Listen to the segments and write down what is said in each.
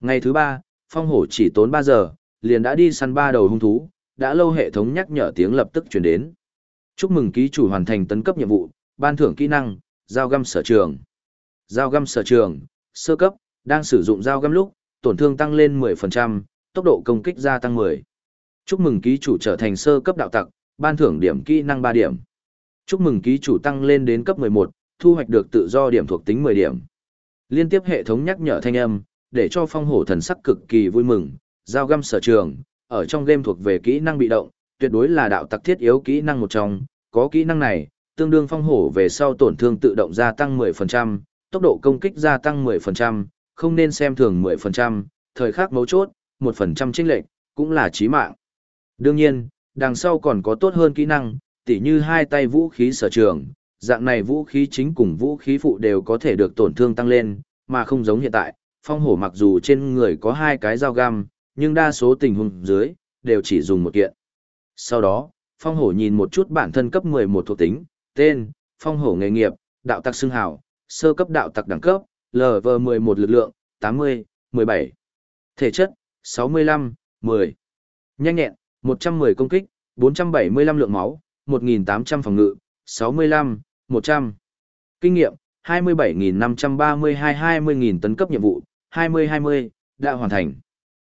Ngày thứ ba, phong hổ chỉ tốn 3 giờ, liền đã đi săn ba đầu hung thú, đã lâu hệ thống nhắc nhở tiếng lập tức truyền đến. Chúc mừng ký chủ hoàn thành tấn cấp nhiệm vụ, ban thưởng kỹ năng, dao găm sở trường. Dao găm sở trường, sơ cấp, đang sử dụng dao găm lúc, tổn thương tăng lên 10%, tốc độ công kích gia tăng 10. Chúc mừng ký chủ trở thành sơ cấp đạo tặc, ban thưởng điểm kỹ năng 3 điểm. Chúc mừng ký chủ tăng lên đến cấp 11, thu hoạch được tự do điểm thuộc tính 10 điểm. Liên tiếp hệ thống nhắc nhở thanh âm, để cho phong hổ thần sắc cực kỳ vui mừng, giao găm sở trường, ở trong game thuộc về kỹ năng bị động, tuyệt đối là đạo tặc thiết yếu kỹ năng một trong, có kỹ năng này, tương đương phong hổ về sau tổn thương tự động gia tăng 10%, tốc độ công kích gia tăng 10%, không nên xem thường 10%, thời khắc mấu chốt, 1% chênh lệch, cũng là chí mạng. Đương nhiên, đằng sau còn có tốt hơn kỹ năng, tỉ như hai tay vũ khí sở trường, dạng này vũ khí chính cùng vũ khí phụ đều có thể được tổn thương tăng lên, mà không giống hiện tại, phong hổ mặc dù trên người có hai cái dao găm, nhưng đa số tình huống dưới, đều chỉ dùng một kiện. Sau đó, phong hổ nhìn một chút bản thân cấp 11 thuộc tính, tên, phong hổ nghề nghiệp, đạo tặc xưng hào, sơ cấp đạo tặc đẳng cấp, LV11 lực lượng, 80, 17. Thể chất, 65, 10. Nhanh nhẹn, 110 công kích, 475 lượng máu, 1.800 phòng ngự, 65, 100. Kinh nghiệm, 27.532 20.000 tấn cấp nhiệm vụ, 20-20, đã hoàn thành.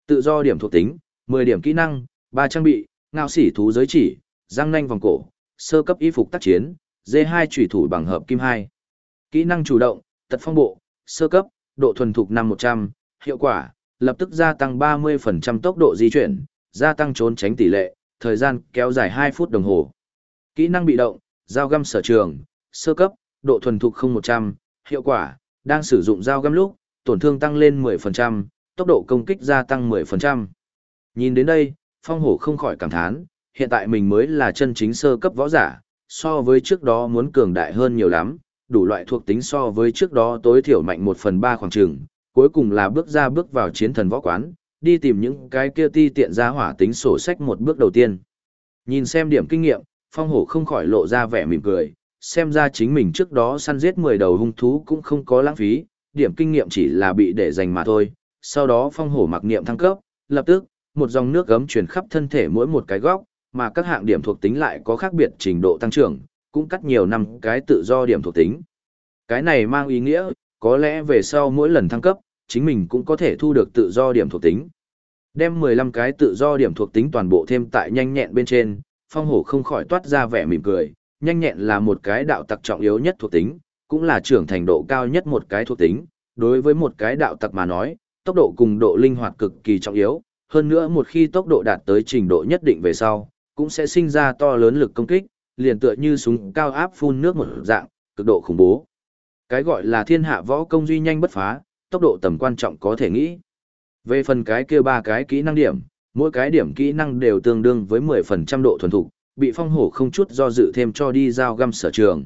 Tự do điểm thuộc tính, 10 điểm kỹ năng, 3 trang bị, ngao sỉ thú giới chỉ, răng nanh vòng cổ, sơ cấp y phục tác chiến, D2 chủy thủ bằng hợp kim 2. Kỹ năng chủ động, tật phong bộ, sơ cấp, độ thuần thục 5100, hiệu quả, lập tức gia tăng 30% tốc độ di chuyển, gia tăng trốn tránh tỷ lệ, thời gian kéo dài 2 phút đồng hồ. Kỹ năng bị động, dao găm sở trường, sơ cấp, độ thuần thục 0100, hiệu quả, đang sử dụng dao găm lúc, tổn thương tăng lên 10%, tốc độ công kích gia tăng 10%. Nhìn đến đây, phong hổ không khỏi cảm thán, hiện tại mình mới là chân chính sơ cấp võ giả, so với trước đó muốn cường đại hơn nhiều lắm, đủ loại thuộc tính so với trước đó tối thiểu mạnh 1 phần 3 khoảng trường, cuối cùng là bước ra bước vào chiến thần võ quán, đi tìm những cái kia ti tiện ra hỏa tính sổ sách một bước đầu tiên. Nhìn xem điểm kinh nghiệm, phong hổ không khỏi lộ ra vẻ mỉm cười, xem ra chính mình trước đó săn giết 10 đầu hung thú cũng không có lãng phí, điểm kinh nghiệm chỉ là bị để dành mà thôi. Sau đó phong hổ mặc niệm thăng cấp, lập tức, một dòng nước gấm truyền khắp thân thể mỗi một cái góc, mà các hạng điểm thuộc tính lại có khác biệt trình độ tăng trưởng, cũng cắt nhiều năm cái tự do điểm thuộc tính. Cái này mang ý nghĩa, có lẽ về sau mỗi lần thăng cấp, chính mình cũng có thể thu được tự do điểm thuộc tính. Đem 15 cái tự do điểm thuộc tính toàn bộ thêm tại nhanh nhẹn bên trên, phong hổ không khỏi toát ra vẻ mỉm cười, nhanh nhẹn là một cái đạo tặc trọng yếu nhất thuộc tính, cũng là trưởng thành độ cao nhất một cái thuộc tính, đối với một cái đạo tặc mà nói, tốc độ cùng độ linh hoạt cực kỳ trọng yếu, hơn nữa một khi tốc độ đạt tới trình độ nhất định về sau, cũng sẽ sinh ra to lớn lực công kích, liền tựa như súng cao áp phun nước một dạng, cực độ khủng bố. Cái gọi là thiên hạ võ công duy nhanh bất phá, tốc độ tầm quan trọng có thể nghĩ. Về phần cái kia ba cái kỹ năng điểm, mỗi cái điểm kỹ năng đều tương đương với 10% độ thuần thục, bị phong hổ không chút do dự thêm cho đi giao găm sở trường.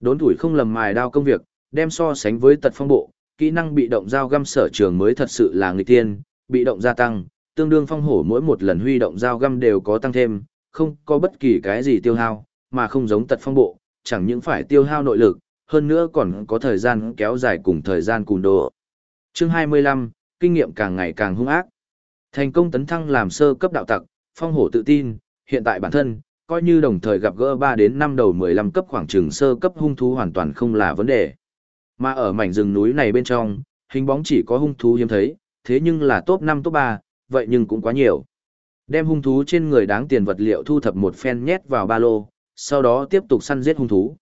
Đốn tuổi không lầm mài đao công việc, đem so sánh với tật phong bộ, kỹ năng bị động giao găm sở trường mới thật sự là người tiên, bị động gia tăng, tương đương phong hổ mỗi một lần huy động giao găm đều có tăng thêm, không có bất kỳ cái gì tiêu hao, mà không giống tật phong bộ, chẳng những phải tiêu hao nội lực, hơn nữa còn có thời gian kéo dài cùng thời gian cùn đồ. Chương 25, kinh nghiệm càng ngày càng hung ác. Thành công tấn thăng làm sơ cấp đạo tặc, phong hổ tự tin, hiện tại bản thân, coi như đồng thời gặp gỡ 3 đến 5 đầu 15 cấp khoảng trừng sơ cấp hung thú hoàn toàn không là vấn đề. Mà ở mảnh rừng núi này bên trong, hình bóng chỉ có hung thú hiếm thấy, thế nhưng là top 5 top 3, vậy nhưng cũng quá nhiều. Đem hung thú trên người đáng tiền vật liệu thu thập một phen nhét vào ba lô, sau đó tiếp tục săn giết hung thú.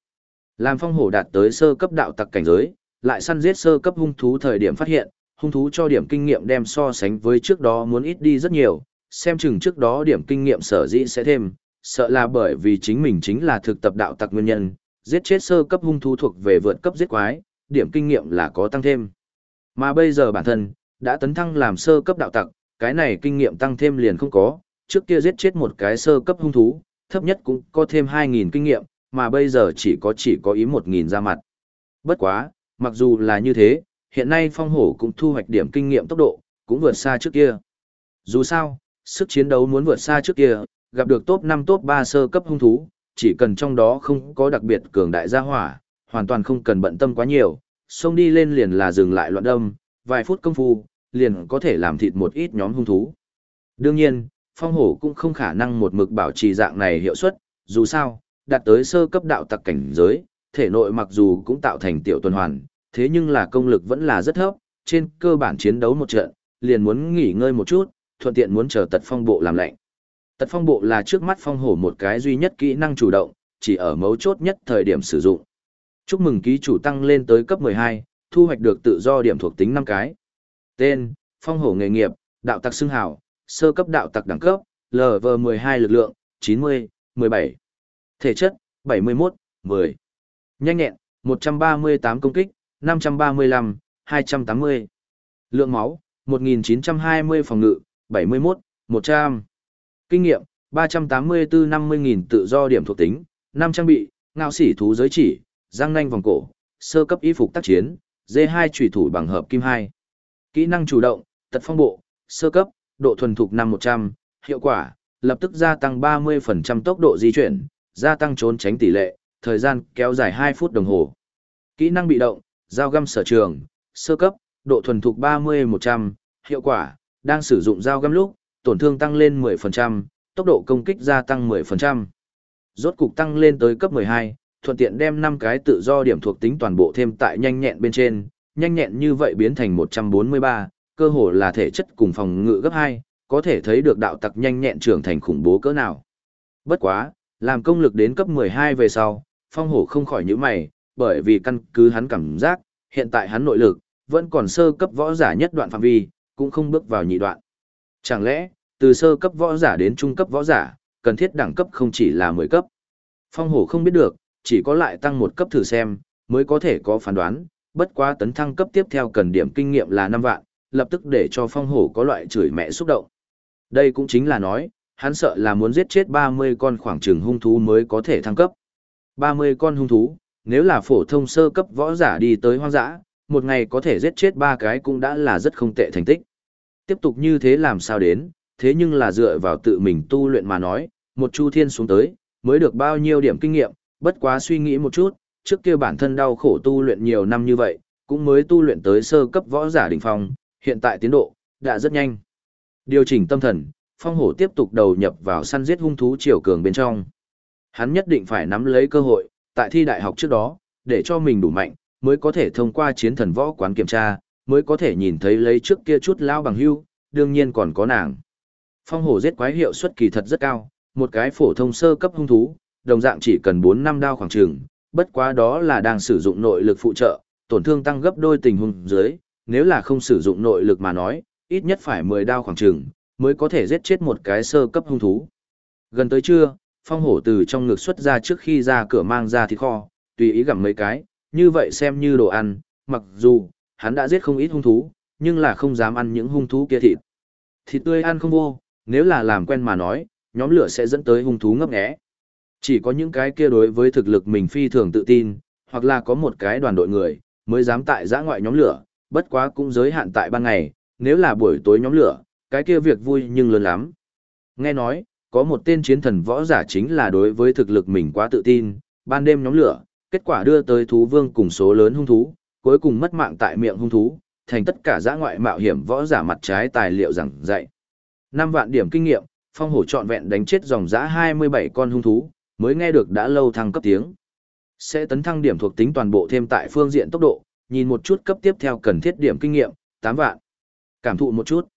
Làm phong hổ đạt tới sơ cấp đạo tặc cảnh giới, lại săn giết sơ cấp hung thú thời điểm phát hiện, hung thú cho điểm kinh nghiệm đem so sánh với trước đó muốn ít đi rất nhiều, xem chừng trước đó điểm kinh nghiệm sở dĩ sẽ thêm, sợ là bởi vì chính mình chính là thực tập đạo tặc nguyên nhân, giết chết sơ cấp hung thú thuộc về vượt cấp giết quái, điểm kinh nghiệm là có tăng thêm. Mà bây giờ bản thân, đã tấn thăng làm sơ cấp đạo tặc, cái này kinh nghiệm tăng thêm liền không có, trước kia giết chết một cái sơ cấp hung thú, thấp nhất cũng có thêm 2.000 kinh nghiệm, mà bây giờ chỉ có chỉ có ý 1.000 ra mặt. Bất quá, mặc dù là như thế, hiện nay phong hổ cũng thu hoạch điểm kinh nghiệm tốc độ, cũng vượt xa trước kia. Dù sao, sức chiến đấu muốn vượt xa trước kia, gặp được top 5 top 3 sơ cấp hung thú, chỉ cần trong đó không có đặc biệt cường đại gia hỏa, hoàn toàn không cần bận tâm quá nhiều, xông đi lên liền là dừng lại loạn đâm, vài phút công phu, liền có thể làm thịt một ít nhóm hung thú. Đương nhiên, phong hổ cũng không khả năng một mực bảo trì dạng này hiệu suất, dù sao, đạt tới sơ cấp đạo tặc cảnh giới, thể nội mặc dù cũng tạo thành tiểu tuần hoàn, thế nhưng là công lực vẫn là rất thấp, trên cơ bản chiến đấu một trận, liền muốn nghỉ ngơi một chút, thuận tiện muốn chờ tật phong bộ làm lạnh. Tật phong bộ là trước mắt phong hổ một cái duy nhất kỹ năng chủ động, chỉ ở mấu chốt nhất thời điểm sử dụng. Chúc mừng ký chủ tăng lên tới cấp 12, thu hoạch được tự do điểm thuộc tính 5 cái. Tên, phong hổ nghề nghiệp, đạo tặc xưng hảo, sơ cấp đạo tặc đẳng cấp, LV12 lực lượng, 90, 17. Thể chất, 71, 10. Nhanh nhẹn, 138 công kích, 535, 280. Lượng máu, 1920 phòng ngự, 71, 100. Kinh nghiệm, 384-50.000 tự do điểm thuộc tính, 5 trang bị, ngạo sỉ thú giới chỉ, răng nanh vòng cổ, sơ cấp y phục tác chiến, D2 trùy thủ bằng hợp kim 2. Kỹ năng chủ động, tật phong bộ, sơ cấp, độ thuần thục 5-100, hiệu quả, lập tức gia tăng 30% tốc độ di chuyển, gia tăng trốn tránh tỷ lệ, thời gian kéo dài 2 phút đồng hồ. Kỹ năng bị động, dao găm sở trường, sơ cấp, độ thuần thục 30-100, hiệu quả, đang sử dụng dao găm lúc, tổn thương tăng lên 10%, tốc độ công kích gia tăng 10%. Rốt cục tăng lên tới cấp 12, thuận tiện đem 5 cái tự do điểm thuộc tính toàn bộ thêm tại nhanh nhẹn bên trên, nhanh nhẹn như vậy biến thành 143, cơ hồ là thể chất cùng phòng ngự gấp 2, có thể thấy được đạo tặc nhanh nhẹn trưởng thành khủng bố cỡ nào. Bất quá, làm công lực đến cấp 12 về sau, phong hổ không khỏi nhíu mày, bởi vì căn cứ hắn cảm giác, hiện tại hắn nội lực, vẫn còn sơ cấp võ giả nhất đoạn phạm vi, cũng không bước vào nhị đoạn. Chẳng lẽ, từ sơ cấp võ giả đến trung cấp võ giả, cần thiết đẳng cấp không chỉ là 10 cấp. Phong hổ không biết được, chỉ có lại tăng một cấp thử xem, mới có thể có phán đoán, bất quá tấn thăng cấp tiếp theo cần điểm kinh nghiệm là 5 vạn, lập tức để cho phong hổ có loại chửi mẹ xúc động. Đây cũng chính là nói, hắn sợ là muốn giết chết 30 con khoảng trừng hung thú mới có thể thăng cấp. 30 con hung thú, nếu là phổ thông sơ cấp võ giả đi tới hoang dã, một ngày có thể giết chết ba cái cũng đã là rất không tệ thành tích. Tiếp tục như thế làm sao đến, thế nhưng là dựa vào tự mình tu luyện mà nói, một chu thiên xuống tới, mới được bao nhiêu điểm kinh nghiệm, bất quá suy nghĩ một chút, trước kia bản thân đau khổ tu luyện nhiều năm như vậy, cũng mới tu luyện tới sơ cấp võ giả đỉnh phong, hiện tại tiến độ đã rất nhanh. Điều chỉnh tâm thần, Phong Hổ tiếp tục đầu nhập vào săn giết hung thú triều cường bên trong. Hắn nhất định phải nắm lấy cơ hội, tại thi đại học trước đó, để cho mình đủ mạnh, mới có thể thông qua chiến thần võ quán kiểm tra, mới có thể nhìn thấy lấy trước kia chút lao bằng hưu, đương nhiên còn có nàng. Phong hổ giết quái hiệu suất kỳ thật rất cao, một cái phổ thông sơ cấp hung thú, đồng dạng chỉ cần 4 năm đao khoảng trường, bất quá đó là đang sử dụng nội lực phụ trợ, tổn thương tăng gấp đôi tình huống dưới, nếu là không sử dụng nội lực mà nói, ít nhất phải 10 đao khoảng trường, mới có thể giết chết một cái sơ cấp hung thú. Gần tới trưa, phong hổ từ trong ngực xuất ra trước khi ra cửa mang ra thịt kho, tùy ý gặm mấy cái, như vậy xem như đồ ăn, mặc dù, hắn đã giết không ít hung thú, nhưng là không dám ăn những hung thú kia thịt. Thịt tươi ăn không vô, nếu là làm quen mà nói, nhóm lửa sẽ dẫn tới hung thú ngấp nghé. Chỉ có những cái kia đối với thực lực mình phi thường tự tin, hoặc là có một cái đoàn đội người, mới dám tại giã ngoại nhóm lửa, bất quá cũng giới hạn tại ban ngày, nếu là buổi tối nhóm lửa, cái kia việc vui nhưng lớn lắm. Nghe nói, có một tên chiến thần võ giả chính là đối với thực lực mình quá tự tin, ban đêm nhóm lửa, kết quả đưa tới thú vương cùng số lớn hung thú, cuối cùng mất mạng tại miệng hung thú, thành tất cả giã ngoại mạo hiểm võ giả mặt trái tài liệu rằng dạy. 5 vạn điểm kinh nghiệm, phong hổ trọn vẹn đánh chết dòng dã 27 con hung thú, mới nghe được đã lâu thăng cấp tiếng. Sẽ tấn thăng điểm thuộc tính toàn bộ thêm tại phương diện tốc độ, nhìn một chút cấp tiếp theo cần thiết điểm kinh nghiệm, 8 vạn. Cảm thụ một chút.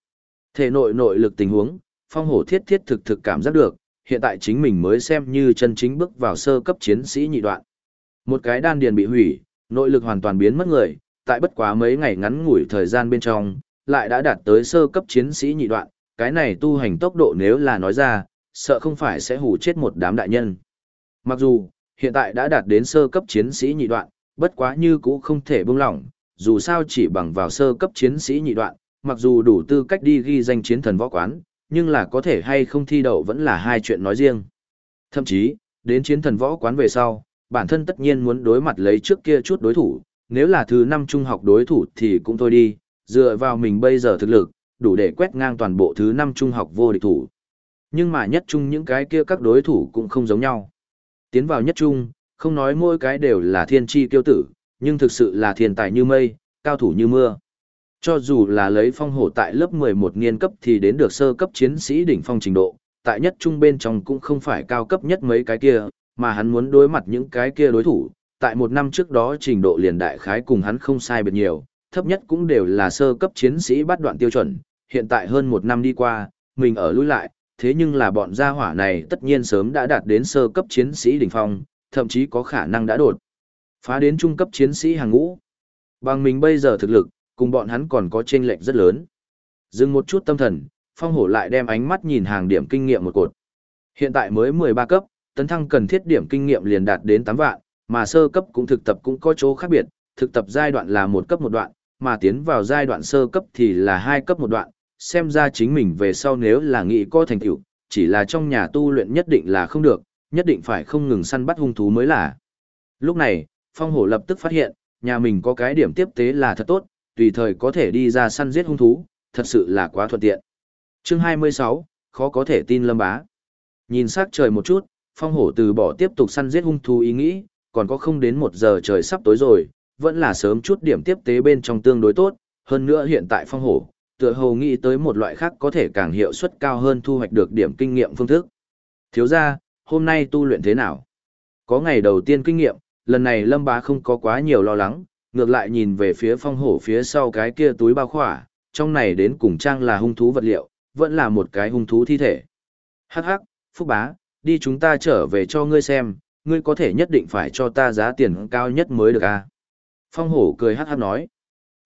Thể nội nội lực tình huống, phong hổ thiết thiết thực thực cảm giác được, hiện tại chính mình mới xem như chân chính bước vào sơ cấp chiến sĩ nhị đoạn. Một cái đan điền bị hủy, nội lực hoàn toàn biến mất người, tại bất quá mấy ngày ngắn ngủi thời gian bên trong, lại đã đạt tới sơ cấp chiến sĩ nhị đoạn, cái này tu hành tốc độ nếu là nói ra, sợ không phải sẽ hù chết một đám đại nhân. Mặc dù, hiện tại đã đạt đến sơ cấp chiến sĩ nhị đoạn, bất quá như cũ không thể buông lỏng, dù sao chỉ bằng vào sơ cấp chiến sĩ nhị đoạn, mặc dù đủ tư cách đi ghi danh chiến thần võ quán, nhưng là có thể hay không thi đậu vẫn là hai chuyện nói riêng. Thậm chí, đến chiến thần võ quán về sau, bản thân tất nhiên muốn đối mặt lấy trước kia chút đối thủ, nếu là thứ năm trung học đối thủ thì cũng thôi đi, dựa vào mình bây giờ thực lực, đủ để quét ngang toàn bộ thứ năm trung học vô địch thủ. Nhưng mà nhất trung những cái kia các đối thủ cũng không giống nhau. Tiến vào nhất trung, không nói mỗi cái đều là thiên tri kiêu tử, nhưng thực sự là thiên tài như mây, cao thủ như mưa. Cho dù là lấy phong hổ tại lớp 11 niên cấp thì đến được sơ cấp chiến sĩ đỉnh phong trình độ, tại nhất trung bên trong cũng không phải cao cấp nhất mấy cái kia, mà hắn muốn đối mặt những cái kia đối thủ, tại một năm trước đó trình độ liền đại khái cùng hắn không sai biệt nhiều, thấp nhất cũng đều là sơ cấp chiến sĩ bắt đoạn tiêu chuẩn, hiện tại hơn một năm đi qua, mình ở lui lại, thế nhưng là bọn gia hỏa này tất nhiên sớm đã đạt đến sơ cấp chiến sĩ đỉnh phong, thậm chí có khả năng đã đột phá đến trung cấp chiến sĩ hàng ngũ. Bằng mình bây giờ thực lực, cùng bọn hắn còn có chênh lệch rất lớn. Dừng một chút tâm thần, phong hổ lại đem ánh mắt nhìn hàng điểm kinh nghiệm một cột. Hiện tại mới 13 cấp, tấn thăng cần thiết điểm kinh nghiệm liền đạt đến 8 vạn, mà sơ cấp cũng thực tập cũng có chỗ khác biệt, thực tập giai đoạn là một cấp một đoạn, mà tiến vào giai đoạn sơ cấp thì là hai cấp một đoạn, xem ra chính mình về sau nếu là nghĩ có thành tựu, chỉ là trong nhà tu luyện nhất định là không được, nhất định phải không ngừng săn bắt hung thú mới là. Lúc này, phong hổ lập tức phát hiện, nhà mình có cái điểm tiếp tế là thật tốt, tùy thời có thể đi ra săn giết hung thú, thật sự là quá thuận tiện. Chương 26, khó có thể tin lâm bá. Nhìn sắc trời một chút, phong hổ từ bỏ tiếp tục săn giết hung thú ý nghĩ, còn có không đến một giờ trời sắp tối rồi, vẫn là sớm chút điểm tiếp tế bên trong tương đối tốt, hơn nữa hiện tại phong hổ, tựa hồ nghĩ tới một loại khác có thể càng hiệu suất cao hơn thu hoạch được điểm kinh nghiệm phương thức. Thiếu ra, hôm nay tu luyện thế nào? Có ngày đầu tiên kinh nghiệm, lần này lâm bá không có quá nhiều lo lắng, ngược lại nhìn về phía phong hổ phía sau cái kia túi bao khỏa, trong này đến cùng trang là hung thú vật liệu, vẫn là một cái hung thú thi thể. Hắc hắc, Phúc Bá, đi chúng ta trở về cho ngươi xem, ngươi có thể nhất định phải cho ta giá tiền cao nhất mới được à? Phong hổ cười hắc hắc nói.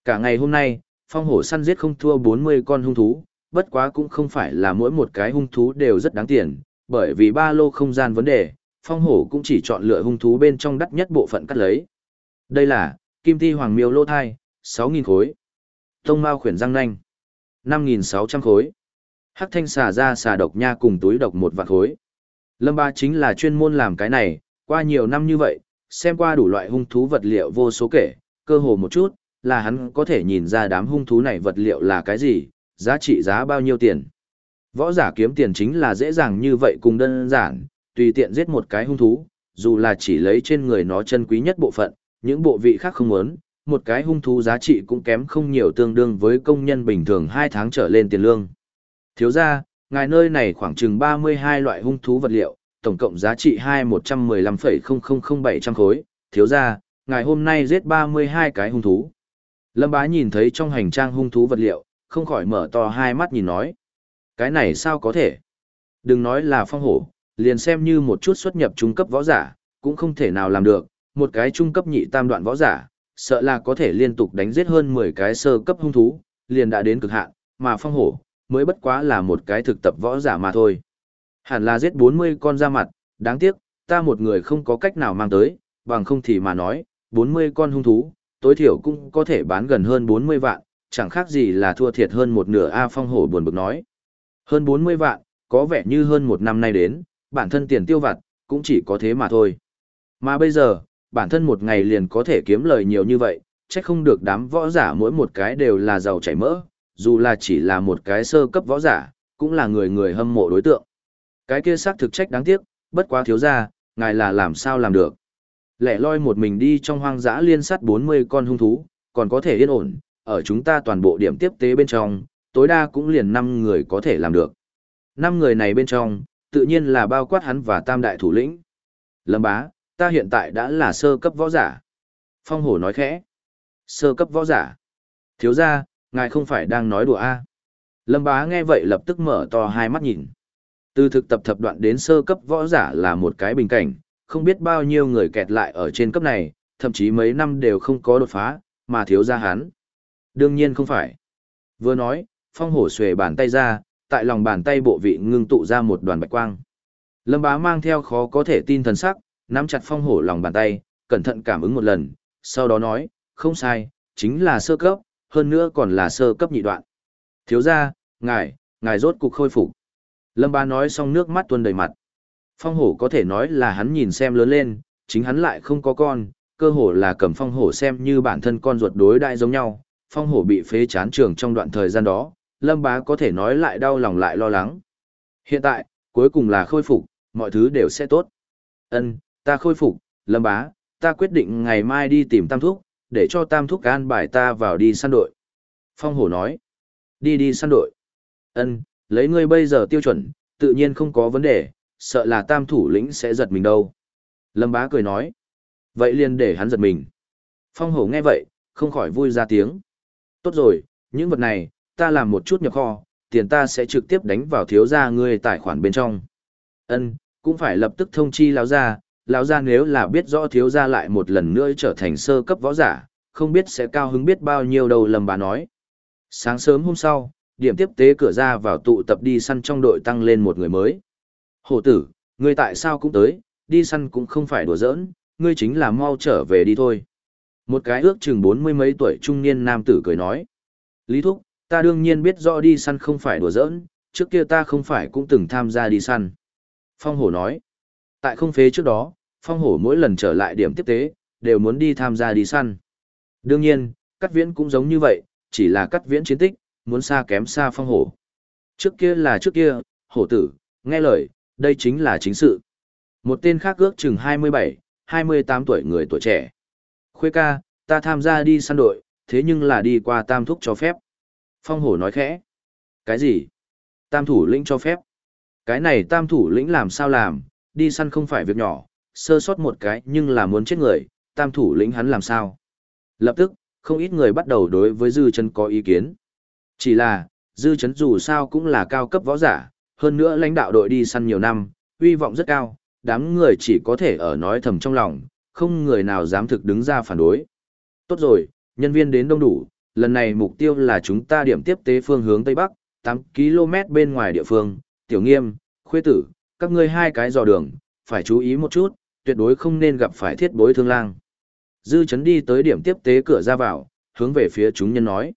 Cả ngày hôm nay, phong hổ săn giết không thua 40 con hung thú, bất quá cũng không phải là mỗi một cái hung thú đều rất đáng tiền, bởi vì ba lô không gian vấn đề, phong hổ cũng chỉ chọn lựa hung thú bên trong đắt nhất bộ phận cắt lấy. Đây là, kim ti hoàng miêu lô thai, 6.000 khối. Tông mao khuyển răng nanh, 5.600 khối. Hắc thanh xà ra xà độc nha cùng túi độc một vạn khối. Lâm ba chính là chuyên môn làm cái này, qua nhiều năm như vậy, xem qua đủ loại hung thú vật liệu vô số kể, cơ hồ một chút, là hắn có thể nhìn ra đám hung thú này vật liệu là cái gì, giá trị giá bao nhiêu tiền. Võ giả kiếm tiền chính là dễ dàng như vậy cùng đơn giản, tùy tiện giết một cái hung thú, dù là chỉ lấy trên người nó chân quý nhất bộ phận, những bộ vị khác không muốn, một cái hung thú giá trị cũng kém không nhiều tương đương với công nhân bình thường 2 tháng trở lên tiền lương. Thiếu ra, ngài nơi này khoảng chừng 32 loại hung thú vật liệu, tổng cộng giá trị 2115,000700 khối, thiếu ra, ngài hôm nay giết 32 cái hung thú. Lâm bá nhìn thấy trong hành trang hung thú vật liệu, không khỏi mở to hai mắt nhìn nói. Cái này sao có thể? Đừng nói là phong hổ, liền xem như một chút xuất nhập trung cấp võ giả, cũng không thể nào làm được, một cái trung cấp nhị tam đoạn võ giả, sợ là có thể liên tục đánh giết hơn 10 cái sơ cấp hung thú, liền đã đến cực hạn, mà phong hổ, mới bất quá là một cái thực tập võ giả mà thôi. Hẳn là giết 40 con ra mặt, đáng tiếc, ta một người không có cách nào mang tới, bằng không thì mà nói, 40 con hung thú, tối thiểu cũng có thể bán gần hơn 40 vạn, chẳng khác gì là thua thiệt hơn một nửa A phong hổ buồn bực nói. Hơn 40 vạn, có vẻ như hơn một năm nay đến, bản thân tiền tiêu vặt, cũng chỉ có thế mà thôi. Mà bây giờ, bản thân một ngày liền có thể kiếm lời nhiều như vậy, chắc không được đám võ giả mỗi một cái đều là giàu chảy mỡ, dù là chỉ là một cái sơ cấp võ giả, cũng là người người hâm mộ đối tượng. Cái kia xác thực trách đáng tiếc, bất quá thiếu ra, ngài là làm sao làm được. Lẻ loi một mình đi trong hoang dã liên sát 40 con hung thú, còn có thể yên ổn, ở chúng ta toàn bộ điểm tiếp tế bên trong, tối đa cũng liền 5 người có thể làm được. 5 người này bên trong, tự nhiên là bao quát hắn và tam đại thủ lĩnh. Lâm bá, ta hiện tại đã là sơ cấp võ giả. Phong hổ nói khẽ. Sơ cấp võ giả. Thiếu ra, ngài không phải đang nói đùa a à. Lâm bá nghe vậy lập tức mở to hai mắt nhìn. Từ thực tập thập đoạn đến sơ cấp võ giả là một cái bình cảnh, không biết bao nhiêu người kẹt lại ở trên cấp này, thậm chí mấy năm đều không có đột phá, mà thiếu ra hắn. Đương nhiên không phải. Vừa nói, phong hổ xuề bàn tay ra, tại lòng bàn tay bộ vị ngưng tụ ra một đoàn bạch quang. Lâm bá mang theo khó có thể tin thần sắc, nắm chặt phong hổ lòng bàn tay, cẩn thận cảm ứng một lần, sau đó nói, không sai, chính là sơ cấp, hơn nữa còn là sơ cấp nhị đoạn. Thiếu ra, ngài, ngài rốt cục khôi phục. Lâm bá nói xong nước mắt tuôn đầy mặt. Phong hổ có thể nói là hắn nhìn xem lớn lên, chính hắn lại không có con, cơ hồ là cầm phong hổ xem như bản thân con ruột đối đại giống nhau. Phong hổ bị phế chán trường trong đoạn thời gian đó, lâm bá có thể nói lại đau lòng lại lo lắng. Hiện tại, cuối cùng là khôi phục, mọi thứ đều sẽ tốt. Ân, ta khôi phục, lâm bá, ta quyết định ngày mai đi tìm tam thúc, để cho tam thúc an bài ta vào đi săn đội. Phong hổ nói, đi đi săn đội. Ân, lấy ngươi bây giờ tiêu chuẩn, tự nhiên không có vấn đề, sợ là tam thủ lĩnh sẽ giật mình đâu. Lâm bá cười nói, vậy liền để hắn giật mình. Phong hổ nghe vậy, không khỏi vui ra tiếng. Tốt rồi, những vật này, ta làm một chút nhập kho, tiền ta sẽ trực tiếp đánh vào thiếu gia ngươi tài khoản bên trong. Ân, cũng phải lập tức thông chi lão gia, lão gia nếu là biết rõ thiếu gia lại một lần nữa trở thành sơ cấp võ giả, không biết sẽ cao hứng biết bao nhiêu đầu lầm bà nói. Sáng sớm hôm sau, điểm tiếp tế cửa ra vào tụ tập đi săn trong đội tăng lên một người mới. Hổ tử, ngươi tại sao cũng tới, đi săn cũng không phải đùa giỡn, ngươi chính là mau trở về đi thôi. Một cái ước chừng bốn mươi mấy tuổi trung niên nam tử cười nói. Lý Thúc, ta đương nhiên biết rõ đi săn không phải đùa giỡn, trước kia ta không phải cũng từng tham gia đi săn. Phong hổ nói. Tại không phế trước đó, phong hổ mỗi lần trở lại điểm tiếp tế, đều muốn đi tham gia đi săn. Đương nhiên, cắt viễn cũng giống như vậy, chỉ là cắt viễn chiến tích, muốn xa kém xa phong hổ. Trước kia là trước kia, hổ tử, nghe lời, đây chính là chính sự. Một tên khác ước chừng 27, 28 tuổi người tuổi trẻ. Khuê ca, ta tham gia đi săn đội, thế nhưng là đi qua tam thúc cho phép. Phong hổ nói khẽ. Cái gì? Tam thủ lĩnh cho phép. Cái này tam thủ lĩnh làm sao làm, đi săn không phải việc nhỏ, sơ sót một cái nhưng là muốn chết người, tam thủ lĩnh hắn làm sao? Lập tức, không ít người bắt đầu đối với Dư Trấn có ý kiến. Chỉ là, Dư Trấn dù sao cũng là cao cấp võ giả, hơn nữa lãnh đạo đội đi săn nhiều năm, uy vọng rất cao, đám người chỉ có thể ở nói thầm trong lòng, không người nào dám thực đứng ra phản đối. Tốt rồi, nhân viên đến đông đủ, lần này mục tiêu là chúng ta điểm tiếp tế phương hướng Tây Bắc, 8 km bên ngoài địa phương, tiểu nghiêm, khuê tử, các ngươi hai cái dò đường, phải chú ý một chút, tuyệt đối không nên gặp phải thiết bối thương lang. Dư chấn đi tới điểm tiếp tế cửa ra vào, hướng về phía chúng nhân nói.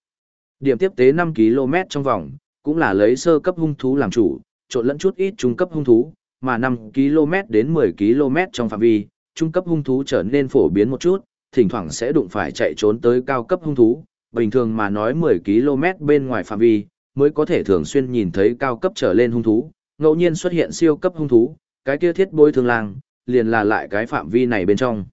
Điểm tiếp tế 5 km trong vòng, cũng là lấy sơ cấp hung thú làm chủ, trộn lẫn chút ít trung cấp hung thú, mà 5 km đến 10 km trong phạm vi, trung cấp hung thú trở nên phổ biến một chút, thỉnh thoảng sẽ đụng phải chạy trốn tới cao cấp hung thú, bình thường mà nói 10 km bên ngoài phạm vi, mới có thể thường xuyên nhìn thấy cao cấp trở lên hung thú, ngẫu nhiên xuất hiện siêu cấp hung thú, cái kia thiết bối thường lang, liền là lại cái phạm vi này bên trong.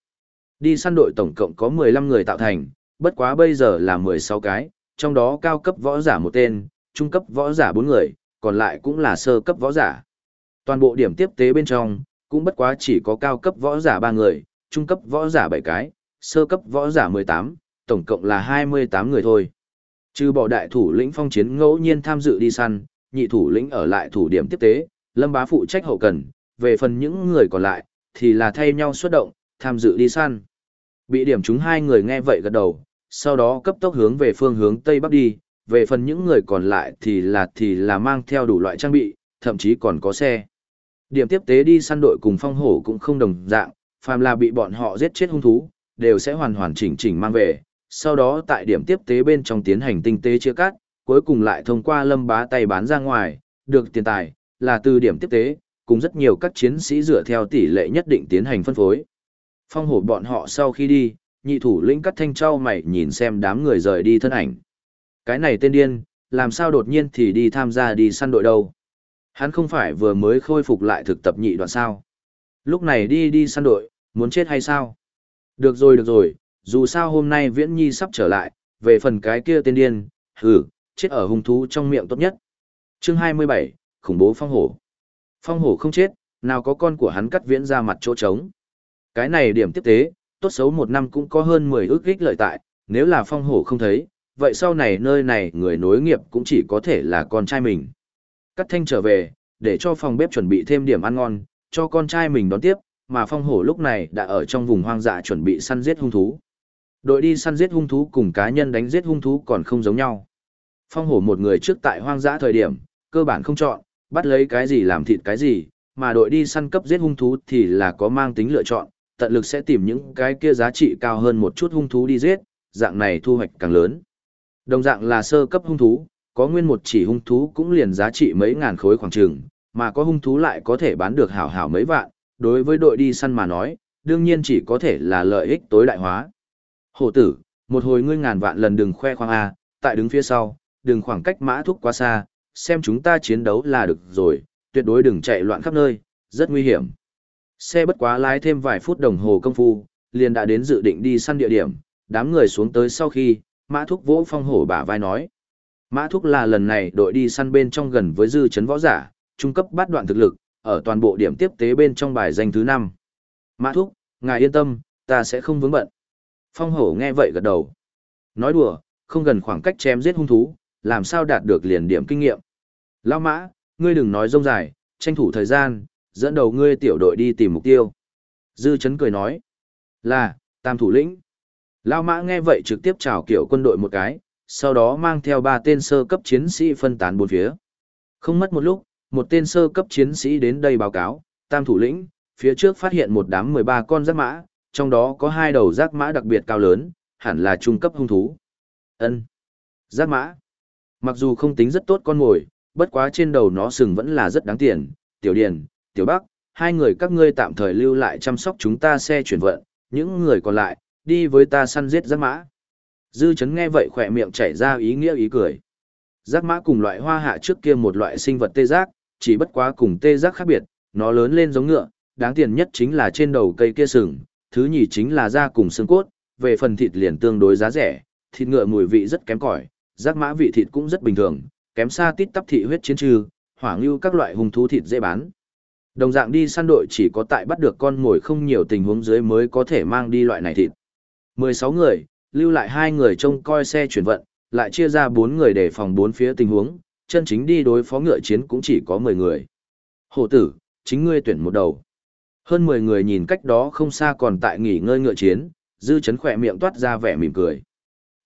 Đi săn đội tổng cộng có 15 người tạo thành, bất quá bây giờ là 16 cái, trong đó cao cấp võ giả một tên, trung cấp võ giả 4 người, còn lại cũng là sơ cấp võ giả. Toàn bộ điểm tiếp tế bên trong, cũng bất quá chỉ có cao cấp võ giả 3 người, trung cấp võ giả 7 cái, sơ cấp võ giả 18, tổng cộng là 28 người thôi. Trừ bỏ đại thủ lĩnh phong chiến ngẫu nhiên tham dự đi săn, nhị thủ lĩnh ở lại thủ điểm tiếp tế, lâm bá phụ trách hậu cần, về phần những người còn lại, thì là thay nhau xuất động, tham dự đi săn. Bị điểm chúng hai người nghe vậy gật đầu, sau đó cấp tốc hướng về phương hướng Tây Bắc đi, về phần những người còn lại thì là thì là mang theo đủ loại trang bị, thậm chí còn có xe. Điểm tiếp tế đi săn đội cùng phong hổ cũng không đồng dạng, phàm là bị bọn họ giết chết hung thú, đều sẽ hoàn hoàn chỉnh chỉnh mang về, sau đó tại điểm tiếp tế bên trong tiến hành tinh tế chia cắt, cuối cùng lại thông qua lâm bá tay bán ra ngoài, được tiền tài, là từ điểm tiếp tế, cùng rất nhiều các chiến sĩ dựa theo tỷ lệ nhất định tiến hành phân phối. Phong hổ bọn họ sau khi đi, nhị thủ lĩnh cắt thanh trao mày nhìn xem đám người rời đi thân ảnh. Cái này tên điên, làm sao đột nhiên thì đi tham gia đi săn đội đâu. Hắn không phải vừa mới khôi phục lại thực tập nhị đoạn sao. Lúc này đi đi săn đội, muốn chết hay sao? Được rồi được rồi, dù sao hôm nay Viễn Nhi sắp trở lại, về phần cái kia tên điên, hừ, chết ở hung thú trong miệng tốt nhất. Chương 27, khủng bố phong hổ. Phong hổ không chết, nào có con của hắn cắt viễn ra mặt chỗ trống. Cái này điểm tiếp tế, tốt xấu một năm cũng có hơn 10 ước ích lợi tại, nếu là phong hổ không thấy, vậy sau này nơi này người nối nghiệp cũng chỉ có thể là con trai mình. Cắt thanh trở về, để cho phòng bếp chuẩn bị thêm điểm ăn ngon, cho con trai mình đón tiếp, mà phong hổ lúc này đã ở trong vùng hoang dã chuẩn bị săn giết hung thú. Đội đi săn giết hung thú cùng cá nhân đánh giết hung thú còn không giống nhau. Phong hổ một người trước tại hoang dã thời điểm, cơ bản không chọn, bắt lấy cái gì làm thịt cái gì, mà đội đi săn cấp giết hung thú thì là có mang tính lựa chọn, tận lực sẽ tìm những cái kia giá trị cao hơn một chút hung thú đi giết, dạng này thu hoạch càng lớn. Đồng dạng là sơ cấp hung thú, có nguyên một chỉ hung thú cũng liền giá trị mấy ngàn khối khoảng trường, mà có hung thú lại có thể bán được hảo hảo mấy vạn, đối với đội đi săn mà nói, đương nhiên chỉ có thể là lợi ích tối đại hóa. Hổ tử, một hồi ngươi ngàn vạn lần đừng khoe khoang A, tại đứng phía sau, đừng khoảng cách mã thúc quá xa, xem chúng ta chiến đấu là được rồi, tuyệt đối đừng chạy loạn khắp nơi, rất nguy hiểm. Xe bất quá lái thêm vài phút đồng hồ công phu, liền đã đến dự định đi săn địa điểm, đám người xuống tới sau khi, Mã Thúc vỗ phong hổ bả vai nói. Mã Thúc là lần này đội đi săn bên trong gần với dư chấn võ giả, trung cấp bát đoạn thực lực, ở toàn bộ điểm tiếp tế bên trong bài danh thứ 5. Mã Thúc, ngài yên tâm, ta sẽ không vướng bận. Phong hổ nghe vậy gật đầu. Nói đùa, không gần khoảng cách chém giết hung thú, làm sao đạt được liền điểm kinh nghiệm. Lao mã, ngươi đừng nói rông dài, tranh thủ thời gian, dẫn đầu ngươi tiểu đội đi tìm mục tiêu. Dư chấn cười nói. Là, tam thủ lĩnh. Lao mã nghe vậy trực tiếp chào kiểu quân đội một cái, sau đó mang theo ba tên sơ cấp chiến sĩ phân tán bốn phía. Không mất một lúc, một tên sơ cấp chiến sĩ đến đây báo cáo, tam thủ lĩnh, phía trước phát hiện một đám 13 con giác mã, trong đó có hai đầu giác mã đặc biệt cao lớn, hẳn là trung cấp hung thú. Ân, Giác mã. Mặc dù không tính rất tốt con mồi, bất quá trên đầu nó sừng vẫn là rất đáng tiền. Tiểu Điền, Tiểu Bắc, hai người các ngươi tạm thời lưu lại chăm sóc chúng ta xe chuyển vận, những người còn lại, đi với ta săn giết giác mã. Dư chấn nghe vậy khỏe miệng chảy ra ý nghĩa ý cười. Giác mã cùng loại hoa hạ trước kia một loại sinh vật tê giác, chỉ bất quá cùng tê giác khác biệt, nó lớn lên giống ngựa, đáng tiền nhất chính là trên đầu cây kia sừng, thứ nhì chính là da cùng xương cốt, về phần thịt liền tương đối giá rẻ, thịt ngựa mùi vị rất kém cỏi, giác mã vị thịt cũng rất bình thường, kém xa tít tắp thị huyết chiến trừ, hoảng lưu các loại hung thú thịt dễ bán. Đồng dạng đi săn đội chỉ có tại bắt được con mồi không nhiều tình huống dưới mới có thể mang đi loại này thịt. 16 người, lưu lại hai người trông coi xe chuyển vận, lại chia ra 4 người để phòng bốn phía tình huống, chân chính đi đối phó ngựa chiến cũng chỉ có 10 người. Hổ tử, chính ngươi tuyển một đầu. Hơn 10 người nhìn cách đó không xa còn tại nghỉ ngơi ngựa chiến, dư chấn khỏe miệng toát ra vẻ mỉm cười.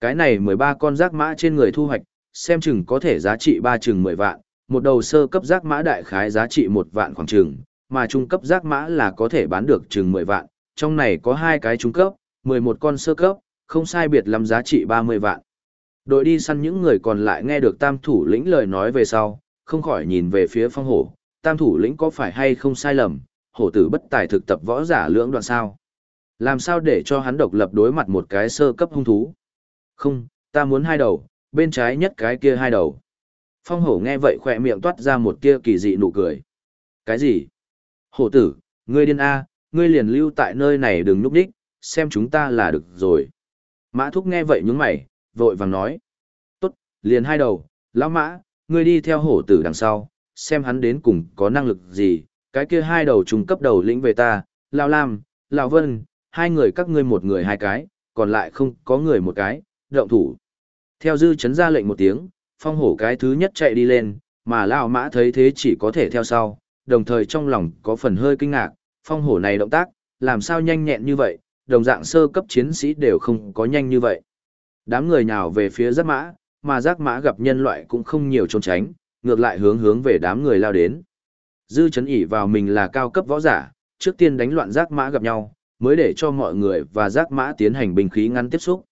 Cái này 13 con rác mã trên người thu hoạch, xem chừng có thể giá trị 3 chừng 10 vạn, một đầu sơ cấp rác mã đại khái giá trị một vạn khoảng chừng, mà trung cấp rác mã là có thể bán được chừng 10 vạn, trong này có hai cái trung cấp, 11 con sơ cấp, không sai biệt lắm giá trị 30 vạn. Đội đi săn những người còn lại nghe được tam thủ lĩnh lời nói về sau, không khỏi nhìn về phía phong hổ, tam thủ lĩnh có phải hay không sai lầm, hổ tử bất tài thực tập võ giả lưỡng đoạn sao. Làm sao để cho hắn độc lập đối mặt một cái sơ cấp hung thú? Không, ta muốn hai đầu, bên trái nhất cái kia hai đầu. Phong hổ nghe vậy khỏe miệng toát ra một kia kỳ dị nụ cười. Cái gì? Hổ tử, ngươi điên A, ngươi liền lưu tại nơi này đừng núp đích, xem chúng ta là được rồi. Mã thúc nghe vậy nhướng mày, vội vàng nói. Tốt, liền hai đầu, lão mã, ngươi đi theo hổ tử đằng sau, xem hắn đến cùng có năng lực gì, cái kia hai đầu trùng cấp đầu lĩnh về ta, Lão Lam, Lão Vân, hai người các ngươi một người hai cái, còn lại không có người một cái, động thủ. Theo dư chấn ra lệnh một tiếng, phong hổ cái thứ nhất chạy đi lên, mà Lão Mã thấy thế chỉ có thể theo sau, đồng thời trong lòng có phần hơi kinh ngạc, phong hổ này động tác, làm sao nhanh nhẹn như vậy, đồng dạng sơ cấp chiến sĩ đều không có nhanh như vậy. Đám người nhào về phía giác mã, mà giác mã gặp nhân loại cũng không nhiều trốn tránh, ngược lại hướng hướng về đám người lao đến. Dư chấn ỉ vào mình là cao cấp võ giả, trước tiên đánh loạn giác mã gặp nhau, mới để cho mọi người và giác mã tiến hành bình khí ngăn tiếp xúc.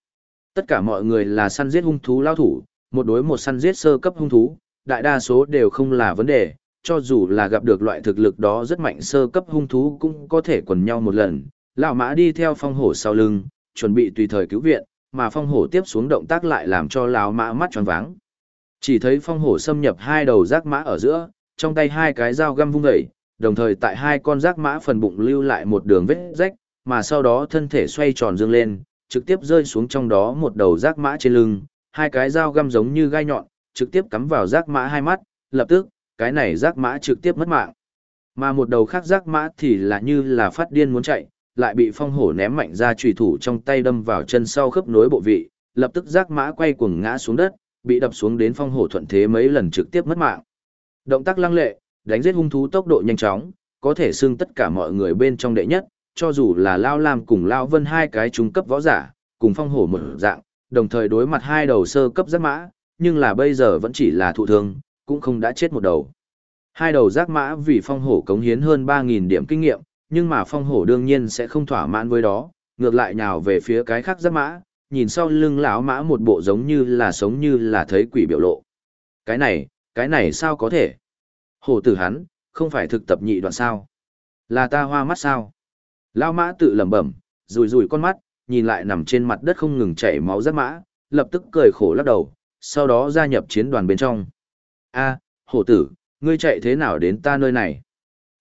Tất cả mọi người là săn giết hung thú lao thủ, một đối một săn giết sơ cấp hung thú, đại đa số đều không là vấn đề, cho dù là gặp được loại thực lực đó rất mạnh sơ cấp hung thú cũng có thể quần nhau một lần. Lão mã đi theo phong hổ sau lưng, chuẩn bị tùy thời cứu viện, mà phong hổ tiếp xuống động tác lại làm cho lão mã mắt tròn váng. Chỉ thấy phong hổ xâm nhập hai đầu rác mã ở giữa, trong tay hai cái dao găm vung dậy, đồng thời tại hai con rác mã phần bụng lưu lại một đường vết rách, mà sau đó thân thể xoay tròn dương lên, trực tiếp rơi xuống trong đó một đầu rác mã trên lưng, hai cái dao găm giống như gai nhọn, trực tiếp cắm vào rác mã hai mắt, lập tức, cái này rác mã trực tiếp mất mạng. Mà một đầu khác rác mã thì là như là phát điên muốn chạy, lại bị phong hổ ném mạnh ra trùy thủ trong tay đâm vào chân sau khớp nối bộ vị, lập tức giác mã quay cuồng ngã xuống đất, bị đập xuống đến phong hổ thuận thế mấy lần trực tiếp mất mạng. Động tác lăng lệ, đánh giết hung thú tốc độ nhanh chóng, có thể xưng tất cả mọi người bên trong đệ nhất, cho dù là Lao Lam cùng Lao Vân hai cái trung cấp võ giả, cùng phong hổ một dạng, đồng thời đối mặt hai đầu sơ cấp giác mã, nhưng là bây giờ vẫn chỉ là thụ thương, cũng không đã chết một đầu. Hai đầu giác mã vì phong hổ cống hiến hơn 3.000 điểm kinh nghiệm, nhưng mà phong hổ đương nhiên sẽ không thỏa mãn với đó, ngược lại nhào về phía cái khác giáp mã, nhìn sau lưng lão mã một bộ giống như là sống như là thấy quỷ biểu lộ. Cái này, cái này sao có thể? Hổ tử hắn, không phải thực tập nhị đoạn sao? Là ta hoa mắt sao? Lão mã tự lẩm bẩm, rùi rùi con mắt, nhìn lại nằm trên mặt đất không ngừng chảy máu giáp mã, lập tức cười khổ lắc đầu, sau đó gia nhập chiến đoàn bên trong. A, hổ tử, ngươi chạy thế nào đến ta nơi này?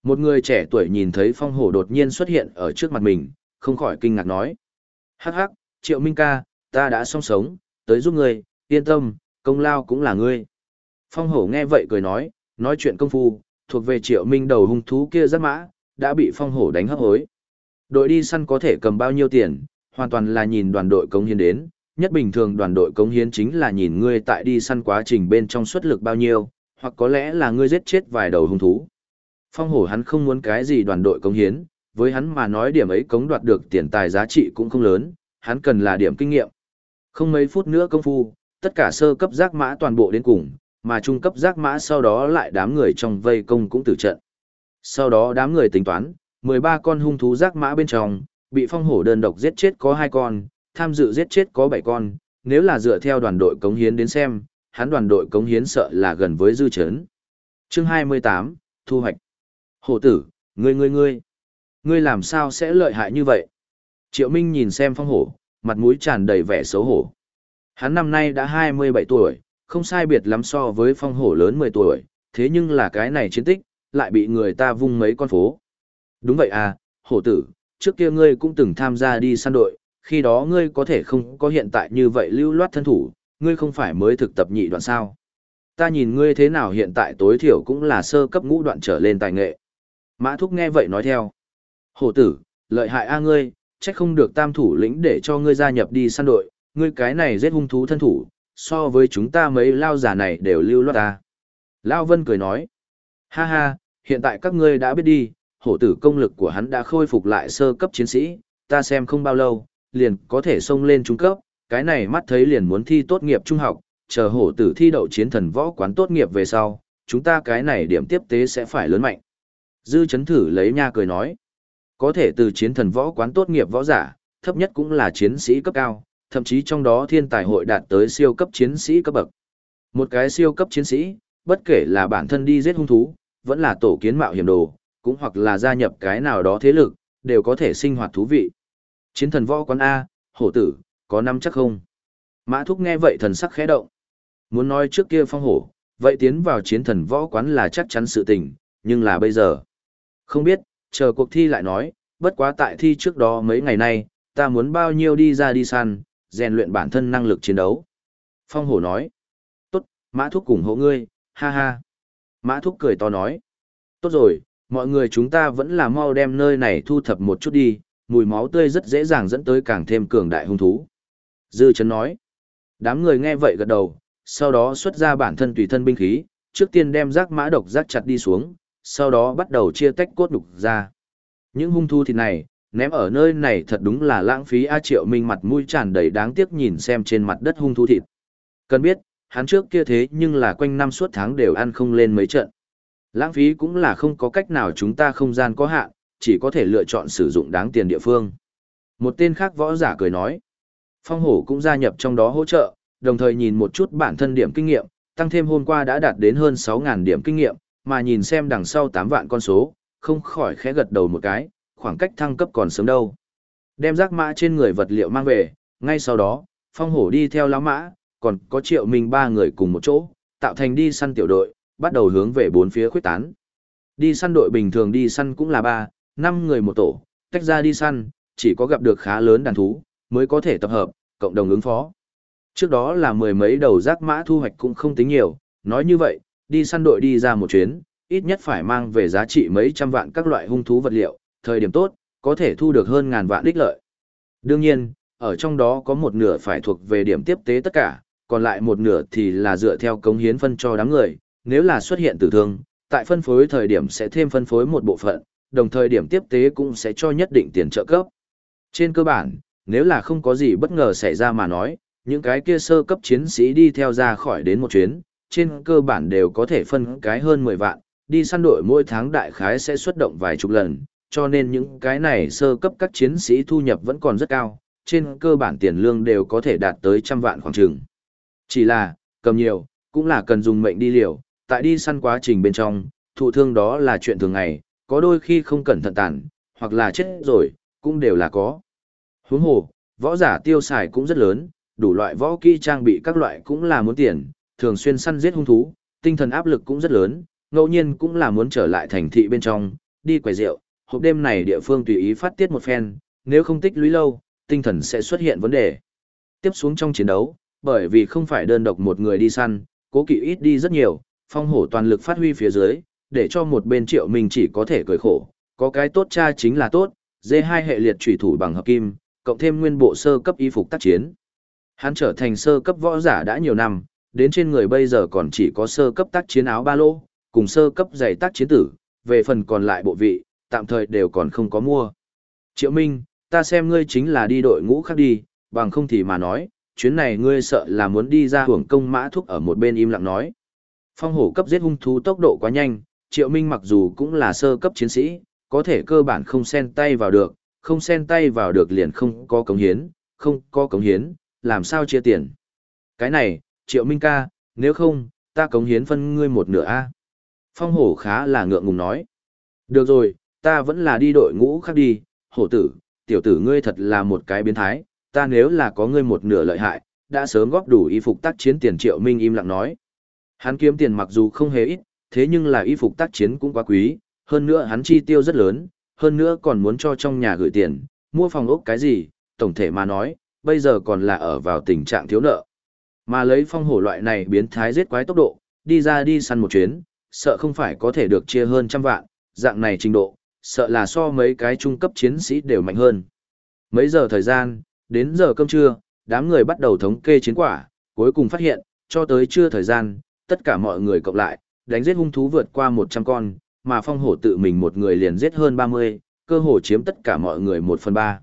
Một người trẻ tuổi nhìn thấy phong hổ đột nhiên xuất hiện ở trước mặt mình, không khỏi kinh ngạc nói. Hắc hắc, triệu minh ca, ta đã xong sống, tới giúp ngươi, yên tâm, công lao cũng là ngươi. Phong hổ nghe vậy cười nói, nói chuyện công phu, thuộc về triệu minh đầu hung thú kia rất mã, đã bị phong hổ đánh hấp hối. Đội đi săn có thể cầm bao nhiêu tiền, hoàn toàn là nhìn đoàn đội cống hiến đến, nhất bình thường đoàn đội cống hiến chính là nhìn ngươi tại đi săn quá trình bên trong xuất lực bao nhiêu, hoặc có lẽ là ngươi giết chết vài đầu hung thú. Phong hổ hắn không muốn cái gì đoàn đội cống hiến, với hắn mà nói điểm ấy cống đoạt được tiền tài giá trị cũng không lớn, hắn cần là điểm kinh nghiệm. Không mấy phút nữa công phu, tất cả sơ cấp giác mã toàn bộ đến cùng, mà trung cấp giác mã sau đó lại đám người trong vây công cũng tử trận. Sau đó đám người tính toán, 13 con hung thú giác mã bên trong, bị phong hổ đơn độc giết chết có 2 con, tham dự giết chết có 7 con, nếu là dựa theo đoàn đội cống hiến đến xem, hắn đoàn đội cống hiến sợ là gần với dư chấn. Chương 28, Thu hoạch. Hổ tử, ngươi ngươi ngươi, ngươi làm sao sẽ lợi hại như vậy? Triệu Minh nhìn xem phong hổ, mặt mũi tràn đầy vẻ xấu hổ. Hắn năm nay đã 27 tuổi, không sai biệt lắm so với phong hổ lớn 10 tuổi, thế nhưng là cái này chiến tích, lại bị người ta vung mấy con phố. Đúng vậy à, hổ tử, trước kia ngươi cũng từng tham gia đi săn đội, khi đó ngươi có thể không có hiện tại như vậy lưu loát thân thủ, ngươi không phải mới thực tập nhị đoạn sao. Ta nhìn ngươi thế nào hiện tại tối thiểu cũng là sơ cấp ngũ đoạn trở lên tài nghệ. Mã Thúc nghe vậy nói theo. Hổ tử, lợi hại a ngươi, trách không được tam thủ lĩnh để cho ngươi gia nhập đi săn đội, ngươi cái này giết hung thú thân thủ, so với chúng ta mấy lao giả này đều lưu loát ta. Lao Vân cười nói. Ha ha, hiện tại các ngươi đã biết đi, hổ tử công lực của hắn đã khôi phục lại sơ cấp chiến sĩ, ta xem không bao lâu, liền có thể xông lên trung cấp, cái này mắt thấy liền muốn thi tốt nghiệp trung học, chờ hổ tử thi đậu chiến thần võ quán tốt nghiệp về sau, chúng ta cái này điểm tiếp tế sẽ phải lớn mạnh. Dư chấn thử lấy nha cười nói, có thể từ chiến thần võ quán tốt nghiệp võ giả, thấp nhất cũng là chiến sĩ cấp cao, thậm chí trong đó thiên tài hội đạt tới siêu cấp chiến sĩ cấp bậc. Một cái siêu cấp chiến sĩ, bất kể là bản thân đi giết hung thú, vẫn là tổ kiến mạo hiểm đồ, cũng hoặc là gia nhập cái nào đó thế lực, đều có thể sinh hoạt thú vị. Chiến thần võ quán A, hổ tử, có năm chắc không? Mã thúc nghe vậy thần sắc khẽ động. Muốn nói trước kia phong hổ, vậy tiến vào chiến thần võ quán là chắc chắn sự tình, nhưng là bây giờ. Không biết, chờ cuộc thi lại nói, bất quá tại thi trước đó mấy ngày nay, ta muốn bao nhiêu đi ra đi săn, rèn luyện bản thân năng lực chiến đấu. Phong hổ nói, tốt, mã thúc cùng hộ ngươi, ha ha. Mã thúc cười to nói, tốt rồi, mọi người chúng ta vẫn là mau đem nơi này thu thập một chút đi, mùi máu tươi rất dễ dàng dẫn tới càng thêm cường đại hung thú. Dư chấn nói, đám người nghe vậy gật đầu, sau đó xuất ra bản thân tùy thân binh khí, trước tiên đem rác mã độc rác chặt đi xuống, sau đó bắt đầu chia tách cốt đục ra. Những hung thu thịt này, ném ở nơi này thật đúng là lãng phí A Triệu Minh mặt mũi tràn đầy đáng tiếc nhìn xem trên mặt đất hung thu thịt. Cần biết, hắn trước kia thế nhưng là quanh năm suốt tháng đều ăn không lên mấy trận. Lãng phí cũng là không có cách nào chúng ta không gian có hạn, chỉ có thể lựa chọn sử dụng đáng tiền địa phương. Một tên khác võ giả cười nói. Phong hổ cũng gia nhập trong đó hỗ trợ, đồng thời nhìn một chút bản thân điểm kinh nghiệm, tăng thêm hôm qua đã đạt đến hơn 6.000 điểm kinh nghiệm, mà nhìn xem đằng sau 8 vạn con số, không khỏi khẽ gật đầu một cái, khoảng cách thăng cấp còn sớm đâu. Đem rác mã trên người vật liệu mang về, ngay sau đó, phong hổ đi theo lão mã, còn có triệu minh ba người cùng một chỗ, tạo thành đi săn tiểu đội, bắt đầu hướng về bốn phía khuyết tán. Đi săn đội bình thường đi săn cũng là ba, năm người một tổ, tách ra đi săn, chỉ có gặp được khá lớn đàn thú, mới có thể tập hợp, cộng đồng ứng phó. Trước đó là mười mấy đầu rác mã thu hoạch cũng không tính nhiều, nói như vậy, đi săn đội đi ra một chuyến, ít nhất phải mang về giá trị mấy trăm vạn các loại hung thú vật liệu, thời điểm tốt, có thể thu được hơn ngàn vạn đích lợi. Đương nhiên, ở trong đó có một nửa phải thuộc về điểm tiếp tế tất cả, còn lại một nửa thì là dựa theo cống hiến phân cho đám người, nếu là xuất hiện tử thương, tại phân phối thời điểm sẽ thêm phân phối một bộ phận, đồng thời điểm tiếp tế cũng sẽ cho nhất định tiền trợ cấp. Trên cơ bản, nếu là không có gì bất ngờ xảy ra mà nói, những cái kia sơ cấp chiến sĩ đi theo ra khỏi đến một chuyến, trên cơ bản đều có thể phân cái hơn 10 vạn, đi săn đội mỗi tháng đại khái sẽ xuất động vài chục lần, cho nên những cái này sơ cấp các chiến sĩ thu nhập vẫn còn rất cao, trên cơ bản tiền lương đều có thể đạt tới trăm vạn khoảng trường. Chỉ là, cầm nhiều, cũng là cần dùng mệnh đi liều, tại đi săn quá trình bên trong, thụ thương đó là chuyện thường ngày, có đôi khi không cẩn thận tàn, hoặc là chết rồi, cũng đều là có. Huống hồ, võ giả tiêu xài cũng rất lớn, đủ loại võ kỹ trang bị các loại cũng là muốn tiền, thường xuyên săn giết hung thú, tinh thần áp lực cũng rất lớn, ngẫu nhiên cũng là muốn trở lại thành thị bên trong, đi quầy rượu, hộp đêm này địa phương tùy ý phát tiết một phen, nếu không tích lũy lâu, tinh thần sẽ xuất hiện vấn đề. Tiếp xuống trong chiến đấu, Bởi vì không phải đơn độc một người đi săn, cố kỵ ít đi rất nhiều, phong hổ toàn lực phát huy phía dưới, để cho một bên triệu mình chỉ có thể cười khổ, có cái tốt cha chính là tốt, dê hai hệ liệt trùy thủ bằng hợp kim, cộng thêm nguyên bộ sơ cấp y phục tác chiến. Hắn trở thành sơ cấp võ giả đã nhiều năm, đến trên người bây giờ còn chỉ có sơ cấp tác chiến áo ba lô, cùng sơ cấp giày tác chiến tử, về phần còn lại bộ vị, tạm thời đều còn không có mua. Triệu Minh, ta xem ngươi chính là đi đội ngũ khác đi, bằng không thì mà nói, chuyến này ngươi sợ là muốn đi ra hưởng công mã thuốc ở một bên im lặng nói. Phong hổ cấp giết hung thú tốc độ quá nhanh, Triệu Minh mặc dù cũng là sơ cấp chiến sĩ, có thể cơ bản không xen tay vào được, không xen tay vào được liền không có cống hiến, không có cống hiến, làm sao chia tiền. Cái này, Triệu Minh ca, nếu không, ta cống hiến phân ngươi một nửa a. Phong hổ khá là ngượng ngùng nói. Được rồi, ta vẫn là đi đội ngũ khác đi, hổ tử, tiểu tử ngươi thật là một cái biến thái, ta nếu là có ngươi một nửa lợi hại, đã sớm góp đủ y phục tác chiến tiền triệu minh im lặng nói. Hắn kiếm tiền mặc dù không hề ít, thế nhưng là y phục tác chiến cũng quá quý, hơn nữa hắn chi tiêu rất lớn, hơn nữa còn muốn cho trong nhà gửi tiền, mua phòng ốc cái gì, tổng thể mà nói, bây giờ còn là ở vào tình trạng thiếu nợ. Mà lấy phong hổ loại này biến thái giết quái tốc độ, đi ra đi săn một chuyến, sợ không phải có thể được chia hơn trăm vạn, dạng này trình độ, sợ là so mấy cái trung cấp chiến sĩ đều mạnh hơn. Mấy giờ thời gian, đến giờ cơm trưa, đám người bắt đầu thống kê chiến quả, cuối cùng phát hiện, cho tới trưa thời gian, tất cả mọi người cộng lại, đánh giết hung thú vượt qua 100 con, mà phong hổ tự mình một người liền giết hơn 30, cơ hồ chiếm tất cả mọi người 1 phần 3.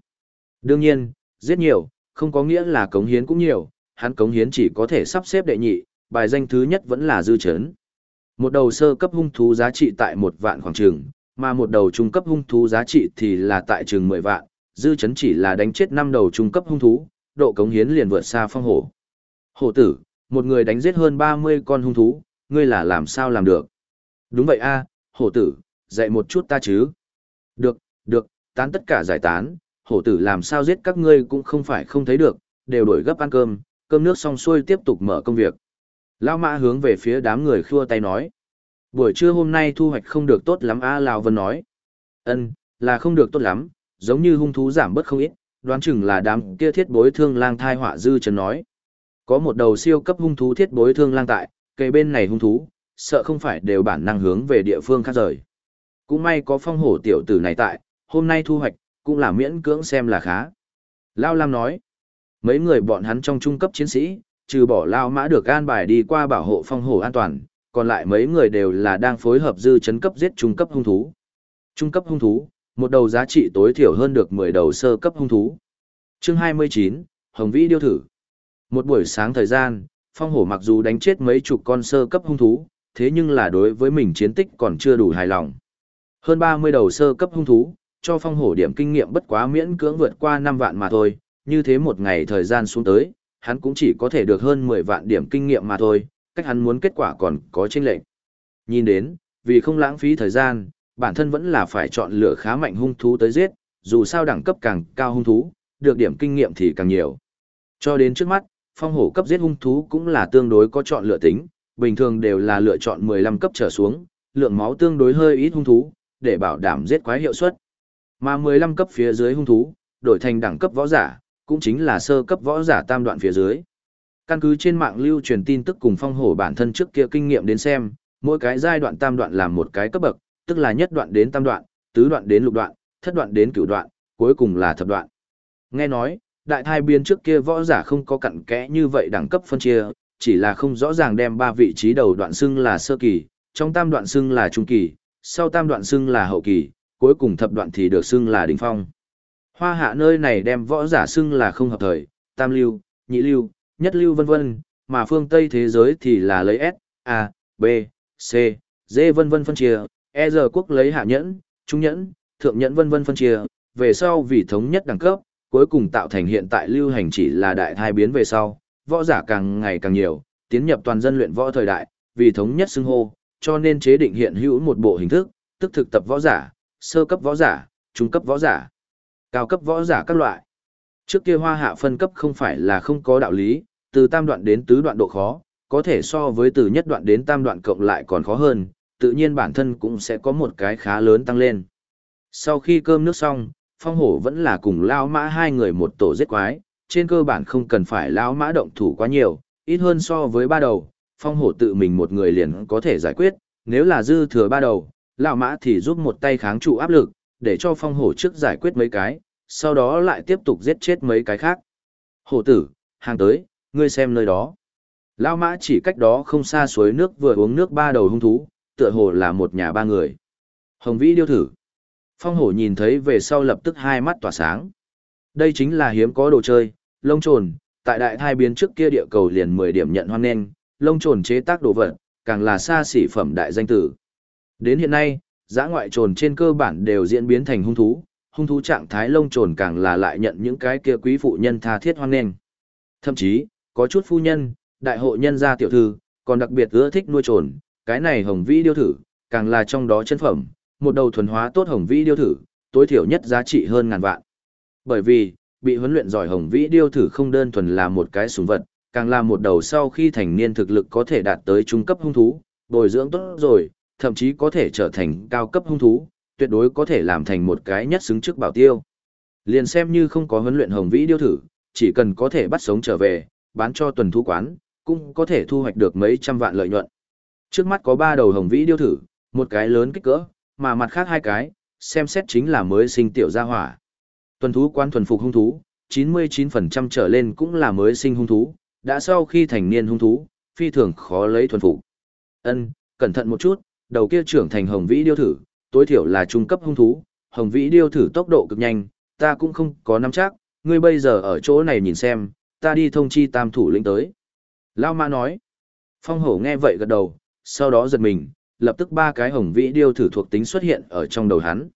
Đương nhiên, giết nhiều, không có nghĩa là cống hiến cũng nhiều, hắn cống hiến chỉ có thể sắp xếp đệ nhị, bài danh thứ nhất vẫn là dư chấn. Một đầu sơ cấp hung thú giá trị tại một vạn khoảng trường, mà một đầu trung cấp hung thú giá trị thì là tại trường 10 vạn, dư chấn chỉ là đánh chết năm đầu trung cấp hung thú, độ cống hiến liền vượt xa phong hổ. Hổ tử, một người đánh giết hơn 30 con hung thú, ngươi là làm sao làm được? Đúng vậy a, hổ tử, dạy một chút ta chứ. Được, được, tán tất cả giải tán, hổ tử làm sao giết các ngươi cũng không phải không thấy được, đều đổi gấp ăn cơm, cơm nước xong xuôi tiếp tục mở công việc. Lao mã hướng về phía đám người khua tay nói. Buổi trưa hôm nay thu hoạch không được tốt lắm a à, Lào Vân nói. Ân, là không được tốt lắm, giống như hung thú giảm bớt không ít, đoán chừng là đám kia thiết bối thương lang thai họa dư trần nói. Có một đầu siêu cấp hung thú thiết bối thương lang tại, cây bên này hung thú, sợ không phải đều bản năng hướng về địa phương khác rời. Cũng may có phong hổ tiểu tử này tại, hôm nay thu hoạch, cũng là miễn cưỡng xem là khá. Lao Lam nói, mấy người bọn hắn trong trung cấp chiến sĩ, trừ bỏ Lao Mã được an bài đi qua bảo hộ phong hổ an toàn, còn lại mấy người đều là đang phối hợp dư chấn cấp giết trung cấp hung thú. Trung cấp hung thú, một đầu giá trị tối thiểu hơn được 10 đầu sơ cấp hung thú. Chương 29, Hồng Vĩ điêu thử. Một buổi sáng thời gian, phong hổ mặc dù đánh chết mấy chục con sơ cấp hung thú, thế nhưng là đối với mình chiến tích còn chưa đủ hài lòng. Hơn 30 đầu sơ cấp hung thú, cho phong hổ điểm kinh nghiệm bất quá miễn cưỡng vượt qua 5 vạn mà thôi, như thế một ngày thời gian xuống tới, hắn cũng chỉ có thể được hơn 10 vạn điểm kinh nghiệm mà thôi, cách hắn muốn kết quả còn có chênh lệch. Nhìn đến, vì không lãng phí thời gian, bản thân vẫn là phải chọn lựa khá mạnh hung thú tới giết, dù sao đẳng cấp càng cao hung thú, được điểm kinh nghiệm thì càng nhiều. Cho đến trước mắt, phong hổ cấp giết hung thú cũng là tương đối có chọn lựa tính, bình thường đều là lựa chọn 15 cấp trở xuống, lượng máu tương đối hơi ít hung thú, để bảo đảm giết quái hiệu suất. Mà 15 cấp phía dưới hung thú, đổi thành đẳng cấp võ giả, cũng chính là sơ cấp võ giả tam đoạn phía dưới. Căn cứ trên mạng lưu truyền tin tức cùng phong hổ bản thân trước kia kinh nghiệm đến xem, mỗi cái giai đoạn tam đoạn làm một cái cấp bậc, tức là nhất đoạn đến tam đoạn, tứ đoạn đến lục đoạn, thất đoạn đến cửu đoạn, cuối cùng là thập đoạn. Nghe nói, đại thai biên trước kia võ giả không có cặn kẽ như vậy đẳng cấp phân chia, chỉ là không rõ ràng đem ba vị trí đầu đoạn xưng là sơ kỳ, trong tam đoạn xưng là trung kỳ, sau tam đoạn xưng là hậu kỳ, cuối cùng thập đoạn thì được xưng là đỉnh phong. Hoa hạ nơi này đem võ giả xưng là không hợp thời, tam lưu, nhị lưu, nhất lưu vân vân, mà phương Tây thế giới thì là lấy S, A, B, C, D vân vân phân chia, E giờ quốc lấy hạ nhẫn, trung nhẫn, thượng nhẫn vân vân phân chia, về sau vì thống nhất đẳng cấp, cuối cùng tạo thành hiện tại lưu hành chỉ là đại thai biến về sau, võ giả càng ngày càng nhiều, tiến nhập toàn dân luyện võ thời đại, vì thống nhất xưng hô, cho nên chế định hiện hữu một bộ hình thức, tức thực tập võ giả, sơ cấp võ giả, trung cấp võ giả, cao cấp võ giả các loại. Trước kia hoa hạ phân cấp không phải là không có đạo lý, từ tam đoạn đến tứ đoạn độ khó, có thể so với từ nhất đoạn đến tam đoạn cộng lại còn khó hơn, tự nhiên bản thân cũng sẽ có một cái khá lớn tăng lên. Sau khi cơm nước xong, phong hổ vẫn là cùng lao mã hai người một tổ giết quái, trên cơ bản không cần phải lão mã động thủ quá nhiều, ít hơn so với ba đầu, phong hổ tự mình một người liền có thể giải quyết, nếu là dư thừa ba đầu, lão mã thì giúp một tay kháng trụ áp lực, để cho phong hổ trước giải quyết mấy cái, sau đó lại tiếp tục giết chết mấy cái khác. Hổ tử, hàng tới, ngươi xem nơi đó. Lão mã chỉ cách đó không xa suối nước vừa uống nước ba đầu hung thú, tựa hồ là một nhà ba người. Hồng vĩ điêu thử. Phong hổ nhìn thấy về sau lập tức hai mắt tỏa sáng. Đây chính là hiếm có đồ chơi, lông trồn, tại đại thai biến trước kia địa cầu liền 10 điểm nhận hoan nghênh, lông trồn chế tác đồ vật, càng là xa xỉ phẩm đại danh tử. Đến hiện nay, giã ngoại trồn trên cơ bản đều diễn biến thành hung thú, hung thú trạng thái lông trồn càng là lại nhận những cái kia quý phụ nhân tha thiết hoan nghênh. Thậm chí, có chút phu nhân, đại hộ nhân gia tiểu thư, còn đặc biệt ưa thích nuôi trồn, cái này hồng vĩ điêu thử, càng là trong đó chân phẩm, một đầu thuần hóa tốt hồng vĩ điêu thử, tối thiểu nhất giá trị hơn ngàn vạn. Bởi vì, bị huấn luyện giỏi hồng vĩ điêu thử không đơn thuần là một cái súng vật, càng là một đầu sau khi thành niên thực lực có thể đạt tới trung cấp hung thú, bồi dưỡng tốt rồi, thậm chí có thể trở thành cao cấp hung thú, tuyệt đối có thể làm thành một cái nhất xứng trước bảo tiêu. Liền xem như không có huấn luyện hồng vĩ điêu thử, chỉ cần có thể bắt sống trở về, bán cho tuần thú quán, cũng có thể thu hoạch được mấy trăm vạn lợi nhuận. Trước mắt có ba đầu hồng vĩ điêu thử, một cái lớn kích cỡ, mà mặt khác hai cái, xem xét chính là mới sinh tiểu gia hỏa. Tuần thú quán thuần phục hung thú, 99% trở lên cũng là mới sinh hung thú, đã sau khi thành niên hung thú, phi thường khó lấy thuần phục. Ân, cẩn thận một chút, đầu kia trưởng thành hồng vĩ điêu thử, tối thiểu là trung cấp hung thú, hồng vĩ điêu thử tốc độ cực nhanh, ta cũng không có nắm chắc, ngươi bây giờ ở chỗ này nhìn xem, ta đi thông chi tam thủ lĩnh tới. Lao Mã nói, phong hổ nghe vậy gật đầu, sau đó giật mình, lập tức ba cái hồng vĩ điêu thử thuộc tính xuất hiện ở trong đầu hắn.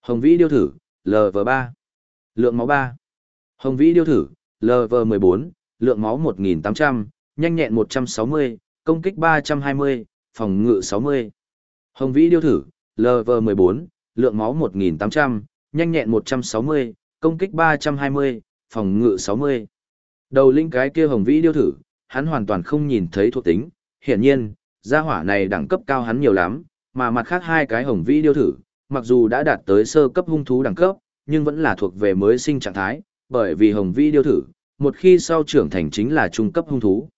Hồng vĩ điêu thử, LV3, lượng máu 3. Hồng vĩ điêu thử, LV14, lượng máu 1.800, nhanh nhẹn 160, công kích 320, phòng ngự 60. Hồng vĩ điêu thử, LV14, lượng máu 1.800, nhanh nhẹn 160, công kích 320, phòng ngự 60. Đầu linh cái kia hồng vĩ điêu thử, hắn hoàn toàn không nhìn thấy thuộc tính, hiển nhiên, gia hỏa này đẳng cấp cao hắn nhiều lắm, mà mặt khác hai cái hồng vĩ điêu thử, mặc dù đã đạt tới sơ cấp hung thú đẳng cấp, nhưng vẫn là thuộc về mới sinh trạng thái, bởi vì hồng vĩ điêu thử, một khi sau trưởng thành chính là trung cấp hung thú.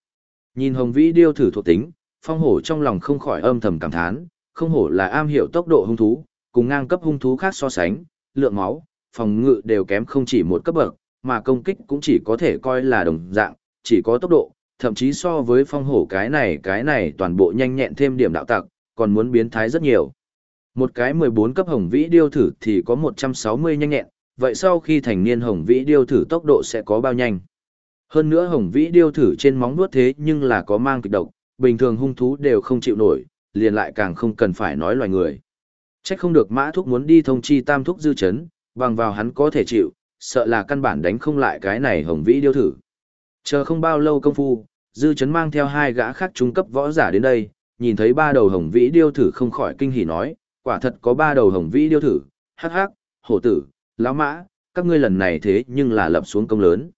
Nhìn hồng vĩ điêu thử thuộc tính, phong hổ trong lòng không khỏi âm thầm cảm thán, không hổ là am hiểu tốc độ hung thú, cùng ngang cấp hung thú khác so sánh, lượng máu, phòng ngự đều kém không chỉ một cấp bậc, mà công kích cũng chỉ có thể coi là đồng dạng, chỉ có tốc độ, thậm chí so với phong hổ cái này cái này toàn bộ nhanh nhẹn thêm điểm đạo tặc, còn muốn biến thái rất nhiều. Một cái 14 cấp hồng vĩ điêu thử thì có 160 nhanh nhẹn, vậy sau khi thành niên hồng vĩ điêu thử tốc độ sẽ có bao nhanh? Hơn nữa hồng vĩ điêu thử trên móng nuốt thế nhưng là có mang kịch độc, bình thường hung thú đều không chịu nổi, liền lại càng không cần phải nói loài người. Trách không được mã thúc muốn đi thông chi tam thúc dư chấn, bằng vào hắn có thể chịu, sợ là căn bản đánh không lại cái này hồng vĩ điêu thử. Chờ không bao lâu công phu, dư chấn mang theo hai gã khác trung cấp võ giả đến đây, nhìn thấy ba đầu hồng vĩ điêu thử không khỏi kinh hỉ nói, quả thật có ba đầu hồng vĩ điêu thử, hắc hắc, hổ tử, lão mã, các ngươi lần này thế nhưng là lập xuống công lớn.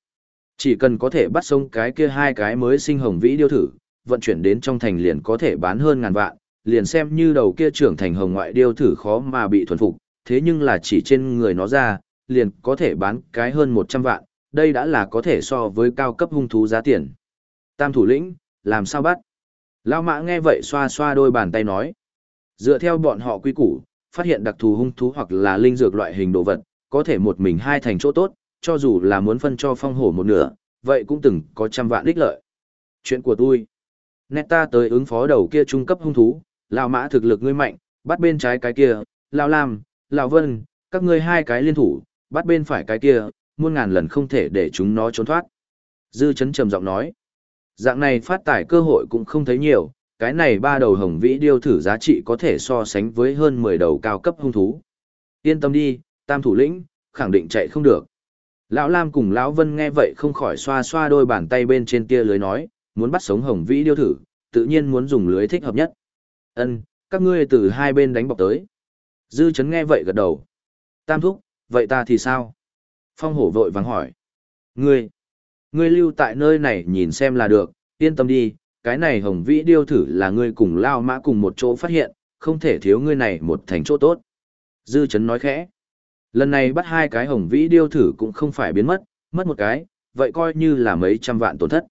Chỉ cần có thể bắt sống cái kia hai cái mới sinh hồng vĩ điêu thử, vận chuyển đến trong thành liền có thể bán hơn ngàn vạn, liền xem như đầu kia trưởng thành hồng ngoại điêu thử khó mà bị thuần phục, thế nhưng là chỉ trên người nó ra, liền có thể bán cái hơn 100 vạn, đây đã là có thể so với cao cấp hung thú giá tiền. Tam thủ lĩnh, làm sao bắt? Lao mã nghe vậy xoa xoa đôi bàn tay nói. Dựa theo bọn họ quy củ, phát hiện đặc thù hung thú hoặc là linh dược loại hình đồ vật, có thể một mình hai thành chỗ tốt, cho dù là muốn phân cho phong hổ một nửa, vậy cũng từng có trăm vạn đích lợi. Chuyện của tôi. Nét ta tới ứng phó đầu kia trung cấp hung thú, Lão mã thực lực ngươi mạnh, bắt bên trái cái kia, Lão Lam, Lão Vân, các ngươi hai cái liên thủ, bắt bên phải cái kia, muôn ngàn lần không thể để chúng nó trốn thoát. Dư chấn trầm giọng nói. Dạng này phát tải cơ hội cũng không thấy nhiều, cái này ba đầu hồng vĩ điêu thử giá trị có thể so sánh với hơn 10 đầu cao cấp hung thú. Yên tâm đi, tam thủ lĩnh, khẳng định chạy không được. Lão Lam cùng Lão Vân nghe vậy không khỏi xoa xoa đôi bàn tay bên trên tia lưới nói, muốn bắt sống hồng vĩ điêu thử, tự nhiên muốn dùng lưới thích hợp nhất. Ân, các ngươi từ hai bên đánh bọc tới. Dư chấn nghe vậy gật đầu. Tam thúc, vậy ta thì sao? Phong hổ vội vàng hỏi. Ngươi, ngươi lưu tại nơi này nhìn xem là được, yên tâm đi, cái này hồng vĩ điêu thử là ngươi cùng lao mã cùng một chỗ phát hiện, không thể thiếu ngươi này một thành chỗ tốt. Dư chấn nói khẽ. Lần này bắt hai cái hồng vĩ điêu thử cũng không phải biến mất, mất một cái, vậy coi như là mấy trăm vạn tổn thất.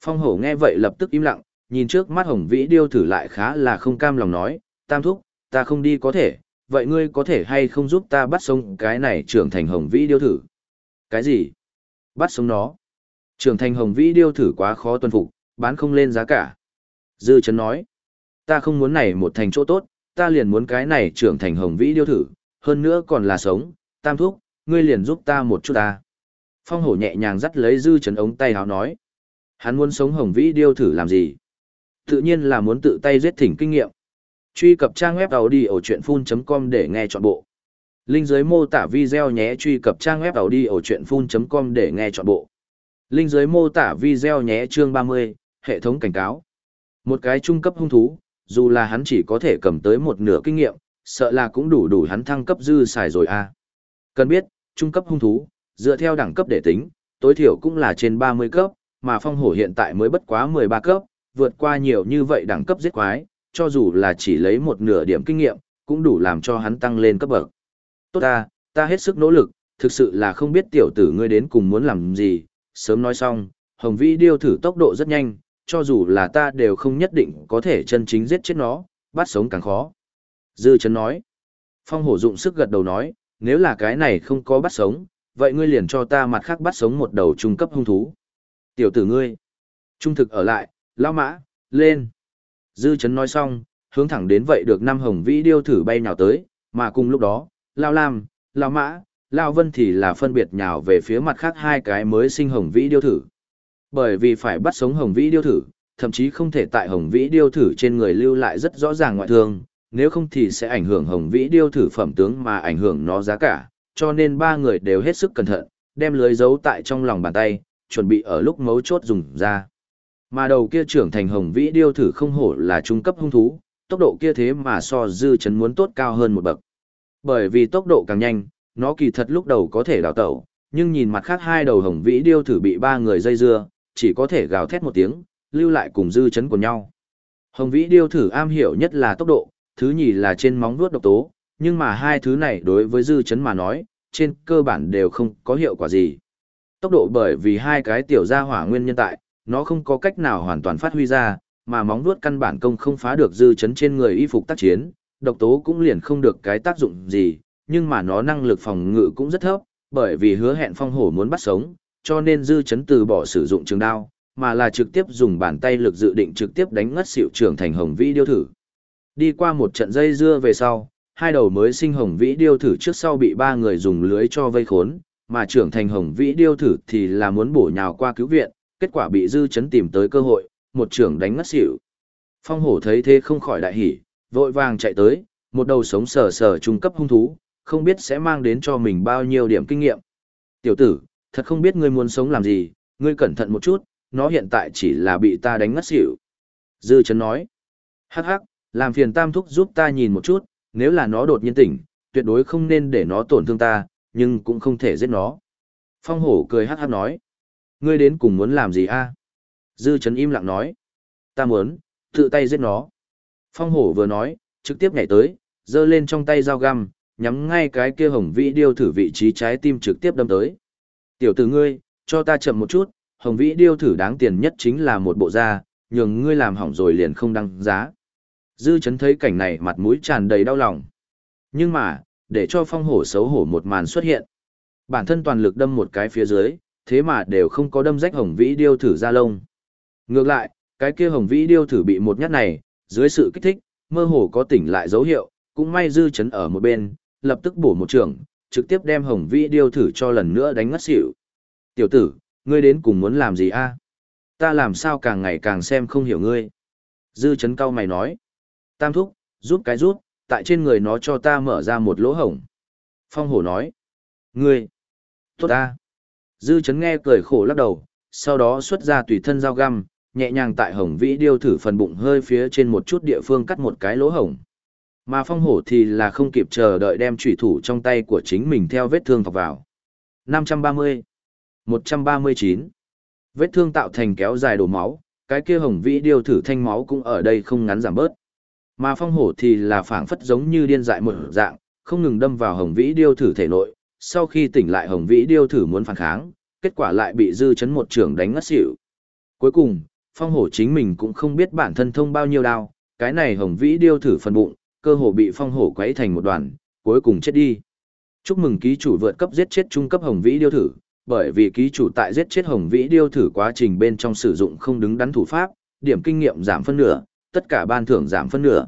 Phong hổ nghe vậy lập tức im lặng, nhìn trước mắt hồng vĩ điêu thử lại khá là không cam lòng nói, tam thúc, ta không đi có thể, vậy ngươi có thể hay không giúp ta bắt sống cái này trưởng thành hồng vĩ điêu thử? Cái gì? Bắt sống nó? Trưởng thành hồng vĩ điêu thử quá khó tuân phục, bán không lên giá cả. Dư chấn nói, ta không muốn này một thành chỗ tốt, ta liền muốn cái này trưởng thành hồng vĩ điêu thử, hơn nữa còn là sống, tam thúc, ngươi liền giúp ta một chút ta. Phong hổ nhẹ nhàng dắt lấy dư chấn ống tay háo nói, hắn muốn sống hồng vĩ điêu thử làm gì? Tự nhiên là muốn tự tay giết thỉnh kinh nghiệm. Truy cập trang web đầu đi ở chuyện full.com để nghe trọn bộ. Linh dưới mô tả video nhé truy cập trang web đầu đi ở chuyện full.com để nghe trọn bộ. Linh dưới mô tả video nhé chương 30, hệ thống cảnh cáo. Một cái trung cấp hung thú, dù là hắn chỉ có thể cầm tới một nửa kinh nghiệm, sợ là cũng đủ đủ hắn thăng cấp dư xài rồi a. À. Cần biết, trung cấp hung thú, dựa theo đẳng cấp để tính, tối thiểu cũng là trên 30 cấp, mà phong hổ hiện tại mới bất quá 13 cấp, vượt qua nhiều như vậy đẳng cấp giết quái, cho dù là chỉ lấy một nửa điểm kinh nghiệm, cũng đủ làm cho hắn tăng lên cấp bậc. Tốt ta, ta hết sức nỗ lực, thực sự là không biết tiểu tử ngươi đến cùng muốn làm gì, sớm nói xong, hồng vĩ điêu thử tốc độ rất nhanh, cho dù là ta đều không nhất định có thể chân chính giết chết nó, bắt sống càng khó. Dư chấn nói, phong hổ dụng sức gật đầu nói, nếu là cái này không có bắt sống, vậy ngươi liền cho ta mặt khác bắt sống một đầu trung cấp hung thú. Tiểu tử ngươi, trung thực ở lại, lao mã, lên. Dư chấn nói xong, hướng thẳng đến vậy được năm hồng vĩ điêu thử bay nhào tới, mà cùng lúc đó, lao lam, lao mã, lao vân thì là phân biệt nhào về phía mặt khác hai cái mới sinh hồng vĩ điêu thử. Bởi vì phải bắt sống hồng vĩ điêu thử, thậm chí không thể tại hồng vĩ điêu thử trên người lưu lại rất rõ ràng ngoại thương, nếu không thì sẽ ảnh hưởng hồng vĩ điêu thử phẩm tướng mà ảnh hưởng nó giá cả, cho nên ba người đều hết sức cẩn thận, đem lưới giấu tại trong lòng bàn tay, chuẩn bị ở lúc mấu chốt dùng ra. Mà đầu kia trưởng thành hồng vĩ điêu thử không hổ là trung cấp hung thú, tốc độ kia thế mà so dư chấn muốn tốt cao hơn một bậc. Bởi vì tốc độ càng nhanh, nó kỳ thật lúc đầu có thể đào tẩu, nhưng nhìn mặt khác hai đầu hồng vĩ điêu thử bị ba người dây dưa, chỉ có thể gào thét một tiếng, lưu lại cùng dư chấn của nhau. Hồng vĩ điêu thử am hiểu nhất là tốc độ, thứ nhì là trên móng vuốt độc tố, nhưng mà hai thứ này đối với dư chấn mà nói, trên cơ bản đều không có hiệu quả gì. Tốc độ bởi vì hai cái tiểu gia hỏa nguyên nhân tại, nó không có cách nào hoàn toàn phát huy ra, mà móng vuốt căn bản công không phá được dư chấn trên người y phục tác chiến, độc tố cũng liền không được cái tác dụng gì, nhưng mà nó năng lực phòng ngự cũng rất thấp, bởi vì hứa hẹn phong hổ muốn bắt sống, cho nên dư chấn từ bỏ sử dụng trường đao, mà là trực tiếp dùng bàn tay lực dự định trực tiếp đánh ngất xỉu trưởng thành hồng vĩ điêu thử. Đi qua một trận dây dưa về sau, hai đầu mới sinh hồng vĩ điêu thử trước sau bị ba người dùng lưới cho vây khốn, mà trưởng thành hồng vĩ điêu thử thì là muốn bổ nhào qua cứu viện, kết quả bị dư chấn tìm tới cơ hội, một trưởng đánh ngất xỉu. Phong hổ thấy thế không khỏi đại hỉ, vội vàng chạy tới, một đầu sống sờ sờ trung cấp hung thú, không biết sẽ mang đến cho mình bao nhiêu điểm kinh nghiệm. Tiểu tử, thật không biết ngươi muốn sống làm gì, ngươi cẩn thận một chút, nó hiện tại chỉ là bị ta đánh ngất xỉu. Dư chấn nói, hắc hắc, làm phiền tam thúc giúp ta nhìn một chút, nếu là nó đột nhiên tỉnh, tuyệt đối không nên để nó tổn thương ta, nhưng cũng không thể giết nó. Phong hổ cười hắc hắc nói, ngươi đến cùng muốn làm gì a? Dư Trấn im lặng nói, ta muốn, tự tay giết nó. Phong hổ vừa nói, trực tiếp nhảy tới, giơ lên trong tay dao găm, nhắm ngay cái kia hồng vĩ điêu thử vị trí trái tim trực tiếp đâm tới. Tiểu tử ngươi, cho ta chậm một chút, hồng vĩ điêu thử đáng tiền nhất chính là một bộ da, nhường ngươi làm hỏng rồi liền không đăng giá. Dư chấn thấy cảnh này mặt mũi tràn đầy đau lòng. Nhưng mà, để cho phong hổ xấu hổ một màn xuất hiện. Bản thân toàn lực đâm một cái phía dưới, thế mà đều không có đâm rách hồng vĩ điêu thử ra lông. Ngược lại, cái kia hồng vĩ điêu thử bị một nhát này, dưới sự kích thích, mơ hồ có tỉnh lại dấu hiệu, cũng may dư chấn ở một bên, lập tức bổ một trường, trực tiếp đem hồng vĩ điêu thử cho lần nữa đánh ngất xỉu. Tiểu tử, ngươi đến cùng muốn làm gì a? Ta làm sao càng ngày càng xem không hiểu ngươi. Dư chấn cao mày nói. Tam thúc, giúp cái rút, tại trên người nó cho ta mở ra một lỗ hổng. Phong hổ nói. Ngươi. Tốt ta. Dư chấn nghe cười khổ lắc đầu, sau đó xuất ra tùy thân dao găm, nhẹ nhàng tại hồng vĩ điêu thử phần bụng hơi phía trên một chút địa phương cắt một cái lỗ hổng. Mà phong hổ thì là không kịp chờ đợi đem trùy thủ trong tay của chính mình theo vết thương thọc vào. 530. 139. Vết thương tạo thành kéo dài đổ máu, cái kia hồng vĩ điêu thử thanh máu cũng ở đây không ngắn giảm bớt. Mà phong hổ thì là phảng phất giống như điên dại một dạng, không ngừng đâm vào hồng vĩ điêu thử thể nội, sau khi tỉnh lại hồng vĩ điêu thử muốn phản kháng, kết quả lại bị dư chấn một trưởng đánh ngất xỉu. Cuối cùng, phong hổ chính mình cũng không biết bản thân thông bao nhiêu đao, cái này hồng vĩ điêu thử phần bụng, cơ hồ bị phong hổ quấy thành một đoàn, cuối cùng chết đi. Chúc mừng ký chủ vượt cấp giết chết trung cấp hồng vĩ điêu thử, bởi vì ký chủ tại giết chết hồng vĩ điêu thử quá trình bên trong sử dụng không đứng đắn thủ pháp, điểm kinh nghiệm giảm phân nửa, tất cả ban thưởng giảm phân nửa.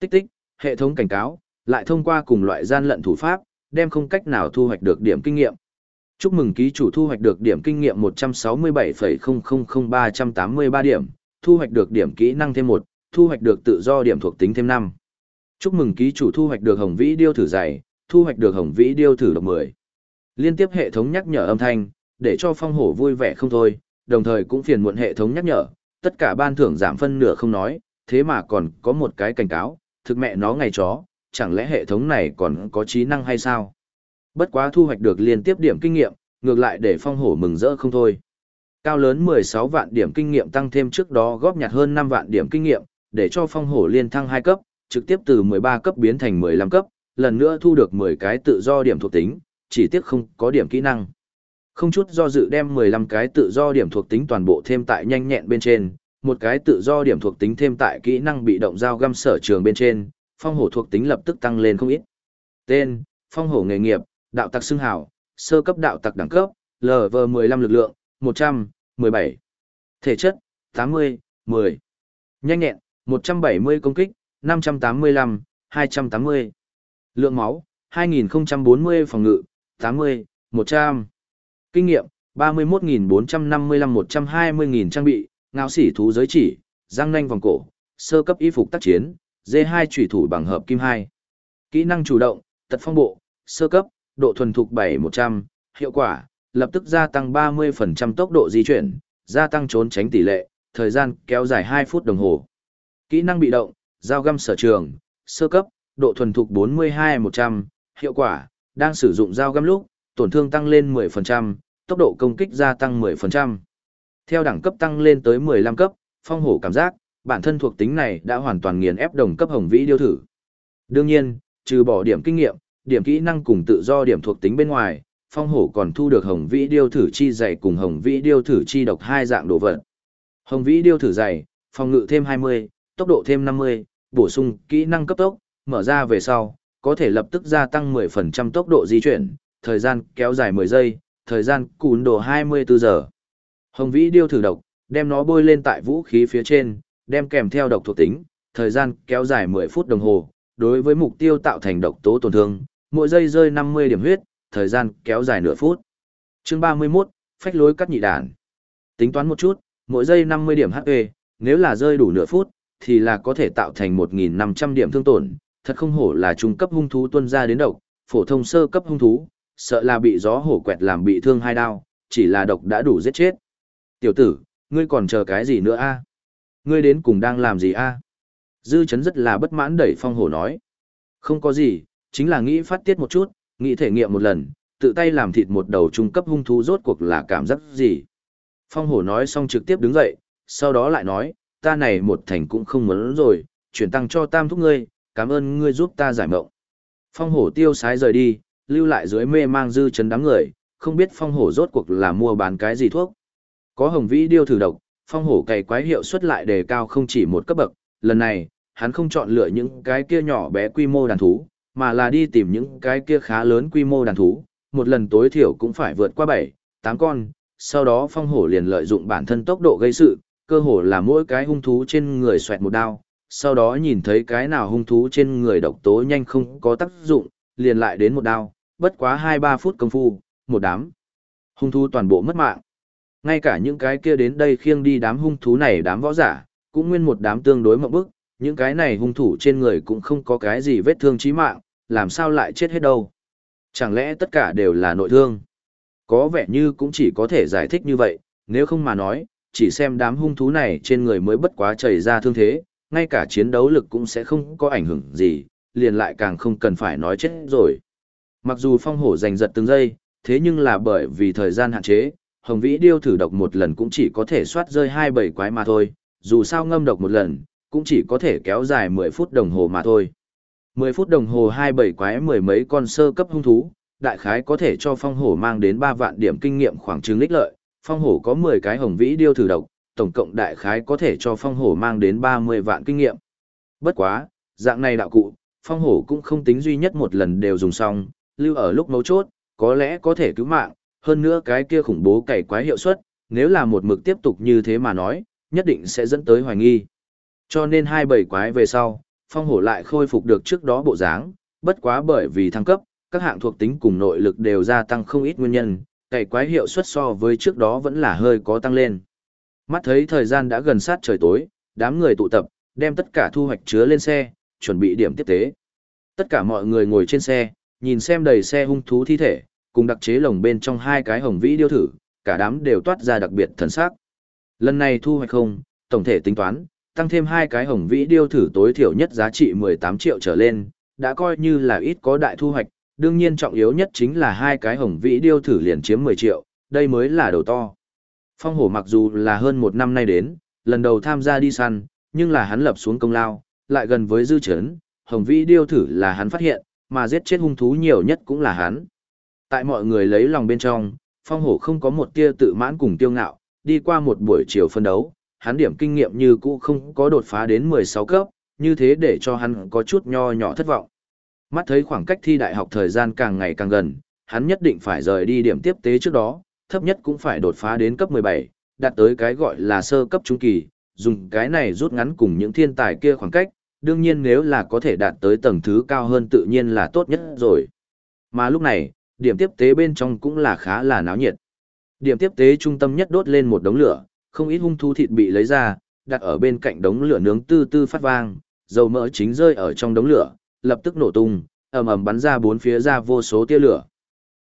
Tích tích, hệ thống cảnh cáo, lại thông qua cùng loại gian lận thủ pháp, đem không cách nào thu hoạch được điểm kinh nghiệm. Chúc mừng ký chủ thu hoạch được điểm kinh nghiệm 167,000383 điểm, thu hoạch được điểm kỹ năng thêm 1, thu hoạch được tự do điểm thuộc tính thêm 5. Chúc mừng ký chủ thu hoạch được hồng vĩ điêu thử dày, thu hoạch được hồng vĩ điêu thử độc 10. Liên tiếp hệ thống nhắc nhở âm thanh, để cho phong hổ vui vẻ không thôi, đồng thời cũng phiền muộn hệ thống nhắc nhở, tất cả ban thưởng giảm phân nửa không nói, thế mà còn có một cái cảnh cáo, thực mẹ nó ngày chó, chẳng lẽ hệ thống này còn có trí năng hay sao? Bất quá thu hoạch được liên tiếp điểm kinh nghiệm, ngược lại để phong hổ mừng rỡ không thôi. Cao lớn 16 vạn điểm kinh nghiệm tăng thêm trước đó góp nhặt hơn 5 vạn điểm kinh nghiệm, để cho phong hổ liên thăng 2 cấp, trực tiếp từ 13 cấp biến thành 15 cấp, lần nữa thu được 10 cái tự do điểm thuộc tính, chỉ tiếc không có điểm kỹ năng. Không chút do dự đem 15 cái tự do điểm thuộc tính toàn bộ thêm tại nhanh nhẹn bên trên, một cái tự do điểm thuộc tính thêm tại kỹ năng bị động giao găm sở trường bên trên, phong hổ thuộc tính lập tức tăng lên không ít. Tên, phong hổ nghề nghiệp, đạo tặc xưng hào, sơ cấp đạo tặc đẳng cấp, LV15 lực lượng, 100, 17. Thể chất, 80, 10. Nhanh nhẹn, 170 công kích, 585, 280. Lượng máu, 2040 phòng ngự, 80, 100. Kinh nghiệm, 31.455-120.000 trang bị, ngạo sỉ thú giới chỉ, răng nanh vòng cổ, sơ cấp y phục tác chiến, D2 chủy thủ bằng hợp kim 2. Kỹ năng chủ động, tật phong bộ, sơ cấp, độ thuần thục 7-100, hiệu quả, lập tức gia tăng 30% tốc độ di chuyển, gia tăng trốn tránh tỷ lệ, thời gian kéo dài 2 phút đồng hồ. Kỹ năng bị động, dao găm sở trường, sơ cấp, độ thuần thục 42-100, hiệu quả, đang sử dụng dao găm lúc, tổn thương tăng lên 10%, tốc độ công kích gia tăng 10%. Theo đẳng cấp tăng lên tới 15 cấp, phong hổ cảm giác, bản thân thuộc tính này đã hoàn toàn nghiền ép đồng cấp hồng vĩ điêu thử. Đương nhiên, trừ bỏ điểm kinh nghiệm, điểm kỹ năng cùng tự do điểm thuộc tính bên ngoài, phong hổ còn thu được hồng vĩ điêu thử chi dày cùng hồng vĩ điêu thử chi độc hai dạng đồ vật. Hồng vĩ điêu thử dày, phòng ngự thêm 20, tốc độ thêm 50, bổ sung kỹ năng cấp tốc, mở ra về sau, có thể lập tức gia tăng 10% tốc độ di chuyển, thời gian kéo dài 10 giây, thời gian cún đồ 24 giờ. Hồng vĩ điêu thử độc, đem nó bôi lên tại vũ khí phía trên, đem kèm theo độc thuộc tính, thời gian kéo dài 10 phút đồng hồ, đối với mục tiêu tạo thành độc tố tổn thương, mỗi giây rơi 50 điểm huyết, thời gian kéo dài nửa phút. Chương 31, phách lối cắt nhị đàn. Tính toán một chút, mỗi giây 50 điểm HP, nếu là rơi đủ nửa phút, thì là có thể tạo thành 1.500 điểm thương tổn, thật không hổ là trung cấp hung thú tuân ra đến độc, phổ thông sơ cấp hung thú, sợ là bị gió hổ quẹt làm bị thương hai đao, chỉ là độc đã đủ giết chết. Tiểu tử, ngươi còn chờ cái gì nữa a? Ngươi đến cùng đang làm gì a? Dư chấn rất là bất mãn đẩy phong hổ nói. Không có gì, chính là nghĩ phát tiết một chút, nghĩ thể nghiệm một lần, tự tay làm thịt một đầu trung cấp hung thú rốt cuộc là cảm giác gì. Phong hổ nói xong trực tiếp đứng dậy, sau đó lại nói, ta này một thành cũng không muốn rồi, chuyển tăng cho tam thúc ngươi, cảm ơn ngươi giúp ta giải mộng. Phong hổ tiêu sái rời đi, lưu lại dưới mê mang dư chấn đám người, không biết phong hổ rốt cuộc là mua bán cái gì thuốc. Có hồng vĩ điêu thử độc, phong hổ cày quái hiệu suất lại đề cao không chỉ một cấp bậc, lần này, hắn không chọn lựa những cái kia nhỏ bé quy mô đàn thú, mà là đi tìm những cái kia khá lớn quy mô đàn thú, một lần tối thiểu cũng phải vượt qua 7, 8 con, sau đó phong hổ liền lợi dụng bản thân tốc độ gây sự, cơ hồ là mỗi cái hung thú trên người xoẹt một đao, sau đó nhìn thấy cái nào hung thú trên người độc tố nhanh không có tác dụng, liền lại đến một đao, bất quá 2-3 phút công phu, một đám. Hung thú toàn bộ mất mạng. Ngay cả những cái kia đến đây khiêng đi đám hung thú này đám võ giả, cũng nguyên một đám tương đối mộng bức, những cái này hung thủ trên người cũng không có cái gì vết thương chí mạng, làm sao lại chết hết đâu. Chẳng lẽ tất cả đều là nội thương? Có vẻ như cũng chỉ có thể giải thích như vậy, nếu không mà nói, chỉ xem đám hung thú này trên người mới bất quá chảy ra thương thế, ngay cả chiến đấu lực cũng sẽ không có ảnh hưởng gì, liền lại càng không cần phải nói chết rồi. Mặc dù phong hổ giành giật từng giây, thế nhưng là bởi vì thời gian hạn chế, Hồng Vĩ Điêu thử độc một lần cũng chỉ có thể soát rơi hai bảy quái mà thôi, dù sao ngâm độc một lần, cũng chỉ có thể kéo dài 10 phút đồng hồ mà thôi. 10 phút đồng hồ hai bảy quái mười mấy con sơ cấp hung thú, đại khái có thể cho phong hổ mang đến 3 vạn điểm kinh nghiệm khoảng chứng lích lợi, phong hổ có 10 cái hồng vĩ điêu thử độc, tổng cộng đại khái có thể cho phong hổ mang đến 30 vạn kinh nghiệm. Bất quá, dạng này đạo cụ, phong hổ cũng không tính duy nhất một lần đều dùng xong, lưu ở lúc mấu chốt, có lẽ có thể cứu mạng, hơn nữa cái kia khủng bố cày quái hiệu suất, nếu là một mực tiếp tục như thế mà nói, nhất định sẽ dẫn tới hoài nghi. Cho nên hai bầy quái về sau, phong hổ lại khôi phục được trước đó bộ dáng, bất quá bởi vì thăng cấp, các hạng thuộc tính cùng nội lực đều gia tăng không ít nguyên nhân, cày quái hiệu suất so với trước đó vẫn là hơi có tăng lên. Mắt thấy thời gian đã gần sát trời tối, đám người tụ tập, đem tất cả thu hoạch chứa lên xe, chuẩn bị điểm tiếp tế. Tất cả mọi người ngồi trên xe, nhìn xem đầy xe hung thú thi thể, cùng đặc chế lồng bên trong hai cái hồng vĩ điêu thử, cả đám đều toát ra đặc biệt thần sắc. Lần này thu hoạch không, tổng thể tính toán, tăng thêm hai cái hồng vĩ điêu thử tối thiểu nhất giá trị 18 triệu trở lên, đã coi như là ít có đại thu hoạch, đương nhiên trọng yếu nhất chính là hai cái hồng vĩ điêu thử liền chiếm 10 triệu, đây mới là đầu to. Phong hổ mặc dù là hơn một năm nay đến, lần đầu tham gia đi săn, nhưng là hắn lập xuống công lao, lại gần với dư chấn, hồng vĩ điêu thử là hắn phát hiện, mà giết chết hung thú nhiều nhất cũng là hắn. Tại mọi người lấy lòng bên trong, phong hổ không có một tia tự mãn cùng tiêu ngạo, đi qua một buổi chiều phân đấu, hắn điểm kinh nghiệm như cũ không có đột phá đến 16 cấp, như thế để cho hắn có chút nho nhỏ thất vọng. Mắt thấy khoảng cách thi đại học thời gian càng ngày càng gần, hắn nhất định phải rời đi điểm tiếp tế trước đó, thấp nhất cũng phải đột phá đến cấp 17, đạt tới cái gọi là sơ cấp trung kỳ, dùng cái này rút ngắn cùng những thiên tài kia khoảng cách, đương nhiên nếu là có thể đạt tới tầng thứ cao hơn tự nhiên là tốt nhất rồi. Mà lúc này, điểm tiếp tế bên trong cũng là khá là náo nhiệt. Điểm tiếp tế trung tâm nhất đốt lên một đống lửa, không ít hung thú thịt bị lấy ra, đặt ở bên cạnh đống lửa nướng tư tư phát vang, dầu mỡ chính rơi ở trong đống lửa, lập tức nổ tung, ầm ầm bắn ra bốn phía ra vô số tia lửa.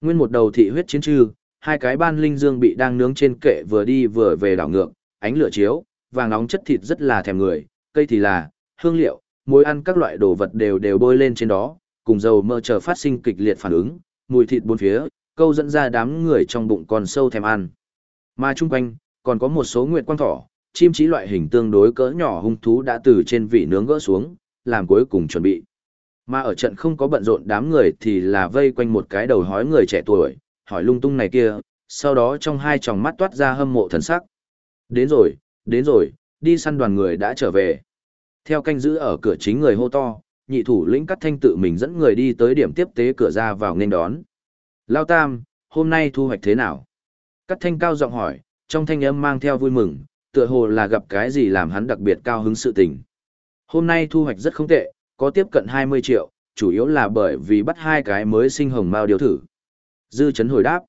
Nguyên một đầu thị huyết chiến trư, hai cái ban linh dương bị đang nướng trên kệ vừa đi vừa về đảo ngược, ánh lửa chiếu, vàng nóng chất thịt rất là thèm người, cây thì là, hương liệu, muối ăn các loại đồ vật đều đều bôi lên trên đó, cùng dầu mỡ chờ phát sinh kịch liệt phản ứng, mùi thịt bốn phía, câu dẫn ra đám người trong bụng còn sâu thèm ăn. Mà chung quanh, còn có một số nguyệt quang thỏ, chim trí loại hình tương đối cỡ nhỏ hung thú đã từ trên vị nướng gỡ xuống, làm cuối cùng chuẩn bị. Mà ở trận không có bận rộn đám người thì là vây quanh một cái đầu hói người trẻ tuổi, hỏi lung tung này kia, sau đó trong hai tròng mắt toát ra hâm mộ thần sắc. Đến rồi, đến rồi, đi săn đoàn người đã trở về. Theo canh giữ ở cửa chính người hô to, nhị thủ lĩnh cắt thanh tự mình dẫn người đi tới điểm tiếp tế cửa ra vào nên đón. Lao Tam, hôm nay thu hoạch thế nào? Cắt thanh cao giọng hỏi, trong thanh âm mang theo vui mừng, tựa hồ là gặp cái gì làm hắn đặc biệt cao hứng sự tình. Hôm nay thu hoạch rất không tệ, có tiếp cận 20 triệu, chủ yếu là bởi vì bắt hai cái mới sinh hồng mao điều thử. Dư chấn hồi đáp,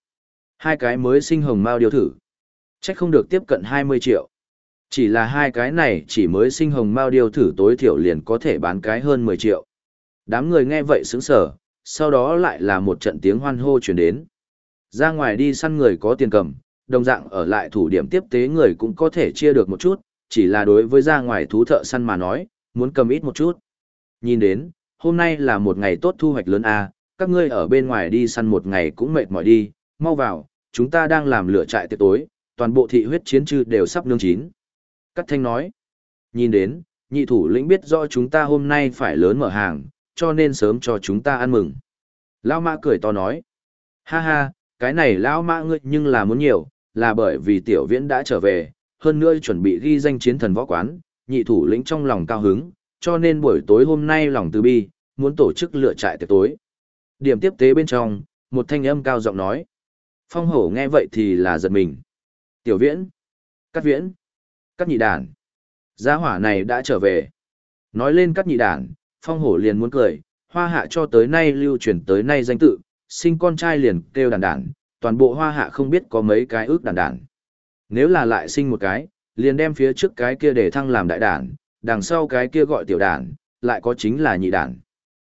hai cái mới sinh hồng mao điều thử. Chắc không được tiếp cận 20 triệu. Chỉ là hai cái này chỉ mới sinh hồng mao điều thử tối thiểu liền có thể bán cái hơn 10 triệu. Đám người nghe vậy sững sở, sau đó lại là một trận tiếng hoan hô chuyển đến. Ra ngoài đi săn người có tiền cầm, đồng dạng ở lại thủ điểm tiếp tế người cũng có thể chia được một chút, chỉ là đối với ra ngoài thú thợ săn mà nói, muốn cầm ít một chút. Nhìn đến, hôm nay là một ngày tốt thu hoạch lớn a, các ngươi ở bên ngoài đi săn một ngày cũng mệt mỏi đi, mau vào, chúng ta đang làm lửa trại tiệc tối, toàn bộ thị huyết chiến trư đều sắp nương chín. Cắt thanh nói, nhìn đến, nhị thủ lĩnh biết rõ chúng ta hôm nay phải lớn mở hàng, cho nên sớm cho chúng ta ăn mừng. Lão mã cười to nói, ha ha, cái này lão mã ngươi nhưng là muốn nhiều, là bởi vì tiểu viễn đã trở về, hơn nữa chuẩn bị ghi danh chiến thần võ quán, nhị thủ lĩnh trong lòng cao hứng, cho nên buổi tối hôm nay lòng từ bi, muốn tổ chức lựa trại tiệc tối. Điểm tiếp tế bên trong, một thanh âm cao giọng nói. Phong hổ nghe vậy thì là giật mình. Tiểu viễn, cắt viễn, cắt nhị đàn. Gia hỏa này đã trở về. Nói lên cắt nhị đàn, phong hổ liền muốn cười, hoa hạ cho tới nay lưu truyền tới nay danh tự, sinh con trai liền kêu đàn đàn, toàn bộ hoa hạ không biết có mấy cái ước đàn đàn. Nếu là lại sinh một cái, liền đem phía trước cái kia để thăng làm đại đàn, đằng sau cái kia gọi tiểu đàn, lại có chính là nhị đàn.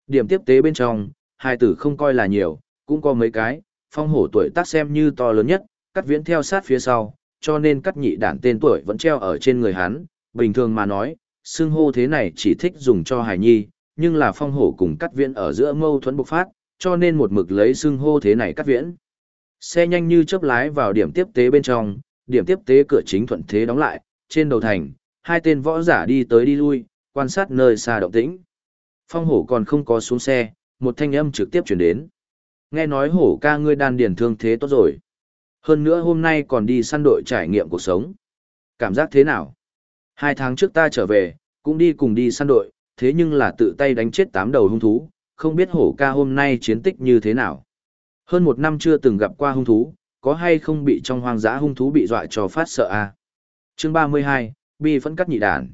Điểm tiếp tế bên trong, hai tử không coi là nhiều, cũng có mấy cái, phong hổ tuổi tác xem như to lớn nhất, cắt viễn theo sát phía sau, cho nên cắt nhị đản tên tuổi vẫn treo ở trên người hắn, bình thường mà nói, xưng hô thế này chỉ thích dùng cho hài nhi, nhưng là phong hổ cùng cắt viễn ở giữa mâu thuẫn bộc phát, cho nên một mực lấy xưng hô thế này cắt viễn. Xe nhanh như chớp lái vào điểm tiếp tế bên trong, điểm tiếp tế cửa chính thuận thế đóng lại, trên đầu thành, hai tên võ giả đi tới đi lui, quan sát nơi xa động tĩnh. Phong hổ còn không có xuống xe, một thanh âm trực tiếp chuyển đến. Nghe nói hổ ca ngươi đan điền thương thế tốt rồi. Hơn nữa hôm nay còn đi săn đội trải nghiệm cuộc sống. Cảm giác thế nào? Hai tháng trước ta trở về, cũng đi cùng đi săn đội, thế nhưng là tự tay đánh chết tám đầu hung thú, không biết hổ ca hôm nay chiến tích như thế nào. Hơn một năm chưa từng gặp qua hung thú, có hay không bị trong hoang dã hung thú bị dọa cho phát sợ a à? Chương ba mươi hai, Bi phẫn cắt nhị đàn.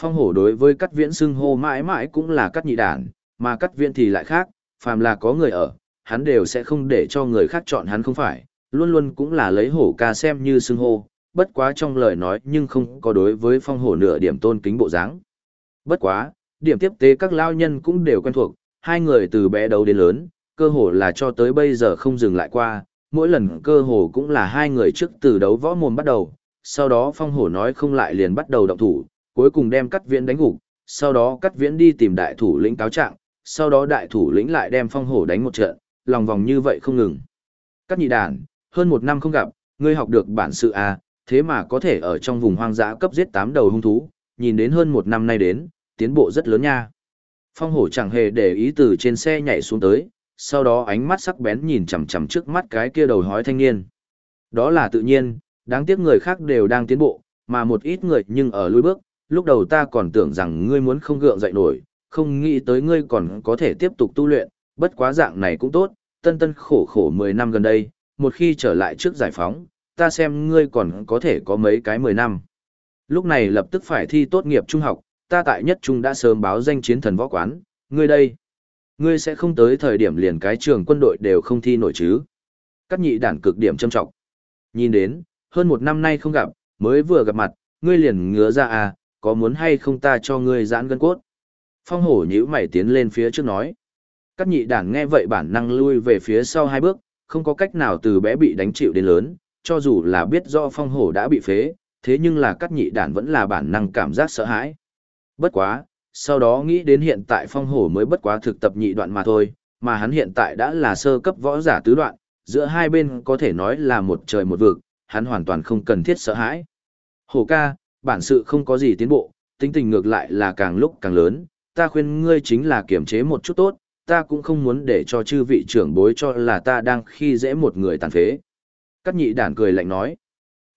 Phong hổ đối với cắt viễn xưng hô mãi mãi cũng là cắt nhị đàn, mà cắt viễn thì lại khác, phàm là có người ở, hắn đều sẽ không để cho người khác chọn hắn không phải, luôn luôn cũng là lấy hổ ca xem như xưng hô, bất quá trong lời nói nhưng không có đối với phong hổ nửa điểm tôn kính bộ dáng. Bất quá, điểm tiếp tế các lao nhân cũng đều quen thuộc, hai người từ bé đấu đến lớn, cơ hồ là cho tới bây giờ không dừng lại qua, mỗi lần cơ hồ cũng là hai người trước từ đấu võ mồm bắt đầu, sau đó phong hổ nói không lại liền bắt đầu động thủ, cuối cùng đem cắt viễn đánh gục, sau đó cắt viễn đi tìm đại thủ lĩnh cáo trạng, sau đó đại thủ lĩnh lại đem phong hổ đánh một trận, lòng vòng như vậy không ngừng. Cắt nhị đàn, hơn một năm không gặp, ngươi học được bản sự à, thế mà có thể ở trong vùng hoang dã cấp giết tám đầu hung thú, nhìn đến hơn một năm nay đến, tiến bộ rất lớn nha. Phong hổ chẳng hề để ý từ trên xe nhảy xuống tới, sau đó ánh mắt sắc bén nhìn chằm chằm trước mắt cái kia đầu hói thanh niên. Đó là tự nhiên, đáng tiếc người khác đều đang tiến bộ, mà một ít người nhưng ở lùi bước, lúc đầu ta còn tưởng rằng ngươi muốn không gượng dậy nổi, không nghĩ tới ngươi còn có thể tiếp tục tu luyện, bất quá dạng này cũng tốt, tân tân khổ khổ 10 năm gần đây, một khi trở lại trước giải phóng, ta xem ngươi còn có thể có mấy cái 10 năm. Lúc này lập tức phải thi tốt nghiệp trung học, ta tại nhất trung đã sớm báo danh chiến thần võ quán, ngươi đây. Ngươi sẽ không tới thời điểm liền cái trường quân đội đều không thi nổi chứ. Các nhị đản cực điểm châm trọng. Nhìn đến, hơn một năm nay không gặp, mới vừa gặp mặt, ngươi liền ngứa ra à, có muốn hay không ta cho ngươi giãn gân cốt. Phong hổ nhữ mày tiến lên phía trước nói. Các nhị đản nghe vậy bản năng lui về phía sau hai bước, không có cách nào từ bé bị đánh chịu đến lớn, cho dù là biết do phong hổ đã bị phế, thế nhưng là cắt nhị đản vẫn là bản năng cảm giác sợ hãi. Bất quá, sau đó nghĩ đến hiện tại phong hổ mới bất quá thực tập nhị đoạn mà thôi, mà hắn hiện tại đã là sơ cấp võ giả tứ đoạn, giữa hai bên có thể nói là một trời một vực, hắn hoàn toàn không cần thiết sợ hãi. Hổ ca, bản sự không có gì tiến bộ, tính tình ngược lại là càng lúc càng lớn, ta khuyên ngươi chính là kiểm chế một chút tốt, ta cũng không muốn để cho chư vị trưởng bối cho là ta đang khi dễ một người tàn phế. Cắt nhị đản cười lạnh nói.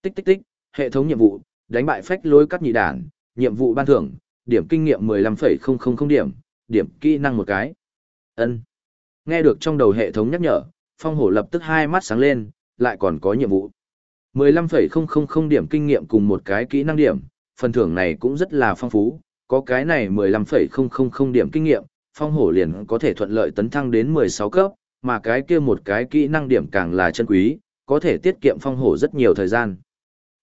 Tích tích tích, hệ thống nhiệm vụ, đánh bại phách lối cắt nhị đản, nhiệm vụ ban thưởng, điểm kinh nghiệm 15,000 điểm, điểm kỹ năng một cái. Ân. Nghe được trong đầu hệ thống nhắc nhở, phong hổ lập tức hai mắt sáng lên, lại còn có nhiệm vụ. 15,000 điểm kinh nghiệm cùng một cái kỹ năng điểm, phần thưởng này cũng rất là phong phú, có cái này 15,000 điểm kinh nghiệm, phong hổ liền có thể thuận lợi tấn thăng đến 16 cấp, mà cái kia một cái kỹ năng điểm càng là chân quý, có thể tiết kiệm phong hổ rất nhiều thời gian.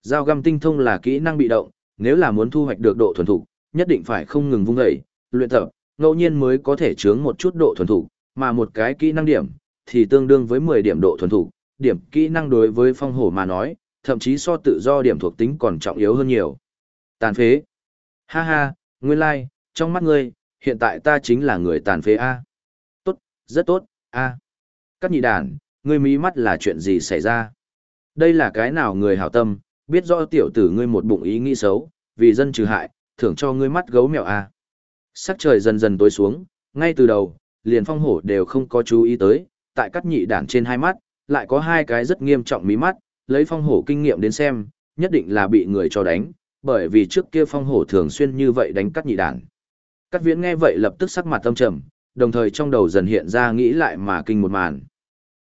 Giao găm tinh thông là kỹ năng bị động, nếu là muốn thu hoạch được độ thuần thục, nhất định phải không ngừng vung dậy, luyện tập, ngẫu nhiên mới có thể chướng một chút độ thuần thục, mà một cái kỹ năng điểm thì tương đương với 10 điểm độ thuần thục, điểm kỹ năng đối với phong hổ mà nói, thậm chí so tự do điểm thuộc tính còn trọng yếu hơn nhiều. Tàn phế. Ha ha, nguyên lai, like, trong mắt ngươi, hiện tại ta chính là người tàn phế A. Tốt, rất tốt, A. Các nhị đàn, ngươi mí mắt là chuyện gì xảy ra? Đây là cái nào người hảo tâm, biết rõ tiểu tử ngươi một bụng ý nghĩ xấu, vì dân trừ hại, thưởng cho ngươi mắt gấu mèo A. Sắc trời dần dần tối xuống, ngay từ đầu, liền phong hổ đều không có chú ý tới, tại các nhị đàn trên hai mắt, lại có hai cái rất nghiêm trọng mí mắt, lấy phong hổ kinh nghiệm đến xem, nhất định là bị người cho đánh, bởi vì trước kia phong hổ thường xuyên như vậy đánh cắt nhị đàn. Cát viễn nghe vậy lập tức sắc mặt tâm trầm, đồng thời trong đầu dần hiện ra nghĩ lại mà kinh một màn.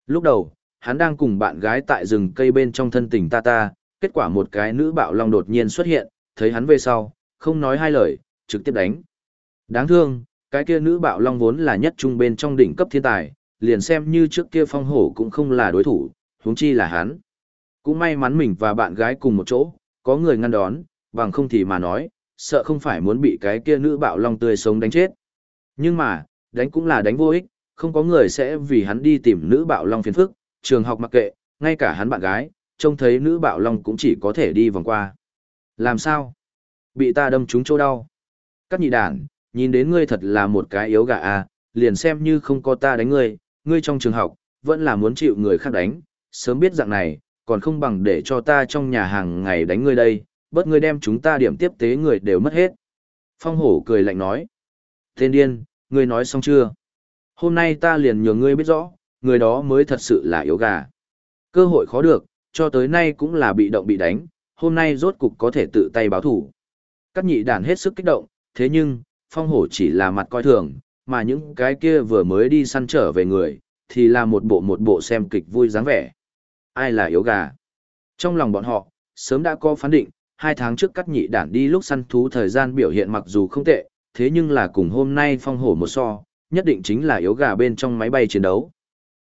Lúc đầu, hắn đang cùng bạn gái tại rừng cây bên trong thân tình ta ta, kết quả một cái nữ bạo long đột nhiên xuất hiện, thấy hắn về sau, không nói hai lời, trực tiếp đánh. Đáng thương, cái kia nữ bạo long vốn là nhất trung bên trong đỉnh cấp thiên tài, liền xem như trước kia phong hổ cũng không là đối thủ, huống chi là hắn. Cũng may mắn mình và bạn gái cùng một chỗ, có người ngăn đón, bằng không thì mà nói, sợ không phải muốn bị cái kia nữ bạo long tươi sống đánh chết. Nhưng mà, đánh cũng là đánh vô ích, không có người sẽ vì hắn đi tìm nữ bạo long phiền phức, trường học mặc kệ, ngay cả hắn bạn gái, trông thấy nữ bạo long cũng chỉ có thể đi vòng qua. Làm sao? Bị ta đâm trúng chỗ đau. Các nhị đàn, nhìn đến ngươi thật là một cái yếu gà à, liền xem như không có ta đánh ngươi, ngươi trong trường học, vẫn là muốn chịu người khác đánh, sớm biết dạng này, còn không bằng để cho ta trong nhà hàng ngày đánh ngươi đây, bớt ngươi đem chúng ta điểm tiếp tế người đều mất hết. Phong hổ cười lạnh nói. Tên điên, ngươi nói xong chưa? Hôm nay ta liền nhường ngươi biết rõ, người đó mới thật sự là yếu gà. Cơ hội khó được, cho tới nay cũng là bị động bị đánh, hôm nay rốt cục có thể tự tay báo thủ. Các nhị đàn hết sức kích động, thế nhưng, phong hổ chỉ là mặt coi thường, mà những cái kia vừa mới đi săn trở về người, thì là một bộ một bộ xem kịch vui dáng vẻ. Ai là yếu gà? Trong lòng bọn họ, sớm đã có phán định, hai tháng trước cắt nhị đản đi lúc săn thú thời gian biểu hiện mặc dù không tệ, thế nhưng là cùng hôm nay phong hổ một so, nhất định chính là yếu gà bên trong máy bay chiến đấu.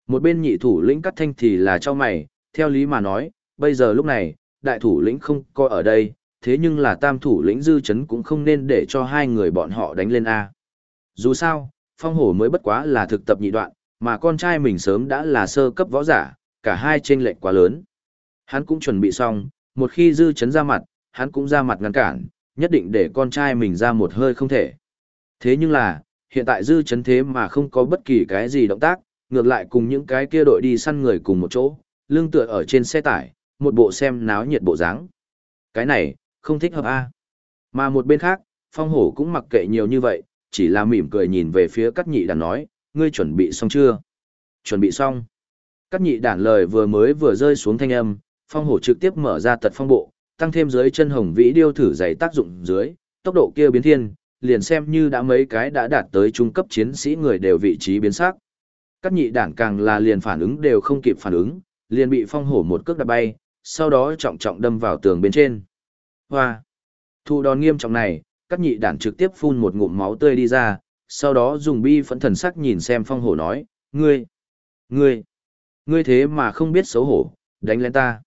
Một bên nhị thủ lĩnh cắt thanh thì là cho mày, theo lý mà nói, bây giờ lúc này, đại thủ lĩnh không có ở đây, thế nhưng là tam thủ lĩnh dư chấn cũng không nên để cho hai người bọn họ đánh lên A. Dù sao, phong hổ mới bất quá là thực tập nhị đoạn, mà con trai mình sớm đã là sơ cấp võ giả, cả hai chênh lệch quá lớn. Hắn cũng chuẩn bị xong, một khi dư chấn ra mặt, hắn cũng ra mặt ngăn cản, nhất định để con trai mình ra một hơi không thể. Thế nhưng là, hiện tại dư chấn thế mà không có bất kỳ cái gì động tác, ngược lại cùng những cái kia đội đi săn người cùng một chỗ, lưng tựa ở trên xe tải, một bộ xem náo nhiệt bộ dáng. Cái này, không thích hợp a. Mà một bên khác, phong hổ cũng mặc kệ nhiều như vậy, chỉ là mỉm cười nhìn về phía cắt nhị đàn nói, ngươi chuẩn bị xong chưa? Chuẩn bị xong. Cắt nhị đàn lời vừa mới vừa rơi xuống thanh âm, phong hổ trực tiếp mở ra tật phong bộ, tăng thêm dưới chân hồng vĩ điêu thử giày tác dụng dưới, tốc độ kia biến thiên, liền xem như đã mấy cái đã đạt tới trung cấp chiến sĩ người đều vị trí biến sắc. Các nhị đảng càng là liền phản ứng đều không kịp phản ứng, liền bị phong hổ một cước đạp bay, sau đó trọng trọng đâm vào tường bên trên. Hoa! Thu đòn nghiêm trọng này, các nhị đảng trực tiếp phun một ngụm máu tươi đi ra, sau đó dùng bi phẫn thần sắc nhìn xem phong hổ nói, ngươi, ngươi, ngươi thế mà không biết xấu hổ, đánh lên ta.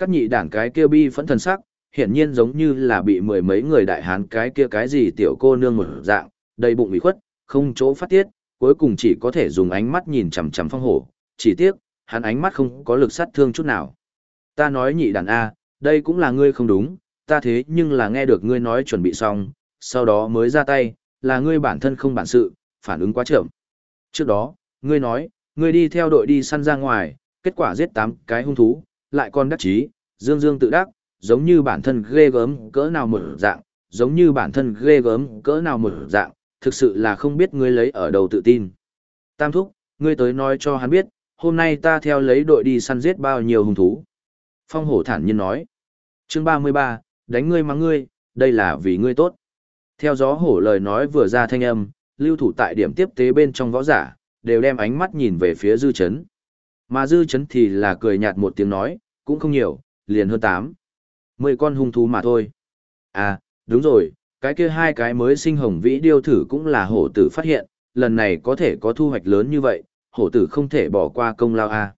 Các nhị đảng cái kia bi phẫn thần sắc, hiển nhiên giống như là bị mười mấy người đại hán cái kia cái gì tiểu cô nương một dạng, đầy bụng bị khuất, không chỗ phát tiết, cuối cùng chỉ có thể dùng ánh mắt nhìn chằm chằm phong hổ, chỉ tiếc, hắn ánh mắt không có lực sát thương chút nào. Ta nói nhị đàn A, đây cũng là ngươi không đúng, ta thế nhưng là nghe được ngươi nói chuẩn bị xong, sau đó mới ra tay, là ngươi bản thân không bản sự, phản ứng quá chậm. Trước đó, ngươi nói, ngươi đi theo đội đi săn ra ngoài, kết quả giết 8 cái hung thú, lại còn đắc chí, dương dương tự đắc, giống như bản thân ghê gớm cỡ nào một dạng, giống như bản thân ghê gớm cỡ nào một dạng, thực sự là không biết ngươi lấy ở đầu tự tin. Tam thúc, ngươi tới nói cho hắn biết, hôm nay ta theo lấy đội đi săn giết bao nhiêu hung thú. Phong hổ thản nhiên nói. Chương 33, đánh ngươi mắng ngươi, đây là vì ngươi tốt. Theo gió hổ lời nói vừa ra thanh âm, lưu thủ tại điểm tiếp tế bên trong võ giả, đều đem ánh mắt nhìn về phía dư chấn. Mà dư chấn thì là cười nhạt một tiếng nói, cũng không nhiều, liền hơn 8. 10 con hung thú mà thôi. À, đúng rồi, cái kia hai cái mới sinh hồng vĩ điêu thử cũng là hổ tử phát hiện, lần này có thể có thu hoạch lớn như vậy, hổ tử không thể bỏ qua công lao a.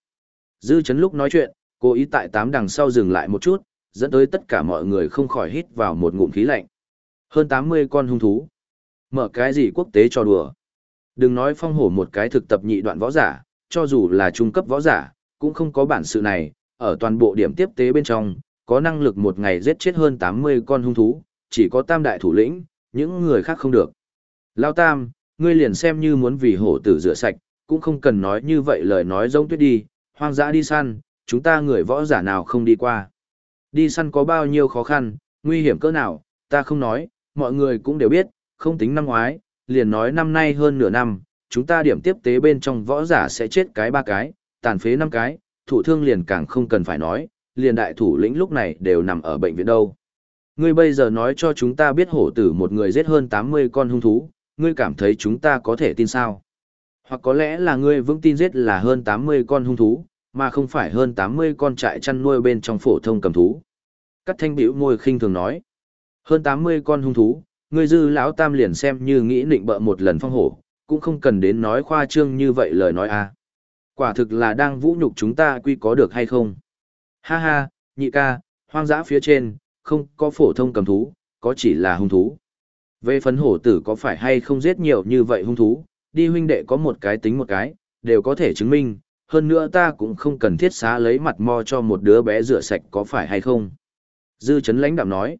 Dư chấn lúc nói chuyện, cố ý tại tám đằng sau dừng lại một chút, dẫn tới tất cả mọi người không khỏi hít vào một ngụm khí lạnh. Hơn 80 con hung thú. Mở cái gì quốc tế cho đùa. Đừng nói phong hổ một cái thực tập nhị đoạn võ giả, cho dù là trung cấp võ giả, cũng không có bản sự này, ở toàn bộ điểm tiếp tế bên trong, có năng lực một ngày giết chết hơn 80 con hung thú, chỉ có tam đại thủ lĩnh, những người khác không được. Lao tam, ngươi liền xem như muốn vì hổ tử rửa sạch, cũng không cần nói như vậy lời nói giống tuyết đi, hoang dã đi săn, chúng ta người võ giả nào không đi qua. Đi săn có bao nhiêu khó khăn, nguy hiểm cỡ nào, ta không nói, mọi người cũng đều biết, không tính năm ngoái, liền nói năm nay hơn nửa năm, chúng ta điểm tiếp tế bên trong võ giả sẽ chết cái ba cái, tàn phế năm cái, thủ thương liền càng không cần phải nói, liền đại thủ lĩnh lúc này đều nằm ở bệnh viện đâu. Ngươi bây giờ nói cho chúng ta biết hổ tử một người giết hơn 80 con hung thú, ngươi cảm thấy chúng ta có thể tin sao? Hoặc có lẽ là ngươi vững tin giết là hơn 80 con hung thú, mà không phải hơn 80 con trại chăn nuôi bên trong phổ thông cầm thú. Cắt thanh biểu môi khinh thường nói. Hơn 80 con hung thú, ngươi dư lão tam liền xem như nghĩ định bợ một lần phong hổ, cũng không cần đến nói khoa trương như vậy lời nói a. Quả thực là đang vũ nhục chúng ta quy có được hay không? Ha ha, nhị ca, hoang dã phía trên, không có phổ thông cầm thú, có chỉ là hung thú. Về phấn hổ tử có phải hay không giết nhiều như vậy hung thú, đi huynh đệ có một cái tính một cái, đều có thể chứng minh, hơn nữa ta cũng không cần thiết xá lấy mặt mo cho một đứa bé rửa sạch có phải hay không. Dư chấn lãnh đạm nói.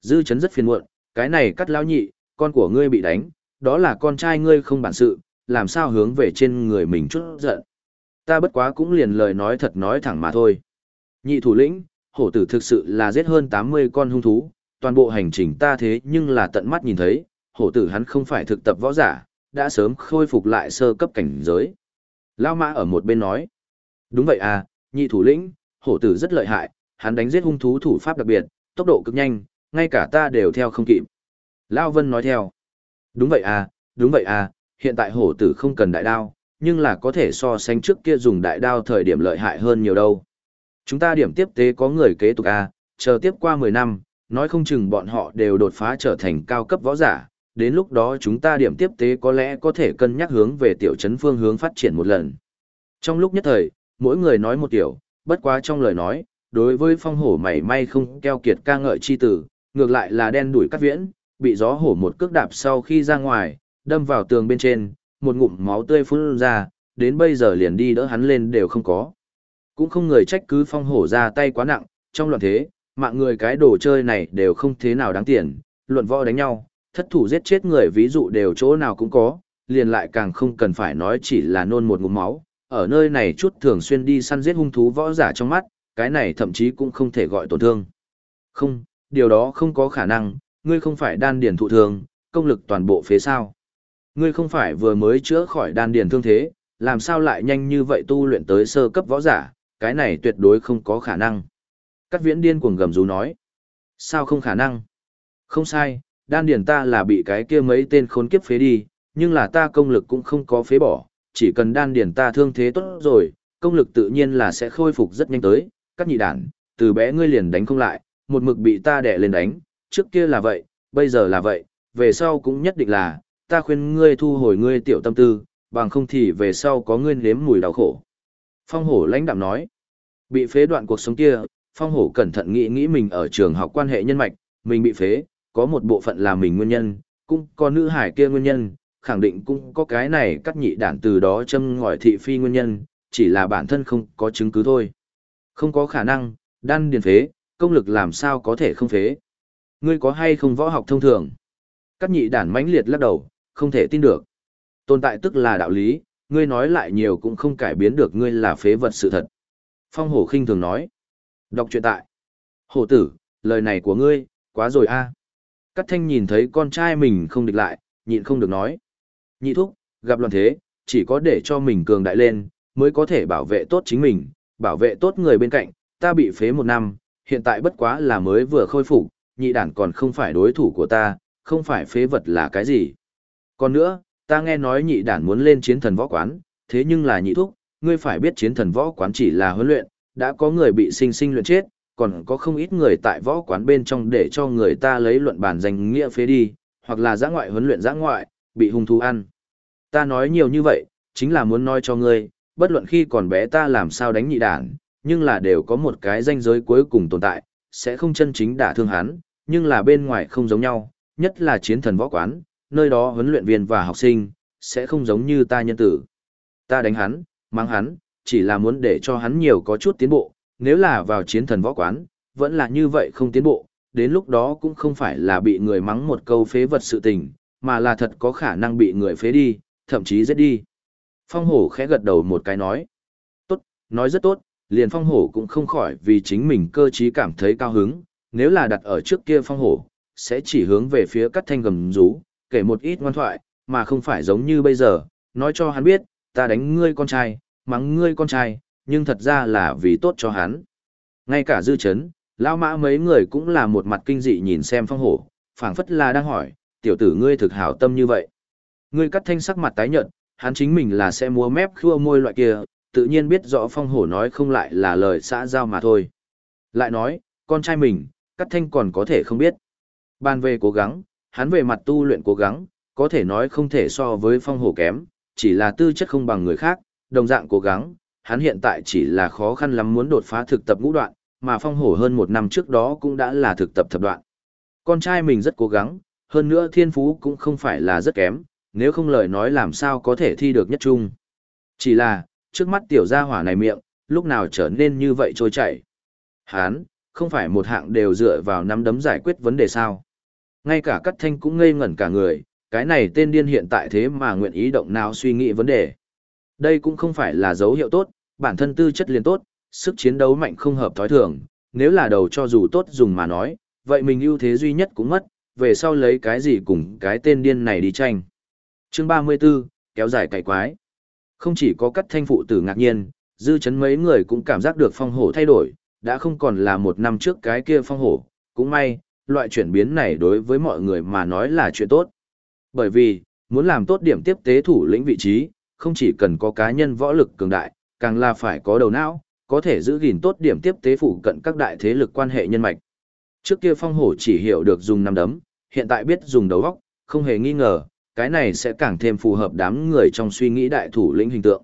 Dư chấn rất phiền muộn, cái này cắt lão nhị, con của ngươi bị đánh, đó là con trai ngươi không bản sự, làm sao hướng về trên người mình chút giận. Ta bất quá cũng liền lời nói thật nói thẳng mà thôi. Nhị thủ lĩnh, hổ tử thực sự là giết hơn 80 con hung thú, toàn bộ hành trình ta thế nhưng là tận mắt nhìn thấy, hổ tử hắn không phải thực tập võ giả, đã sớm khôi phục lại sơ cấp cảnh giới. Lao mã ở một bên nói. Đúng vậy à, nhị thủ lĩnh, hổ tử rất lợi hại, hắn đánh giết hung thú thủ pháp đặc biệt, tốc độ cực nhanh, ngay cả ta đều theo không kịp. Lao Vân nói theo. Đúng vậy à, đúng vậy à, hiện tại hổ tử không cần đại đao, nhưng là có thể so sánh trước kia dùng đại đao thời điểm lợi hại hơn nhiều đâu. Chúng ta điểm tiếp tế có người kế tục à, chờ tiếp qua 10 năm, nói không chừng bọn họ đều đột phá trở thành cao cấp võ giả, đến lúc đó chúng ta điểm tiếp tế có lẽ có thể cân nhắc hướng về tiểu trấn phương hướng phát triển một lần. Trong lúc nhất thời, mỗi người nói một điều, bất quá trong lời nói, đối với phong hổ mảy may không keo kiệt ca ngợi chi tử, ngược lại là đen đuổi cắt viễn, bị gió hổ một cước đạp sau khi ra ngoài, đâm vào tường bên trên, một ngụm máu tươi phun ra, đến bây giờ liền đi đỡ hắn lên đều không có. Cũng không người trách cứ phong hổ ra tay quá nặng, trong loạn thế, mạng người cái đồ chơi này đều không thế nào đáng tiền, luận võ đánh nhau, thất thủ giết chết người ví dụ đều chỗ nào cũng có, liền lại càng không cần phải nói chỉ là nôn một ngụm máu, ở nơi này chút thường xuyên đi săn giết hung thú võ giả trong mắt, cái này thậm chí cũng không thể gọi tổn thương. Không, điều đó không có khả năng, ngươi không phải đan điền thụ thường, công lực toàn bộ phế sao. Ngươi không phải vừa mới chữa khỏi đan điền thương thế, làm sao lại nhanh như vậy tu luyện tới sơ cấp võ giả, cái này tuyệt đối không có khả năng. Cát viễn điên cuồng gầm rú nói. Sao không khả năng? Không sai, đan điền ta là bị cái kia mấy tên khốn kiếp phế đi, nhưng là ta công lực cũng không có phế bỏ, chỉ cần đan điền ta thương thế tốt rồi, công lực tự nhiên là sẽ khôi phục rất nhanh tới, các nhị đản, từ bé ngươi liền đánh không lại, một mực bị ta đè lên đánh, trước kia là vậy, bây giờ là vậy, về sau cũng nhất định là, ta khuyên ngươi thu hồi ngươi tiểu tâm tư, bằng không thì về sau có ngươi nếm mùi đau khổ. Phong hổ lãnh đạm nói, bị phế đoạn cuộc sống kia, phong hổ cẩn thận nghĩ nghĩ mình ở trường học quan hệ nhân mạch, mình bị phế, có một bộ phận là mình nguyên nhân, cũng có nữ hải kia nguyên nhân, khẳng định cũng có cái này cắt nhị đản từ đó châm ngòi thị phi nguyên nhân, chỉ là bản thân không có chứng cứ thôi. Không có khả năng, đan điền phế, công lực làm sao có thể không phế. Ngươi có hay không võ học thông thường? Các nhị đản mãnh liệt lắc đầu, không thể tin được. Tồn tại tức là đạo lý, ngươi nói lại nhiều cũng không cải biến được ngươi là phế vật sự thật. Phong hổ khinh thường nói. Đọc truyện tại. Hổ tử, lời này của ngươi, quá rồi a. Cắt thanh nhìn thấy con trai mình không địch lại, nhịn không được nói. Nhị thúc, gặp loạn thế, chỉ có để cho mình cường đại lên, mới có thể bảo vệ tốt chính mình, bảo vệ tốt người bên cạnh, ta bị phế một năm, hiện tại bất quá là mới vừa khôi phục, nhị đản còn không phải đối thủ của ta, không phải phế vật là cái gì. Còn nữa, ta nghe nói nhị đản muốn lên chiến thần võ quán, thế nhưng là nhị thúc, ngươi phải biết chiến thần võ quán chỉ là huấn luyện, đã có người bị sinh sinh luyện chết, còn có không ít người tại võ quán bên trong để cho người ta lấy luận bản danh nghĩa phế đi, hoặc là giã ngoại huấn luyện giã ngoại, bị hung thú ăn. Ta nói nhiều như vậy, chính là muốn nói cho ngươi, bất luận khi còn bé ta làm sao đánh nhị đản, nhưng là đều có một cái danh giới cuối cùng tồn tại, sẽ không chân chính đả thương hắn, nhưng là bên ngoài không giống nhau, nhất là chiến thần võ quán, nơi đó huấn luyện viên và học sinh, sẽ không giống như ta nhân tử. Ta đánh hắn, mang hắn, chỉ là muốn để cho hắn nhiều có chút tiến bộ, nếu là vào chiến thần võ quán, vẫn là như vậy không tiến bộ, đến lúc đó cũng không phải là bị người mắng một câu phế vật sự tình, mà là thật có khả năng bị người phế đi, thậm chí giết đi. Phong hổ khẽ gật đầu một cái nói. Tốt, nói rất tốt, liền phong hổ cũng không khỏi vì chính mình cơ trí cảm thấy cao hứng, nếu là đặt ở trước kia phong hổ, sẽ chỉ hướng về phía cắt thanh gầm rú, kể một ít ngoan thoại, mà không phải giống như bây giờ, nói cho hắn biết, ta đánh ngươi con trai, mắng ngươi con trai, nhưng thật ra là vì tốt cho hắn. Ngay cả dư chấn, lao mã mấy người cũng là một mặt kinh dị nhìn xem phong hổ, phảng phất là đang hỏi, tiểu tử ngươi thực hảo tâm như vậy. Ngươi cắt thanh sắc mặt tái nhợt, hắn chính mình là sẽ mua mép khua môi loại kia, tự nhiên biết rõ phong hổ nói không lại là lời xã giao mà thôi. Lại nói, con trai mình, cắt thanh còn có thể không biết. Ban về cố gắng, hắn về mặt tu luyện cố gắng, có thể nói không thể so với phong hổ kém, chỉ là tư chất không bằng người khác, đồng dạng cố gắng, hắn hiện tại chỉ là khó khăn lắm muốn đột phá thực tập ngũ đoạn, mà phong hổ hơn một năm trước đó cũng đã là thực tập thập đoạn. Con trai mình rất cố gắng, hơn nữa thiên phú cũng không phải là rất kém, nếu không lời nói làm sao có thể thi được nhất trung. Chỉ là, trước mắt tiểu gia hỏa này miệng, lúc nào trở nên như vậy trôi chảy. Hán, không phải một hạng đều dựa vào nắm đấm giải quyết vấn đề sao. Ngay cả cắt thanh cũng ngây ngẩn cả người, cái này tên điên hiện tại thế mà nguyện ý động nào suy nghĩ vấn đề. Đây cũng không phải là dấu hiệu tốt, bản thân tư chất liền tốt, sức chiến đấu mạnh không hợp thói thường, nếu là đầu cho dù tốt dùng mà nói, vậy mình ưu thế duy nhất cũng mất, về sau lấy cái gì cùng cái tên điên này đi tranh. Chương 34, kéo dài cày quái. Không chỉ có cắt thanh phụ tử ngạc nhiên, dư chấn mấy người cũng cảm giác được phong hổ thay đổi, đã không còn là một năm trước cái kia phong hổ, cũng may, loại chuyển biến này đối với mọi người mà nói là chuyện tốt. Bởi vì, muốn làm tốt điểm tiếp tế thủ lĩnh vị trí, không chỉ cần có cá nhân võ lực cường đại, càng là phải có đầu não, có thể giữ gìn tốt điểm tiếp tế phụ cận các đại thế lực quan hệ nhân mạch. Trước kia phong hổ chỉ hiểu được dùng nắm đấm, hiện tại biết dùng đầu óc, không hề nghi ngờ, cái này sẽ càng thêm phù hợp đám người trong suy nghĩ đại thủ lĩnh hình tượng.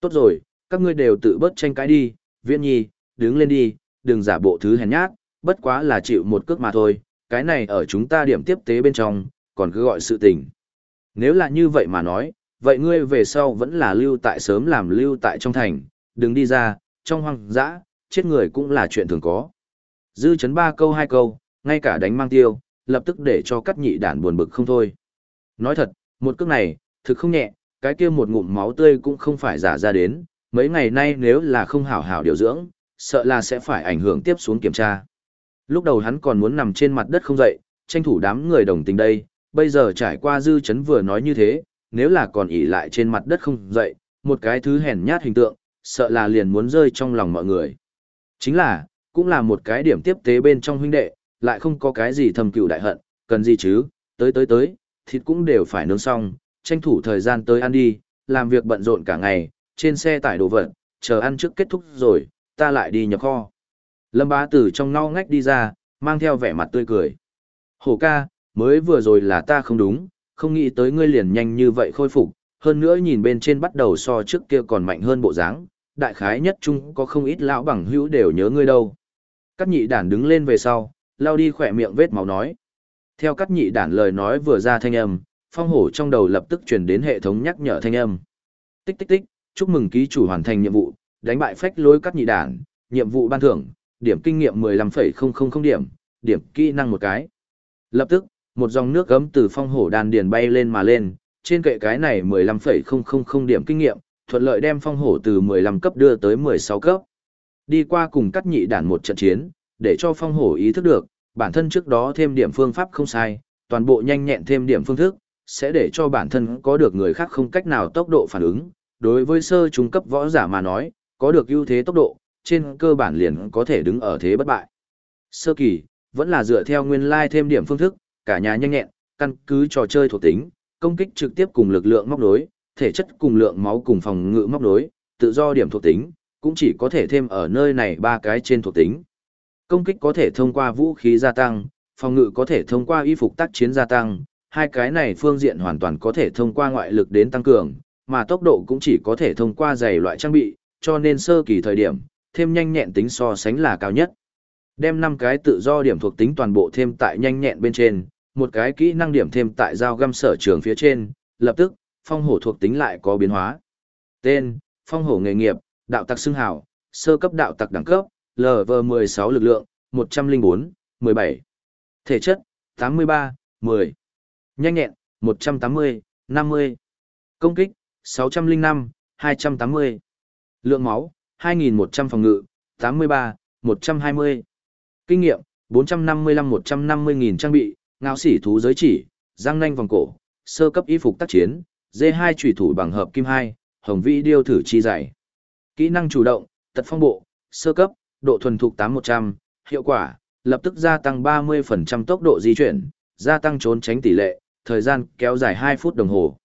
Tốt rồi, các ngươi đều tự bớt tranh cãi đi, viễn nhi, đứng lên đi, đừng giả bộ thứ hèn nhát, bất quá là chịu một cước mà thôi, cái này ở chúng ta điểm tiếp tế bên trong, còn cứ gọi sự tình. Nếu là như vậy mà nói, vậy ngươi về sau vẫn là lưu tại sớm làm lưu tại trong thành, đừng đi ra, trong hoang dã, chết người cũng là chuyện thường có. Dư chấn ba câu hai câu, ngay cả đánh mang tiêu, lập tức để cho cắt nhị đản buồn bực không thôi. Nói thật, một cước này, thực không nhẹ, cái kia một ngụm máu tươi cũng không phải giả ra đến, mấy ngày nay nếu là không hảo hảo điều dưỡng, sợ là sẽ phải ảnh hưởng tiếp xuống kiểm tra. Lúc đầu hắn còn muốn nằm trên mặt đất không dậy, tranh thủ đám người đồng tình đây, bây giờ trải qua dư chấn vừa nói như thế, nếu là còn ỉ lại trên mặt đất không dậy, một cái thứ hèn nhát hình tượng, sợ là liền muốn rơi trong lòng mọi người. Chính là, cũng là một cái điểm tiếp tế bên trong huynh đệ, lại không có cái gì thầm cựu đại hận, cần gì chứ, tới tới tới, thịt cũng đều phải nướng xong, tranh thủ thời gian tới ăn đi, làm việc bận rộn cả ngày, trên xe tải đồ vật, chờ ăn trước kết thúc rồi, ta lại đi nhập kho. Lâm bá tử trong ngao ngách đi ra, mang theo vẻ mặt tươi cười. Hổ ca, mới vừa rồi là ta không đúng, không nghĩ tới ngươi liền nhanh như vậy khôi phục, hơn nữa nhìn bên trên bắt đầu so trước kia còn mạnh hơn bộ dáng, đại khái nhất chung có không ít lão bằng hữu đều nhớ ngươi đâu. Các nhị đản đứng lên về sau, lao đi khỏe miệng vết máu nói. Theo các nhị đản lời nói vừa ra thanh âm, phong hổ trong đầu lập tức truyền đến hệ thống nhắc nhở thanh âm. Tích tích tích, chúc mừng ký chủ hoàn thành nhiệm vụ, đánh bại phách lối các nhị đản, nhiệm vụ ban thưởng, điểm kinh nghiệm 15,000 điểm, điểm kỹ năng một cái. Lập tức, một dòng nước gấm từ phong hổ đan điền bay lên mà lên, trên kệ cái này 15,000 điểm kinh nghiệm, thuận lợi đem phong hổ từ 15 cấp đưa tới 16 cấp. Đi qua cùng cắt nhị đản một trận chiến, để cho phong hổ ý thức được, bản thân trước đó thêm điểm phương pháp không sai, toàn bộ nhanh nhẹn thêm điểm phương thức, sẽ để cho bản thân có được người khác không cách nào tốc độ phản ứng. Đối với sơ trung cấp võ giả mà nói, có được ưu thế tốc độ, trên cơ bản liền có thể đứng ở thế bất bại. Sơ kỳ, vẫn là dựa theo nguyên lai thêm điểm phương thức, cả nhà nhanh nhẹn, căn cứ trò chơi thuộc tính, công kích trực tiếp cùng lực lượng móc đối, thể chất cùng lượng máu cùng phòng ngự móc đối, tự do điểm thuộc tính, cũng chỉ có thể thêm ở nơi này ba cái trên thuộc tính. Công kích có thể thông qua vũ khí gia tăng, phòng ngự có thể thông qua y phục tác chiến gia tăng, hai cái này phương diện hoàn toàn có thể thông qua ngoại lực đến tăng cường, mà tốc độ cũng chỉ có thể thông qua giày loại trang bị, cho nên sơ kỳ thời điểm, thêm nhanh nhẹn tính so sánh là cao nhất. Đem 5 cái tự do điểm thuộc tính toàn bộ thêm tại nhanh nhẹn bên trên, một cái kỹ năng điểm thêm tại dao găm sở trường phía trên, lập tức, phong hổ thuộc tính lại có biến hóa. Tên, phong hổ nghề nghiệp, đạo tặc xưng hào, sơ cấp đạo tặc đẳng cấp, LV16 lực lượng, 104, 17. Thể chất, 83, 10. Nhanh nhẹn, 180, 50. Công kích, 605, 280. Lượng máu, 2.100 phòng ngự, 83, 120. Kinh nghiệm, 455-150.000 trang bị, ngao sỉ thú giới chỉ, răng nanh vòng cổ, sơ cấp y phục tác chiến, D2 trùy thủ bằng hợp kim 2, hồng vĩ điêu thử chi giải Kỹ năng chủ động, tật phong bộ, sơ cấp, độ thuần thục 8100, hiệu quả, lập tức gia tăng 30% tốc độ di chuyển, gia tăng trốn tránh tỷ lệ, thời gian kéo dài 2 phút đồng hồ.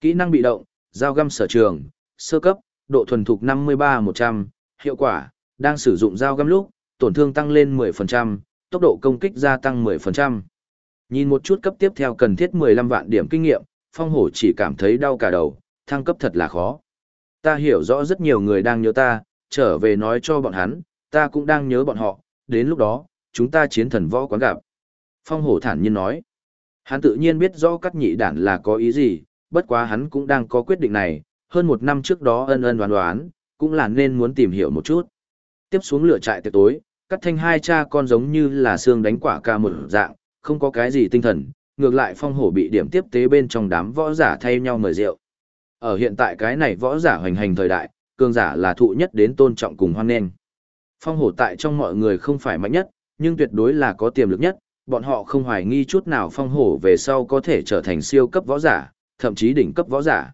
Kỹ năng bị động, dao găm sở trường, sơ cấp, độ thuần thục 53-100, hiệu quả, đang sử dụng dao găm lúc, tổn thương tăng lên 10%, tốc độ công kích gia tăng 10%. Nhìn một chút cấp tiếp theo cần thiết 15 vạn điểm kinh nghiệm, phong hổ chỉ cảm thấy đau cả đầu, thăng cấp thật là khó. Ta hiểu rõ rất nhiều người đang nhớ ta, trở về nói cho bọn hắn, ta cũng đang nhớ bọn họ, đến lúc đó, chúng ta chiến thần võ quán gặp. Phong hổ thản nhiên nói, hắn tự nhiên biết rõ cắt nhị đản là có ý gì, bất quá hắn cũng đang có quyết định này, hơn một năm trước đó ân ân đoán đoán, cũng là nên muốn tìm hiểu một chút. Tiếp xuống lửa trại tiệc tối, cắt thanh hai cha con giống như là xương đánh quả ca một dạng, không có cái gì tinh thần, ngược lại phong hổ bị điểm tiếp tế bên trong đám võ giả thay nhau mời rượu. Ở hiện tại cái này võ giả hoành hành thời đại, cường giả là thụ nhất đến tôn trọng cùng hoan nghênh. Phong hổ tại trong mọi người không phải mạnh nhất, nhưng tuyệt đối là có tiềm lực nhất, bọn họ không hoài nghi chút nào phong hổ về sau có thể trở thành siêu cấp võ giả, thậm chí đỉnh cấp võ giả.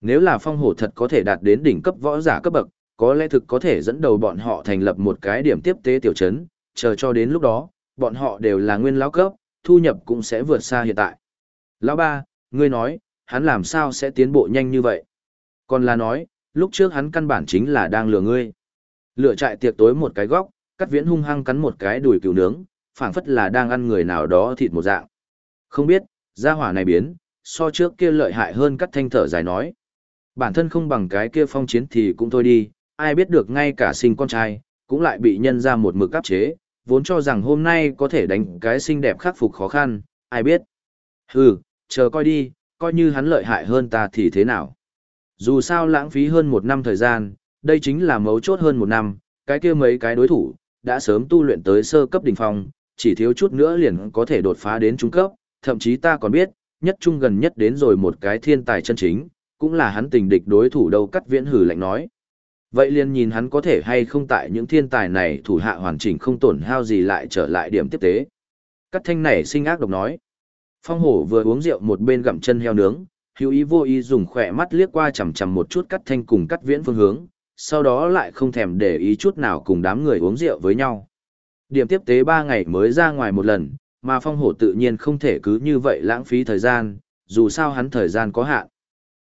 Nếu là phong hổ thật có thể đạt đến đỉnh cấp võ giả cấp bậc, có lẽ thực có thể dẫn đầu bọn họ thành lập một cái điểm tiếp tế tiểu trấn, chờ cho đến lúc đó, bọn họ đều là nguyên lão cấp, thu nhập cũng sẽ vượt xa hiện tại. Lão ba, ngươi nói, hắn làm sao sẽ tiến bộ nhanh như vậy? Còn là nói, lúc trước hắn căn bản chính là đang lừa ngươi. Lựa trại tiệc tối một cái góc, cắt viễn hung hăng cắn một cái đùi cừu nướng, phảng phất là đang ăn người nào đó thịt một dạng. Không biết, gia hỏa này biến, so trước kia lợi hại hơn cắt thanh thở dài nói. Bản thân không bằng cái kia phong chiến thì cũng thôi đi, ai biết được ngay cả sinh con trai, cũng lại bị nhân ra một mực áp chế, vốn cho rằng hôm nay có thể đánh cái xinh đẹp khắc phục khó khăn, ai biết. Hừ, chờ coi đi, coi như hắn lợi hại hơn ta thì thế nào. Dù sao lãng phí hơn một năm thời gian, đây chính là mấu chốt hơn một năm, cái kia mấy cái đối thủ, đã sớm tu luyện tới sơ cấp đỉnh phong, chỉ thiếu chút nữa liền có thể đột phá đến trung cấp, thậm chí ta còn biết, nhất trung gần nhất đến rồi một cái thiên tài chân chính, cũng là hắn tình địch đối thủ đâu cắt viễn hử lạnh nói. Vậy liền nhìn hắn có thể hay không tại những thiên tài này thủ hạ hoàn chỉnh không tổn hao gì lại trở lại điểm tiếp tế. Cắt thanh này sinh ác độc nói. Phong hổ vừa uống rượu một bên gặm chân heo nướng, hữu ý vô ý dùng khỏe mắt liếc qua chằm chằm một chút cắt thanh cùng cắt viễn phương hướng, sau đó lại không thèm để ý chút nào cùng đám người uống rượu với nhau. Điểm tiếp tế ba ngày mới ra ngoài một lần, mà phong hổ tự nhiên không thể cứ như vậy lãng phí thời gian, dù sao hắn thời gian có hạn.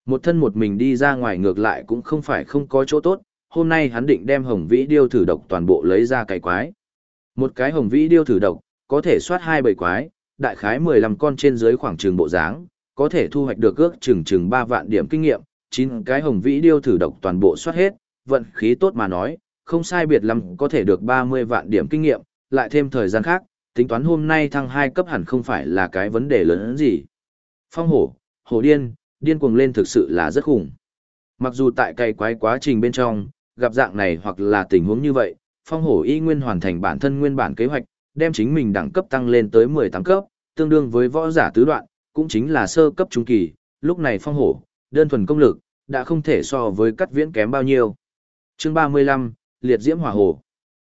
Một thân một mình đi ra ngoài ngược lại cũng không phải không có chỗ tốt, hôm nay hắn định đem hồng vĩ điêu thử độc toàn bộ lấy ra cái quái. Một cái hồng vĩ điêu thử độc, có thể soát hai bầy quái, đại khái 15 con trên dưới khoảng trường bộ dáng, có thể thu hoạch được ước chừng chừng 3 vạn điểm kinh nghiệm, 9 cái hồng vĩ điêu thử độc toàn bộ soát hết, vận khí tốt mà nói, không sai biệt lắm có thể được 30 vạn điểm kinh nghiệm, lại thêm thời gian khác, tính toán hôm nay thăng 2 cấp hẳn không phải là cái vấn đề lớn gì. Phong hổ, hổ điên, điên cuồng lên thực sự là rất khủng. Mặc dù tại cày quái quá trình bên trong, gặp dạng này hoặc là tình huống như vậy, phong hổ y nguyên hoàn thành bản thân nguyên bản kế hoạch, đem chính mình đẳng cấp tăng lên tới 18 cấp, tương đương với võ giả tứ đoạn, cũng chính là sơ cấp trung kỳ, lúc này phong hổ, đơn thuần công lực, đã không thể so với cắt viễn kém bao nhiêu. Chương 35, Liệt Diễm Hỏa Hồ.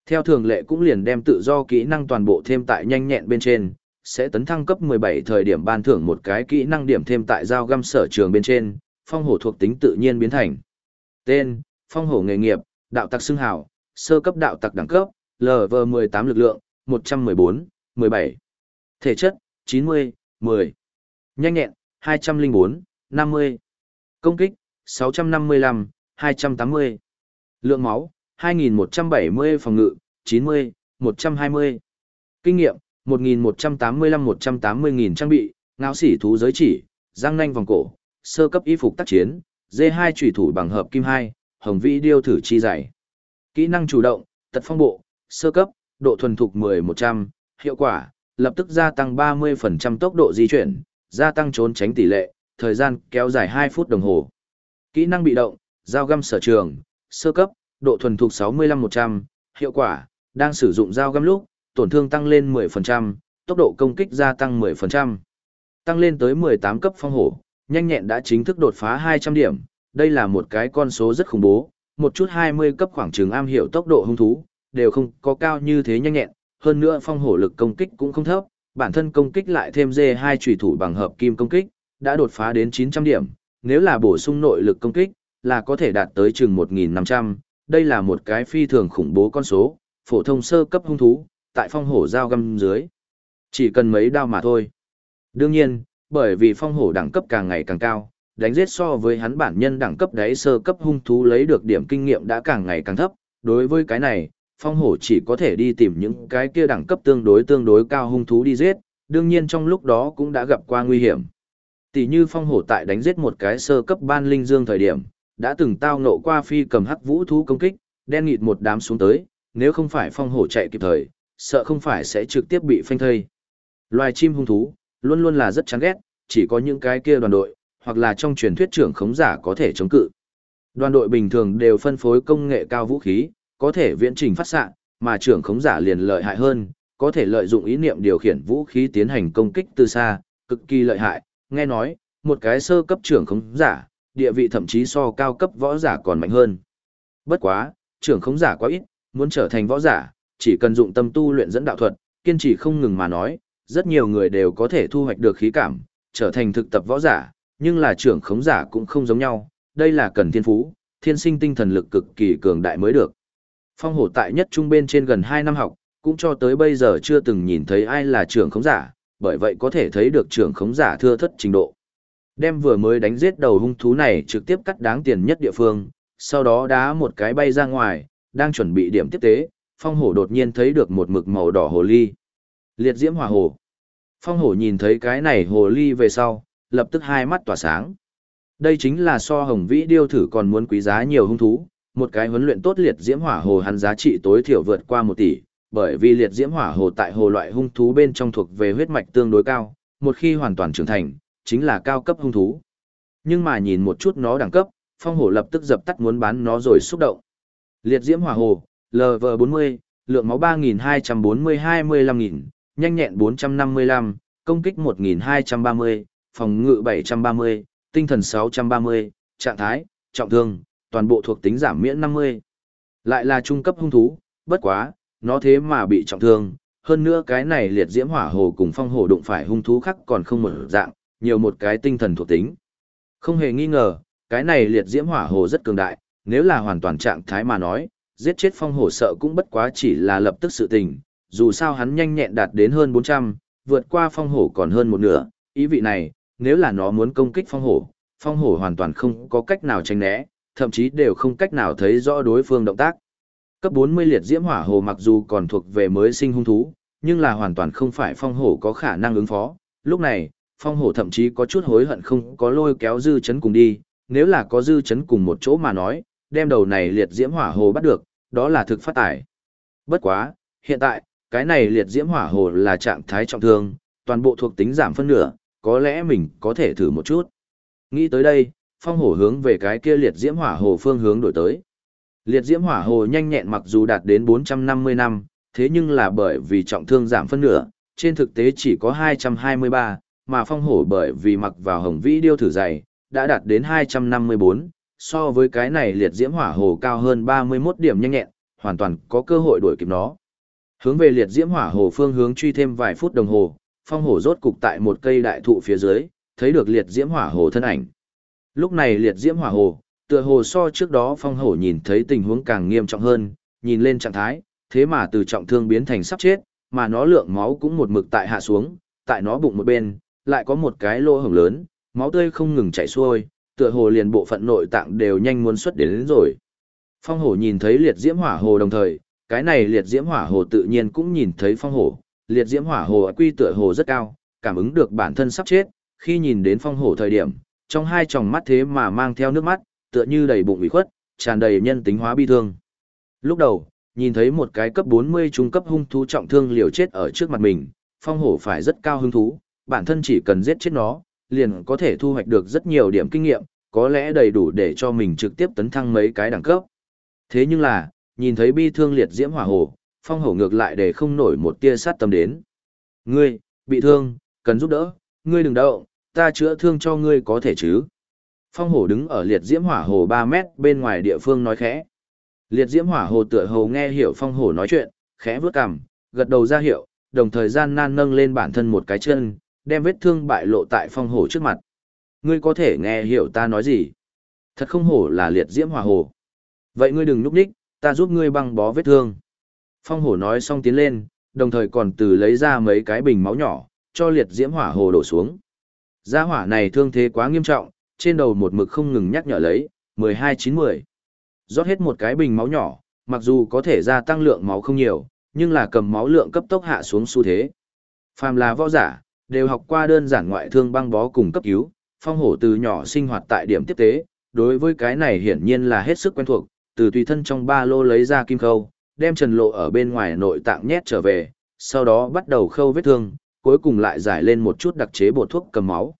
Theo thường lệ cũng liền đem tự do kỹ năng toàn bộ thêm tại nhanh nhẹn bên trên, sẽ tấn thăng cấp 17 thời điểm ban thưởng một cái kỹ năng điểm thêm tại giao găm sở trường bên trên, phong hổ thuộc tính tự nhiên biến thành. Tên, phong hổ nghề nghiệp, đạo tặc xưng hào, sơ cấp đạo tặc đẳng cấp, LV18 lực lượng, 114, 17. Thể chất, 90, 10. Nhanh nhẹn, 204, 50. Công kích, 655, 280. Lượng máu, 2170 phòng ngự, 90, 120. Kinh nghiệm, 1185-180.000 trang bị, ngáo sỉ thú giới chỉ, răng nanh vòng cổ, sơ cấp y phục tác chiến, D2 trùy thủ bằng hợp kim 2, hồng vĩ điêu thử chi giải. Kỹ năng chủ động, tật phong bộ, sơ cấp, độ thuần thục 10-100, hiệu quả, lập tức gia tăng 30% tốc độ di chuyển, gia tăng trốn tránh tỷ lệ, thời gian kéo dài 2 phút đồng hồ. Kỹ năng bị động, dao găm sở trường, sơ cấp, độ thuần thục 65-100, hiệu quả, đang sử dụng dao găm lúc, tổn thương tăng lên 10%, tốc độ công kích gia tăng 10%. Tăng lên tới 18 cấp phong hổ, nhanh nhẹn đã chính thức đột phá 200 điểm, đây là một cái con số rất khủng bố, một chút 20 cấp khoảng trường am hiểu tốc độ hung thú, đều không có cao như thế nhanh nhẹn, hơn nữa phong hổ lực công kích cũng không thấp, bản thân công kích lại thêm D2 chủy thủ bằng hợp kim công kích, đã đột phá đến 900 điểm, nếu là bổ sung nội lực công kích, là có thể đạt tới chừng 1.500, đây là một cái phi thường khủng bố con số, phổ thông sơ cấp hung thú, tại phong hổ dao găm dưới. Chỉ cần mấy đao mà thôi. Đương nhiên, bởi vì phong hổ đẳng cấp càng ngày càng cao, đánh giết so với hắn bản nhân đẳng cấp đáy sơ cấp hung thú lấy được điểm kinh nghiệm đã càng ngày càng thấp. Đối với cái này, phong hổ chỉ có thể đi tìm những cái kia đẳng cấp tương đối tương đối cao hung thú đi giết, đương nhiên trong lúc đó cũng đã gặp qua nguy hiểm. Tỷ như phong hổ tại đánh giết một cái sơ cấp ban linh dương thời điểm, đã từng tao nộ qua phi cầm hắc vũ thú công kích, đen nghịt một đám xuống tới, nếu không phải phong hổ chạy kịp thời, sợ không phải sẽ trực tiếp bị phanh thây. Loài chim hung thú, luôn luôn là rất chán ghét, chỉ có những cái kia đoàn đội, hoặc là trong truyền thuyết trưởng khống giả có thể chống cự. Đoàn đội bình thường đều phân phối công nghệ cao vũ khí, có thể viễn trình phát xạ, mà trưởng khống giả liền lợi hại hơn, có thể lợi dụng ý niệm điều khiển vũ khí tiến hành công kích từ xa, cực kỳ lợi hại. Nghe nói, một cái sơ cấp trưởng khống giả, địa vị thậm chí so cao cấp võ giả còn mạnh hơn. Bất quá, trưởng khống giả quá ít, muốn trở thành võ giả, chỉ cần dụng tâm tu luyện dẫn đạo thuật, kiên trì không ngừng mà nói, rất nhiều người đều có thể thu hoạch được khí cảm, trở thành thực tập võ giả, nhưng là trưởng khống giả cũng không giống nhau, đây là cần thiên phú, thiên sinh tinh thần lực cực kỳ cường đại mới được. Phong hổ tại nhất trung bên trên gần 2 năm học, cũng cho tới bây giờ chưa từng nhìn thấy ai là trưởng khống giả, bởi vậy có thể thấy được trưởng khống giả thưa thất trình độ. Đem vừa mới đánh giết đầu hung thú này trực tiếp cắt đáng tiền nhất địa phương, sau đó đá một cái bay ra ngoài, đang chuẩn bị điểm tiếp tế, phong hổ đột nhiên thấy được một mực màu đỏ hồ ly. Liệt diễm hỏa hồ. Phong hổ nhìn thấy cái này hồ ly về sau, lập tức hai mắt tỏa sáng. Đây chính là so hồng vĩ điêu thử còn muốn quý giá nhiều hung thú, một cái huấn luyện tốt liệt diễm hỏa hồ hắn giá trị tối thiểu vượt qua một tỷ, bởi vì liệt diễm hỏa hồ tại hồ loại hung thú bên trong thuộc về huyết mạch tương đối cao, một khi hoàn toàn trưởng thành, chính là cao cấp hung thú. Nhưng mà nhìn một chút nó đẳng cấp, phong hổ lập tức dập tắt muốn bán nó rồi xúc động. Liệt diễm hỏa hồ, LV40, lượng máu 3240-25.000, nhanh nhẹn 455, công kích 1230, phòng ngự 730, tinh thần 630, trạng thái, trọng thương, toàn bộ thuộc tính giảm miễn 50. Lại là trung cấp hung thú, bất quá, nó thế mà bị trọng thương, hơn nữa cái này liệt diễm hỏa hồ cùng phong hồ đụng phải hung thú khác còn không một dạng, nhiều một cái tinh thần thuộc tính. Không hề nghi ngờ, cái này liệt diễm hỏa hồ rất cường đại, nếu là hoàn toàn trạng thái mà nói, giết chết phong hổ sợ cũng bất quá chỉ là lập tức sự tình, dù sao hắn nhanh nhẹn đạt đến hơn 400, vượt qua phong hổ còn hơn một nửa, ý vị này, nếu là nó muốn công kích phong hổ, phong hổ hoàn toàn không có cách nào tránh né, thậm chí đều không cách nào thấy rõ đối phương động tác. Cấp 40 liệt diễm hỏa hồ mặc dù còn thuộc về mới sinh hung thú, nhưng là hoàn toàn không phải phong hổ có khả năng ứng phó. Lúc này, phong hổ thậm chí có chút hối hận không có lôi kéo dư chấn cùng đi, nếu là có dư chấn cùng một chỗ mà nói, đem đầu này liệt diễm hỏa hồ bắt được, đó là thực phát tải. Bất quá, hiện tại, cái này liệt diễm hỏa hồ là trạng thái trọng thương, toàn bộ thuộc tính giảm phân nửa, có lẽ mình có thể thử một chút. Nghĩ tới đây, phong hổ hướng về cái kia liệt diễm hỏa hồ phương hướng đổi tới. Liệt diễm hỏa hồ nhanh nhẹn mặc dù đạt đến 450 năm, thế nhưng là bởi vì trọng thương giảm phân nửa, trên thực tế chỉ có 223, mà phong hổ bởi vì mặc vào hồng vĩ điêu thử dày, đã đạt đến 254, so với cái này liệt diễm hỏa hồ cao hơn 31 điểm nhanh nhẹn, hoàn toàn có cơ hội đuổi kịp nó. Hướng về liệt diễm hỏa hồ phương hướng truy thêm vài phút đồng hồ, phong hổ rốt cục tại một cây đại thụ phía dưới, thấy được liệt diễm hỏa hồ thân ảnh. Lúc này liệt diễm hỏa hồ, tựa hồ so trước đó phong hổ nhìn thấy tình huống càng nghiêm trọng hơn, nhìn lên trạng thái, thế mà từ trọng thương biến thành sắp chết, mà nó lượng máu cũng một mực tại hạ xuống, tại nó bụng một bên, lại có một cái lỗ hổng lớn, máu tươi không ngừng chảy xuôi, tựa hồ liền bộ phận nội tạng đều nhanh muốn xuất đến, đến rồi. Phong hổ nhìn thấy liệt diễm hỏa hồ đồng thời, cái này liệt diễm hỏa hồ tự nhiên cũng nhìn thấy phong hổ, liệt diễm hỏa hồ quy tựa hồ rất cao, cảm ứng được bản thân sắp chết, khi nhìn đến phong hổ thời điểm, trong hai tròng mắt thế mà mang theo nước mắt, tựa như đầy bụng ủy khuất, tràn đầy nhân tính hóa bi thương. Lúc đầu, nhìn thấy một cái cấp 40 trung cấp hung thú trọng thương liều chết ở trước mặt mình, phong hổ phải rất cao hứng thú, bản thân chỉ cần giết chết nó, liền có thể thu hoạch được rất nhiều điểm kinh nghiệm, có lẽ đầy đủ để cho mình trực tiếp tấn thăng mấy cái đẳng cấp. Thế nhưng là, nhìn thấy bi thương liệt diễm hỏa hồ, phong hổ ngược lại để không nổi một tia sát tâm đến. Ngươi, bị thương, cần giúp đỡ, ngươi đừng đậu, ta chữa thương cho ngươi có thể chứ. Phong hổ đứng ở liệt diễm hỏa hồ 3 mét bên ngoài địa phương nói khẽ. Liệt diễm hỏa hồ tựa hồ nghe hiểu phong hổ nói chuyện, khẽ vướt cằm, gật đầu ra hiệu, đồng thời gian nan nâng lên bản thân một cái chân, đem vết thương bại lộ tại phong hổ trước mặt. Ngươi có thể nghe hiểu ta nói gì? Thật không hổ là liệt diễm hỏa hồ. Vậy ngươi đừng núp đích, ta giúp ngươi băng bó vết thương. Phong hổ nói xong tiến lên, đồng thời còn từ lấy ra mấy cái bình máu nhỏ, cho liệt diễm hỏa hồ đổ xuống. Gia hỏa này thương thế quá nghiêm trọng, trên đầu một mực không ngừng nhắc nhở lấy, 12-9-10. Rót hết một cái bình máu nhỏ, mặc dù có thể gia tăng lượng máu không nhiều, nhưng là cầm máu lượng cấp tốc hạ xuống xu thế. Phàm là võ giả, đều học qua đơn giản ngoại thương băng bó cùng cấp cứu, phong hổ từ nhỏ sinh hoạt tại điểm tiếp tế, đối với cái này hiển nhiên là hết sức quen thuộc, từ tùy thân trong ba lô lấy ra kim khâu, đem trần lộ ở bên ngoài nội tạng nhét trở về, sau đó bắt đầu khâu vết thương, cuối cùng lại giải lên một chút đặc chế bột thuốc cầm máu.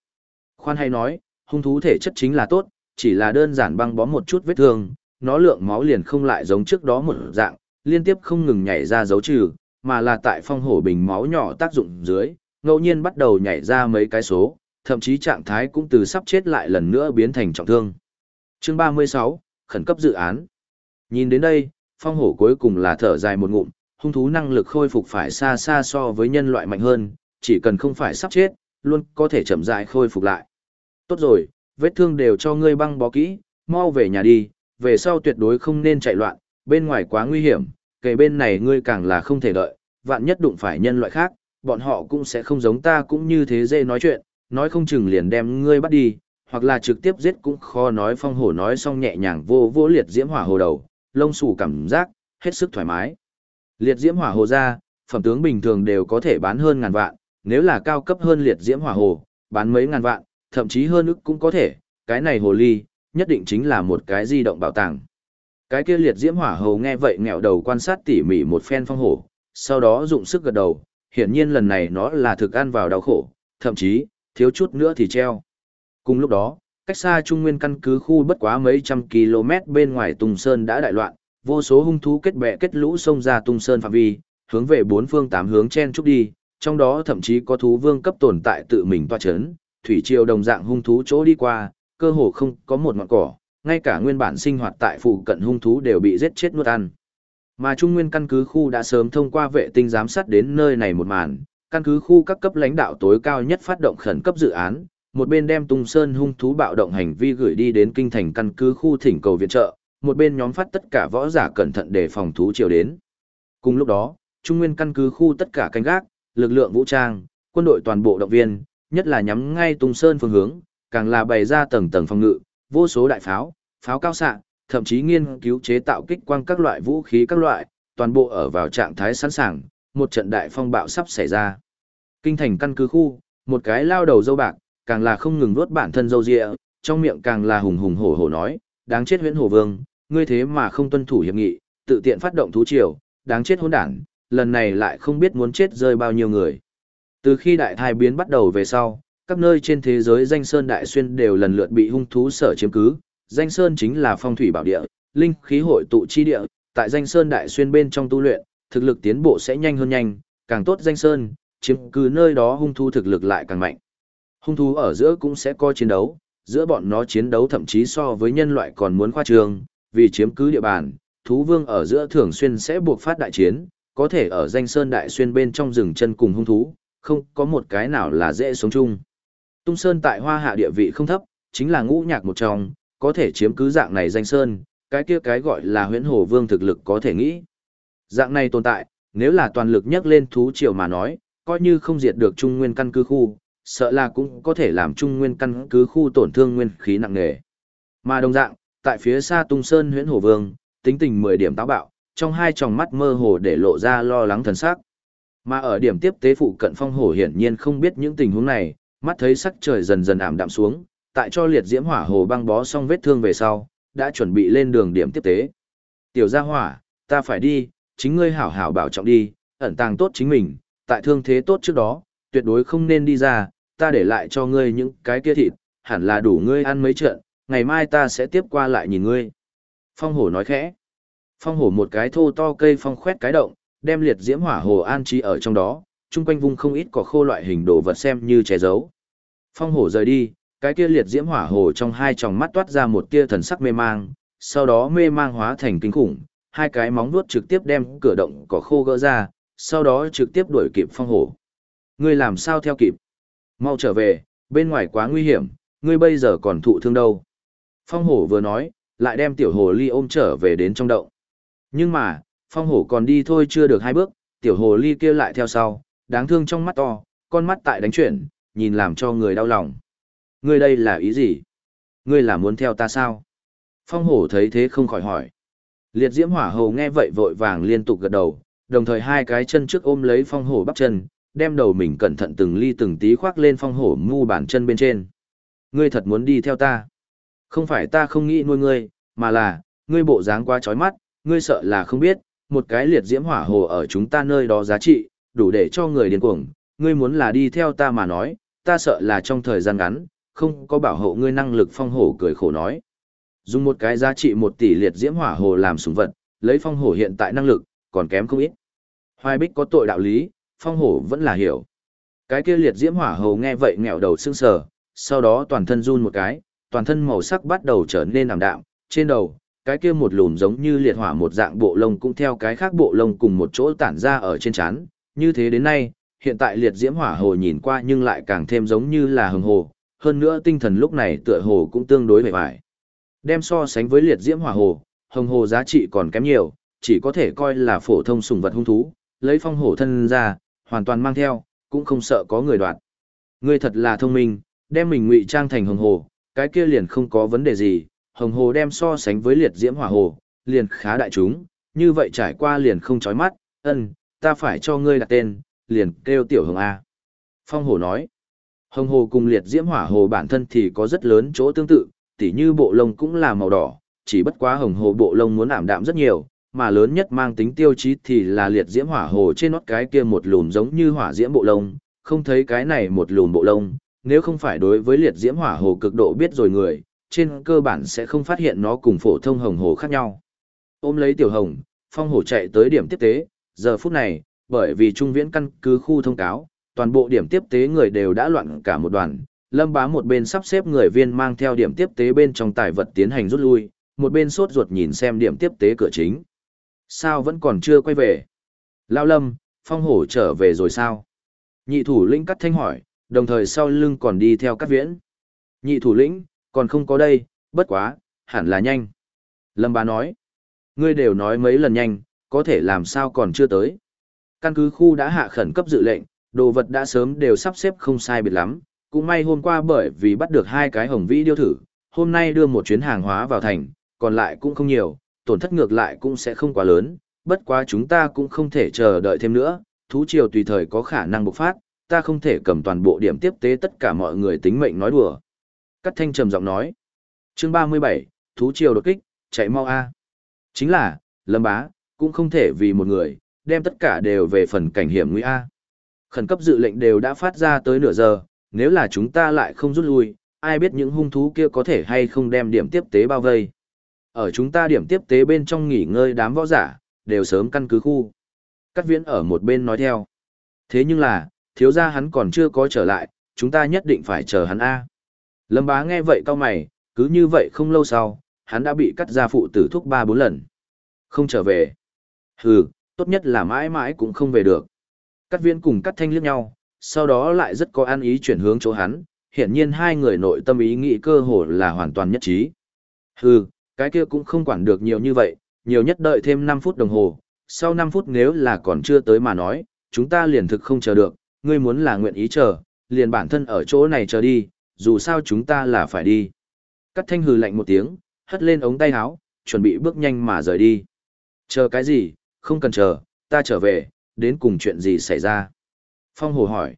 Khoan hay nói, hung thú thể chất chính là tốt, chỉ là đơn giản băng bó một chút vết thương, nó lượng máu liền không lại giống trước đó một dạng, liên tiếp không ngừng nhảy ra dấu trừ, mà là tại phong hổ bình máu nhỏ tác dụng dưới, ngẫu nhiên bắt đầu nhảy ra mấy cái số, thậm chí trạng thái cũng từ sắp chết lại lần nữa biến thành trọng thương. Chương 36, khẩn cấp dự án. Nhìn đến đây, phong hổ cuối cùng là thở dài một ngụm, hung thú năng lực khôi phục phải xa xa so với nhân loại mạnh hơn, chỉ cần không phải sắp chết, luôn có thể chậm rãi khôi phục lại. Tốt rồi, vết thương đều cho ngươi băng bó kỹ, mau về nhà đi, về sau tuyệt đối không nên chạy loạn, bên ngoài quá nguy hiểm, kề bên này ngươi càng là không thể đợi, vạn nhất đụng phải nhân loại khác, bọn họ cũng sẽ không giống ta cũng như thế dễ nói chuyện, nói không chừng liền đem ngươi bắt đi, hoặc là trực tiếp giết cũng khó nói phong hổ nói xong nhẹ nhàng vô vô liệt diễm hỏa hồ đầu, lông xù cảm giác, hết sức thoải mái. Liệt diễm hỏa hồ ra, phẩm tướng bình thường đều có thể bán hơn ngàn vạn, nếu là cao cấp hơn liệt diễm hỏa hồ, bán mấy ngàn vạn, thậm chí hơn ức cũng có thể, cái này hồ ly, nhất định chính là một cái di động bảo tàng. Cái kia liệt diễm hỏa hồ nghe vậy nghẹo đầu quan sát tỉ mỉ một phen phong hổ, sau đó dụng sức gật đầu, hiển nhiên lần này nó là thực ăn vào đau khổ, thậm chí, thiếu chút nữa thì treo. Cùng lúc đó, cách xa Trung Nguyên căn cứ khu bất quá mấy trăm km bên ngoài Tùng Sơn đã đại loạn, vô số hung thú kết bè kết lũ xông ra Tùng Sơn phạm vi, hướng về bốn phương tám hướng chen trúc đi, trong đó thậm chí có thú vương cấp tồn tại tự mình toa chấn, thủy triều đồng dạng hung thú chỗ đi qua, cơ hồ không có một ngọn cỏ, ngay cả nguyên bản sinh hoạt tại phụ cận hung thú đều bị giết chết nuốt ăn. Mà Trung Nguyên căn cứ khu đã sớm thông qua vệ tinh giám sát đến nơi này một màn, căn cứ khu các cấp lãnh đạo tối cao nhất phát động khẩn cấp dự án, một bên đem Tung Sơn hung thú bạo động hành vi gửi đi đến kinh thành căn cứ khu thỉnh cầu viện trợ, một bên nhóm phát tất cả võ giả cẩn thận để phòng thú triều đến. Cùng lúc đó, Trung Nguyên căn cứ khu tất cả canh gác, lực lượng vũ trang, quân đội toàn bộ động viên, nhất là nhắm ngay Tung Sơn phương hướng, càng là bày ra tầng tầng phòng ngự, vô số đại pháo, pháo cao xạ, thậm chí nghiên cứu chế tạo kích quang các loại vũ khí các loại, toàn bộ ở vào trạng thái sẵn sàng, một trận đại phong bạo sắp xảy ra. Kinh thành căn cứ khu, một cái lao đầu dâu bạc, càng là không ngừng nuốt bản thân dâu dịa, trong miệng càng là hùng hùng hổ hổ nói, đáng chết huyễn hổ vương, ngươi thế mà không tuân thủ hiệp nghị, tự tiện phát động thú triều, đáng chết hỗn đản, lần này lại không biết muốn chết rơi bao nhiêu người. Từ khi đại thai biến bắt đầu về sau, các nơi trên thế giới danh sơn đại xuyên đều lần lượt bị hung thú sở chiếm cứ, danh sơn chính là phong thủy bảo địa, linh khí hội tụ chi địa, tại danh sơn đại xuyên bên trong tu luyện, thực lực tiến bộ sẽ nhanh hơn nhanh, càng tốt danh sơn, chiếm cứ nơi đó hung thú thực lực lại càng mạnh. Hung thú ở giữa cũng sẽ có chiến đấu, giữa bọn nó chiến đấu thậm chí so với nhân loại còn muốn khoa trương, vì chiếm cứ địa bàn, thú vương ở giữa thường xuyên sẽ buộc phát đại chiến, có thể ở danh sơn đại xuyên bên trong rừng chân cùng hung thú, không có một cái nào là dễ sống chung. Tung Sơn tại hoa hạ địa vị không thấp, chính là ngũ nhạc một trong, có thể chiếm cứ dạng này danh sơn, cái kia cái gọi là huyễn hồ vương thực lực có thể nghĩ. Dạng này tồn tại, nếu là toàn lực nhắc lên thú triều mà nói, coi như không diệt được trung nguyên căn cứ khu, sợ là cũng có thể làm trung nguyên căn cứ khu tổn thương nguyên khí nặng nề. Mà đồng dạng, tại phía xa tung sơn huyễn hồ vương, tính tình 10 điểm táo bạo, trong hai tròng mắt mơ hồ để lộ ra lo lắng thần sắc. Mà ở điểm tiếp tế phụ cận phong hổ hiển nhiên không biết những tình huống này, mắt thấy sắc trời dần dần ảm đạm xuống, tại cho liệt diễm hỏa hồ băng bó xong vết thương về sau, đã chuẩn bị lên đường điểm tiếp tế. Tiểu gia hỏa, ta phải đi, chính ngươi hảo hảo bảo trọng đi, ẩn tàng tốt chính mình, tại thương thế tốt trước đó, tuyệt đối không nên đi ra, ta để lại cho ngươi những cái kia thịt, hẳn là đủ ngươi ăn mấy trận, ngày mai ta sẽ tiếp qua lại nhìn ngươi. Phong hổ nói khẽ. Phong hổ một cái thô to cây phong khoét cái động, đem liệt diễm hỏa hồ an trí ở trong đó, chung quanh vùng không ít có khô loại hình đồ vật xem như che giấu. Phong hổ rời đi, cái kia liệt diễm hỏa hồ trong hai tròng mắt toát ra một tia thần sắc mê mang, sau đó mê mang hóa thành kinh khủng, hai cái móng vuốt trực tiếp đem cửa động cỏ khô gỡ ra, sau đó trực tiếp đuổi kịp phong hổ. Ngươi làm sao theo kịp? Mau trở về, bên ngoài quá nguy hiểm, ngươi bây giờ còn thụ thương đâu. Phong hổ vừa nói, lại đem tiểu hồ ly ôm trở về đến trong động. Nhưng mà, phong hổ còn đi thôi chưa được hai bước, tiểu hồ ly kia lại theo sau, đáng thương trong mắt to, con mắt tại đánh chuyển, nhìn làm cho người đau lòng. Ngươi đây là ý gì? Ngươi là muốn theo ta sao? Phong hổ thấy thế không khỏi hỏi. Liệt diễm hỏa hầu nghe vậy vội vàng liên tục gật đầu, đồng thời hai cái chân trước ôm lấy phong hổ bắp chân, đem đầu mình cẩn thận từng ly từng tí khoác lên phong hổ mu bàn chân bên trên. Ngươi thật muốn đi theo ta. Không phải ta không nghĩ nuôi ngươi, mà là, ngươi bộ dáng quá chói mắt, ngươi sợ là không biết, một cái liệt diễm hỏa hồ ở chúng ta nơi đó giá trị, đủ để cho người điên cuồng, ngươi muốn là đi theo ta mà nói, ta sợ là trong thời gian ngắn, không có bảo hộ ngươi năng lực phong hổ cười khổ nói. Dùng một cái giá trị một tỷ liệt diễm hỏa hồ làm súng vật, lấy phong hổ hiện tại năng lực, còn kém không ít. Hoài bích có tội đạo lý, phong hổ vẫn là hiểu. Cái kia liệt diễm hỏa hồ nghe vậy nghẹo đầu sưng sờ, sau đó toàn thân run một cái, toàn thân màu sắc bắt đầu trở nên ảm đạm, trên đầu, cái kia một lùm giống như liệt hỏa một dạng bộ lông cũng theo cái khác bộ lông cùng một chỗ tản ra ở trên trán, như thế đến nay, hiện tại liệt diễm hỏa hồ nhìn qua nhưng lại càng thêm giống như là hừng hồ, hơn nữa tinh thần lúc này tựa hồ cũng tương đối vẻ vải. Đem so sánh với liệt diễm hỏa hồ, hồng hồ giá trị còn kém nhiều, chỉ có thể coi là phổ thông sùng vật hung thú, lấy phong hổ thân ra, hoàn toàn mang theo, cũng không sợ có người đoạt. Ngươi thật là thông minh, đem mình ngụy trang thành hồng hồ, cái kia liền không có vấn đề gì, hồng hồ đem so sánh với liệt diễm hỏa hồ, liền khá đại chúng, như vậy trải qua liền không chói mắt, ân, ta phải cho ngươi đặt tên, liền kêu tiểu hồng A. Phong hồ nói, hồng hồ cùng liệt diễm hỏa hồ bản thân thì có rất lớn chỗ tương tự, tỉ như bộ lông cũng là màu đỏ, chỉ bất quá hồng hồ bộ lông muốn ảm đạm rất nhiều, mà lớn nhất mang tính tiêu chí thì là liệt diễm hỏa hồ trên nót cái kia một lùm giống như hỏa diễm bộ lông, không thấy cái này một lùm bộ lông, nếu không phải đối với liệt diễm hỏa hồ cực độ biết rồi người, trên cơ bản sẽ không phát hiện nó cùng phổ thông hồng hồ khác nhau. Ôm lấy tiểu hồng, phong hổ chạy tới điểm tiếp tế, giờ phút này, bởi vì trung viễn căn cứ khu thông cáo, toàn bộ điểm tiếp tế người đều đã loạn cả một đoàn, lâm bá một bên sắp xếp người viên mang theo điểm tiếp tế bên trong tài vật tiến hành rút lui, một bên sốt ruột nhìn xem điểm tiếp tế cửa chính. Sao vẫn còn chưa quay về? Lao lâm, phong hổ trở về rồi sao? Nhị thủ lĩnh cắt thanh hỏi, đồng thời sau lưng còn đi theo cắt viễn. Nhị thủ lĩnh, còn không có đây, bất quá, hẳn là nhanh. Lâm bá nói, ngươi đều nói mấy lần nhanh, có thể làm sao còn chưa tới. Căn cứ khu đã hạ khẩn cấp dự lệnh, đồ vật đã sớm đều sắp xếp không sai biệt lắm, cũng may hôm qua bởi vì bắt được hai cái hồng vĩ điêu thử, hôm nay đưa một chuyến hàng hóa vào thành, còn lại cũng không nhiều, tổn thất ngược lại cũng sẽ không quá lớn, bất quá chúng ta cũng không thể chờ đợi thêm nữa, thú triều tùy thời có khả năng bộc phát, ta không thể cầm toàn bộ điểm tiếp tế tất cả mọi người tính mệnh nói đùa. Cắt thanh trầm giọng nói. Chương 37, thú triều đột kích, chạy mau a. Chính là, Lâm Bá, cũng không thể vì một người, đem tất cả đều về phần cảnh hiểm nguy a. Khẩn cấp dự lệnh đều đã phát ra tới nửa giờ, nếu là chúng ta lại không rút lui, ai biết những hung thú kia có thể hay không đem điểm tiếp tế bao vây. Ở chúng ta điểm tiếp tế bên trong nghỉ ngơi đám võ giả, đều sớm căn cứ khu. Cắt viễn ở một bên nói theo. Thế nhưng là, thiếu gia hắn còn chưa có trở lại, chúng ta nhất định phải chờ hắn A. Lâm bá nghe vậy cao mày, cứ như vậy không lâu sau, hắn đã bị cắt ra phụ tử thúc ba bốn lần. Không trở về. Hừ, tốt nhất là mãi mãi cũng không về được. Cắt viễn cùng cắt thanh liếc nhau, sau đó lại rất có an ý chuyển hướng chỗ hắn, hiển nhiên hai người nội tâm ý nghĩ cơ hồ là hoàn toàn nhất trí. Hừ, cái kia cũng không quản được nhiều như vậy, nhiều nhất đợi thêm 5 phút đồng hồ, sau 5 phút nếu là còn chưa tới mà nói, chúng ta liền thực không chờ được, ngươi muốn là nguyện ý chờ, liền bản thân ở chỗ này chờ đi, dù sao chúng ta là phải đi. Cắt thanh hừ lạnh một tiếng, hất lên ống tay áo, chuẩn bị bước nhanh mà rời đi. Chờ cái gì, không cần chờ, ta trở về, đến cùng chuyện gì xảy ra. Phong hồ hỏi.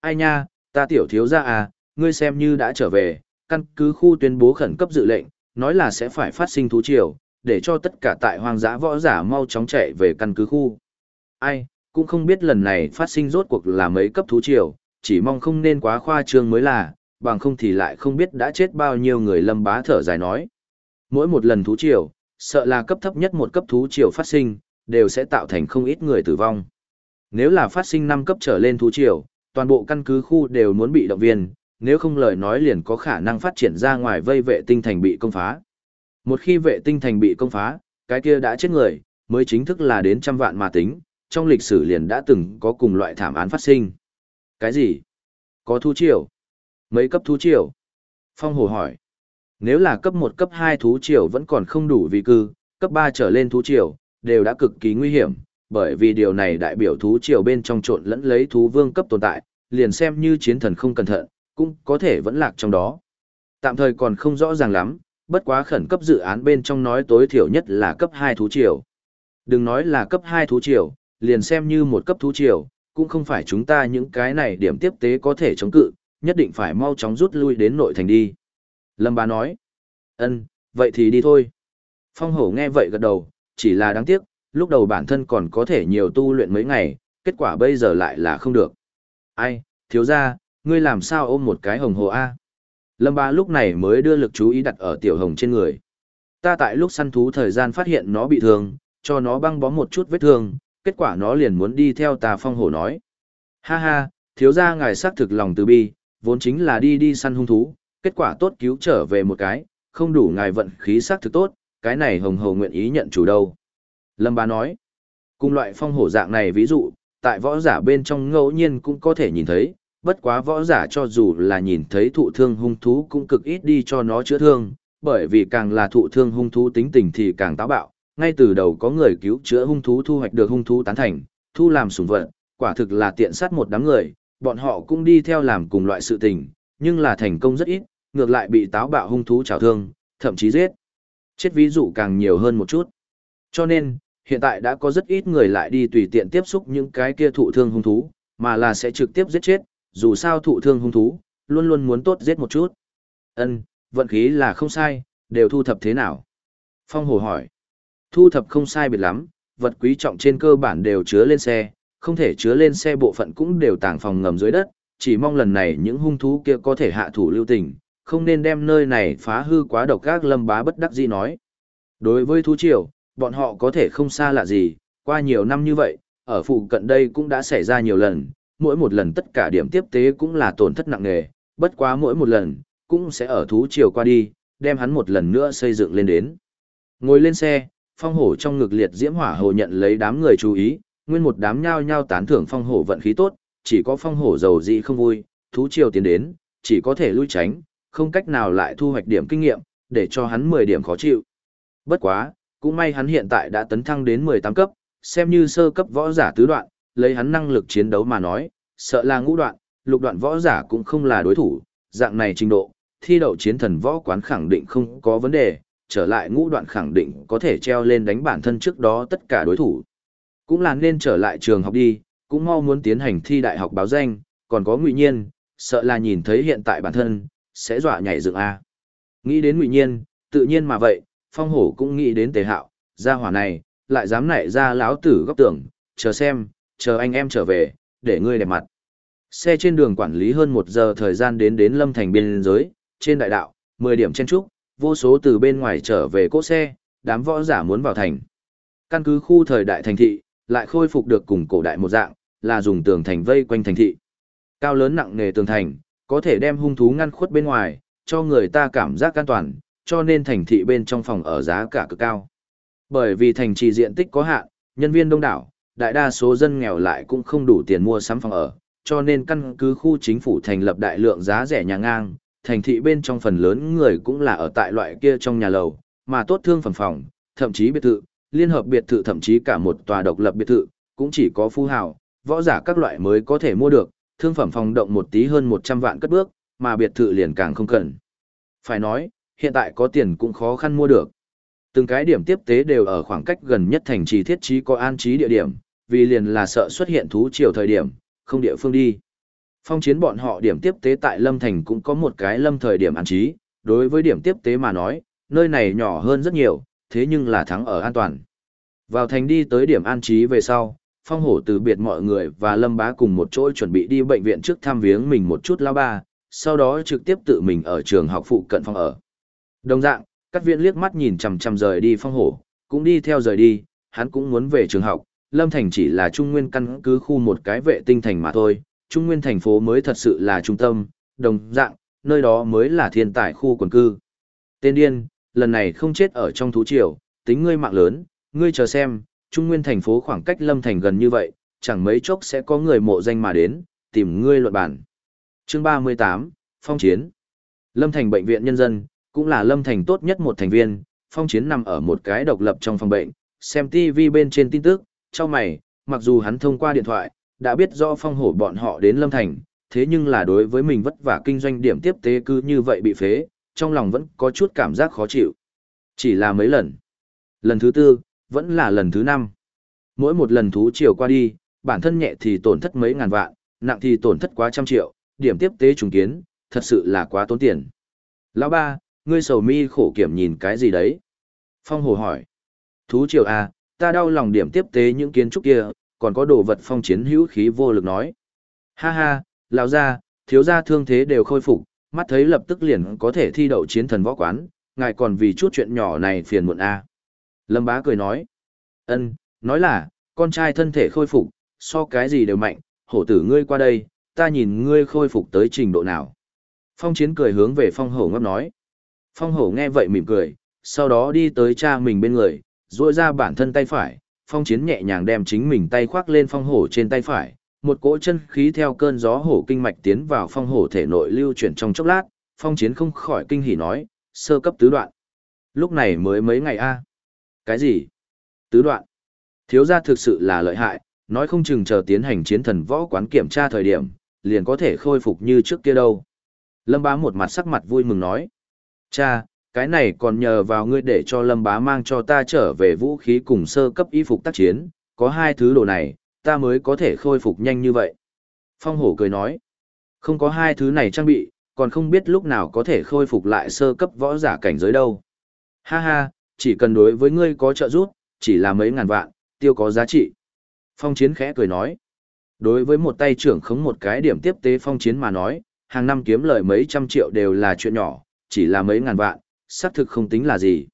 Ai nha, ta tiểu thiếu ra à, ngươi xem như đã trở về, căn cứ khu tuyên bố khẩn cấp dự lệnh, nói là sẽ phải phát sinh thú triều, để cho tất cả tại hoang dã võ giả mau chóng chạy về căn cứ khu. Ai, cũng không biết lần này phát sinh rốt cuộc là mấy cấp thú triều, chỉ mong không nên quá khoa trương mới là, bằng không thì lại không biết đã chết bao nhiêu người lâm bá thở dài nói. Mỗi một lần thú triều, sợ là cấp thấp nhất một cấp thú triều phát sinh, đều sẽ tạo thành không ít người tử vong. Nếu là phát sinh năm cấp trở lên thú triều, toàn bộ căn cứ khu đều muốn bị động viên, nếu không lời nói liền có khả năng phát triển ra ngoài vây vệ tinh thành bị công phá. Một khi vệ tinh thành bị công phá, cái kia đã chết người, mới chính thức là đến trăm vạn mà tính, trong lịch sử liền đã từng có cùng loại thảm án phát sinh. Cái gì? Có thú triều? Mấy cấp thú triều? Phong Hồ hỏi. Nếu là cấp 1 cấp 2 thú triều vẫn còn không đủ vì cư, cấp 3 trở lên thú triều, đều đã cực kỳ nguy hiểm, bởi vì điều này đại biểu thú triều bên trong trộn lẫn lấy thú vương cấp tồn tại, liền xem như chiến thần không cẩn thận, cũng có thể vẫn lạc trong đó. Tạm thời còn không rõ ràng lắm, bất quá khẩn cấp dự án bên trong nói tối thiểu nhất là cấp 2 thú triều. Đừng nói là cấp 2 thú triều, liền xem như một cấp thú triều, cũng không phải chúng ta những cái này điểm tiếp tế có thể chống cự, nhất định phải mau chóng rút lui đến nội thành đi. Lâm bá nói, ân, vậy thì đi thôi. Phong hổ nghe vậy gật đầu, chỉ là đáng tiếc, lúc đầu bản thân còn có thể nhiều tu luyện mấy ngày, kết quả bây giờ lại là không được. Ai, thiếu ra, ngươi làm sao ôm một cái hồng hồ A? Lâm ba lúc này mới đưa lực chú ý đặt ở tiểu hồng trên người. Ta tại lúc săn thú thời gian phát hiện nó bị thương, cho nó băng bó một chút vết thương, kết quả nó liền muốn đi theo ta phong hổ nói. Ha ha, thiếu ra ngài xác thực lòng từ bi, vốn chính là đi đi săn hung thú, kết quả tốt cứu trở về một cái, không đủ ngài vận khí xác thực tốt, cái này hồng hồ nguyện ý nhận chủ đâu. Lâm bá nói, cùng loại phong hổ dạng này ví dụ, tại võ giả bên trong ngẫu nhiên cũng có thể nhìn thấy, bất quá võ giả cho dù là nhìn thấy thụ thương hung thú cũng cực ít đi cho nó chữa thương, Bởi vì càng là thụ thương hung thú tính tình thì càng táo bạo, ngay từ đầu có người cứu chữa hung thú thu hoạch được hung thú tán thành, thu làm sủng vật, quả thực là tiện sát một đám người, bọn họ cũng đi theo làm cùng loại sự tình, nhưng là thành công rất ít, ngược lại bị táo bạo hung thú trào thương, thậm chí giết. Chết ví dụ càng nhiều hơn một chút. Cho nên, hiện tại đã có rất ít người lại đi tùy tiện tiếp xúc những cái kia thụ thương hung thú, mà là sẽ trực tiếp giết chết, dù sao thụ thương hung thú, luôn luôn muốn tốt giết một chút. Ân, vận khí là không sai, đều thu thập thế nào? Phong Hồ hỏi. Thu thập không sai biệt lắm, vật quý trọng trên cơ bản đều chứa lên xe, không thể chứa lên xe bộ phận cũng đều tàng phòng ngầm dưới đất, chỉ mong lần này những hung thú kia có thể hạ thủ lưu tình, không nên đem nơi này phá hư quá độc các lâm bá bất đắc dĩ nói. Đối với thú triều, bọn họ có thể không xa lạ gì, qua nhiều năm như vậy, ở phụ cận đây cũng đã xảy ra nhiều lần, mỗi một lần tất cả điểm tiếp tế cũng là tổn thất nặng nề, bất quá mỗi một lần, cũng sẽ ở thú triều qua đi, đem hắn một lần nữa xây dựng lên đến. Ngồi lên xe, phong hổ trong ngực liệt diễm hỏa hồ nhận lấy đám người chú ý, nguyên một đám nhao nhao tán thưởng phong hổ vận khí tốt, chỉ có phong hổ giàu dị không vui, thú triều tiến đến, chỉ có thể lui tránh, không cách nào lại thu hoạch điểm kinh nghiệm, để cho hắn 10 điểm khó chịu. Bất quá, cũng may hắn hiện tại đã tấn thăng đến 18 cấp, xem như sơ cấp võ giả tứ đoạn, lấy hắn năng lực chiến đấu mà nói, sợ là ngũ đoạn, lục đoạn võ giả cũng không là đối thủ, dạng này trình độ, thi đậu chiến thần võ quán khẳng định không có vấn đề, trở lại ngũ đoạn khẳng định có thể treo lên đánh bản thân trước đó tất cả đối thủ. Cũng là nên trở lại trường học đi, cũng mau muốn tiến hành thi đại học báo danh, còn có ngụy nhiên, sợ là nhìn thấy hiện tại bản thân, sẽ dọa nhảy dựng A. Nghĩ đến ngụy nhiên, tự nhiên mà vậy, phong hổ cũng nghĩ đến tề hạo, gia hỏa này, lại dám nảy ra láo tử góc tưởng, chờ xem, chờ anh em trở về, để ngươi đẹp mặt. Xe trên đường quản lý hơn một giờ thời gian đến đến lâm thành biên giới, trên đại đạo, 10 điểm chen trúc, vô số từ bên ngoài trở về cỗ xe, đám võ giả muốn vào thành. Căn cứ khu thời đại thành thị, lại khôi phục được cùng cổ đại một dạng, là dùng tường thành vây quanh thành thị. Cao lớn nặng nề tường thành, có thể đem hung thú ngăn khuất bên ngoài, cho người ta cảm giác an toàn, cho nên thành thị bên trong phòng ở giá cả cực cao. Bởi vì thành trì diện tích có hạn, nhân viên đông đảo, đại đa số dân nghèo lại cũng không đủ tiền mua sắm phòng ở, cho nên căn cứ khu chính phủ thành lập đại lượng giá rẻ nhà ngang, thành thị bên trong phần lớn người cũng là ở tại loại kia trong nhà lầu, mà tốt thương phần phòng, thậm chí biệt thự, liên hợp biệt thự thậm chí cả một tòa độc lập biệt thự, cũng chỉ có phú hào, võ giả các loại mới có thể mua được, thương phẩm phòng động một tí hơn 100 vạn cất bước, mà biệt thự liền càng không cần. Phải nói, hiện tại có tiền cũng khó khăn mua được. Từng cái điểm tiếp tế đều ở khoảng cách gần nhất thành trì thiết trí có an trí địa điểm, vì liền là sợ xuất hiện thú triều thời điểm, không địa phương đi. Phong chiến bọn họ điểm tiếp tế tại Lâm Thành cũng có một cái lâm thời điểm an trí, đối với điểm tiếp tế mà nói, nơi này nhỏ hơn rất nhiều, thế nhưng là thắng ở an toàn. Vào thành đi tới điểm an trí về sau, phong hổ từ biệt mọi người và lâm bá cùng một chỗ chuẩn bị đi bệnh viện trước thăm viếng mình một chút lao ba, sau đó trực tiếp tự mình ở trường học phụ cận phong ở. Đồng dạng, các viện liếc mắt nhìn chằm chằm rời đi phong hổ, cũng đi theo rời đi, hắn cũng muốn về trường học, lâm thành chỉ là trung nguyên căn cứ khu một cái vệ tinh thành mà thôi, trung nguyên thành phố mới thật sự là trung tâm, đồng dạng, nơi đó mới là thiên tài khu quần cư. Tên điên, lần này không chết ở trong thú triều, tính ngươi mạng lớn, ngươi chờ xem, trung nguyên thành phố khoảng cách lâm thành gần như vậy, chẳng mấy chốc sẽ có người mộ danh mà đến, tìm ngươi luận bản. Chương 38, Phong Chiến Lâm Thành Bệnh viện Nhân dân, cũng là Lâm Thành tốt nhất một thành viên, Phong Chiến nằm ở một cái độc lập trong phòng bệnh, xem TV bên trên tin tức, cho mày, mặc dù hắn thông qua điện thoại, đã biết rõ phong hổ bọn họ đến Lâm Thành, thế nhưng là đối với mình vất vả kinh doanh điểm tiếp tế cứ như vậy bị phế, trong lòng vẫn có chút cảm giác khó chịu. Chỉ là mấy lần. Lần thứ tư, vẫn là lần thứ năm. Mỗi một lần thú chiều qua đi, bản thân nhẹ thì tổn thất mấy ngàn vạn, nặng thì tổn thất quá trăm triệu, điểm tiếp tế trùng kiến, thật sự là quá tốn tiền. Lão ba, ngươi sầu mi khổ kiểm nhìn cái gì đấy? Phong hồ hỏi. Thú triều à, ta đau lòng điểm tiếp tế những kiến trúc kia, còn có đồ vật phong chiến hữu khí vô lực nói. Ha ha, lão gia, thiếu gia thương thế đều khôi phục, mắt thấy lập tức liền có thể thi đậu chiến thần võ quán, ngài còn vì chút chuyện nhỏ này phiền muộn à. Lâm bá cười nói. ân, nói là, con trai thân thể khôi phục, so cái gì đều mạnh, hổ tử ngươi qua đây, ta nhìn ngươi khôi phục tới trình độ nào. Phong chiến cười hướng về phong hổ ngấp nói. Phong hổ nghe vậy mỉm cười, sau đó đi tới cha mình bên người, duỗi ra bản thân tay phải, phong chiến nhẹ nhàng đem chính mình tay khoác lên phong hổ trên tay phải, một cỗ chân khí theo cơn gió hổ kinh mạch tiến vào phong hổ thể nội lưu chuyển trong chốc lát, phong chiến không khỏi kinh hỉ nói, sơ cấp tứ đoạn. Lúc này mới mấy ngày a Cái gì? Tứ đoạn. Thiếu gia thực sự là lợi hại, nói không chừng chờ tiến hành chiến thần võ quán kiểm tra thời điểm, liền có thể khôi phục như trước kia đâu. Lâm bá một mặt sắc mặt vui mừng nói. Cha, cái này còn nhờ vào ngươi để cho lâm bá mang cho ta trở về vũ khí cùng sơ cấp y phục tác chiến, có hai thứ đồ này, ta mới có thể khôi phục nhanh như vậy. Phong hổ cười nói, không có hai thứ này trang bị, còn không biết lúc nào có thể khôi phục lại sơ cấp võ giả cảnh giới đâu. Ha ha, chỉ cần đối với ngươi có trợ giúp, chỉ là mấy ngàn vạn, tiêu có giá trị. Phong chiến khẽ cười nói, đối với một tay trưởng khống một cái điểm tiếp tế phong chiến mà nói, hàng năm kiếm lời mấy trăm triệu đều là chuyện nhỏ, chỉ là mấy ngàn vạn, xác thực không tính là gì.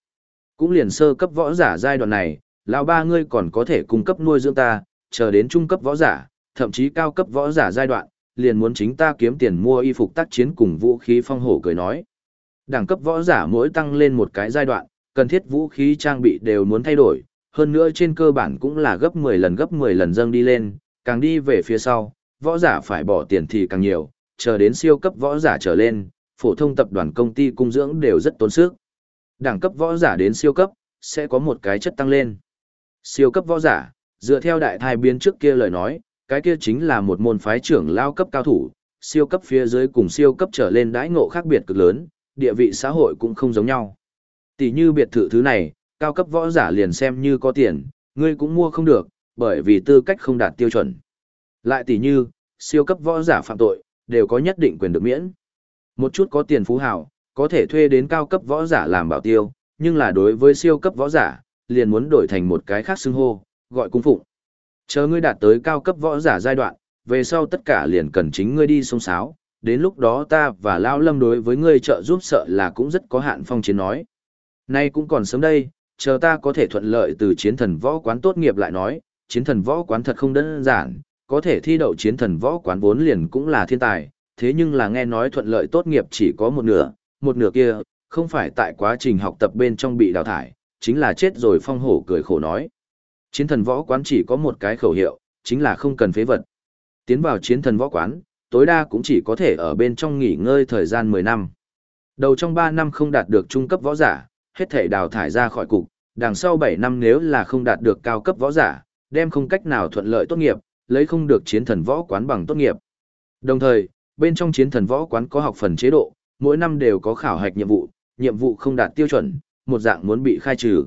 Cũng liền sơ cấp võ giả giai đoạn này, lão ba ngươi còn có thể cung cấp nuôi dưỡng ta, chờ đến trung cấp võ giả, thậm chí cao cấp võ giả giai đoạn, liền muốn chính ta kiếm tiền mua y phục tác chiến cùng vũ khí phong hổ cười nói. Đẳng cấp võ giả mỗi tăng lên một cái giai đoạn, cần thiết vũ khí trang bị đều muốn thay đổi, hơn nữa trên cơ bản cũng là gấp 10 lần gấp 10 lần dâng đi lên, càng đi về phía sau, võ giả phải bỏ tiền thì càng nhiều, chờ đến siêu cấp võ giả trở lên, phổ thông tập đoàn công ty cung dưỡng đều rất tốn sức. Đẳng cấp võ giả đến siêu cấp, sẽ có một cái chất tăng lên. Siêu cấp võ giả, dựa theo đại thai biến trước kia lời nói, cái kia chính là một môn phái trưởng lao cấp cao thủ, siêu cấp phía dưới cùng siêu cấp trở lên đãi ngộ khác biệt cực lớn, địa vị xã hội cũng không giống nhau. Tỷ như biệt thự thứ này, cao cấp võ giả liền xem như có tiền, ngươi cũng mua không được, bởi vì tư cách không đạt tiêu chuẩn. Lại tỷ như, siêu cấp võ giả phạm tội, đều có nhất định quyền được miễn. Một chút có tiền phú hào, có thể thuê đến cao cấp võ giả làm bảo tiêu, nhưng là đối với siêu cấp võ giả, liền muốn đổi thành một cái khác xưng hô, gọi cung phụng. Chờ ngươi đạt tới cao cấp võ giả giai đoạn, về sau tất cả liền cần chính ngươi đi sông sáo, đến lúc đó ta và Lao Lâm đối với ngươi trợ giúp sợ là cũng rất có hạn phong chiến nói. Nay cũng còn sớm đây, chờ ta có thể thuận lợi từ chiến thần võ quán tốt nghiệp lại nói, chiến thần võ quán thật không đơn giản, có thể thi đậu chiến thần võ quán vốn liền cũng là thiên tài, thế nhưng là nghe nói thuận lợi tốt nghiệp chỉ có một nửa, một nửa kia, không phải tại quá trình học tập bên trong bị đào thải, chính là chết rồi phong hổ cười khổ nói. Chiến thần võ quán chỉ có một cái khẩu hiệu, chính là không cần phế vật. Tiến vào chiến thần võ quán, tối đa cũng chỉ có thể ở bên trong nghỉ ngơi thời gian 10 năm. Đầu trong 3 năm không đạt được trung cấp võ giả, hết thể đào thải ra khỏi cục, đằng sau 7 năm nếu là không đạt được cao cấp võ giả, đem không cách nào thuận lợi tốt nghiệp, lấy không được chiến thần võ quán bằng tốt nghiệp. Đồng thời, bên trong chiến thần võ quán có học phần chế độ, mỗi năm đều có khảo hạch nhiệm vụ, nhiệm vụ không đạt tiêu chuẩn, một dạng muốn bị khai trừ.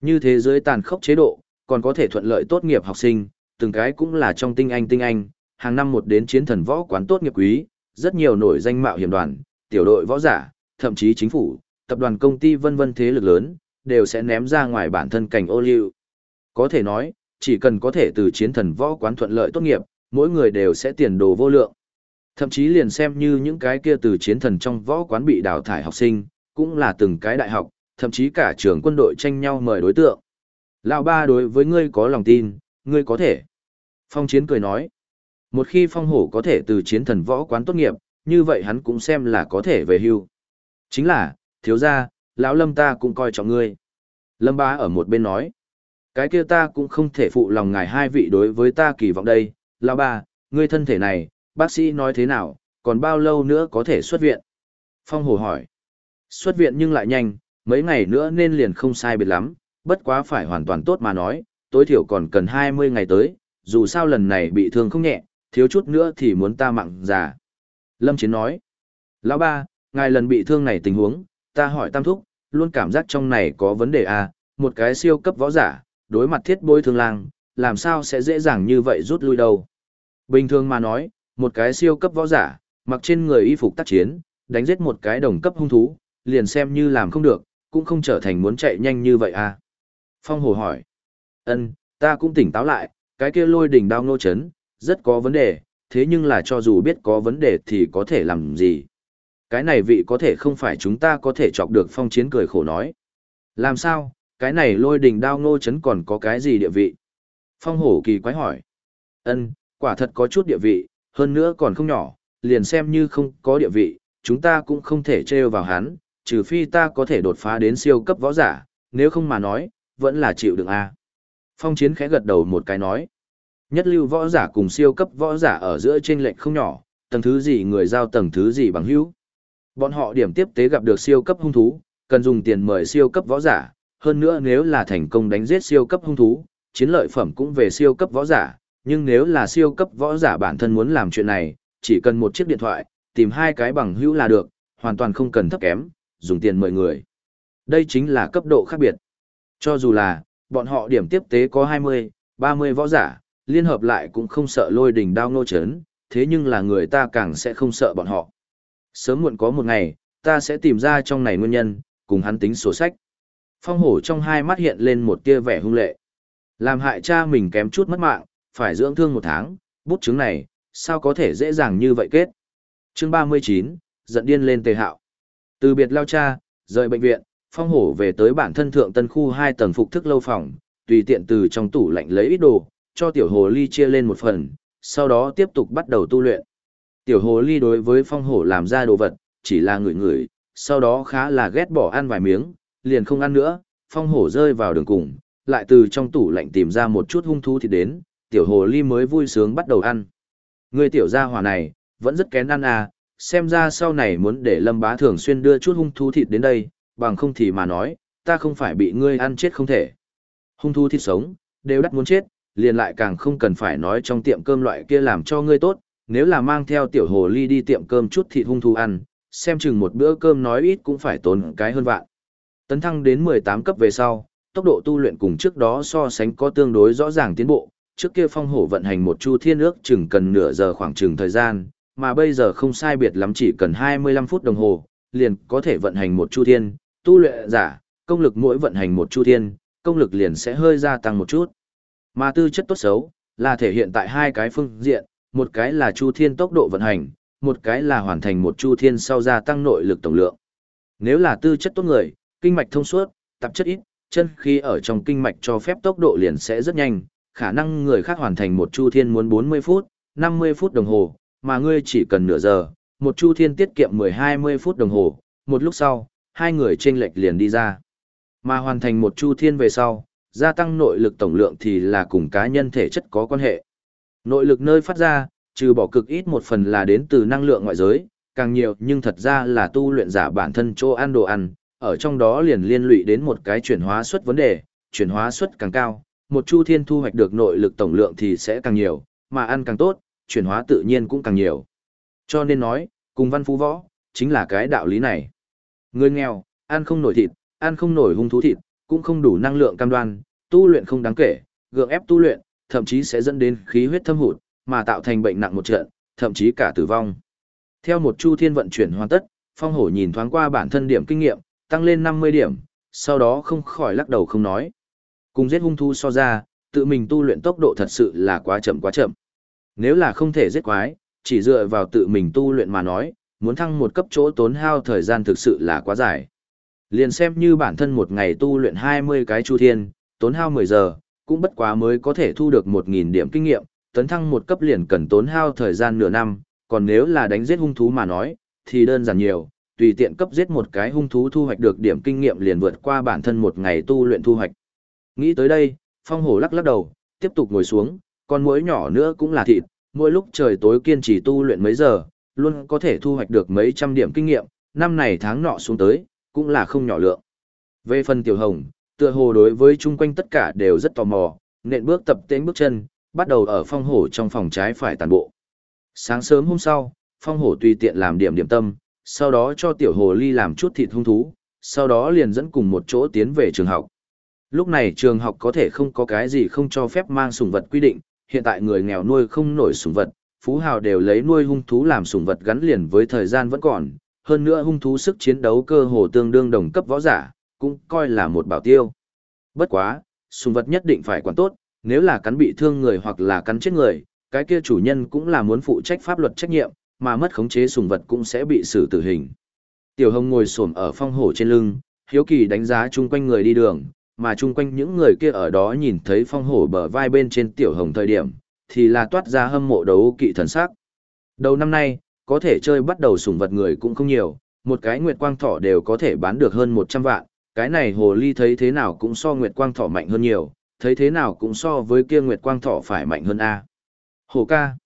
Như thế giới tàn khốc chế độ, còn có thể thuận lợi tốt nghiệp học sinh, từng cái cũng là trong tinh anh tinh anh, hàng năm một đến chiến thần võ quán tốt nghiệp quý, rất nhiều nổi danh mạo hiểm đoàn, tiểu đội võ giả, thậm chí chính phủ, tập đoàn công ty vân vân thế lực lớn, đều sẽ ném ra ngoài bản thân cảnh ô liu. Có thể nói, chỉ cần có thể từ chiến thần võ quán thuận lợi tốt nghiệp, mỗi người đều sẽ tiền đồ vô lượng. Thậm chí liền xem như những cái kia từ chiến thần trong võ quán bị đào thải học sinh, cũng là từng cái đại học, thậm chí cả trường quân đội tranh nhau mời đối tượng. Lão ba đối với ngươi có lòng tin, ngươi có thể. Phong chiến cười nói, một khi phong hổ có thể từ chiến thần võ quán tốt nghiệp, như vậy hắn cũng xem là có thể về hưu. Chính là, thiếu gia, lão lâm ta cũng coi trọng ngươi. Lâm ba ở một bên nói, cái kia ta cũng không thể phụ lòng ngài hai vị đối với ta kỳ vọng đây, lão ba, ngươi thân thể này, bác sĩ nói thế nào, còn bao lâu nữa có thể xuất viện? Phong hổ hỏi, xuất viện nhưng lại nhanh, mấy ngày nữa nên liền không sai biệt lắm, bất quá phải hoàn toàn tốt mà nói, tối thiểu còn cần 20 ngày tới, dù sao lần này bị thương không nhẹ, thiếu chút nữa thì muốn ta mặn già. Lâm Chiến nói, Lão ba, ngài lần bị thương này tình huống, ta hỏi tam thúc, luôn cảm giác trong này có vấn đề à, một cái siêu cấp võ giả, đối mặt thiết bối thương lang, làm sao sẽ dễ dàng như vậy rút lui đâu. Bình thường mà nói, một cái siêu cấp võ giả, mặc trên người y phục tác chiến, đánh giết một cái đồng cấp hung thú, liền xem như làm không được, cũng không trở thành muốn chạy nhanh như vậy à. Phong Hồ hỏi. Ân, ta cũng tỉnh táo lại, cái kia lôi đỉnh đao nô chấn, rất có vấn đề, thế nhưng là cho dù biết có vấn đề thì có thể làm gì. Cái này vị có thể không phải chúng ta có thể chọc được phong chiến cười khổ nói. Làm sao, cái này lôi đỉnh đao nô chấn còn có cái gì địa vị? Phong hổ kỳ quái hỏi. Ân, quả thật có chút địa vị, hơn nữa còn không nhỏ, liền xem như không có địa vị, chúng ta cũng không thể trêu vào hắn, trừ phi ta có thể đột phá đến siêu cấp võ giả, nếu không mà nói, vẫn là chịu đựng a. Phong chiến khẽ gật đầu một cái nói. Nhất lưu võ giả cùng siêu cấp võ giả ở giữa trên lệnh không nhỏ, tầng thứ gì người giao tầng thứ gì bằng hữu. Bọn họ điểm tiếp tế gặp được siêu cấp hung thú, cần dùng tiền mời siêu cấp võ giả, hơn nữa nếu là thành công đánh giết siêu cấp hung thú, chiến lợi phẩm cũng về siêu cấp võ giả, nhưng nếu là siêu cấp võ giả bản thân muốn làm chuyện này, chỉ cần một chiếc điện thoại, tìm hai cái bằng hữu là được, hoàn toàn không cần thấp kém, dùng tiền mời người. Đây chính là cấp độ khác biệt. Cho dù là, bọn họ điểm tiếp tế có 20, 30 võ giả, liên hợp lại cũng không sợ lôi đỉnh đao nô chấn, thế nhưng là người ta càng sẽ không sợ bọn họ. Sớm muộn có một ngày, ta sẽ tìm ra trong này nguyên nhân, cùng hắn tính sổ sách. Phong hổ trong hai mắt hiện lên một tia vẻ hung lệ. Làm hại cha mình kém chút mất mạng, phải dưỡng thương một tháng, bút chứng này, sao có thể dễ dàng như vậy kết. Chương 39, giận điên lên tề hạo. Từ biệt lao cha, rời bệnh viện, phong hổ về tới bản thân thượng tân khu 2 tầng phục thức lâu phòng, tùy tiện từ trong tủ lạnh lấy ít đồ, cho tiểu hồ ly chia lên một phần, sau đó tiếp tục bắt đầu tu luyện. Tiểu hồ ly đối với phong hổ làm ra đồ vật, chỉ là ngửi ngửi, sau đó khá là ghét bỏ ăn vài miếng, liền không ăn nữa, phong hổ rơi vào đường cùng, lại từ trong tủ lạnh tìm ra một chút hung thú thịt đến, tiểu hồ ly mới vui sướng bắt đầu ăn. Người tiểu gia hỏa này, vẫn rất kén ăn à, xem ra sau này muốn để lâm bá thường xuyên đưa chút hung thú thịt đến đây, bằng không thì mà nói, ta không phải bị ngươi ăn chết không thể. Hung thú thịt sống, đều đắt muốn chết, liền lại càng không cần phải nói trong tiệm cơm loại kia làm cho ngươi tốt, nếu là mang theo tiểu hồ ly đi tiệm cơm chút thịt hung thú ăn, xem chừng một bữa cơm nói ít cũng phải tốn cái hơn vạn. Tấn thăng đến 18 cấp về sau, tốc độ tu luyện cùng trước đó so sánh có tương đối rõ ràng tiến bộ, trước kia phong hổ vận hành một chu thiên ước chừng cần nửa giờ khoảng chừng thời gian, mà bây giờ không sai biệt lắm chỉ cần 25 phút đồng hồ, liền có thể vận hành một chu thiên, tu luyện giả, công lực mỗi vận hành một chu thiên, công lực liền sẽ hơi gia tăng một chút. Mà tư chất tốt xấu, là thể hiện tại hai cái phương diện, một cái là chu thiên tốc độ vận hành, một cái là hoàn thành một chu thiên sau gia tăng nội lực tổng lượng. Nếu là tư chất tốt người, kinh mạch thông suốt, tạp chất ít, chân khí ở trong kinh mạch cho phép tốc độ liền sẽ rất nhanh, khả năng người khác hoàn thành một chu thiên muốn 40 phút, 50 phút đồng hồ, mà ngươi chỉ cần nửa giờ, một chu thiên tiết kiệm 10-20 phút đồng hồ, một lúc sau, hai người chênh lệch liền đi ra. Mà hoàn thành một chu thiên về sau, gia tăng nội lực tổng lượng thì là cùng cá nhân thể chất có quan hệ. Nội lực nơi phát ra, trừ bỏ cực ít một phần là đến từ năng lượng ngoại giới, càng nhiều nhưng thật ra là tu luyện giả bản thân chỗ ăn đồ ăn, ở trong đó liền liên lụy đến một cái chuyển hóa suất vấn đề, chuyển hóa suất càng cao, một chu thiên thu hoạch được nội lực tổng lượng thì sẽ càng nhiều, mà ăn càng tốt, chuyển hóa tự nhiên cũng càng nhiều. Cho nên nói, cùng văn phú võ, chính là cái đạo lý này. Người nghèo, ăn không nổi thịt, ăn không nổi hung thú thịt, cũng không đủ năng lượng cam đoan, tu luyện không đáng kể, gượng ép tu luyện, thậm chí sẽ dẫn đến khí huyết thâm hụt, mà tạo thành bệnh nặng một trận, thậm chí cả tử vong. Theo một chu thiên vận chuyển hoàn tất, Phong Hổ nhìn thoáng qua bản thân điểm kinh nghiệm, tăng lên 50 điểm, sau đó không khỏi lắc đầu không nói. Cùng giết hung thú so ra, tự mình tu luyện tốc độ thật sự là quá chậm quá chậm. Nếu là không thể giết quái, chỉ dựa vào tự mình tu luyện mà nói, muốn thăng một cấp chỗ tốn hao thời gian thực sự là quá dài. Liền xem như bản thân một ngày tu luyện 20 cái chu thiên, tốn hao 10 giờ, cũng bất quá mới có thể thu được 1.000 điểm kinh nghiệm, tấn thăng một cấp liền cần tốn hao thời gian nửa năm, còn nếu là đánh giết hung thú mà nói, thì đơn giản nhiều, tùy tiện cấp giết một cái hung thú thu hoạch được điểm kinh nghiệm liền vượt qua bản thân một ngày tu luyện thu hoạch. Nghĩ tới đây, phong hổ lắc lắc đầu, tiếp tục ngồi xuống, con muỗi nhỏ nữa cũng là thịt, mỗi lúc trời tối kiên trì tu luyện mấy giờ, luôn có thể thu hoạch được mấy trăm điểm kinh nghiệm, năm này tháng nọ xuống tới, cũng là không nhỏ lượng. Về phần tiểu hồng, tựa hồ đối với chung quanh tất cả đều rất tò mò, nện bước tập tên bước chân, bắt đầu ở phong hổ trong phòng trái phải tàn bộ. Sáng sớm hôm sau, phong hổ tùy tiện làm điểm điểm tâm, sau đó cho tiểu hồ ly làm chút thịt hung thú, sau đó liền dẫn cùng một chỗ tiến về trường học. Lúc này trường học có thể không có cái gì không cho phép mang sủng vật quy định, hiện tại người nghèo nuôi không nổi sủng vật, phú hào đều lấy nuôi hung thú làm sủng vật gắn liền với thời gian vẫn còn, hơn nữa hung thú sức chiến đấu cơ hồ tương đương đồng cấp võ giả, cũng coi là một bảo tiêu. Bất quá, sủng vật nhất định phải quản tốt, nếu là cắn bị thương người hoặc là cắn chết người, cái kia chủ nhân cũng là muốn phụ trách pháp luật trách nhiệm, mà mất khống chế sủng vật cũng sẽ bị xử tử hình. Tiểu Hồng ngồi xổm ở phong hổ trên lưng, hiếu kỳ đánh giá chung quanh người đi đường, mà chung quanh những người kia ở đó nhìn thấy phong hổ bờ vai bên trên Tiểu Hồng thời điểm, thì là toát ra hâm mộ đấu kỵ thần sắc. Đầu năm nay, có thể chơi bắt đầu sủng vật người cũng không nhiều, một cái nguyệt quang thỏ đều có thể bán được hơn 100 vạn, cái này hồ ly thấy thế nào cũng so nguyệt quang thỏ mạnh hơn nhiều, thấy thế nào cũng so với kia nguyệt quang thỏ phải mạnh hơn a. Hồ ca.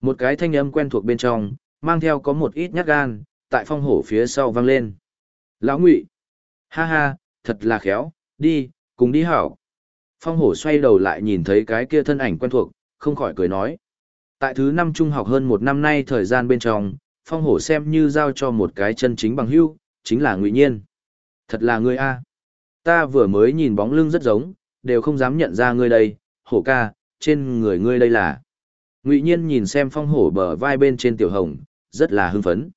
Một cái thanh âm quen thuộc bên trong, mang theo có một ít nhát gan, tại phong hổ phía sau vang lên. Lão ngụy, ha ha, thật là khéo, đi, cùng đi hảo. Phong hổ xoay đầu lại nhìn thấy cái kia thân ảnh quen thuộc, không khỏi cười nói. Tại thứ năm trung học hơn một năm nay thời gian bên trong, phong hổ xem như giao cho một cái chân chính bằng hưu, chính là ngụy nhiên. Thật là ngươi a. Ta vừa mới nhìn bóng lưng rất giống, đều không dám nhận ra ngươi đây, hổ ca, trên người ngươi đây là. Ngụy nhiên nhìn xem phong hổ bờ vai bên trên tiểu hồng, rất là hưng phấn.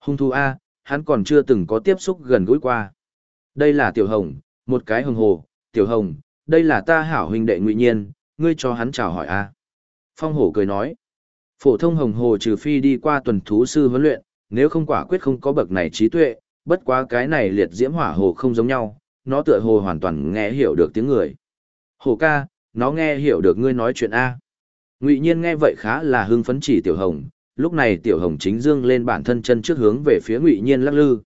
Hung thu A, hắn còn chưa từng có tiếp xúc gần gũi qua. Đây là tiểu hồng, một cái hồng hồ, tiểu hồng, đây là ta hảo huynh đệ ngụy nhiên, ngươi cho hắn chào hỏi A. Phong hổ cười nói, phổ thông hồng hồ trừ phi đi qua tuần thú sư huấn luyện, nếu không quả quyết không có bậc này trí tuệ, bất quá cái này liệt diễm hỏa hồ không giống nhau, nó tựa hồ hoàn toàn nghe hiểu được tiếng người. Hồ ca, nó nghe hiểu được ngươi nói chuyện A. Ngụy nhiên nghe vậy khá là hưng phấn chỉ tiểu hồng, lúc này tiểu hồng chính dương lên bản thân chân trước hướng về phía ngụy nhiên lắc lư.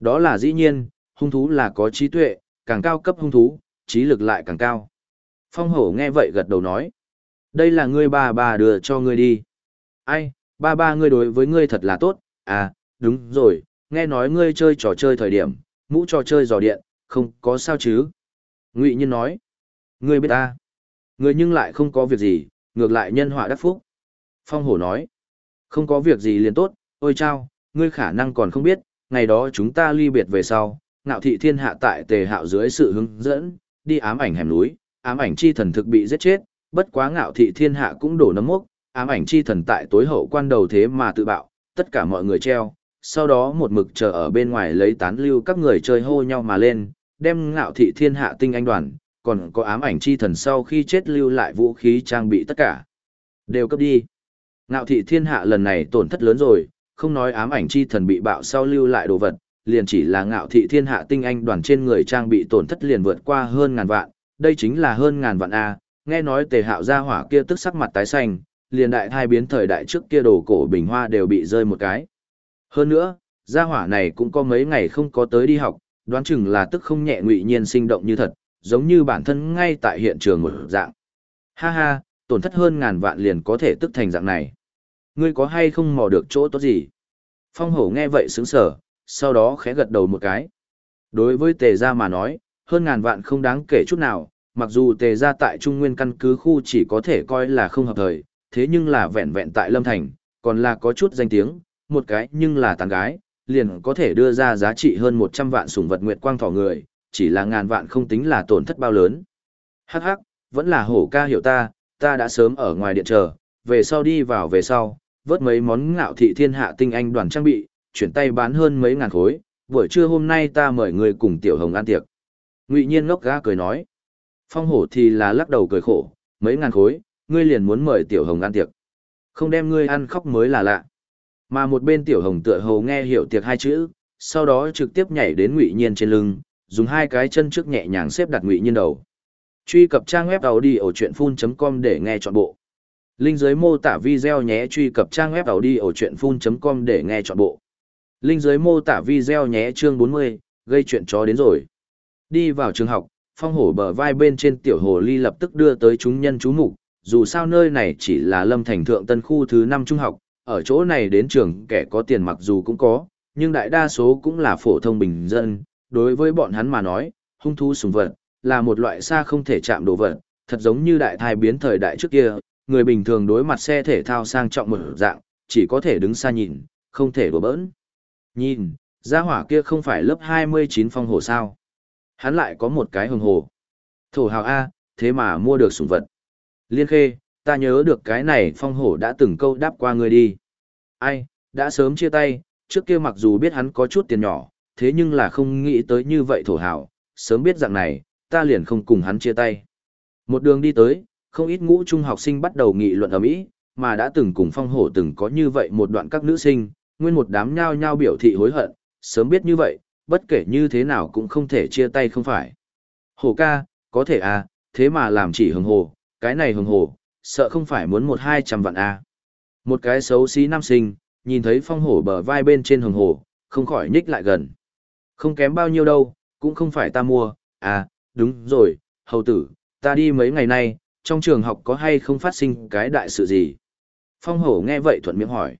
Đó là dĩ nhiên, hung thú là có trí tuệ, càng cao cấp hung thú, trí lực lại càng cao. Phong hổ nghe vậy gật đầu nói. Đây là ngươi ba ba đưa cho ngươi đi. Ai, ba ba ngươi đối với ngươi thật là tốt, à, đúng rồi, nghe nói ngươi chơi trò chơi thời điểm, mũ trò chơi giò điện, không có sao chứ. Ngụy nhiên nói. Ngươi biết ta. Ngươi nhưng lại không có việc gì, ngược lại nhân họa đắc phúc. Phong hổ nói. Không có việc gì liền tốt, ôi chao, ngươi khả năng còn không biết, ngày đó chúng ta ly biệt về sau, ngạo thị thiên hạ tại tề hạo dưới sự hướng dẫn, đi ám ảnh hẻm núi, ám ảnh chi thần thực bị giết chết, bất quá ngạo thị thiên hạ cũng đổ nấm mốc, ám ảnh chi thần tại tối hậu quan đầu thế mà tự bạo, tất cả mọi người treo, sau đó một mực chờ ở bên ngoài lấy tán lưu các người chơi hô nhau mà lên, đem ngạo thị thiên hạ tinh anh đoàn, còn có ám ảnh chi thần sau khi chết lưu lại vũ khí trang bị tất cả. Đều cấp đi. Ngạo thị thiên hạ lần này tổn thất lớn rồi, không nói ám ảnh chi thần bị bạo sau lưu lại đồ vật, liền chỉ là ngạo thị thiên hạ tinh anh đoàn trên người trang bị tổn thất liền vượt qua hơn ngàn vạn, đây chính là hơn ngàn vạn A, nghe nói tề hạo gia hỏa kia tức sắc mặt tái xanh, liền đại thai biến thời đại trước kia đồ cổ bình hoa đều bị rơi một cái. Hơn nữa, gia hỏa này cũng có mấy ngày không có tới đi học, đoán chừng là tức không nhẹ ngụy nhiên sinh động như thật, giống như bản thân ngay tại hiện trường một dạng. Ha ha, tổn thất hơn ngàn vạn liền có thể tức thành dạng này. Ngươi có hay không mò được chỗ tốt gì? Phong hổ nghe vậy sướng sở, sau đó khẽ gật đầu một cái. Đối với tề gia mà nói, hơn ngàn vạn không đáng kể chút nào, mặc dù tề gia tại trung nguyên căn cứ khu chỉ có thể coi là không hợp thời, thế nhưng là vẹn vẹn tại Lâm Thành, còn là có chút danh tiếng, một cái nhưng là tàn gái, liền có thể đưa ra giá trị hơn 100 vạn sủng vật nguyệt quang thỏ người, chỉ là ngàn vạn không tính là tổn thất bao lớn. Hắc hắc, vẫn là hổ ca hiểu ta, ta đã sớm ở ngoài điện chờ, về sau đi vào về sau, vớt mấy món ngạo thị thiên hạ tinh anh đoàn trang bị, chuyển tay bán hơn mấy ngàn khối, buổi trưa hôm nay ta mời người cùng tiểu hồng ăn tiệc. Ngụy nhiên ngốc ga cười nói. Phong hổ thì là lắc đầu cười khổ, mấy ngàn khối, ngươi liền muốn mời tiểu hồng ăn tiệc. Không đem ngươi ăn khóc mới là lạ. Mà một bên tiểu hồng tựa hồ nghe hiểu tiệc hai chữ, sau đó trực tiếp nhảy đến ngụy nhiên trên lưng, dùng hai cái chân trước nhẹ nhàng xếp đặt ngụy nhiên đầu. Truy cập trang web đầu đi ở chuyện full.com để nghe trọn bộ. Linh dưới mô tả video nhé truy cập trang web đầu đi ở chuyện full.com để nghe trọn bộ. Linh dưới mô tả video nhé chương 40, gây chuyện chó đến rồi. Đi vào trường học, phong hổ bờ vai bên trên tiểu hồ ly lập tức đưa tới chúng nhân chú mục dù sao nơi này chỉ là lâm thành thượng tân khu thứ 5 trung học, ở chỗ này đến trường kẻ có tiền mặc dù cũng có, nhưng đại đa số cũng là phổ thông bình dân, đối với bọn hắn mà nói, hung thú sùng vật, là một loại xa không thể chạm đồ vật, thật giống như đại thai biến thời đại trước kia, người bình thường đối mặt xe thể thao sang trọng một dạng, chỉ có thể đứng xa nhìn, không thể đùa bỡn. Nhìn, gia hỏa kia không phải lớp 29 phong hồ sao. Hắn lại có một cái hồng hồ. Thổ hào A, thế mà mua được sủng vật. Liên khê, ta nhớ được cái này phong hổ đã từng câu đáp qua ngươi đi. Ai, đã sớm chia tay, trước kia mặc dù biết hắn có chút tiền nhỏ, thế nhưng là không nghĩ tới như vậy thổ hào, sớm biết dạng này, ta liền không cùng hắn chia tay. Một đường đi tới, không ít ngũ trung học sinh bắt đầu nghị luận ở mỹ, mà đã từng cùng phong hổ từng có như vậy một đoạn các nữ sinh, nguyên một đám nhao nhao biểu thị hối hận, sớm biết như vậy, bất kể như thế nào cũng không thể chia tay không phải. Hổ ca, có thể à, thế mà làm chỉ hồng hồ, cái này hồng hồ, sợ không phải muốn một hai trăm vạn à. Một cái xấu xí nam sinh, nhìn thấy phong hổ bờ vai bên trên hồng hồ, không khỏi nhích lại gần. Không kém bao nhiêu đâu, cũng không phải ta mua, à, đúng rồi, hầu tử, ta đi mấy ngày nay, trong trường học có hay không phát sinh cái đại sự gì? Phong hổ nghe vậy thuận miệng hỏi.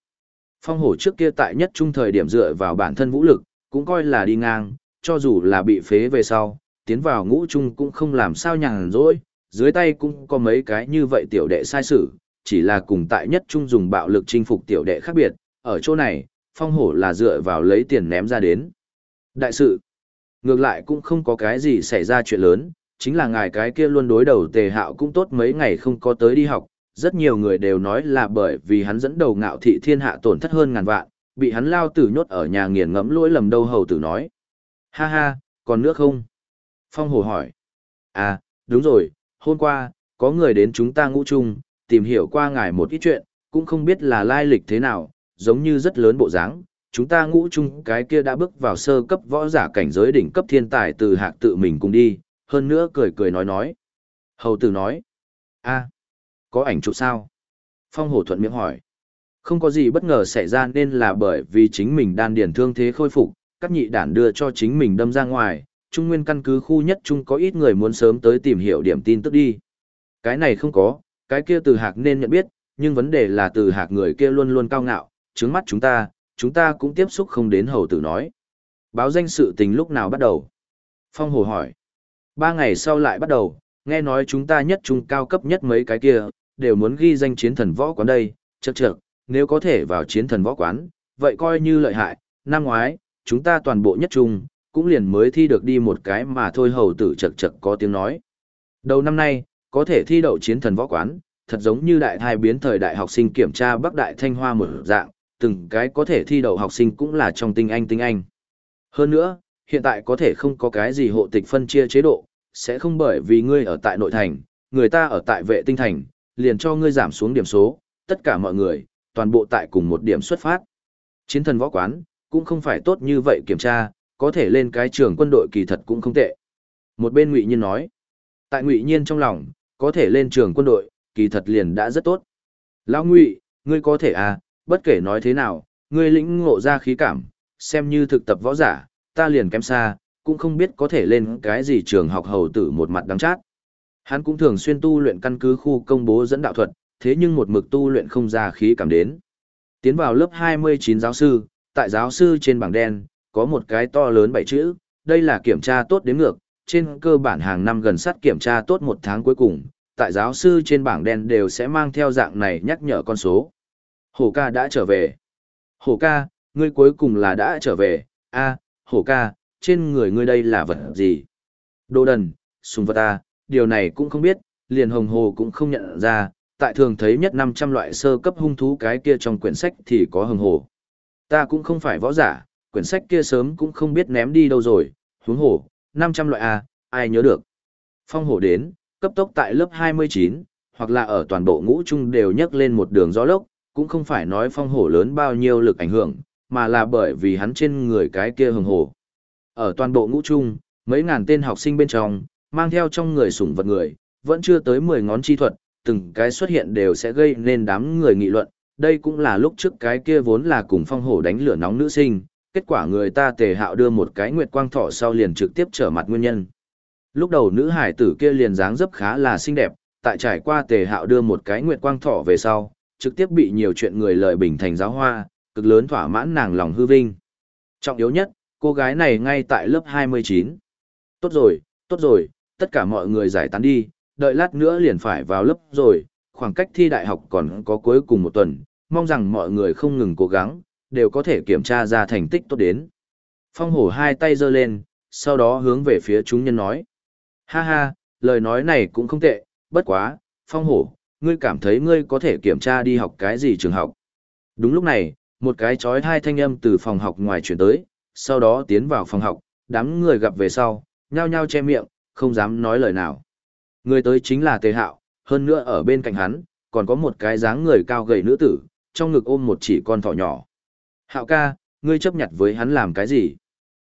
Phong hổ trước kia tại nhất trung thời điểm dựa vào bản thân vũ lực, cũng coi là đi ngang, cho dù là bị phế về sau, tiến vào ngũ trung cũng không làm sao nhàn rỗi, dưới tay cũng có mấy cái như vậy tiểu đệ sai sử, chỉ là cùng tại nhất trung dùng bạo lực chinh phục tiểu đệ khác biệt, ở chỗ này, phong hổ là dựa vào lấy tiền ném ra đến. Đại sự, ngược lại cũng không có cái gì xảy ra chuyện lớn, chính là ngài cái kia luôn đối đầu tề hạo cũng tốt mấy ngày không có tới đi học, rất nhiều người đều nói là bởi vì hắn dẫn đầu ngạo thị thiên hạ tổn thất hơn ngàn vạn, bị hắn lao tử nhốt ở nhà nghiền ngẫm lỗi lầm đâu hầu tử nói. Ha ha, còn nước không? Phong hồ hỏi. À, đúng rồi, hôm qua, có người đến chúng ta ngũ chung, tìm hiểu qua ngài một ít chuyện, cũng không biết là lai lịch thế nào, giống như rất lớn bộ dáng. Chúng ta ngũ chung cái kia đã bước vào sơ cấp võ giả cảnh giới đỉnh cấp thiên tài từ hạc tự mình cùng đi, hơn nữa cười cười nói nói. Hầu tử nói. a có ảnh chụp sao? Phong hổ thuận miệng hỏi. Không có gì bất ngờ xảy ra nên là bởi vì chính mình đan điển thương thế khôi phục, các nhị đản đưa cho chính mình đâm ra ngoài, trung nguyên căn cứ khu nhất trung có ít người muốn sớm tới tìm hiểu điểm tin tức đi. Cái này không có, cái kia từ hạc nên nhận biết, nhưng vấn đề là từ hạc người kia luôn luôn cao ngạo, trướng mắt chúng ta, chúng ta cũng tiếp xúc không đến hầu tử nói. Báo danh sự tình lúc nào bắt đầu? Phong hồ hỏi. Ba ngày sau lại bắt đầu, nghe nói chúng ta nhất trung cao cấp nhất mấy cái kia, đều muốn ghi danh chiến thần võ quán đây, chậc chậc, nếu có thể vào chiến thần võ quán, vậy coi như lợi hại, năm ngoái, chúng ta toàn bộ nhất trung, cũng liền mới thi được đi một cái mà thôi hầu tử chậc chậc có tiếng nói. Đầu năm nay, có thể thi đậu chiến thần võ quán, thật giống như đại thai biến thời đại học sinh kiểm tra Bắc Đại Thanh Hoa một dạng, từng cái có thể thi đậu học sinh cũng là trong tinh anh tinh anh. Hơn nữa, hiện tại có thể không có cái gì hộ tịch phân chia chế độ, sẽ không bởi vì ngươi ở tại nội thành, người ta ở tại vệ tinh thành, liền cho ngươi giảm xuống điểm số, tất cả mọi người, toàn bộ tại cùng một điểm xuất phát. Chiến thần võ quán, cũng không phải tốt như vậy kiểm tra, có thể lên cái trường quân đội kỳ thật cũng không tệ. Một bên Ngụy Nhiên nói, tại Ngụy Nhiên trong lòng, có thể lên trường quân đội, kỳ thật liền đã rất tốt. Lão Ngụy, ngươi có thể à, bất kể nói thế nào, ngươi lĩnh ngộ ra khí cảm, xem như thực tập võ giả, ta liền kém xa, cũng không biết có thể lên cái gì trường học hầu tử một mặt đắng chát. Hắn cũng thường xuyên tu luyện căn cứ khu công bố dẫn đạo thuật, thế nhưng một mực tu luyện không ra khí cảm đến. Tiến vào lớp 29 giáo sư, tại giáo sư trên bảng đen, có một cái to lớn bảy chữ, đây là kiểm tra tốt đến ngược, trên cơ bản hàng năm gần sát kiểm tra tốt một tháng cuối cùng, tại giáo sư trên bảng đen đều sẽ mang theo dạng này nhắc nhở con số. Hổ ca đã trở về. Hổ ca, ngươi cuối cùng là đã trở về, a hổ ca, trên người ngươi đây là vật gì? Đồ đần, sùng vật ta, điều này cũng không biết, liền hồng hồ cũng không nhận ra, tại thường thấy nhất 500 loại sơ cấp hung thú cái kia trong quyển sách thì có hồng hồ. Ta cũng không phải võ giả, quyển sách kia sớm cũng không biết ném đi đâu rồi, huống hồ, 500 loại A, ai nhớ được. Phong hổ đến, cấp tốc tại lớp 29, hoặc là ở toàn bộ ngũ trung đều nhấc lên một đường gió lốc, cũng không phải nói phong hổ lớn bao nhiêu lực ảnh hưởng, mà là bởi vì hắn trên người cái kia hồng hổ. Ở toàn bộ ngũ trung, mấy ngàn tên học sinh bên trong, mang theo trong người sủng vật người, vẫn chưa tới 10 ngón chi thuật, từng cái xuất hiện đều sẽ gây nên đám người nghị luận. Đây cũng là lúc trước cái kia vốn là cùng phong hổ đánh lửa nóng nữ sinh, kết quả người ta tề hạo đưa một cái nguyệt quang thọ sau liền trực tiếp trở mặt nguyên nhân. Lúc đầu nữ hải tử kia liền dáng dấp khá là xinh đẹp, tại trải qua tề hạo đưa một cái nguyệt quang thọ về sau, trực tiếp bị nhiều chuyện người lợi bình thành giáo hoa, cực lớn thỏa mãn nàng lòng hư vinh. Trọng yếu nhất, cô gái này ngay tại lớp 29. Tốt rồi, tốt rồi, tất cả mọi người giải tán đi, đợi lát nữa liền phải vào lớp rồi, khoảng cách thi đại học còn có cuối cùng một tuần, mong rằng mọi người không ngừng cố gắng, đều có thể kiểm tra ra thành tích tốt đến. Phong hổ hai tay giơ lên, sau đó hướng về phía chúng nhân nói. Ha ha, lời nói này cũng không tệ, bất quá, phong hổ, ngươi cảm thấy ngươi có thể kiểm tra đi học cái gì trường học. Đúng lúc này, một cái chói hai thanh âm từ phòng học ngoài chuyển tới, sau đó tiến vào phòng học, đám người gặp về sau, nhao nhao che miệng, không dám nói lời nào. Người tới chính là Tề Hạo, hơn nữa ở bên cạnh hắn, còn có một cái dáng người cao gầy nữ tử, trong ngực ôm một chỉ con thỏ nhỏ. Hạo ca, ngươi chấp nhận với hắn làm cái gì?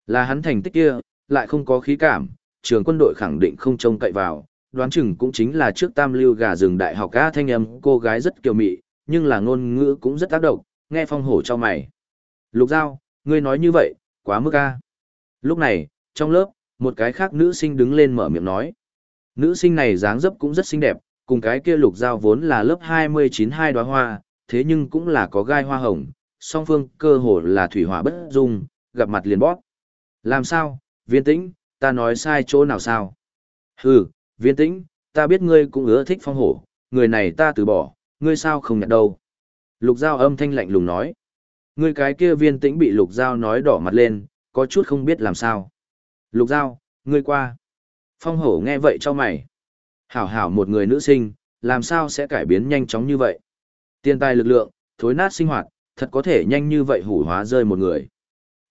Là hắn thành tích kia, lại không có khí cảm, trường quân đội khẳng định không trông cậy vào, đoán chừng cũng chính là trước tam lưu gà rừng đại học ca thanh âm cô gái rất kiều mị, nhưng là ngôn ngữ cũng rất tác động, nghe phong hổ cho mày. Lục giao, ngươi nói như vậy, quá mức ca. Lúc này, trong lớp, một cái khác nữ sinh đứng lên mở miệng nói. Nữ sinh này dáng dấp cũng rất xinh đẹp, cùng cái kia lục giao vốn là lớp 29 hai đóa hoa, thế nhưng cũng là có gai hoa hồng, song phương cơ hồ là thủy hỏa bất dung, gặp mặt liền bóp. Làm sao, viên tĩnh, ta nói sai chỗ nào sao? Hừ, viên tĩnh, ta biết ngươi cũng ưa thích phong hổ, người này ta từ bỏ, ngươi sao không nhận đâu. Lục Giao âm thanh lạnh lùng nói. Ngươi cái kia viên tĩnh bị Lục Giao nói đỏ mặt lên, có chút không biết làm sao. Lục Giao, ngươi qua. Phong hổ nghe vậy cho mày. Hảo hảo một người nữ sinh, làm sao sẽ cải biến nhanh chóng như vậy? Tiền tài lực lượng, thối nát sinh hoạt, thật có thể nhanh như vậy hủ hóa rơi một người.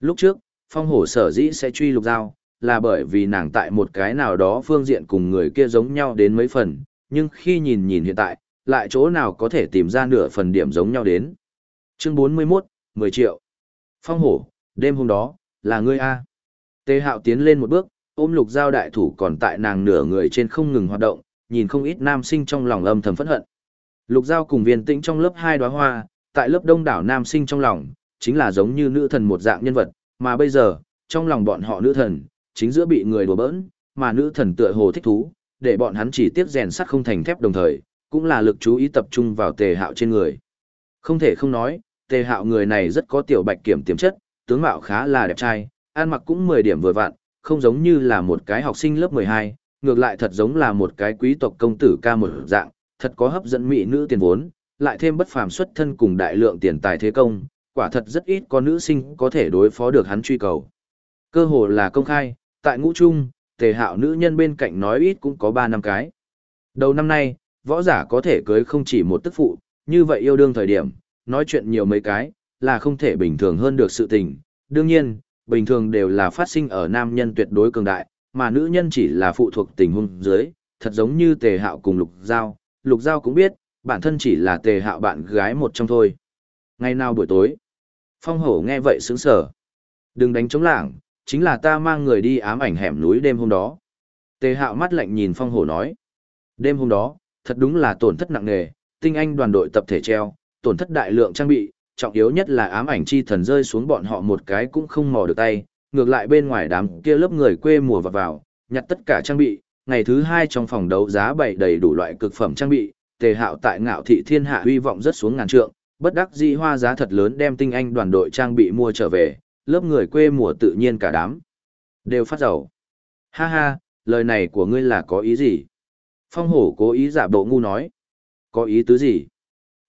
Lúc trước, phong hổ sở dĩ sẽ truy lục giao, là bởi vì nàng tại một cái nào đó phương diện cùng người kia giống nhau đến mấy phần, nhưng khi nhìn nhìn hiện tại, lại chỗ nào có thể tìm ra nửa phần điểm giống nhau đến. Chương 41, 10 triệu. Phong hổ, đêm hôm đó, là ngươi A. Tề hạo tiến lên một bước, ôm lục giao đại thủ còn tại nàng nửa người trên không ngừng hoạt động, nhìn không ít nam sinh trong lòng âm thầm phẫn hận. Lục giao cùng viên tĩnh trong lớp hai đóa hoa, tại lớp đông đảo nam sinh trong lòng, chính là giống như nữ thần một dạng nhân vật, mà bây giờ, trong lòng bọn họ nữ thần, chính giữa bị người đùa bỡn, mà nữ thần tựa hồ thích thú, để bọn hắn chỉ tiếp rèn sắt không thành thép đồng thời, cũng là lực chú ý tập trung vào tề hạo trên người. Không thể không nói, tề hạo người này rất có tiểu bạch kiểm tiềm chất, tướng mạo khá là đẹp trai, ăn mặc cũng 10 điểm vừa vặn, không giống như là một cái học sinh lớp 12, ngược lại thật giống là một cái quý tộc công tử ca một dạng, thật có hấp dẫn mỹ nữ tiền vốn, lại thêm bất phàm xuất thân cùng đại lượng tiền tài thế công, quả thật rất ít có nữ sinh có thể đối phó được hắn truy cầu. Cơ hồ là công khai, tại ngũ trung, tề hạo nữ nhân bên cạnh nói ít cũng có 3 năm cái. Đầu năm nay, võ giả có thể cưới không chỉ một tức phụ, như vậy yêu đương thời điểm, nói chuyện nhiều mấy cái, là không thể bình thường hơn được sự tình. Đương nhiên, bình thường đều là phát sinh ở nam nhân tuyệt đối cường đại, mà nữ nhân chỉ là phụ thuộc tình huống dưới, thật giống như tề hạo cùng lục giao. Lục giao cũng biết, bản thân chỉ là tề hạo bạn gái một trong thôi. Ngày nào buổi tối, phong hổ nghe vậy sướng sở. Đừng đánh chống lảng, chính là ta mang người đi ám ảnh hẻm núi đêm hôm đó. Tề hạo mắt lạnh nhìn phong hổ nói. Đêm hôm đó, thật đúng là tổn thất nặng nề, tinh anh đoàn đội tập thể treo, tổn thất đại lượng trang bị, trọng yếu nhất là ám ảnh chi thần rơi xuống bọn họ một cái cũng không mò được tay, ngược lại bên ngoài đám kia lớp người quê mùa vào vào, nhặt tất cả trang bị, ngày thứ hai trong phòng đấu giá bày đầy đủ loại cực phẩm trang bị, tề hạo tại ngạo thị thiên hạ hy vọng rất xuống ngàn trượng, bất đắc dĩ hoa giá thật lớn đem tinh anh đoàn đội trang bị mua trở về, lớp người quê mùa tự nhiên cả đám. Đều phát giàu. Ha ha, lời này của ngươi là có ý gì? Phong hổ cố ý giả bộ ngu nói. Có ý tứ gì?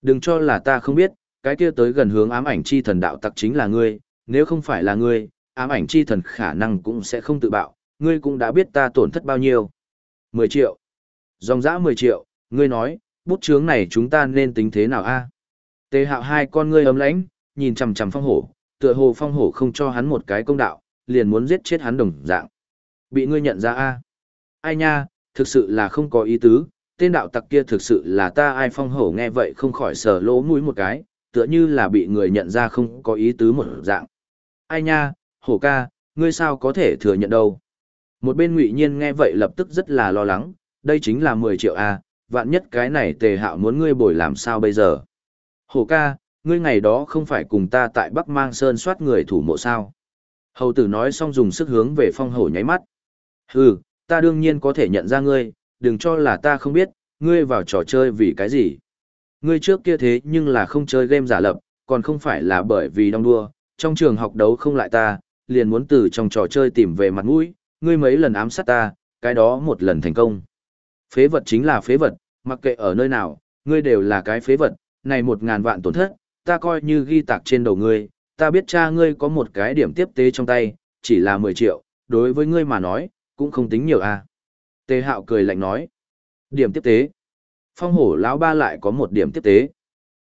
Đừng cho là ta không biết, cái kia tới gần hướng ám ảnh chi thần đạo tặc chính là ngươi, nếu không phải là ngươi, ám ảnh chi thần khả năng cũng sẽ không tự bạo, ngươi cũng đã biết ta tổn thất bao nhiêu. 10 triệu. Dòng dã 10 triệu, ngươi nói, bút chướng này chúng ta nên tính thế nào a? Tề hạo hai con ngươi ấm lãnh, nhìn chằm chằm phong hổ, tựa hồ phong hổ không cho hắn một cái công đạo, liền muốn giết chết hắn đồng dạng. Bị ngươi nhận ra a? Ai nha, thực sự là không có ý tứ, tên đạo tặc kia thực sự là ta ai phong hổ nghe vậy không khỏi sờ lỗ mũi một cái, tựa như là bị người nhận ra không có ý tứ một dạng. Ai nha, hổ ca, ngươi sao có thể thừa nhận đâu. Một bên ngụy nhiên nghe vậy lập tức rất là lo lắng, đây chính là 10 triệu A, vạn nhất cái này tề hạo muốn ngươi bồi làm sao bây giờ. Hổ ca, ngươi ngày đó không phải cùng ta tại Bắc Mang Sơn soát người thủ mộ sao. Hầu tử nói xong dùng sức hướng về phong hổ nháy mắt. Hừ, ta đương nhiên có thể nhận ra ngươi, đừng cho là ta không biết, ngươi vào trò chơi vì cái gì. Ngươi trước kia thế nhưng là không chơi game giả lập, còn không phải là bởi vì đong đua, trong trường học đấu không lại ta, liền muốn từ trong trò chơi tìm về mặt mũi, ngươi mấy lần ám sát ta, cái đó một lần thành công. Phế vật chính là phế vật, mặc kệ ở nơi nào, ngươi đều là cái phế vật, này một ngàn vạn tổn thất, ta coi như ghi tạc trên đầu ngươi, ta biết cha ngươi có một cái điểm tiếp tế trong tay, chỉ là 10 triệu, đối với ngươi mà nói, cũng không tính nhiều à. Tề hạo cười lạnh nói, điểm tiếp tế. Phong hổ lão ba lại có một điểm tiếp tế.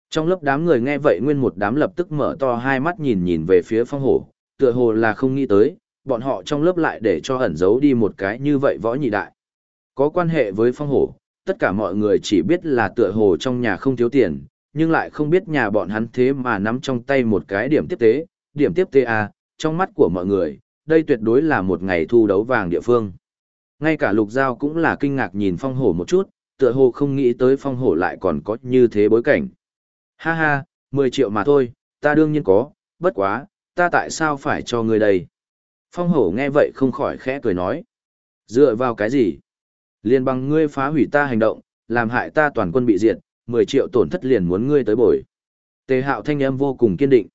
Trong lớp đám người nghe vậy nguyên một đám lập tức mở to hai mắt nhìn nhìn về phía phong hổ, tựa hồ là không nghĩ tới, bọn họ trong lớp lại để cho ẩn giấu đi một cái như vậy võ nhị đại. Có quan hệ với phong hổ, tất cả mọi người chỉ biết là tựa hồ trong nhà không thiếu tiền, nhưng lại không biết nhà bọn hắn thế mà nắm trong tay một cái điểm tiếp tế, điểm tiếp tế à, trong mắt của mọi người, đây tuyệt đối là một ngày thu đấu vàng địa phương. Ngay cả lục giao cũng là kinh ngạc nhìn phong hổ một chút, tựa hồ không nghĩ tới phong hổ lại còn có như thế bối cảnh. Ha ha, 10 triệu mà thôi, ta đương nhiên có, bất quá, ta tại sao phải cho ngươi đây? Phong hổ nghe vậy không khỏi khẽ cười nói. Dựa vào cái gì? Liên bằng ngươi phá hủy ta hành động, làm hại ta toàn quân bị diệt, 10 triệu tổn thất liền muốn ngươi tới bồi. Tề hạo thanh âm vô cùng kiên định.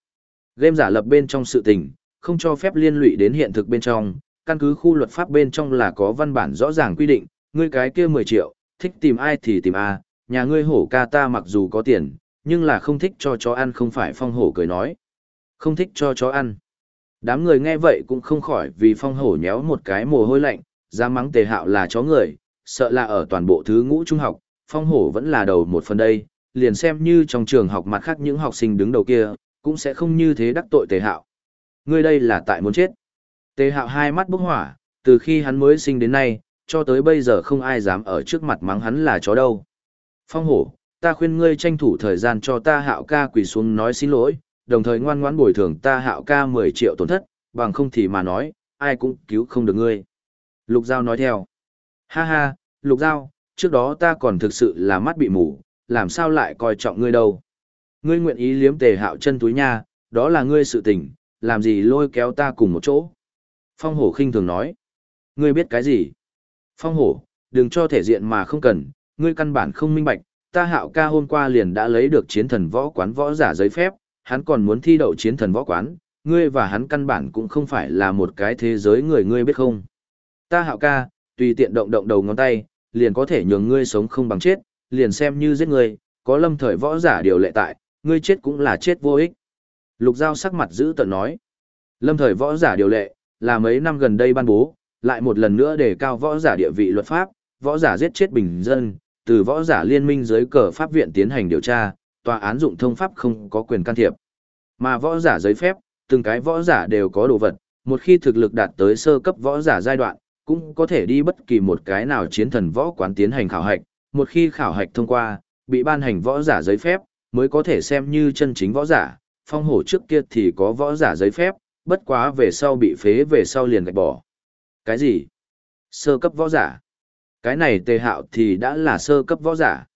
Game giả lập bên trong sự tình, không cho phép liên lụy đến hiện thực bên trong, căn cứ khu luật pháp bên trong là có văn bản rõ ràng quy định, ngươi cái kia 10 triệu, thích tìm ai thì tìm a, nhà ngươi hổ ca ta mặc dù có tiền, nhưng là không thích cho chó ăn không phải phong hổ cười nói. Không thích cho chó ăn. Đám người nghe vậy cũng không khỏi vì phong hổ nhéo một cái mồ hôi lạnh, ra mắng tề hạo là chó người, sợ là ở toàn bộ thứ ngũ trung học, phong hổ vẫn là đầu một phần đây, liền xem như trong trường học mặt khác những học sinh đứng đầu kia, cũng sẽ không như thế đắc tội tề hạo. Ngươi đây là tại muốn chết. Tề hạo hai mắt bốc hỏa, từ khi hắn mới sinh đến nay, cho tới bây giờ không ai dám ở trước mặt mắng hắn là chó đâu. Phong hổ, ta khuyên ngươi tranh thủ thời gian cho ta hạo ca quỳ xuống nói xin lỗi, đồng thời ngoan ngoãn bồi thường ta hạo ca 10 triệu tổn thất, bằng không thì mà nói, ai cũng cứu không được ngươi. Lục Giao nói theo. Ha ha, Lục Giao, trước đó ta còn thực sự là mắt bị mù, làm sao lại coi trọng ngươi đâu. Ngươi nguyện ý liếm tề hạo chân túi nha, đó là ngươi sự tình, làm gì lôi kéo ta cùng một chỗ. Phong hổ khinh thường nói. Ngươi biết cái gì? Phong hổ, đừng cho thể diện mà không cần, ngươi căn bản không minh bạch, ta hạo ca hôm qua liền đã lấy được chiến thần võ quán võ giả giấy phép, hắn còn muốn thi đậu chiến thần võ quán, ngươi và hắn căn bản cũng không phải là một cái thế giới người ngươi biết không. Ta hạo ca, tùy tiện động động đầu ngón tay, liền có thể nhường ngươi sống không bằng chết, liền xem như giết ngươi, có lâm thời võ giả điều lệ tại, ngươi chết cũng là chết vô ích. Lục Giao sắc mặt giữ tận nói. Lâm thời võ giả điều lệ, là mấy năm gần đây ban bố, lại một lần nữa đề cao võ giả địa vị luật pháp, võ giả giết chết bình dân, từ võ giả liên minh dưới cờ pháp viện tiến hành điều tra, tòa án dụng thông pháp không có quyền can thiệp. Mà võ giả giấy phép, từng cái võ giả đều có đồ vật, một khi thực lực đạt tới sơ cấp võ giả giai đoạn, cũng có thể đi bất kỳ một cái nào chiến thần võ quán tiến hành khảo hạch, một khi khảo hạch thông qua, bị ban hành võ giả giấy phép, mới có thể xem như chân chính võ giả, phong hổ trước kia thì có võ giả giấy phép, bất quá về sau bị phế về sau liền gạch bỏ. Cái gì? Sơ cấp võ giả? Cái này tề hạo thì đã là sơ cấp võ giả.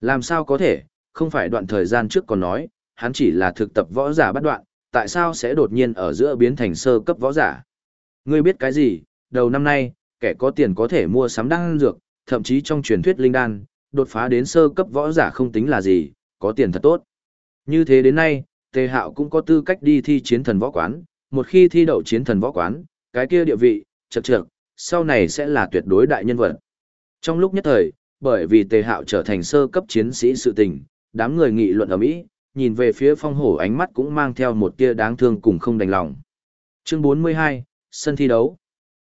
Làm sao có thể, không phải đoạn thời gian trước còn nói, hắn chỉ là thực tập võ giả bắt đoạn, tại sao sẽ đột nhiên ở giữa biến thành sơ cấp võ giả? Ngươi biết cái gì, đầu năm nay, kẻ có tiền có thể mua sắm đan dược, thậm chí trong truyền thuyết linh đan, đột phá đến sơ cấp võ giả không tính là gì, có tiền thật tốt. Như thế đến nay, Tề Hạo cũng có tư cách đi thi chiến thần võ quán, một khi thi đậu chiến thần võ quán, cái kia địa vị, chật chật, sau này sẽ là tuyệt đối đại nhân vật. Trong lúc nhất thời, bởi vì Tề Hạo trở thành sơ cấp chiến sĩ sự tình, đám người nghị luận ở Mỹ, nhìn về phía phong hổ ánh mắt cũng mang theo một tia đáng thương cùng không đành lòng. Chương 42, sân thi đấu.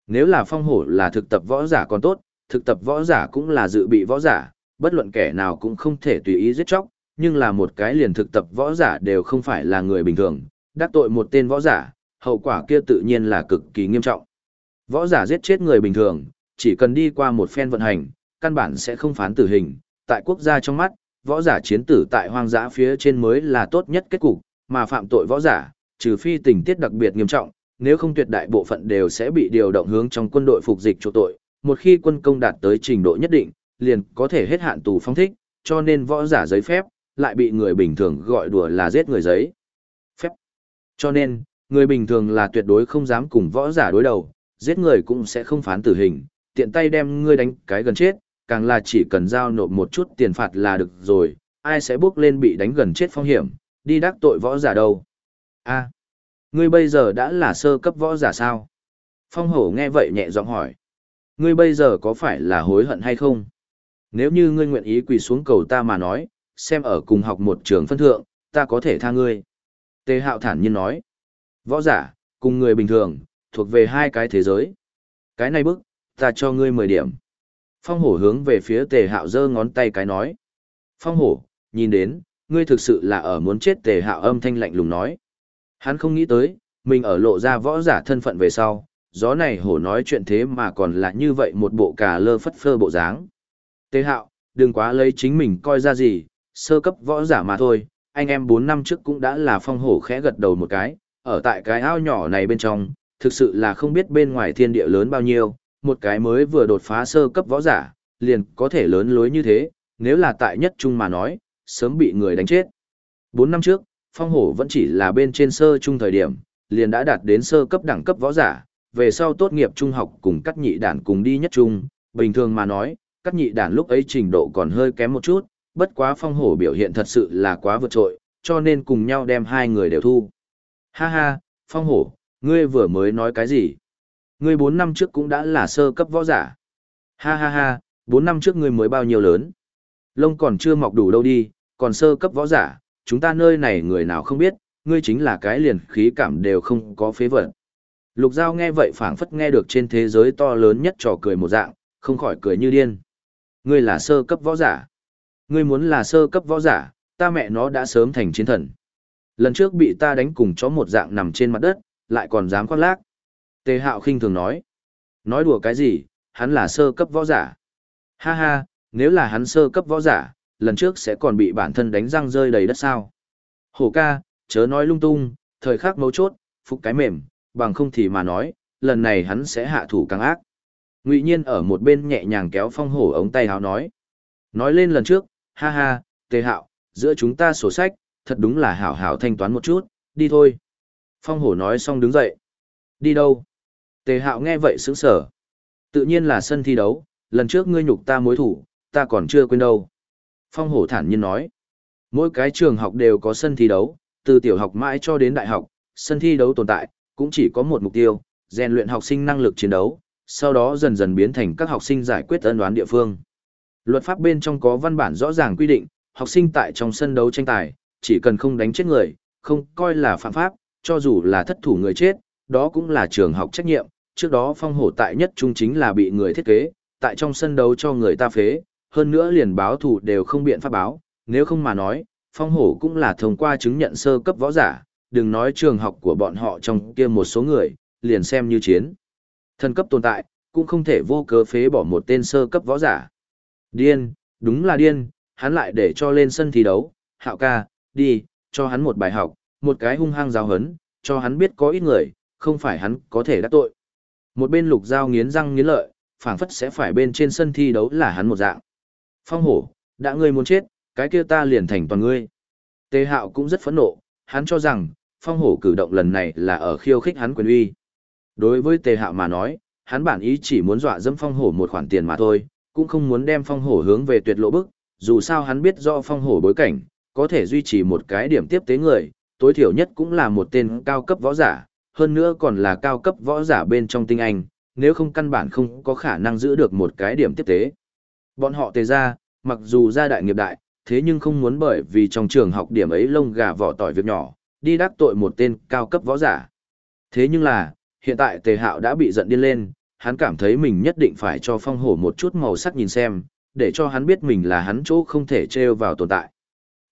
Nếu là phong hổ là thực tập võ giả còn tốt, thực tập võ giả cũng là dự bị võ giả, bất luận kẻ nào cũng không thể tùy ý giết chóc, nhưng là một cái liền thực tập võ giả đều không phải là người bình thường, đắc tội một tên võ giả, hậu quả kia tự nhiên là cực kỳ nghiêm trọng. Võ giả giết chết người bình thường, chỉ cần đi qua một phen vận hành, căn bản sẽ không phán tử hình, tại quốc gia trong mắt, võ giả chiến tử tại hoang dã phía trên mới là tốt nhất kết cục, mà phạm tội võ giả, trừ phi tình tiết đặc biệt nghiêm trọng, nếu không tuyệt đại bộ phận đều sẽ bị điều động hướng trong quân đội phục dịch chỗ tội, một khi quân công đạt tới trình độ nhất định, liền có thể hết hạn tù phong thích, cho nên võ giả giấy phép, lại bị người bình thường gọi đùa là giết người giấy. Phép. Cho nên, người bình thường là tuyệt đối không dám cùng võ giả đối đầu, giết người cũng sẽ không phán tử hình, tiện tay đem ngươi đánh cái gần chết, càng là chỉ cần giao nộp một chút tiền phạt là được rồi, ai sẽ bước lên bị đánh gần chết phong hiểm, đi đắc tội võ giả đâu. a ngươi bây giờ đã là sơ cấp võ giả sao? Phong hổ nghe vậy nhẹ giọng hỏi. Ngươi bây giờ có phải là hối hận hay không? Nếu như ngươi nguyện ý quỳ xuống cầu ta mà nói, xem ở cùng học một trường phân thượng, ta có thể tha ngươi. Tề hạo thản nhiên nói. Võ giả, cùng người bình thường, thuộc về hai cái thế giới. Cái này bức, ta cho ngươi 10 điểm. Phong hổ hướng về phía tề hạo giơ ngón tay cái nói. Phong hổ, nhìn đến, ngươi thực sự là ở muốn chết tề hạo âm thanh lạnh lùng nói. Hắn không nghĩ tới, mình ở lộ ra võ giả thân phận về sau, gió này hổ nói chuyện thế mà còn là như vậy một bộ cà lơ phất phơ bộ dáng. Tề hạo, đừng quá lấy chính mình coi ra gì, sơ cấp võ giả mà thôi, anh em 4 năm trước cũng đã là phong hổ khẽ gật đầu một cái, ở tại cái ao nhỏ này bên trong, thực sự là không biết bên ngoài thiên địa lớn bao nhiêu, một cái mới vừa đột phá sơ cấp võ giả, liền có thể lớn lối như thế, nếu là tại nhất trung mà nói, sớm bị người đánh chết. 4 năm trước, phong hổ vẫn chỉ là bên trên sơ trung thời điểm, liền đã đạt đến sơ cấp đẳng cấp võ giả, về sau tốt nghiệp trung học cùng các nhị đản cùng đi nhất trung, bình thường mà nói, các nhị đản lúc ấy trình độ còn hơi kém một chút, bất quá phong hổ biểu hiện thật sự là quá vượt trội, cho nên cùng nhau đem hai người đều thu. Ha ha, phong hổ, ngươi vừa mới nói cái gì? Ngươi bốn năm trước cũng đã là sơ cấp võ giả. Ha ha ha, bốn năm trước ngươi mới bao nhiêu lớn? Lông còn chưa mọc đủ đâu đi, còn sơ cấp võ giả, chúng ta nơi này người nào không biết, ngươi chính là cái liền khí cảm đều không có phế vật. Lục Giao nghe vậy phảng phất nghe được trên thế giới to lớn nhất trò cười một dạng, không khỏi cười như điên. Ngươi là sơ cấp võ giả. Ngươi muốn là sơ cấp võ giả, ta mẹ nó đã sớm thành chiến thần. Lần trước bị ta đánh cùng chó một dạng nằm trên mặt đất, lại còn dám khoác lác. Tề hạo khinh thường nói. Nói đùa cái gì, hắn là sơ cấp võ giả. Ha ha, nếu là hắn sơ cấp võ giả, lần trước sẽ còn bị bản thân đánh răng rơi đầy đất sao. Hổ ca, chớ nói lung tung, thời khắc mấu chốt, phục cái mềm, bằng không thì mà nói, lần này hắn sẽ hạ thủ càng ác. Ngụy Nhiên ở một bên nhẹ nhàng kéo phong hổ ống tay háo nói. Nói lên lần trước, ha ha, tề hạo, giữa chúng ta sổ sách, thật đúng là hảo hảo thanh toán một chút, đi thôi. Phong hổ nói xong đứng dậy. Đi đâu? Tề hạo nghe vậy sững sở. Tự nhiên là sân thi đấu, lần trước ngươi nhục ta mối thủ, ta còn chưa quên đâu. Phong hổ thản nhiên nói. Mỗi cái trường học đều có sân thi đấu, từ tiểu học mãi cho đến đại học, sân thi đấu tồn tại, cũng chỉ có một mục tiêu, rèn luyện học sinh năng lực chiến đấu, sau đó dần dần biến thành các học sinh giải quyết ân đoán địa phương. Luật pháp bên trong có văn bản rõ ràng quy định, học sinh tại trong sân đấu tranh tài, chỉ cần không đánh chết người, không coi là phạm pháp, cho dù là thất thủ người chết, đó cũng là trường học trách nhiệm. Trước đó phong hổ tại nhất trung chính là bị người thiết kế, tại trong sân đấu cho người ta phế, hơn nữa liền báo thủ đều không biện pháp báo, nếu không mà nói, phong hổ cũng là thông qua chứng nhận sơ cấp võ giả, đừng nói trường học của bọn họ trong kia một số người, liền xem như chiến. Thần cấp tồn tại, cũng không thể vô cớ phế bỏ một tên sơ cấp võ giả. Điên, đúng là điên, hắn lại để cho lên sân thi đấu, hạo ca, đi, cho hắn một bài học, một cái hung hăng giáo hấn, cho hắn biết có ít người, không phải hắn có thể đắc tội. Một bên lục dao nghiến răng nghiến lợi, phảng phất sẽ phải bên trên sân thi đấu là hắn một dạng. Phong hổ, đã ngươi muốn chết, cái kia ta liền thành toàn ngươi. Tề hạo cũng rất phẫn nộ, hắn cho rằng, phong hổ cử động lần này là ở khiêu khích hắn quyền uy. Đối với tề hạo mà nói, hắn bản ý chỉ muốn dọa dẫm phong hổ một khoản tiền mà thôi, cũng không muốn đem phong hổ hướng về tuyệt lộ bức, dù sao hắn biết do phong hổ bối cảnh, có thể duy trì một cái điểm tiếp tế người, tối thiểu nhất cũng là một tên cao cấp võ giả, hơn nữa còn là cao cấp võ giả bên trong tinh anh, nếu không căn bản không có khả năng giữ được một cái điểm tiếp tế. Bọn họ tề ra, mặc dù gia đại nghiệp đại, thế nhưng không muốn bởi vì trong trường học điểm ấy lông gà vỏ tỏi việc nhỏ, đi đắc tội một tên cao cấp võ giả. Thế nhưng là, hiện tại tề hạo đã bị giận điên lên, hắn cảm thấy mình nhất định phải cho phong hổ một chút màu sắc nhìn xem, để cho hắn biết mình là hắn chỗ không thể trêu vào tồn tại.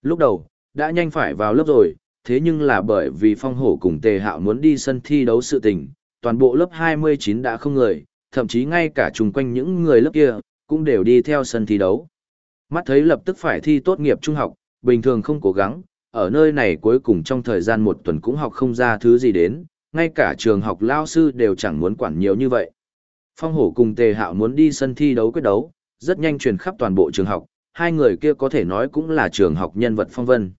Lúc đầu, đã nhanh phải vào lớp rồi, thế nhưng là bởi vì phong hổ cùng tề hạo muốn đi sân thi đấu sự tình, toàn bộ lớp 29 đã không người, thậm chí ngay cả chung quanh những người lớp kia, cũng đều đi theo sân thi đấu. Mắt thấy lập tức phải thi tốt nghiệp trung học, bình thường không cố gắng, ở nơi này cuối cùng trong thời gian một tuần cũng học không ra thứ gì đến, ngay cả trường học lao sư đều chẳng muốn quản nhiều như vậy. Phong hổ cùng tề hạo muốn đi sân thi đấu quyết đấu, rất nhanh truyền khắp toàn bộ trường học, hai người kia có thể nói cũng là trường học nhân vật phong vân.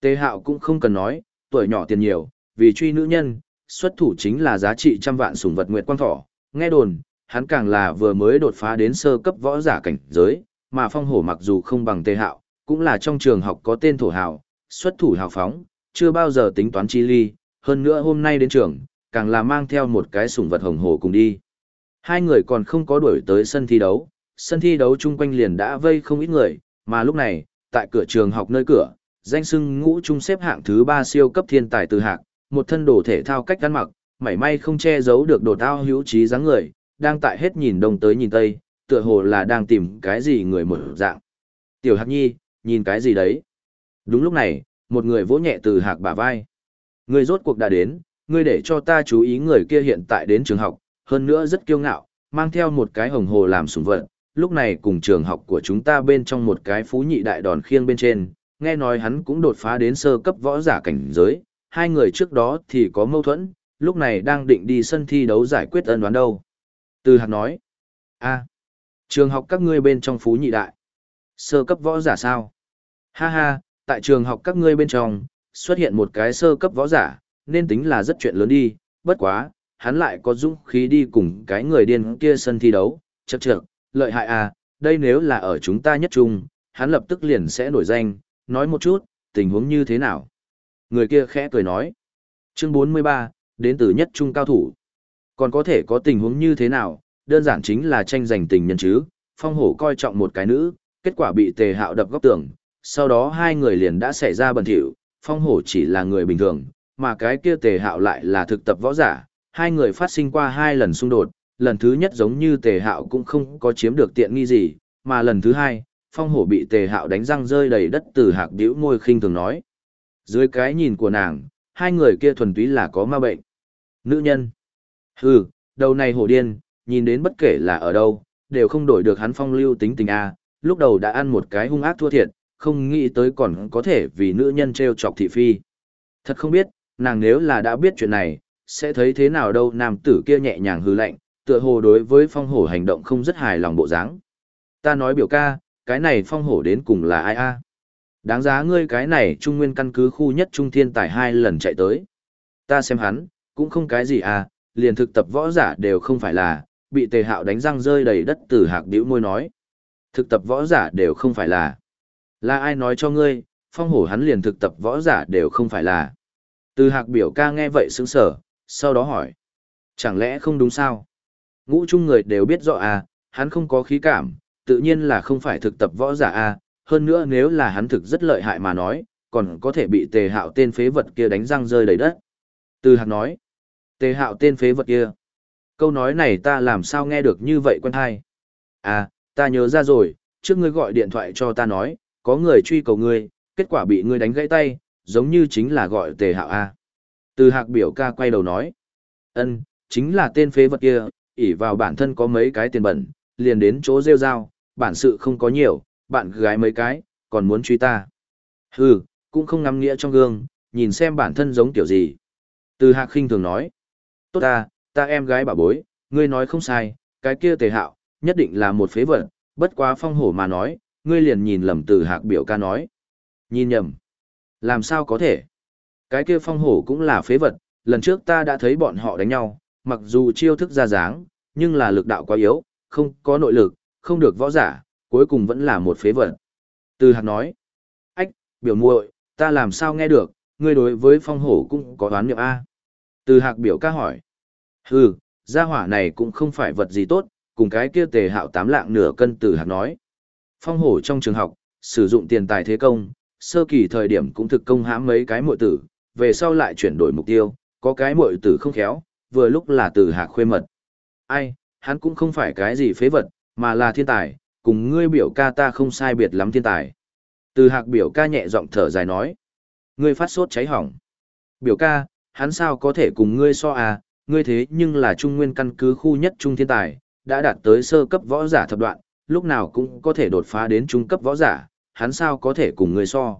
Tề hạo cũng không cần nói, tuổi nhỏ tiền nhiều, vì truy nữ nhân, xuất thủ chính là giá trị trăm vạn sủng vật nguyệt quang thỏ, nghe đồn, hắn càng là vừa mới đột phá đến sơ cấp võ giả cảnh giới, mà phong hổ mặc dù không bằng tề hạo, cũng là trong trường học có tên thổ hào, xuất thủ hào phóng, chưa bao giờ tính toán chi ly, hơn nữa hôm nay đến trường, càng là mang theo một cái sủng vật hồng hổ cùng đi. Hai người còn không có đuổi tới sân thi đấu, sân thi đấu chung quanh liền đã vây không ít người, mà lúc này, tại cửa trường học nơi cửa, danh sưng ngũ trung xếp hạng thứ ba siêu cấp thiên tài từ hạng, một thân đồ thể thao cách ăn mặc, mảy may không che giấu được đồ tao hữu trí dáng người, đang tại hết nhìn đông tới nhìn tây, tựa hồ là đang tìm cái gì người một dạng. Tiểu Hạc Nhi, nhìn cái gì đấy? Đúng lúc này, một người vỗ nhẹ từ Hạc bả vai. Người rốt cuộc đã đến, ngươi để cho ta chú ý người kia hiện tại đến trường học, hơn nữa rất kiêu ngạo, mang theo một cái hồng hồ làm sủng vật, lúc này cùng trường học của chúng ta bên trong một cái phú nhị đại đòn khiêng bên trên, nghe nói hắn cũng đột phá đến sơ cấp võ giả cảnh giới, hai người trước đó thì có mâu thuẫn, lúc này đang định đi sân thi đấu giải quyết ân đoán đâu. Từ hạt nói, a trường học các ngươi bên trong phú nhị đại, sơ cấp võ giả sao? Ha ha, tại trường học các ngươi bên trong, xuất hiện một cái sơ cấp võ giả, nên tính là rất chuyện lớn đi, bất quá, hắn lại có dũng khí đi cùng cái người điên kia sân thi đấu, chậc chậc, lợi hại à, đây nếu là ở chúng ta nhất trung, hắn lập tức liền sẽ nổi danh, nói một chút, tình huống như thế nào. Người kia khẽ cười nói, Chương 43, đến từ nhất trung cao thủ. Còn có thể có tình huống như thế nào, đơn giản chính là tranh giành tình nhân chứ, phong hổ coi trọng một cái nữ, kết quả bị tề hạo đập góc tường, sau đó hai người liền đã xảy ra bẩn thỉu, phong hổ chỉ là người bình thường, mà cái kia tề hạo lại là thực tập võ giả, hai người phát sinh qua hai lần xung đột, lần thứ nhất giống như tề hạo cũng không có chiếm được tiện nghi gì, mà lần thứ hai, phong hổ bị tề hạo đánh răng rơi đầy đất từ hạc đĩu môi khinh thường nói. Dưới cái nhìn của nàng, hai người kia thuần túy là có ma bệnh. Nữ nhân. Hừ, đầu này hổ điên, nhìn đến bất kể là ở đâu, đều không đổi được hắn phong lưu tính tình A, lúc đầu đã ăn một cái hung ác thua thiệt, không nghĩ tới còn có thể vì nữ nhân treo chọc thị phi. Thật không biết, nàng nếu là đã biết chuyện này, sẽ thấy thế nào đâu nam tử kia nhẹ nhàng hư lạnh, tựa hồ đối với phong hổ hành động không rất hài lòng bộ dáng. Ta nói biểu ca, cái này phong hổ đến cùng là ai a? Đáng giá ngươi cái này trung nguyên căn cứ khu nhất trung thiên tài hai lần chạy tới. Ta xem hắn, cũng không cái gì à, liền thực tập võ giả đều không phải là, bị tề hạo đánh răng rơi đầy đất từ hạc biểu môi nói. Thực tập võ giả đều không phải là. Là ai nói cho ngươi, phong hổ hắn liền thực tập võ giả đều không phải là. Từ hạc biểu ca nghe vậy sững sở, sau đó hỏi. Chẳng lẽ không đúng sao? Ngũ chung người đều biết rõ à, hắn không có khí cảm, tự nhiên là không phải thực tập võ giả à, hơn nữa nếu là hắn thực rất lợi hại mà nói, còn có thể bị tề hạo tên phế vật kia đánh răng rơi đầy đất. Từ hạc nói, tề hạo tên phế vật kia. Câu nói này ta làm sao nghe được như vậy quen hai À, ta nhớ ra rồi, trước ngươi gọi điện thoại cho ta nói, có người truy cầu ngươi, kết quả bị ngươi đánh gãy tay, giống như chính là gọi tề hạo A. Từ hạc biểu ca quay đầu nói, ân, chính là tên phế vật kia, ỷ vào bản thân có mấy cái tiền bẩn, liền đến chỗ rêu rao, bản sự không có nhiều, bạn gái mấy cái, còn muốn truy ta. Hừ, cũng không ngắm nghĩa trong gương, nhìn xem bản thân giống tiểu gì. Từ hạc khinh thường nói, tốt ta, ta em gái bà bối, ngươi nói không sai, cái kia tề hạo, nhất định là một phế vật, bất quá phong hổ mà nói, ngươi liền nhìn lầm từ hạc biểu ca nói. Nhìn nhầm. Làm sao có thể? Cái kia phong hổ cũng là phế vật, lần trước ta đã thấy bọn họ đánh nhau, mặc dù chiêu thức ra dáng, nhưng là lực đạo quá yếu, không có nội lực, không được võ giả, cuối cùng vẫn là một phế vật. Từ hạc nói, ách, biểu muội, ta làm sao nghe được, ngươi đối với phong hổ cũng có đoán niệm A. Từ hạc biểu ca hỏi, hừ, gia hỏa này cũng không phải vật gì tốt, cùng cái kia tề hạo tám lạng nửa cân từ hạc nói. Phong hổ trong trường học, sử dụng tiền tài thế công, sơ kỳ thời điểm cũng thực công hãm mấy cái muội tử, về sau lại chuyển đổi mục tiêu, có cái muội tử không khéo, vừa lúc là từ hạc khuê mật. Ai, hắn cũng không phải cái gì phế vật, mà là thiên tài, cùng ngươi biểu ca ta không sai biệt lắm thiên tài. Từ hạc biểu ca nhẹ giọng thở dài nói. Ngươi phát sốt cháy hỏng. Biểu ca, hắn sao có thể cùng ngươi so à, ngươi thế nhưng là trung nguyên căn cứ khu nhất trung thiên tài, đã đạt tới sơ cấp võ giả thập đoạn, lúc nào cũng có thể đột phá đến trung cấp võ giả, hắn sao có thể cùng ngươi so.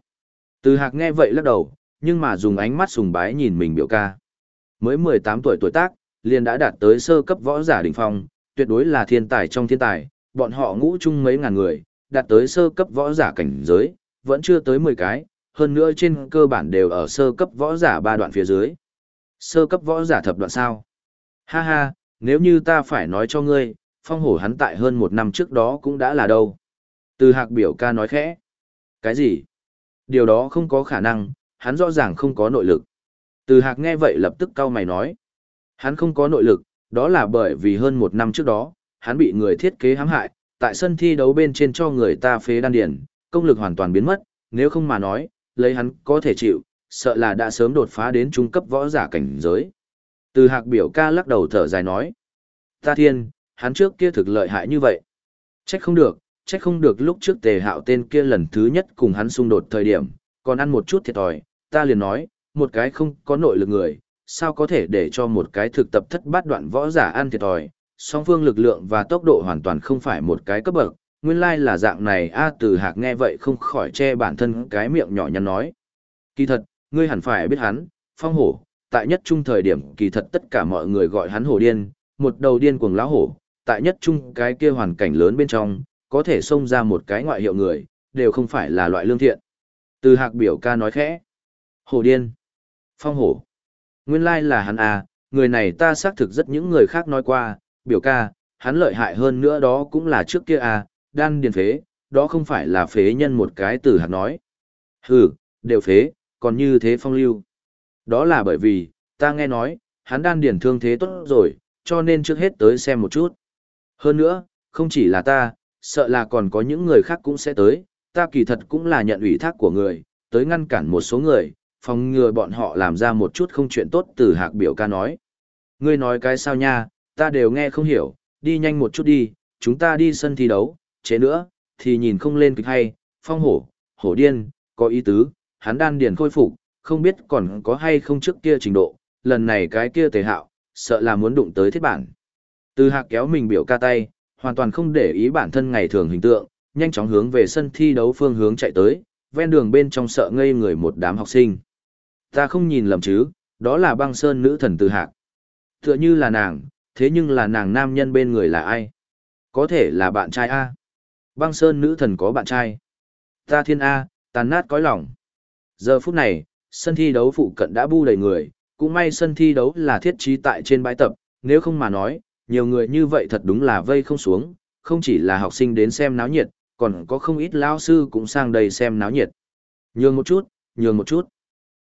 Từ hạc nghe vậy lắc đầu, nhưng mà dùng ánh mắt sùng bái nhìn mình biểu ca. Mới 18 tuổi tuổi tác, liền đã đạt tới sơ cấp võ giả đỉnh phong, tuyệt đối là thiên tài trong thiên tài, bọn họ ngũ chung mấy ngàn người, đạt tới sơ cấp võ giả cảnh giới, vẫn chưa tới 10 cái, hơn nữa trên cơ bản đều ở sơ cấp võ giả ba đoạn phía dưới. Sơ cấp võ giả thập đoạn sao? Ha ha, nếu như ta phải nói cho ngươi, phong hổ hắn tại hơn một năm trước đó cũng đã là đâu. Từ hạc biểu ca nói khẽ. Cái gì? Điều đó không có khả năng, hắn rõ ràng không có nội lực. Từ hạc nghe vậy lập tức cau mày nói. Hắn không có nội lực, đó là bởi vì hơn một năm trước đó, hắn bị người thiết kế hãm hại, tại sân thi đấu bên trên cho người ta phế đan điển, công lực hoàn toàn biến mất, nếu không mà nói, lấy hắn có thể chịu, sợ là đã sớm đột phá đến trung cấp võ giả cảnh giới. Từ hạc biểu ca lắc đầu thở dài nói. Ta thiên, hắn trước kia thực lợi hại như vậy. Trách không được, trách không được lúc trước tề hạo tên kia lần thứ nhất cùng hắn xung đột thời điểm, còn ăn một chút thiệt thòi, ta liền nói, một cái không có nội lực người, sao có thể để cho một cái thực tập thất bát đoạn võ giả ăn thiệt thòi, song phương lực lượng và tốc độ hoàn toàn không phải một cái cấp bậc, nguyên lai là dạng này a từ hạc nghe vậy không khỏi che bản thân cái miệng nhỏ nhắn nói. Kỳ thật, ngươi hẳn phải biết hắn, phong hổ, tại nhất trung thời điểm kỳ thật tất cả mọi người gọi hắn hổ điên, một đầu điên cuồng lão hổ, tại nhất trung cái kia hoàn cảnh lớn bên trong, có thể xông ra một cái ngoại hiệu người, đều không phải là loại lương thiện. Từ hạc biểu ca nói khẽ. Hổ điên. Phong hổ. Nguyên lai là hắn à, người này ta xác thực rất những người khác nói qua, biểu ca, hắn lợi hại hơn nữa đó cũng là trước kia à, đan điền phế, đó không phải là phế nhân một cái từ hạt nói. Hừ, đều phế, còn như thế phong lưu. Đó là bởi vì, ta nghe nói, hắn đan Điền thương thế tốt rồi, cho nên trước hết tới xem một chút. Hơn nữa, không chỉ là ta, sợ là còn có những người khác cũng sẽ tới, ta kỳ thật cũng là nhận ủy thác của người, tới ngăn cản một số người, phòng ngừa bọn họ làm ra một chút không chuyện tốt từ hạc biểu ca nói. Ngươi nói cái sao nha, ta đều nghe không hiểu, đi nhanh một chút đi, chúng ta đi sân thi đấu, chế nữa, thì nhìn không lên kịch hay, phong hổ, hổ điên, có ý tứ, hắn đan điền khôi phục, không biết còn có hay không trước kia trình độ, lần này cái kia tề hạo, sợ là muốn đụng tới thiết bản. Từ hạc kéo mình biểu ca tay, hoàn toàn không để ý bản thân ngày thường hình tượng, nhanh chóng hướng về sân thi đấu phương hướng chạy tới, ven đường bên trong sợ ngây người một đám học sinh. Ta không nhìn lầm chứ, đó là băng sơn nữ thần từ hạc. Tựa như là nàng, thế nhưng là nàng nam nhân bên người là ai? Có thể là bạn trai A. Băng sơn nữ thần có bạn trai. Ta thiên A, tàn nát cõi lòng. Giờ phút này, sân thi đấu phụ cận đã bu đầy người, cũng may sân thi đấu là thiết trí tại trên bãi tập, nếu không mà nói, nhiều người như vậy thật đúng là vây không xuống, không chỉ là học sinh đến xem náo nhiệt, còn có không ít lao sư cũng sang đây xem náo nhiệt. Nhường một chút, nhường một chút.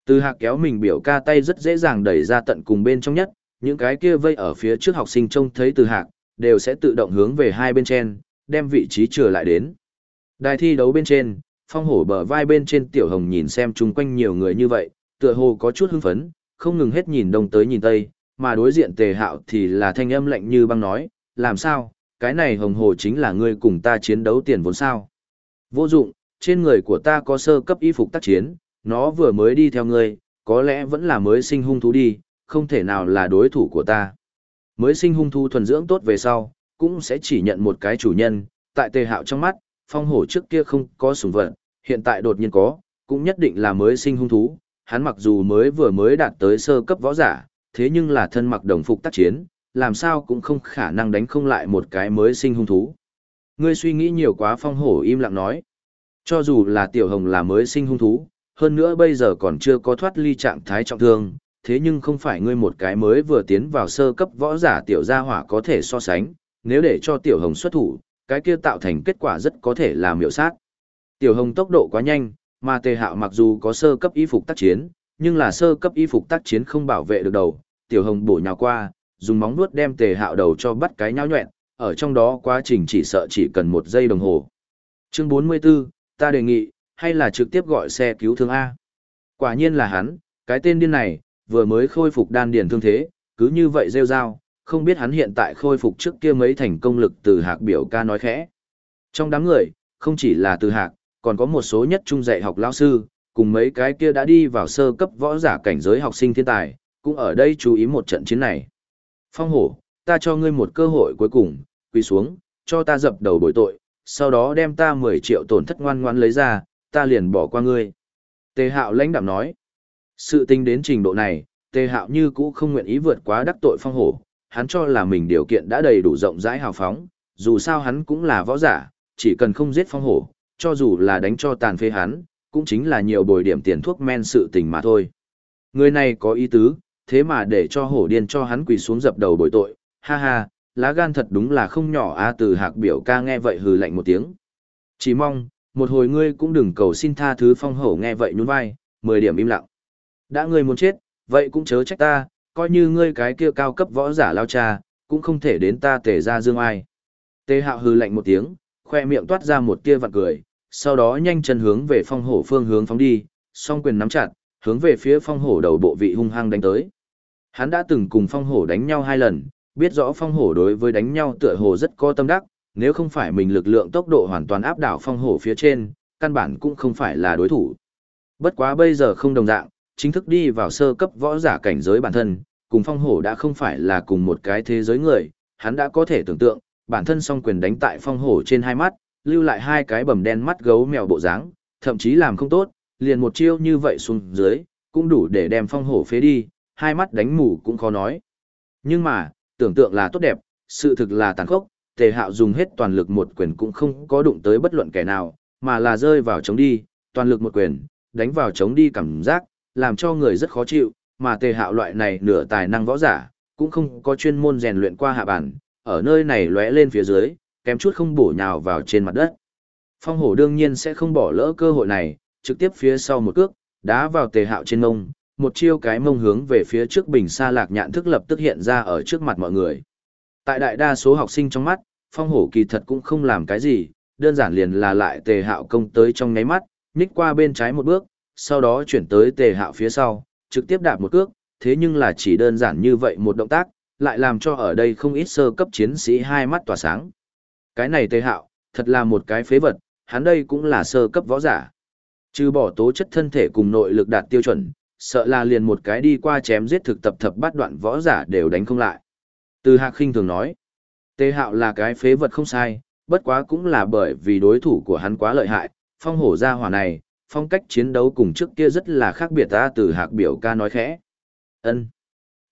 Từ hạc kéo mình biểu ca tay rất dễ dàng đẩy ra tận cùng bên trong nhất, những cái kia vây ở phía trước học sinh trông thấy từ hạc, đều sẽ tự động hướng về hai bên trên, đem vị trí trở lại đến. Đài thi đấu bên trên, phong hổ bờ vai bên trên tiểu hồng nhìn xem chung quanh nhiều người như vậy, tựa hồ có chút hưng phấn, không ngừng hết nhìn đông tới nhìn tây, mà đối diện tề hạo thì là thanh âm lạnh như băng nói, làm sao, cái này hồng hồ chính là ngươi cùng ta chiến đấu tiền vốn sao. Vô dụng, trên người của ta có sơ cấp y phục tác chiến, nó vừa mới đi theo ngươi, có lẽ vẫn là mới sinh hung thú đi, không thể nào là đối thủ của ta. Mới sinh hung thú thuần dưỡng tốt về sau, cũng sẽ chỉ nhận một cái chủ nhân, tại tề hạo trong mắt, phong hổ trước kia không có sủng vật, hiện tại đột nhiên có, cũng nhất định là mới sinh hung thú. Hắn mặc dù mới vừa mới đạt tới sơ cấp võ giả, thế nhưng là thân mặc đồng phục tác chiến, làm sao cũng không khả năng đánh không lại một cái mới sinh hung thú. Ngươi suy nghĩ nhiều quá phong hổ im lặng nói. Cho dù là tiểu hồng là mới sinh hung thú, hơn nữa bây giờ còn chưa có thoát ly trạng thái trọng thương, thế nhưng không phải ngươi một cái mới vừa tiến vào sơ cấp võ giả tiểu gia hỏa có thể so sánh, nếu để cho tiểu hồng xuất thủ, cái kia tạo thành kết quả rất có thể là miểu sát. Tiểu hồng tốc độ quá nhanh, mà tề hạo mặc dù có sơ cấp y phục tác chiến, nhưng là sơ cấp y phục tác chiến không bảo vệ được đầu, tiểu hồng bổ nhào qua, dùng móng vuốt đem tề hạo đầu cho bắt cái nhão nhuẹn, ở trong đó quá trình chỉ sợ chỉ cần một giây đồng hồ. Chương 44, ta đề nghị, hay là trực tiếp gọi xe cứu thương A. Quả nhiên là hắn, cái tên điên này, vừa mới khôi phục đan điền thương thế, cứ như vậy rêu rao, không biết hắn hiện tại khôi phục trước kia mấy thành công lực từ hạc biểu ca nói khẽ. Trong đám người, không chỉ là từ hạc, còn có một số nhất trung dạy học lão sư, cùng mấy cái kia đã đi vào sơ cấp võ giả cảnh giới học sinh thiên tài, cũng ở đây chú ý một trận chiến này. Phong hổ, ta cho ngươi một cơ hội cuối cùng, quỳ xuống, cho ta dập đầu bồi tội, sau đó đem ta 10 triệu tổn thất ngoan ngoan lấy ra, ta liền bỏ qua ngươi. Tề hạo lãnh đạm nói, sự tình đến trình độ này, tề hạo như cũ không nguyện ý vượt quá đắc tội phong hổ, hắn cho là mình điều kiện đã đầy đủ rộng rãi hào phóng, dù sao hắn cũng là võ giả, chỉ cần không giết phong hổ, cho dù là đánh cho tàn phế hắn, cũng chính là nhiều bồi điểm tiền thuốc men sự tình mà thôi. Người này có ý tứ, thế mà để cho hổ điên cho hắn quỳ xuống dập đầu bồi tội, ha ha, lá gan thật đúng là không nhỏ a từ hạc biểu ca nghe vậy hừ lạnh một tiếng. Chỉ mong, một hồi ngươi cũng đừng cầu xin tha thứ phong hổ nghe vậy nhún vai, mười điểm im lặng. Đã ngươi muốn chết, vậy cũng chớ trách ta, coi như ngươi cái kia cao cấp võ giả lao cha, cũng không thể đến ta tề ra dương ai. Tề hạo hừ lạnh một tiếng, khoe miệng toát ra một tia vặn cười, sau đó nhanh chân hướng về phong hổ phương hướng phóng đi, song quyền nắm chặt, hướng về phía phong hổ đầu bộ vị hung hăng đánh tới. Hắn đã từng cùng phong hổ đánh nhau hai lần, biết rõ phong hổ đối với đánh nhau tựa hồ rất có tâm đắc, nếu không phải mình lực lượng tốc độ hoàn toàn áp đảo phong hổ phía trên, căn bản cũng không phải là đối thủ. Bất quá bây giờ không đồng dạng, chính thức đi vào sơ cấp võ giả cảnh giới bản thân, cùng phong hổ đã không phải là cùng một cái thế giới người, hắn đã có thể tưởng tượng, bản thân song quyền đánh tại phong hổ trên hai mắt, lưu lại hai cái bầm đen mắt gấu mèo bộ dáng, thậm chí làm không tốt, liền một chiêu như vậy xuống dưới, cũng đủ để đem phong hổ phế đi, hai mắt đánh mù cũng khó nói. Nhưng mà, tưởng tượng là tốt đẹp, sự thực là tàn khốc, tề hạo dùng hết toàn lực một quyền cũng không có đụng tới bất luận kẻ nào, mà là rơi vào chống đi, toàn lực một quyền, đánh vào chống đi cảm giác, làm cho người rất khó chịu, mà tề hạo loại này nửa tài năng võ giả, cũng không có chuyên môn rèn luyện qua hạ bản, ở nơi này lóe lên phía dưới, kém chút không bổ nhào vào trên mặt đất. Phong hổ đương nhiên sẽ không bỏ lỡ cơ hội này, trực tiếp phía sau một cước, đá vào tề hạo trên mông, một chiêu cái mông hướng về phía trước bình xa lạc nhạn thức lập tức hiện ra ở trước mặt mọi người. Tại đại đa số học sinh trong mắt, phong hổ kỳ thật cũng không làm cái gì, đơn giản liền là lại tề hạo công tới trong ngáy mắt, nhích qua bên trái một bước, sau đó chuyển tới tề hạo phía sau, trực tiếp đạp một cước, thế nhưng là chỉ đơn giản như vậy một động tác, lại làm cho ở đây không ít sơ cấp chiến sĩ hai mắt tỏa sáng. Cái này tề hạo, thật là một cái phế vật, hắn đây cũng là sơ cấp võ giả. Trừ bỏ tố chất thân thể cùng nội lực đạt tiêu chuẩn, sợ là liền một cái đi qua chém giết thực tập thập bát đoạn võ giả đều đánh không lại. Từ Hạc Khinh thường nói, Tề Hạo là cái phế vật không sai, bất quá cũng là bởi vì đối thủ của hắn quá lợi hại, phong hổ gia hỏa này, phong cách chiến đấu cùng trước kia rất là khác biệt ta từ Hạc biểu ca nói khẽ. Ân,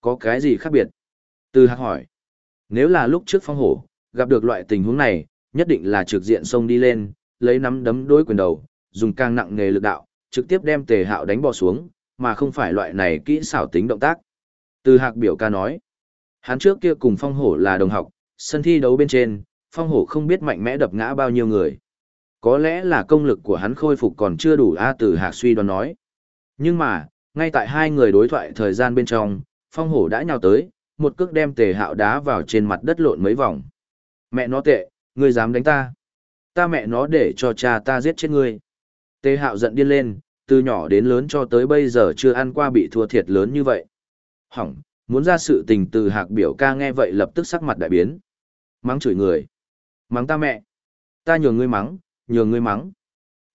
có cái gì khác biệt? Từ Hạc hỏi, nếu là lúc trước phong hổ, gặp được loại tình huống này, nhất định là trực diện xông đi lên, lấy nắm đấm đối quyền đầu, dùng càng nặng nghề lực đạo, trực tiếp đem tề hạo đánh bò xuống, mà không phải loại này kỹ xảo tính động tác. Từ hạc biểu ca nói, hắn trước kia cùng phong hổ là đồng học, sân thi đấu bên trên, phong hổ không biết mạnh mẽ đập ngã bao nhiêu người. Có lẽ là công lực của hắn khôi phục còn chưa đủ A từ hạc suy đoán nói. Nhưng mà, ngay tại hai người đối thoại thời gian bên trong, phong hổ đã nhào tới, một cước đem tề hạo đá vào trên mặt đất lộn mấy vòng. Mẹ nó tệ, ngươi dám đánh ta. Ta mẹ nó để cho cha ta giết chết ngươi. Tề hạo giận điên lên, từ nhỏ đến lớn cho tới bây giờ chưa ăn qua bị thua thiệt lớn như vậy. Hỏng, muốn ra sự tình từ hạc biểu ca nghe vậy lập tức sắc mặt đại biến. Mắng chửi người. Mắng ta mẹ. Ta nhường ngươi mắng, nhường ngươi mắng.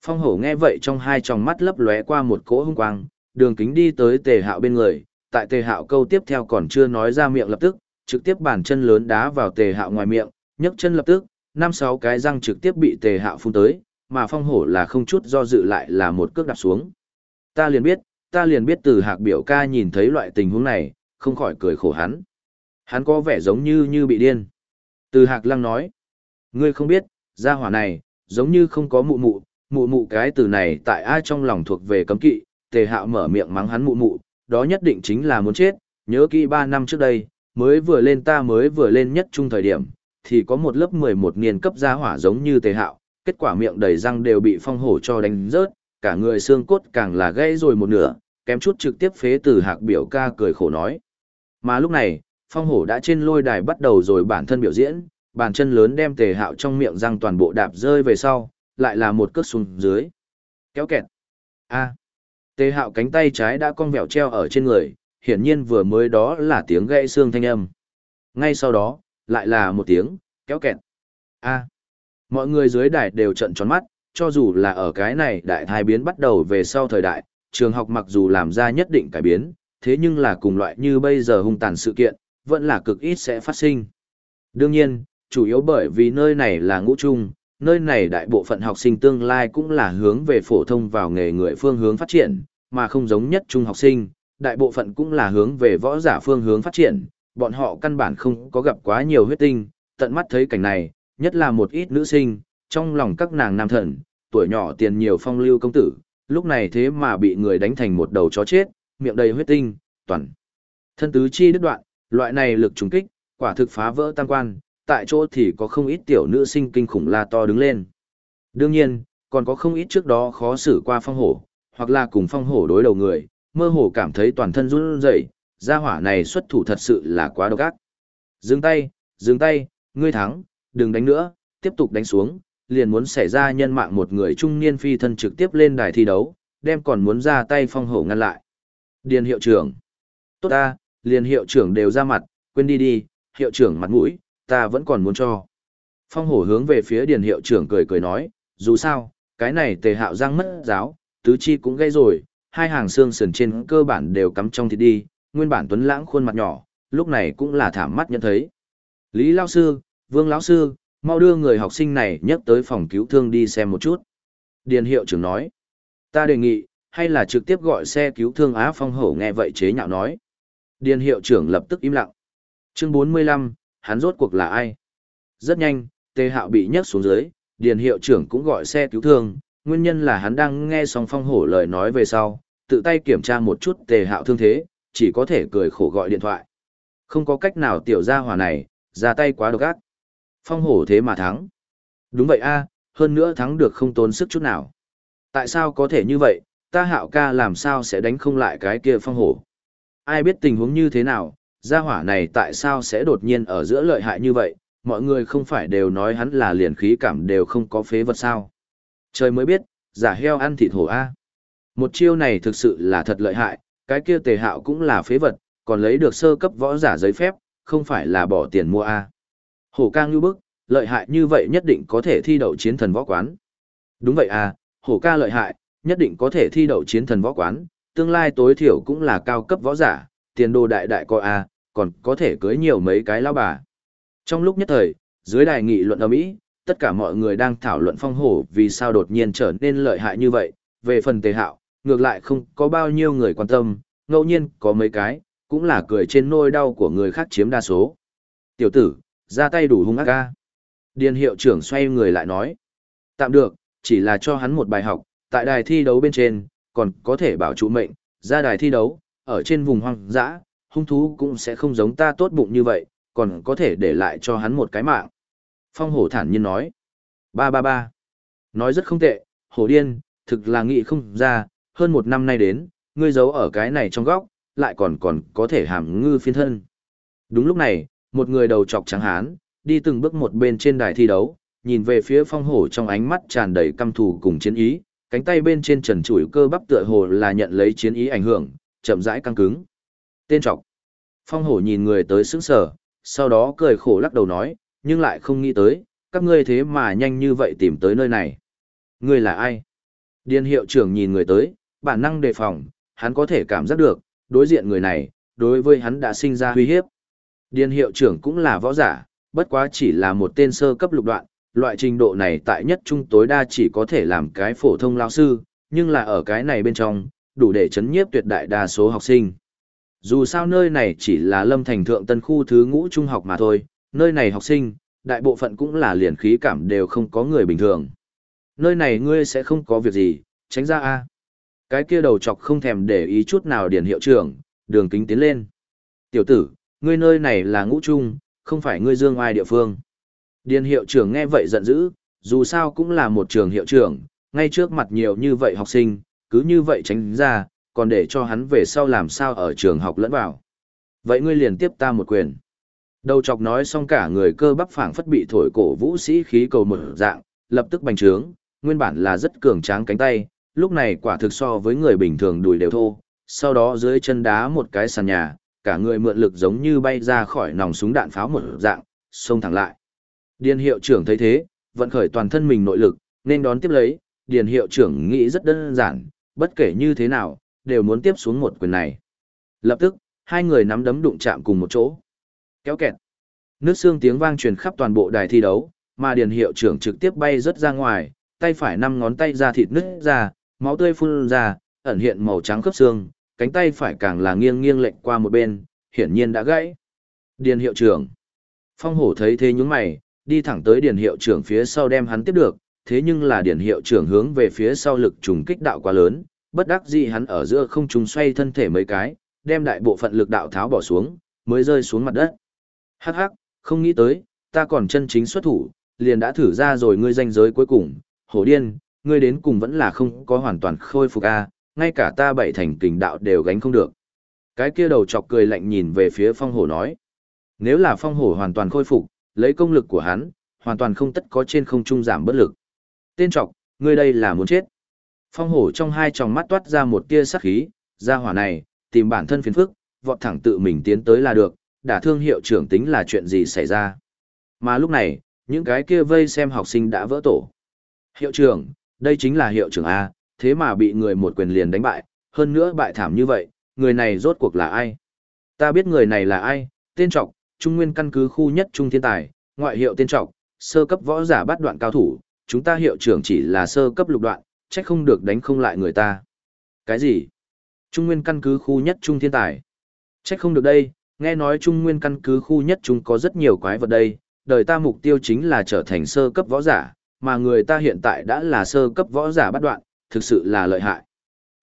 Phong hổ nghe vậy trong hai tròng mắt lấp lóe qua một cỗ hung quang, đường kính đi tới tề hạo bên người, tại tề hạo câu tiếp theo còn chưa nói ra miệng lập tức, trực tiếp bàn chân lớn đá vào tề hạo ngoài miệng, nhấc chân lập tức, năm sáu cái răng trực tiếp bị tề hạo phun tới, mà phong hổ là không chút do dự lại là một cước đạp xuống. Ta liền biết, ta liền biết từ hạc biểu ca nhìn thấy loại tình huống này, không khỏi cười khổ hắn. Hắn có vẻ giống như như bị điên. Từ hạc lăng nói, ngươi không biết, gia hỏa này, giống như không có mụ mụ, mụ mụ cái từ này tại ai trong lòng thuộc về cấm kỵ, tề hạo mở miệng mắng hắn mụ mụ, đó nhất định chính là muốn chết, nhớ kỹ ba năm trước đây, mới vừa lên ta mới vừa lên nhất trung thời điểm, thì có một lớp 11 niên cấp gia hỏa giống như tề hạo, kết quả miệng đầy răng đều bị phong hổ cho đánh rớt, cả người xương cốt càng là gãy rồi một nửa, kém chút trực tiếp phế từ hạc biểu ca cười khổ nói. Mà lúc này, phong hổ đã trên lôi đài bắt đầu rồi bản thân biểu diễn, bàn chân lớn đem tề hạo trong miệng răng toàn bộ đạp rơi về sau, lại là một cước xuống dưới. Kéo kẹt. A. Tề hạo cánh tay trái đã cong vẹo treo ở trên người, hiển nhiên vừa mới đó là tiếng gãy xương thanh âm. Ngay sau đó, lại là một tiếng, kéo kẹt. A. Mọi người dưới đài đều trận tròn mắt, cho dù là ở cái này đại thai biến bắt đầu về sau thời đại, trường học mặc dù làm ra nhất định cải biến, thế nhưng là cùng loại như bây giờ hung tàn sự kiện, vẫn là cực ít sẽ phát sinh. Đương nhiên, chủ yếu bởi vì nơi này là ngũ trung, nơi này đại bộ phận học sinh tương lai cũng là hướng về phổ thông vào nghề người phương hướng phát triển, mà không giống nhất trung học sinh, đại bộ phận cũng là hướng về võ giả phương hướng phát triển, bọn họ căn bản không có gặp quá nhiều huyết tinh, tận mắt thấy cảnh này, nhất là một ít nữ sinh, trong lòng các nàng nam thần, tuổi nhỏ tiền nhiều phong lưu công tử, lúc này thế mà bị người đánh thành một đầu chó chết, miệng đầy huyết tinh, toàn. Thân tứ chi đứt đoạn, loại này lực trùng kích, quả thực phá vỡ tam quan, tại chỗ thì có không ít tiểu nữ sinh kinh khủng la to đứng lên. Đương nhiên, còn có không ít trước đó khó xử qua phong hổ, hoặc là cùng phong hổ đối đầu người, mơ hồ cảm thấy toàn thân run rẩy, gia hỏa này xuất thủ thật sự là quá độc ác. Dừng tay, dừng tay, ngươi thắng, đừng đánh nữa, tiếp tục đánh xuống, liền muốn xảy ra nhân mạng một người trung niên phi thân trực tiếp lên đài thi đấu, đem còn muốn ra tay phong hổ ngăn lại. Điền hiệu trưởng. Tốt ta, liền hiệu trưởng đều ra mặt, quên đi đi, hiệu trưởng mặt mũi, ta vẫn còn muốn cho. Phong hổ hướng về phía điền hiệu trưởng cười cười nói, dù sao, cái này tề hạo răng mất giáo, tứ chi cũng gây rồi, hai hàng xương sườn trên cơ bản đều cắm trong thịt đi, nguyên bản tuấn lãng khuôn mặt nhỏ, lúc này cũng là thảm mắt nhận thấy. Lý Lao Sư, Vương lão sư, mau đưa người học sinh này nhắc tới phòng cứu thương đi xem một chút. Điền hiệu trưởng nói, ta đề nghị, hay là trực tiếp gọi xe cứu thương Á Phong Hổ nghe vậy chế nhạo nói. Điền hiệu trưởng lập tức im lặng. Chương 45, hắn rốt cuộc là ai? Rất nhanh, Tề Hạo bị nhấc xuống dưới, Điền hiệu trưởng cũng gọi xe cứu thương, nguyên nhân là hắn đang nghe xong Phong Hổ lời nói về sau, tự tay kiểm tra một chút Tề Hạo thương thế, chỉ có thể cười khổ gọi điện thoại. Không có cách nào tiểu gia hỏa này, ra tay quá độc ác. Phong hổ thế mà thắng. Đúng vậy a, hơn nữa thắng được không tốn sức chút nào. Tại sao có thể như vậy, ta hạo ca làm sao sẽ đánh không lại cái kia phong hổ. Ai biết tình huống như thế nào, gia hỏa này tại sao sẽ đột nhiên ở giữa lợi hại như vậy, mọi người không phải đều nói hắn là liền khí cảm đều không có phế vật sao. Trời mới biết, giả heo ăn thịt hổ A. Một chiêu này thực sự là thật lợi hại, cái kia tề hạo cũng là phế vật, còn lấy được sơ cấp võ giả giấy phép, không phải là bỏ tiền mua A. Hổ ca ngưu bức, lợi hại như vậy nhất định có thể thi đậu chiến thần võ quán. Đúng vậy à, hổ ca lợi hại, nhất định có thể thi đậu chiến thần võ quán, tương lai tối thiểu cũng là cao cấp võ giả, tiền đồ đại đại coi a, còn có thể cưới nhiều mấy cái lão bà. Trong lúc nhất thời, dưới đài nghị luận ở Mỹ, tất cả mọi người đang thảo luận phong hổ vì sao đột nhiên trở nên lợi hại như vậy, về phần tề hạo, ngược lại không có bao nhiêu người quan tâm, ngẫu nhiên có mấy cái, cũng là cười trên nôi đau của người khác chiếm đa số. Tiểu tử, ra tay đủ hung ác ca. Điền hiệu trưởng xoay người lại nói. Tạm được, chỉ là cho hắn một bài học, tại đài thi đấu bên trên, còn có thể bảo trụ mệnh, ra đài thi đấu, ở trên vùng hoang dã, hung thú cũng sẽ không giống ta tốt bụng như vậy, còn có thể để lại cho hắn một cái mạng. Phong hổ thản nhiên nói. Ba ba ba. Nói rất không tệ, hổ điên, thực là nghị không ra, hơn một năm nay đến, ngươi giấu ở cái này trong góc, lại còn còn có thể hàm ngư phiên thân. Đúng lúc này, một người đầu trọc trắng hán, đi từng bước một bên trên đài thi đấu, nhìn về phía phong hổ trong ánh mắt tràn đầy căm thù cùng chiến ý, cánh tay bên trên trần trụi cơ bắp tựa hồ là nhận lấy chiến ý ảnh hưởng, chậm rãi căng cứng. Tên trọc. Phong hổ nhìn người tới sững sờ, sau đó cười khổ lắc đầu nói, nhưng lại không nghĩ tới, các ngươi thế mà nhanh như vậy tìm tới nơi này. Ngươi là ai? Điền hiệu trưởng nhìn người tới, bản năng đề phòng, hắn có thể cảm giác được, đối diện người này, đối với hắn đã sinh ra uy hiếp. Điền hiệu trưởng cũng là võ giả, bất quá chỉ là một tên sơ cấp lục đoạn, loại trình độ này tại nhất trung tối đa chỉ có thể làm cái phổ thông lao sư, nhưng là ở cái này bên trong, đủ để chấn nhiếp tuyệt đại đa số học sinh. Dù sao nơi này chỉ là lâm thành thượng tân khu thứ ngũ trung học mà thôi, nơi này học sinh, đại bộ phận cũng là liền khí cảm đều không có người bình thường. Nơi này ngươi sẽ không có việc gì, tránh ra a. Cái kia đầu chọc không thèm để ý chút nào điển hiệu trưởng, đường kính tiến lên. Tiểu tử, ngươi nơi này là ngũ trung, không phải ngươi dương ai địa phương. Điền hiệu trưởng nghe vậy giận dữ, dù sao cũng là một trường hiệu trưởng, ngay trước mặt nhiều như vậy học sinh, cứ như vậy tránh ra, còn để cho hắn về sau làm sao ở trường học lẫn vào. Vậy ngươi liền tiếp ta một quyền. Đầu chọc nói xong cả người cơ bắp phảng phất bị thổi cổ vũ sĩ khí cầu mở dạng, lập tức bành trướng, nguyên bản là rất cường tráng cánh tay, lúc này quả thực so với người bình thường đùi đều thô, sau đó dưới chân đá một cái sàn nhà, cả người mượn lực giống như bay ra khỏi nòng súng đạn pháo một dạng, xông thẳng lại. Điền hiệu trưởng thấy thế, vận khởi toàn thân mình nội lực, nên đón tiếp lấy, điền hiệu trưởng nghĩ rất đơn giản, bất kể như thế nào, đều muốn tiếp xuống một quyền này. Lập tức, hai người nắm đấm đụng chạm cùng một chỗ. Kéo kẹt. Nước xương tiếng vang truyền khắp toàn bộ đài thi đấu, mà điền hiệu trưởng trực tiếp bay rất ra ngoài, tay phải năm ngón tay ra thịt nứt ra, máu tươi phun ra, ẩn hiện màu trắng khớp xương, cánh tay phải càng là nghiêng nghiêng lệch qua một bên, hiển nhiên đã gãy. Điền hiệu trưởng. Phong hổ thấy thế nhướng mày, đi thẳng tới điển hiệu trưởng phía sau đem hắn tiếp được, thế nhưng là điển hiệu trưởng hướng về phía sau lực trùng kích đạo quá lớn, bất đắc dĩ hắn ở giữa không trùng xoay thân thể mấy cái, đem đại bộ phận lực đạo tháo bỏ xuống, mới rơi xuống mặt đất. Hắc hắc, không nghĩ tới, ta còn chân chính xuất thủ, liền đã thử ra rồi ngươi danh giới cuối cùng, hổ điên, ngươi đến cùng vẫn là không có hoàn toàn khôi phục a, ngay cả ta bảy thành kình đạo đều gánh không được. Cái kia đầu chọc cười lạnh nhìn về phía phong hổ nói. Nếu là phong hổ hoàn toàn khôi phục, lấy công lực của hắn, hoàn toàn không tất có trên không trung giảm bất lực. Tên trọc, ngươi đây là muốn chết. Phong hổ trong hai tròng mắt toát ra một tia sắc khí, ra hỏa này, tìm bản thân phiền phức, vọt thẳng tự mình tiến tới là được, đả thương hiệu trưởng tính là chuyện gì xảy ra. Mà lúc này, những cái kia vây xem học sinh đã vỡ tổ. Hiệu trưởng, đây chính là hiệu trưởng A, thế mà bị người một quyền liền đánh bại, hơn nữa bại thảm như vậy, người này rốt cuộc là ai? Ta biết người này là ai, tên trọc, trung nguyên căn cứ khu nhất trung thiên tài, ngoại hiệu tên trọc, sơ cấp võ giả bắt đoạn cao thủ, chúng ta hiệu trưởng chỉ là sơ cấp lục đoạn, trách không được đánh không lại người ta. Cái gì? Trung nguyên căn cứ khu nhất trung thiên tài. Trách không được đây, nghe nói trung nguyên căn cứ khu nhất trung có rất nhiều quái vật đây, đời ta mục tiêu chính là trở thành sơ cấp võ giả, mà người ta hiện tại đã là sơ cấp võ giả bắt đoạn, thực sự là lợi hại.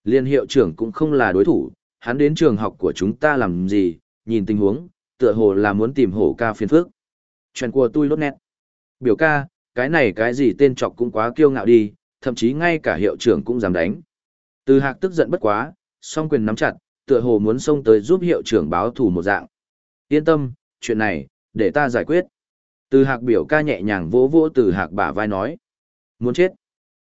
Liên hiệu trưởng cũng không là đối thủ, hắn đến trường học của chúng ta làm gì, nhìn tình huống, tựa hồ là muốn tìm hổ ca phiền phước. Chuyện của tôi lốt nét. Biểu ca, cái này cái gì tên trọc cũng quá kiêu ngạo đi, thậm chí ngay cả hiệu trưởng cũng dám đánh. Từ hạc tức giận bất quá, song quyền nắm chặt, tựa hồ muốn xông tới giúp hiệu trưởng báo thù một dạng. Yên tâm, chuyện này, để ta giải quyết. Từ hạc biểu ca nhẹ nhàng vỗ vỗ từ hạc bả vai nói. Muốn chết.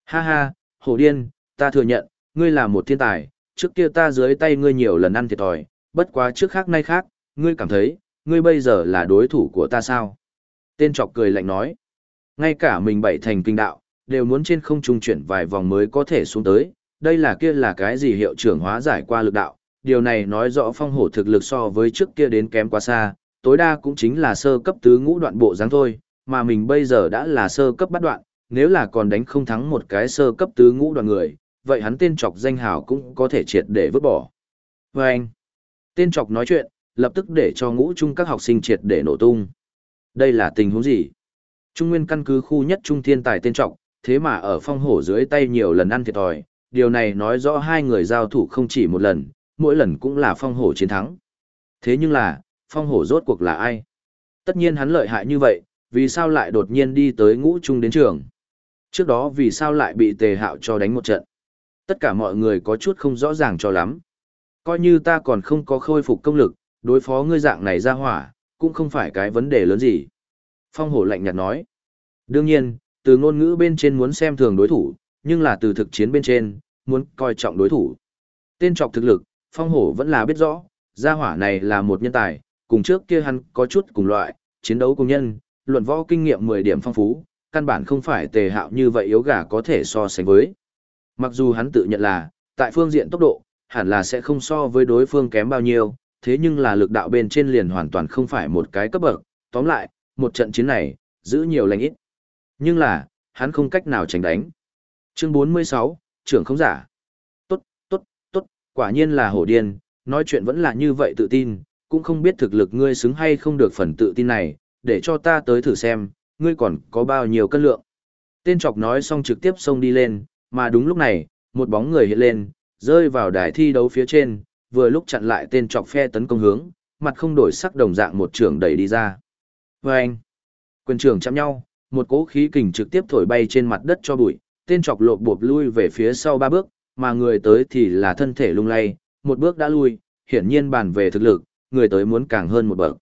Ha ha, hồ điên, ta thừa nhận, ngươi là một thiên tài, trước kia ta dưới tay ngươi nhiều lần ăn thiệt thòi, bất quá trước khác nay khác, ngươi cảm thấy, ngươi bây giờ là đối thủ của ta sao? Tên chọc cười lạnh nói. Ngay cả mình bảy thành kinh đạo, đều muốn trên không trung chuyển vài vòng mới có thể xuống tới, đây là kia là cái gì hiệu trưởng hóa giải qua lực đạo, điều này nói rõ phong hổ thực lực so với trước kia đến kém quá xa, tối đa cũng chính là sơ cấp tứ ngũ đoạn bộ dáng thôi, mà mình bây giờ đã là sơ cấp bắt đoạn, nếu là còn đánh không thắng một cái sơ cấp tứ ngũ đoạn người, vậy hắn tên chọc danh hào cũng có thể triệt để vứt bỏ. Và anh, tên chọc nói chuyện, lập tức để cho ngũ trung các học sinh triệt để nổ tung. Đây là tình huống gì? Trung nguyên căn cứ khu nhất trung thiên tài tên trọng, thế mà ở phong hổ dưới tay nhiều lần ăn thiệt thòi, điều này nói rõ hai người giao thủ không chỉ một lần, mỗi lần cũng là phong hổ chiến thắng. Thế nhưng là, phong hổ rốt cuộc là ai? Tất nhiên hắn lợi hại như vậy, vì sao lại đột nhiên đi tới ngũ trung đến trường? Trước đó vì sao lại bị tề hạo cho đánh một trận? Tất cả mọi người có chút không rõ ràng cho lắm. Coi như ta còn không có khôi phục công lực, đối phó ngươi dạng này ra hỏa, cũng không phải cái vấn đề lớn gì. Phong hổ lạnh nhạt nói. Đương nhiên, từ ngôn ngữ bên trên muốn xem thường đối thủ, nhưng là từ thực chiến bên trên, muốn coi trọng đối thủ. Tên trọc thực lực, phong hổ vẫn là biết rõ, gia hỏa này là một nhân tài, cùng trước kia hắn có chút cùng loại, chiến đấu cùng nhân, luận võ kinh nghiệm 10 điểm phong phú, căn bản không phải tề hạo như vậy yếu gà có thể so sánh với. Mặc dù hắn tự nhận là, tại phương diện tốc độ, hẳn là sẽ không so với đối phương kém bao nhiêu, thế nhưng là lực đạo bên trên liền hoàn toàn không phải một cái cấp bậc, tóm lại, một trận chiến này, giữ nhiều lành ít. Nhưng là, hắn không cách nào tránh đánh. Chương 46, trưởng không giả. Tốt, tốt, tốt, quả nhiên là hổ điên, nói chuyện vẫn là như vậy tự tin, cũng không biết thực lực ngươi xứng hay không được phần tự tin này, để cho ta tới thử xem, ngươi còn có bao nhiêu cân lượng. Tên chọc nói xong trực tiếp xông đi lên, mà đúng lúc này, một bóng người hiện lên, rơi vào đài thi đấu phía trên, vừa lúc chặn lại tên chọc phe tấn công hướng, mặt không đổi sắc đồng dạng một trường đẩy đi ra. Và anh, quyền trường chạm nhau, một cỗ khí kình trực tiếp thổi bay trên mặt đất cho bụi, tên chọc lộp bộp lui về phía sau ba bước, mà người tới thì là thân thể lung lay, một bước đã lui, hiển nhiên bàn về thực lực, người tới muốn càng hơn một bậc.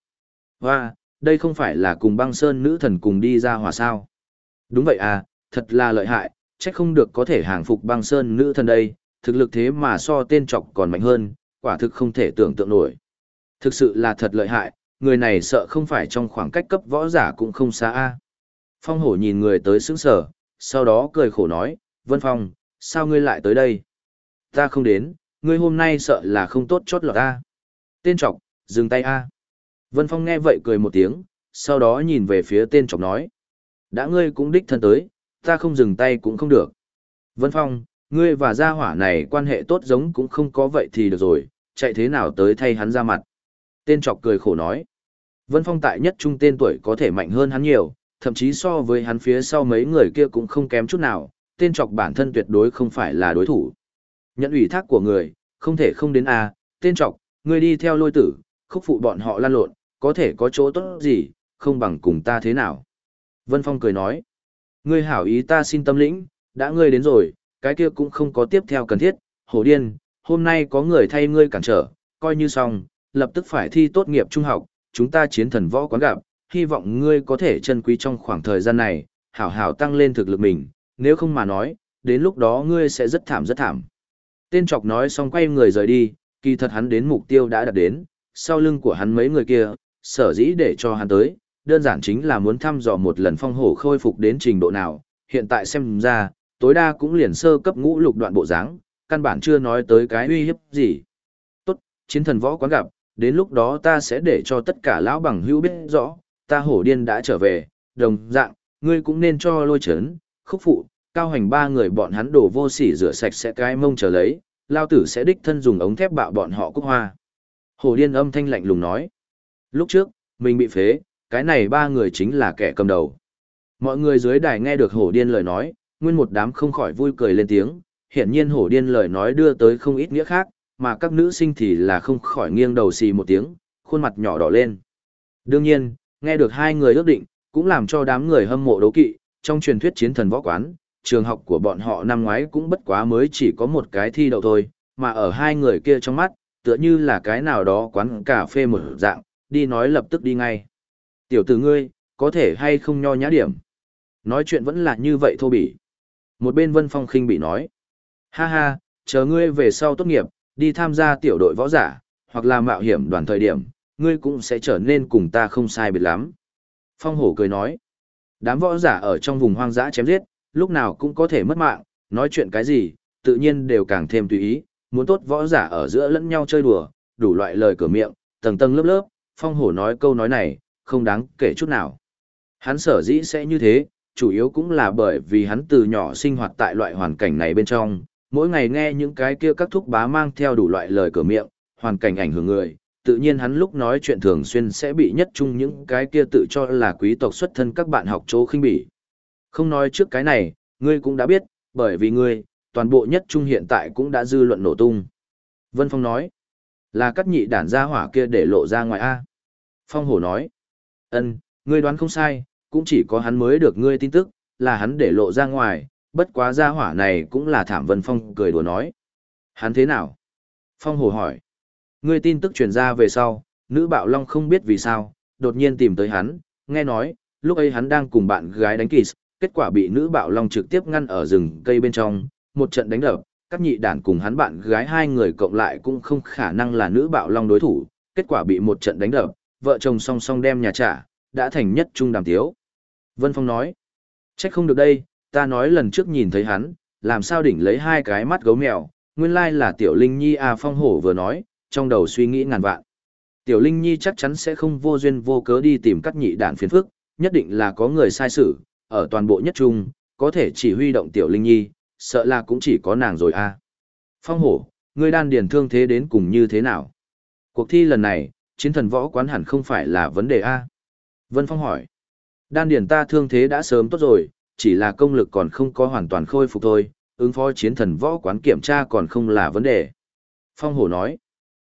Và, đây không phải là cùng băng sơn nữ thần cùng đi ra hỏa sao. Đúng vậy à, thật là lợi hại, chắc không được có thể hàng phục băng sơn nữ thần đây, thực lực thế mà so tên trọc còn mạnh hơn, quả thực không thể tưởng tượng nổi. Thực sự là thật lợi hại, người này sợ không phải trong khoảng cách cấp võ giả cũng không xa a. Phong hổ nhìn người tới sững sờ, sau đó cười khổ nói, Vân Phong, sao ngươi lại tới đây? Ta không đến, ngươi hôm nay sợ là không tốt chốt lọt a. Tên trọc, dừng tay a. Vân Phong nghe vậy cười một tiếng, sau đó nhìn về phía tên trọc nói. Đã ngươi cũng đích thân tới, ta không dừng tay cũng không được. Vân Phong, ngươi và gia hỏa này quan hệ tốt giống cũng không có vậy thì được rồi, chạy thế nào tới thay hắn ra mặt. Tên trọc cười khổ nói. Vân Phong tại nhất trung tên tuổi có thể mạnh hơn hắn nhiều, thậm chí so với hắn phía sau mấy người kia cũng không kém chút nào, tên trọc bản thân tuyệt đối không phải là đối thủ. Nhận ủy thác của người, không thể không đến A, tên trọc, ngươi đi theo lôi tử, khúc phụ bọn họ lan lộn, có thể có chỗ tốt gì, không bằng cùng ta thế nào. Vân Phong cười nói, ngươi hảo ý ta xin tâm lĩnh, đã ngươi đến rồi, cái kia cũng không có tiếp theo cần thiết, hồ điên, hôm nay có người thay ngươi cản trở, coi như xong, lập tức phải thi tốt nghiệp trung học, chúng ta chiến thần võ quán gặp, hy vọng ngươi có thể chân quý trong khoảng thời gian này, hảo hảo tăng lên thực lực mình, nếu không mà nói, đến lúc đó ngươi sẽ rất thảm rất thảm. Tên chọc nói xong quay người rời đi, kỳ thật hắn đến mục tiêu đã đạt đến, sau lưng của hắn mấy người kia, sở dĩ để cho hắn tới, đơn giản chính là muốn thăm dò một lần phong hổ khôi phục đến trình độ nào, hiện tại xem ra, tối đa cũng liền sơ cấp ngũ lục đoạn bộ dáng, căn bản chưa nói tới cái uy hiếp gì. Tốt, chiến thần võ quán gặp, đến lúc đó ta sẽ để cho tất cả lão bằng hữu biết rõ, ta hổ điên đã trở về, đồng dạng, ngươi cũng nên cho lôi chấn, khúc phụ, cao hành ba người bọn hắn đổ vô sỉ rửa sạch sẽ cái mông trở lấy, lao tử sẽ đích thân dùng ống thép bạo bọn họ cúc hoa. Hổ điên âm thanh lạnh lùng nói. Lúc trước, mình bị phế, cái này ba người chính là kẻ cầm đầu. Mọi người dưới đài nghe được hổ điên lời nói, nguyên một đám không khỏi vui cười lên tiếng, hiển nhiên hổ điên lời nói đưa tới không ít nghĩa khác, mà các nữ sinh thì là không khỏi nghiêng đầu xì một tiếng, khuôn mặt nhỏ đỏ lên. Đương nhiên, nghe được hai người ước định, cũng làm cho đám người hâm mộ đấu kỵ, trong truyền thuyết chiến thần võ quán, trường học của bọn họ năm ngoái cũng bất quá mới chỉ có một cái thi đậu thôi, mà ở hai người kia trong mắt, tựa như là cái nào đó quán cà phê một dạng, đi nói lập tức đi ngay. Tiểu tử ngươi, có thể hay không nho nhã điểm. Nói chuyện vẫn là như vậy thô bỉ. Một bên Vân Phong khinh bị nói. Ha ha, chờ ngươi về sau tốt nghiệp, đi tham gia tiểu đội võ giả, hoặc là mạo hiểm đoàn thời điểm, ngươi cũng sẽ trở nên cùng ta không sai biệt lắm. Phong hổ cười nói. Đám võ giả ở trong vùng hoang dã chém giết, lúc nào cũng có thể mất mạng, nói chuyện cái gì, tự nhiên đều càng thêm tùy ý, muốn tốt võ giả ở giữa lẫn nhau chơi đùa, đủ loại lời cửa miệng, tầng tầng lớp lớp, phong hổ nói câu nói này, không đáng kể chút nào. Hắn sở dĩ sẽ như thế, chủ yếu cũng là bởi vì hắn từ nhỏ sinh hoạt tại loại hoàn cảnh này bên trong, mỗi ngày nghe những cái kia các thúc bá mang theo đủ loại lời cửa miệng, hoàn cảnh ảnh hưởng người, tự nhiên hắn lúc nói chuyện thường xuyên sẽ bị nhất chung những cái kia tự cho là quý tộc xuất thân các bạn học chỗ khinh bỉ. Không nói trước cái này, ngươi cũng đã biết, bởi vì ngươi, toàn bộ nhất trung hiện tại cũng đã dư luận nổ tung. Vân Phong nói, là cắt nhị đản ra hỏa kia để lộ ra ngoài A. Phong hổ nói, ân, ngươi đoán không sai, cũng chỉ có hắn mới được ngươi tin tức, là hắn để lộ ra ngoài, bất quá gia hỏa này cũng là thảm Vân Phong cười đùa nói. Hắn thế nào? Phong hồ hỏi, ngươi tin tức truyền ra về sau, nữ bạo long không biết vì sao, đột nhiên tìm tới hắn, nghe nói, lúc ấy hắn đang cùng bạn gái đánh kỳ, kết quả bị nữ bạo long trực tiếp ngăn ở rừng cây bên trong, một trận đánh đập, các nhị đản cùng hắn bạn gái hai người cộng lại cũng không khả năng là nữ bạo long đối thủ, kết quả bị một trận đánh đập, vợ chồng song song đem nhà trả, đã thành nhất trung đàm tiếu. Vân Phong nói, trách không được đây, ta nói lần trước nhìn thấy hắn, làm sao đỉnh lấy hai cái mắt gấu mèo, nguyên lai là Tiểu Linh Nhi à Phong Hổ vừa nói, trong đầu suy nghĩ ngàn vạn. Tiểu Linh Nhi chắc chắn sẽ không vô duyên vô cớ đi tìm các nhị đàn phiền phức, nhất định là có người sai sự, ở toàn bộ nhất trung, có thể chỉ huy động Tiểu Linh Nhi, sợ là cũng chỉ có nàng rồi a. À. Phong hổ, ngươi đan điền thương thế đến cùng như thế nào? Cuộc thi lần này, chiến thần võ quán hẳn không phải là vấn đề a. Vân Phong hỏi. Đan điền ta thương thế đã sớm tốt rồi, chỉ là công lực còn không có hoàn toàn khôi phục thôi, ứng phó chiến thần võ quán kiểm tra còn không là vấn đề. Phong hổ nói.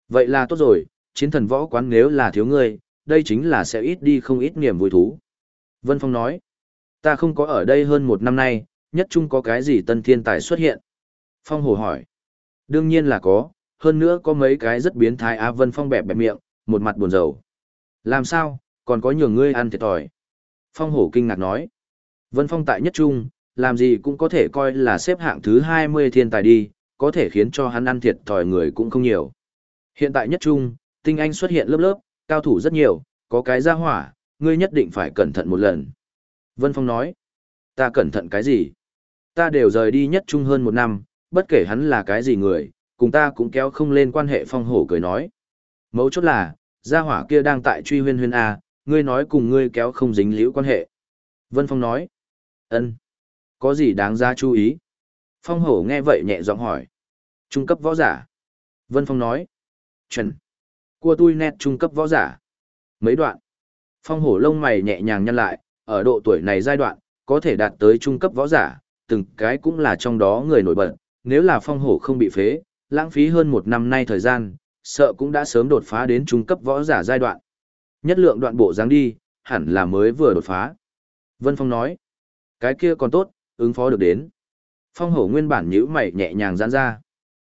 Vậy là tốt rồi, chiến thần võ quán nếu là thiếu ngươi, đây chính là sẽ ít đi không ít niềm vui thú. Vân Phong nói. Ta không có ở đây hơn một năm nay, nhất chung có cái gì tân thiên tài xuất hiện? Phong Hồ hỏi. Đương nhiên là có, hơn nữa có mấy cái rất biến thái Á Vân Phong bẹp bẹp miệng, một mặt buồn rầu. Làm sao, còn có nhiều ngươi ăn thiệt thòi. Phong Hổ kinh ngạc nói. Vân Phong tại nhất trung, làm gì cũng có thể coi là xếp hạng thứ 20 thiên tài đi, có thể khiến cho hắn ăn thiệt thòi người cũng không nhiều. Hiện tại nhất trung, tinh anh xuất hiện lớp lớp, cao thủ rất nhiều, có cái ra hỏa, ngươi nhất định phải cẩn thận một lần. Vân Phong nói, ta cẩn thận cái gì? Ta đều rời đi nhất Trung hơn một năm, bất kể hắn là cái gì người, cùng ta cũng kéo không lên quan hệ phong hổ cười nói. Mấu chốt là, gia hỏa kia đang tại truy huyên huyên A, ngươi nói cùng ngươi kéo không dính liễu quan hệ. Vân Phong nói, ân, có gì đáng ra chú ý? Phong hổ nghe vậy nhẹ giọng hỏi. Trung cấp võ giả. Vân Phong nói, chuẩn. Cua tôi nét trung cấp võ giả. Mấy đoạn. Phong hổ lông mày nhẹ nhàng nhăn lại, ở độ tuổi này giai đoạn, có thể đạt tới trung cấp võ giả, từng cái cũng là trong đó người nổi bật, nếu là phong hổ không bị phế, lãng phí hơn một năm nay thời gian, sợ cũng đã sớm đột phá đến trung cấp võ giả giai đoạn. Nhất lượng đoạn bộ dáng đi, hẳn là mới vừa đột phá. Vân Phong nói, cái kia còn tốt, ứng phó được đến. Phong hổ nguyên bản nhữ mày nhẹ nhàng giãn ra.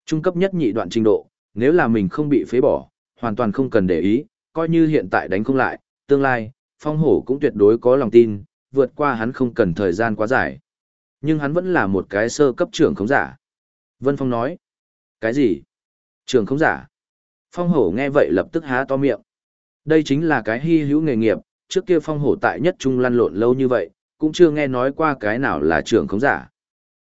Trung cấp nhất nhị đoạn trình độ, nếu là mình không bị phế bỏ, hoàn toàn không cần để ý, coi như hiện tại đánh không lại, tương lai, phong hổ cũng tuyệt đối có lòng tin, vượt qua hắn không cần thời gian quá dài. Nhưng hắn vẫn là một cái sơ cấp trưởng khống giả. Vân Phong nói. Cái gì? Trưởng khống giả. Phong hổ nghe vậy lập tức há to miệng. Đây chính là cái hy hữu nghề nghiệp, trước kia phong hổ tại nhất trung lăn lộn lâu như vậy, cũng chưa nghe nói qua cái nào là trưởng khống giả.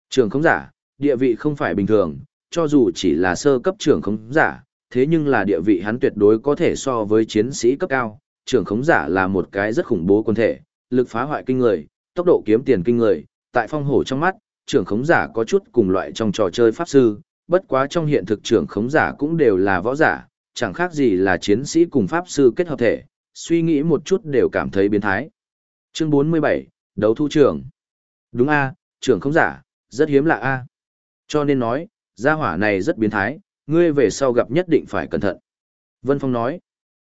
Trưởng khống giả, địa vị không phải bình thường, cho dù chỉ là sơ cấp trưởng khống giả, thế nhưng là địa vị hắn tuyệt đối có thể so với chiến sĩ cấp cao. Trưởng khống giả là một cái rất khủng bố quân thể, lực phá hoại kinh người, tốc độ kiếm tiền kinh người, tại phong hổ trong mắt, trưởng khống giả có chút cùng loại trong trò chơi pháp sư, bất quá trong hiện thực trưởng khống giả cũng đều là võ giả, chẳng khác gì là chiến sĩ cùng pháp sư kết hợp thể, suy nghĩ một chút đều cảm thấy biến thái. Chương 47, đấu thu trưởng. Đúng a, trưởng khống giả, rất hiếm lạ a. Cho nên nói, gia hỏa này rất biến thái, ngươi về sau gặp nhất định phải cẩn thận. Vân Phong nói,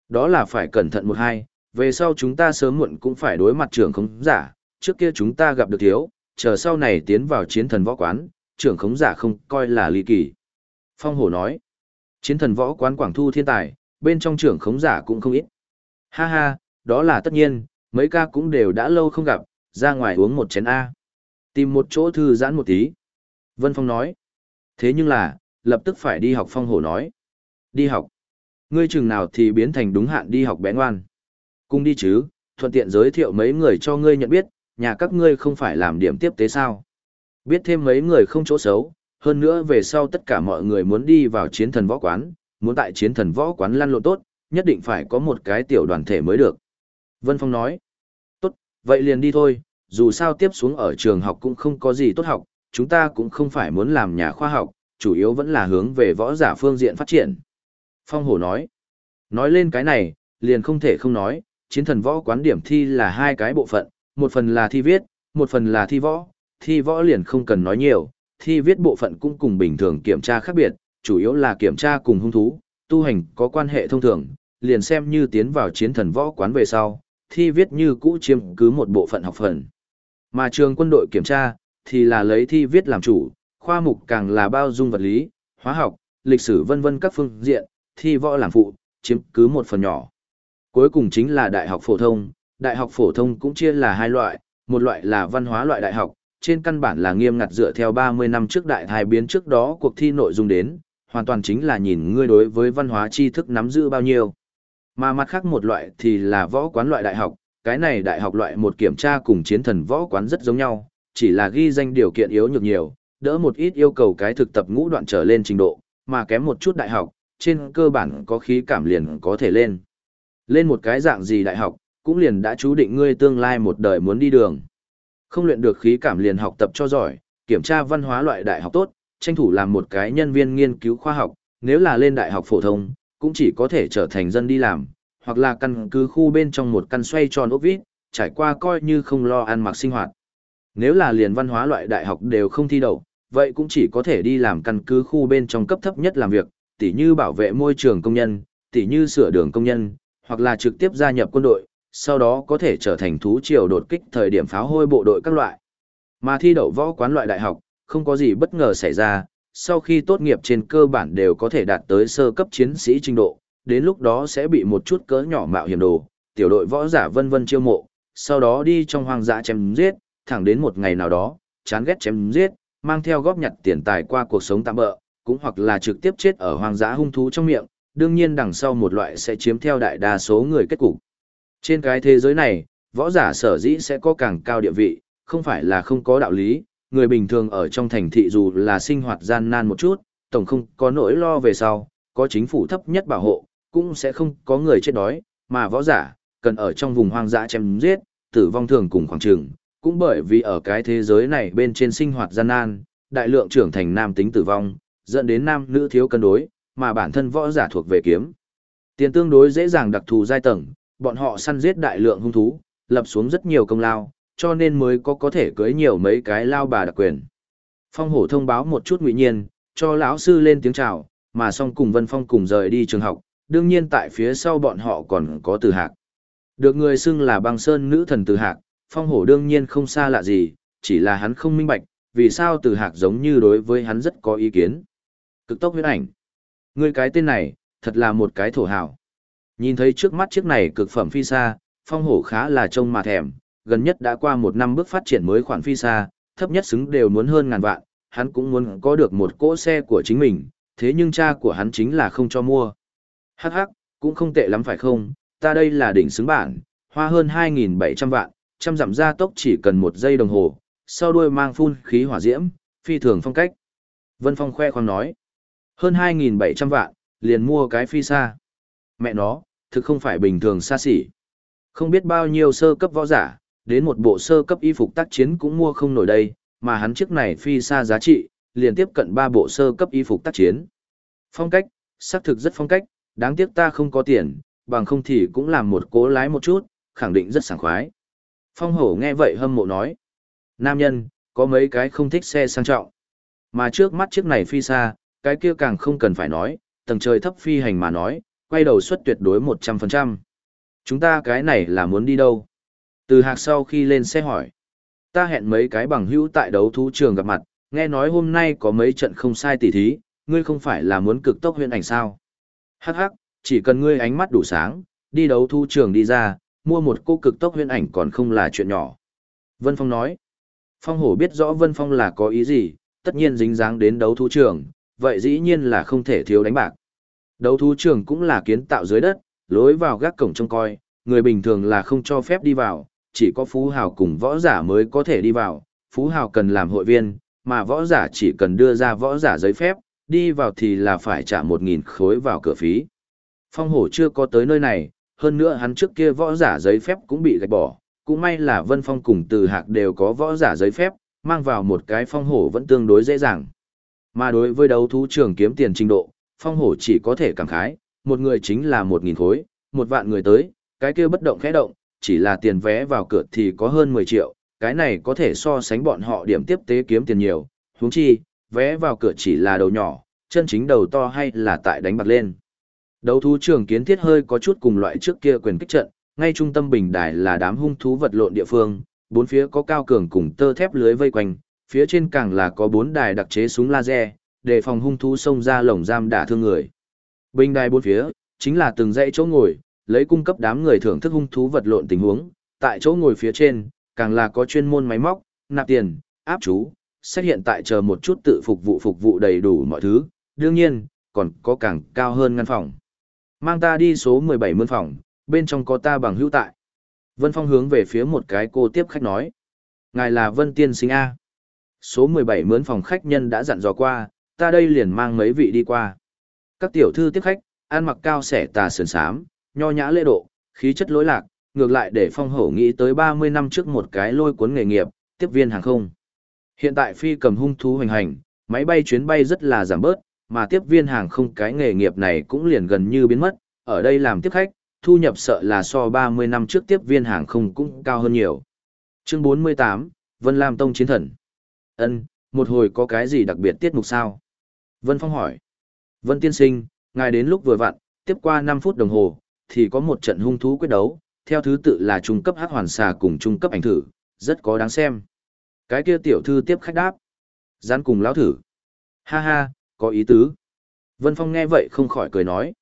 đó là phải cẩn thận một hai, về sau chúng ta sớm muộn cũng phải đối mặt trưởng khống giả, trước kia chúng ta gặp được thiếu, chờ sau này tiến vào chiến thần võ quán, trưởng khống giả không coi là ly kỳ. Phong hổ nói, chiến thần võ quán quảng thu thiên tài, bên trong trưởng khống giả cũng không ít. Ha ha, đó là tất nhiên, mấy ca cũng đều đã lâu không gặp, ra ngoài uống một chén A. Tìm một chỗ thư giãn một tí. Vân Phong nói, thế nhưng là, lập tức phải đi học phong hổ nói. Đi học. Ngươi chừng nào thì biến thành đúng hạn đi học bé ngoan. Cùng đi chứ, thuận tiện giới thiệu mấy người cho ngươi nhận biết, nhà các ngươi không phải làm điểm tiếp tế sao. Biết thêm mấy người không chỗ xấu, hơn nữa về sau tất cả mọi người muốn đi vào chiến thần võ quán, muốn tại chiến thần võ quán lăn lộn tốt, nhất định phải có một cái tiểu đoàn thể mới được. Vân Phong nói, tốt, vậy liền đi thôi, dù sao tiếp xuống ở trường học cũng không có gì tốt học, chúng ta cũng không phải muốn làm nhà khoa học, chủ yếu vẫn là hướng về võ giả phương diện phát triển. Phong Hổ nói, nói lên cái này, liền không thể không nói, chiến thần võ quán điểm thi là hai cái bộ phận, một phần là thi viết, một phần là thi võ, thi võ liền không cần nói nhiều, thi viết bộ phận cũng cùng bình thường kiểm tra khác biệt, chủ yếu là kiểm tra cùng hung thú, tu hành có quan hệ thông thường, liền xem như tiến vào chiến thần võ quán về sau, thi viết như cũ chiếm cứ một bộ phận học phần. Mà trường quân đội kiểm tra, thì là lấy thi viết làm chủ, khoa mục càng là bao dung vật lý, hóa học, lịch sử vân vân các phương diện, thi võ làm phụ, chiếm cứ một phần nhỏ. Cuối cùng chính là đại học phổ thông, đại học phổ thông cũng chia là hai loại, một loại là văn hóa loại đại học, trên căn bản là nghiêm ngặt dựa theo 30 năm trước đại thai biến trước đó cuộc thi nội dung đến, hoàn toàn chính là nhìn ngươi đối với văn hóa tri thức nắm giữ bao nhiêu. Mà mặt khác một loại thì là võ quán loại đại học, cái này đại học loại một kiểm tra cùng chiến thần võ quán rất giống nhau, chỉ là ghi danh điều kiện yếu nhược nhiều, đỡ một ít yêu cầu cái thực tập ngũ đoạn trở lên trình độ, mà kém một chút đại học, trên cơ bản có khí cảm liền có thể lên. Lên một cái dạng gì đại học, cũng liền đã chú định ngươi tương lai một đời muốn đi đường. Không luyện được khí cảm liền học tập cho giỏi, kiểm tra văn hóa loại đại học tốt, tranh thủ làm một cái nhân viên nghiên cứu khoa học, nếu là lên đại học phổ thông, cũng chỉ có thể trở thành dân đi làm, hoặc là căn cứ khu bên trong một căn xoay tròn ốc vít, trải qua coi như không lo ăn mặc sinh hoạt. Nếu là liền văn hóa loại đại học đều không thi đậu, vậy cũng chỉ có thể đi làm căn cứ khu bên trong cấp thấp nhất làm việc, tỉ như bảo vệ môi trường công nhân, tỉ như sửa đường công nhân, hoặc là trực tiếp gia nhập quân đội, sau đó có thể trở thành thú triều đột kích thời điểm pháo hôi bộ đội các loại. Mà thi đậu võ quán loại đại học, không có gì bất ngờ xảy ra, sau khi tốt nghiệp trên cơ bản đều có thể đạt tới sơ cấp chiến sĩ trình độ, đến lúc đó sẽ bị một chút cỡ nhỏ mạo hiểm đồ, tiểu đội võ giả vân vân chiêu mộ, sau đó đi trong hoang dã chém giết, thẳng đến một ngày nào đó, chán ghét chém giết, mang theo góp nhặt tiền tài qua cuộc sống tạm bỡ, cũng hoặc là trực tiếp chết ở hoang dã hung thú trong miệng, đương nhiên đằng sau một loại sẽ chiếm theo đại đa số người kết cục. Trên cái thế giới này, võ giả sở dĩ sẽ có càng cao địa vị, không phải là không có đạo lý, người bình thường ở trong thành thị dù là sinh hoạt gian nan một chút, tổng không có nỗi lo về sau, có chính phủ thấp nhất bảo hộ, cũng sẽ không có người chết đói, mà võ giả, cần ở trong vùng hoang dã chém giết, tử vong thường cùng khoảng trường, cũng bởi vì ở cái thế giới này bên trên sinh hoạt gian nan, đại lượng trưởng thành nam tính tử vong, dẫn đến nam nữ thiếu cân đối, mà bản thân võ giả thuộc về kiếm. Tiền tương đối dễ dàng đặc thù giai tầng, bọn họ săn giết đại lượng hung thú, lập xuống rất nhiều công lao, cho nên mới có có thể cưới nhiều mấy cái lao bà đặc quyền. Phong hổ thông báo một chút ngụy nhiên, cho lão sư lên tiếng chào, mà xong cùng Vân Phong cùng rời đi trường học, đương nhiên tại phía sau bọn họ còn có Từ Hạc. Được người xưng là băng sơn nữ thần Từ Hạc, Phong hổ đương nhiên không xa lạ gì, chỉ là hắn không minh bạch, vì sao Từ Hạc giống như đối với hắn rất có ý kiến. Cực tốc huyết ảnh. người cái tên này, thật là một cái thổ hào. Nhìn thấy trước mắt chiếc này cực phẩm phi xa, phong hổ khá là trông mà thèm, gần nhất đã qua một năm bước phát triển mới khoản phi xa, thấp nhất xứng đều muốn hơn ngàn vạn, hắn cũng muốn có được một cỗ xe của chính mình, thế nhưng cha của hắn chính là không cho mua. Hắc hắc, cũng không tệ lắm phải không, ta đây là đỉnh xứng bản, hoa hơn 2.700 vạn, trăm giảm gia tốc chỉ cần một giây đồng hồ, sau đuôi mang phun khí hỏa diễm, phi thường phong cách. Vân Phong khoe khoang nói, hơn 2.700 vạn, liền mua cái phi xa. Mẹ nó, thực không phải bình thường xa xỉ. Không biết bao nhiêu sơ cấp võ giả, đến một bộ sơ cấp y phục tác chiến cũng mua không nổi đây, mà hắn chiếc này phi xa giá trị, liền tiếp cận ba bộ sơ cấp y phục tác chiến. Phong cách, xác thực rất phong cách, đáng tiếc ta không có tiền, bằng không thì cũng làm một cố lái một chút, khẳng định rất sảng khoái. Phong hổ nghe vậy hâm mộ nói. Nam nhân, có mấy cái không thích xe sang trọng. Mà trước mắt chiếc này phi xa, cái kia càng không cần phải nói, tầng trời thấp phi hành mà nói, quay đầu suất tuyệt đối 100%. Chúng ta cái này là muốn đi đâu? Từ hạc sau khi lên xe hỏi. Ta hẹn mấy cái bằng hữu tại đấu thú trường gặp mặt, nghe nói hôm nay có mấy trận không sai tỉ thí, ngươi không phải là muốn cực tốc huyện ảnh sao? Hắc hắc, chỉ cần ngươi ánh mắt đủ sáng, đi đấu thu trường đi ra, mua một cô cực tốc huyễn ảnh còn không là chuyện nhỏ. Vân Phong nói, Phong Hổ biết rõ Vân Phong là có ý gì, tất nhiên dính dáng đến đấu thu trường, vậy dĩ nhiên là không thể thiếu đánh bạc. Đấu thu trường cũng là kiến tạo dưới đất, lối vào gác cổng trông coi, người bình thường là không cho phép đi vào, chỉ có phú hào cùng võ giả mới có thể đi vào, phú hào cần làm hội viên, mà võ giả chỉ cần đưa ra võ giả giấy phép, đi vào thì là phải trả 1.000 khối vào cửa phí. Phong hổ chưa có tới nơi này, hơn nữa hắn trước kia võ giả giấy phép cũng bị gạch bỏ, cũng may là Vân Phong cùng Từ Hạc đều có võ giả giấy phép, mang vào một cái phong hổ vẫn tương đối dễ dàng. Mà đối với đấu thú trường kiếm tiền trình độ, phong hổ chỉ có thể cảm khái, một người chính là 1.000 khối, một vạn người tới, cái kia bất động khẽ động, chỉ là tiền vé vào cửa thì có hơn 10 triệu, cái này có thể so sánh bọn họ điểm tiếp tế kiếm tiền nhiều, huống chi, vé vào cửa chỉ là đầu nhỏ, chân chính đầu to hay là tại đánh bạc lên. Đấu thú trường kiến thiết hơi có chút cùng loại trước kia quyền kích trận, ngay trung tâm bình đài là đám hung thú vật lộn địa phương, bốn phía có cao cường cùng tơ thép lưới vây quanh, phía trên càng là có bốn đài đặc chế súng laser, để phòng hung thú xông ra lồng giam đả thương người. Bình đài bốn phía, chính là từng dãy chỗ ngồi, lấy cung cấp đám người thưởng thức hung thú vật lộn tình huống, tại chỗ ngồi phía trên, càng là có chuyên môn máy móc, nạp tiền, áp chú, xét hiện tại chờ một chút tự phục vụ phục vụ đầy đủ mọi thứ, đương nhiên, còn có càng cao hơn ngăn phòng. Mang ta đi số 17 mươn phòng, bên trong có ta bằng hữu tại. Vân Phong hướng về phía một cái cô tiếp khách nói. Ngài là Vân Tiên Sinh A. Số 17 mướn phòng khách nhân đã dặn dò qua, ta đây liền mang mấy vị đi qua. Các tiểu thư tiếp khách, ăn mặc cao sẻ tà sườn sám, nho nhã lễ độ, khí chất lối lạc, ngược lại để phong hổ nghĩ tới 30 năm trước một cái lôi cuốn nghề nghiệp, tiếp viên hàng không. Hiện tại phi cầm hung thú hoành hành, máy bay chuyến bay rất là giảm bớt, mà tiếp viên hàng không cái nghề nghiệp này cũng liền gần như biến mất, ở đây làm tiếp khách, thu nhập sợ là so 30 năm trước tiếp viên hàng không cũng cao hơn nhiều. Chương 48, Vân Lam Tông Chiến Thần Ân, một hồi có cái gì đặc biệt tiết mục sao? Vân Phong hỏi. Vân Tiên Sinh, ngài đến lúc vừa vặn, tiếp qua 5 phút đồng hồ, thì có một trận hung thú quyết đấu, theo thứ tự là trung cấp hát hoàn xà cùng trung cấp ảnh thử, rất có đáng xem. Cái kia tiểu thư tiếp khách đáp. Gián cùng lão thử. Ha ha, có ý tứ. Vân Phong nghe vậy không khỏi cười nói.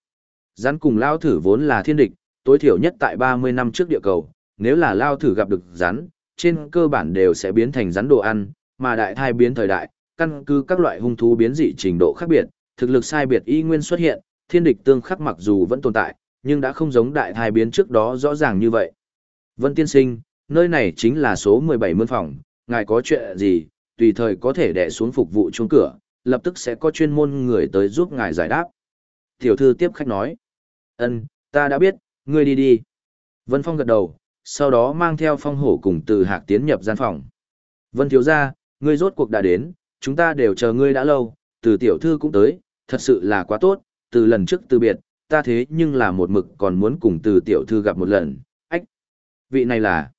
Gián cùng lao thử vốn là thiên địch, tối thiểu nhất tại 30 năm trước địa cầu, nếu là lao thử gặp được rắn, trên cơ bản đều sẽ biến thành rắn đồ ăn, mà đại thai biến thời đại, căn cứ các loại hung thú biến dị trình độ khác biệt, thực lực sai biệt y nguyên xuất hiện, thiên địch tương khắc mặc dù vẫn tồn tại, nhưng đã không giống đại thai biến trước đó rõ ràng như vậy. Vân Tiên Sinh, nơi này chính là số 17 mươn phòng, ngài có chuyện gì, tùy thời có thể đè xuống phục vụ chuông cửa, lập tức sẽ có chuyên môn người tới giúp ngài giải đáp. Tiểu thư tiếp khách nói, ân, ta đã biết, ngươi đi đi. Vân Phong gật đầu, sau đó mang theo phong hổ cùng từ hạc tiến nhập gian phòng. Vân thiếu gia, ngươi rốt cuộc đã đến, chúng ta đều chờ ngươi đã lâu, từ tiểu thư cũng tới, thật sự là quá tốt, từ lần trước từ biệt, ta thế nhưng là một mực còn muốn cùng từ tiểu thư gặp một lần, ách. Vị này là,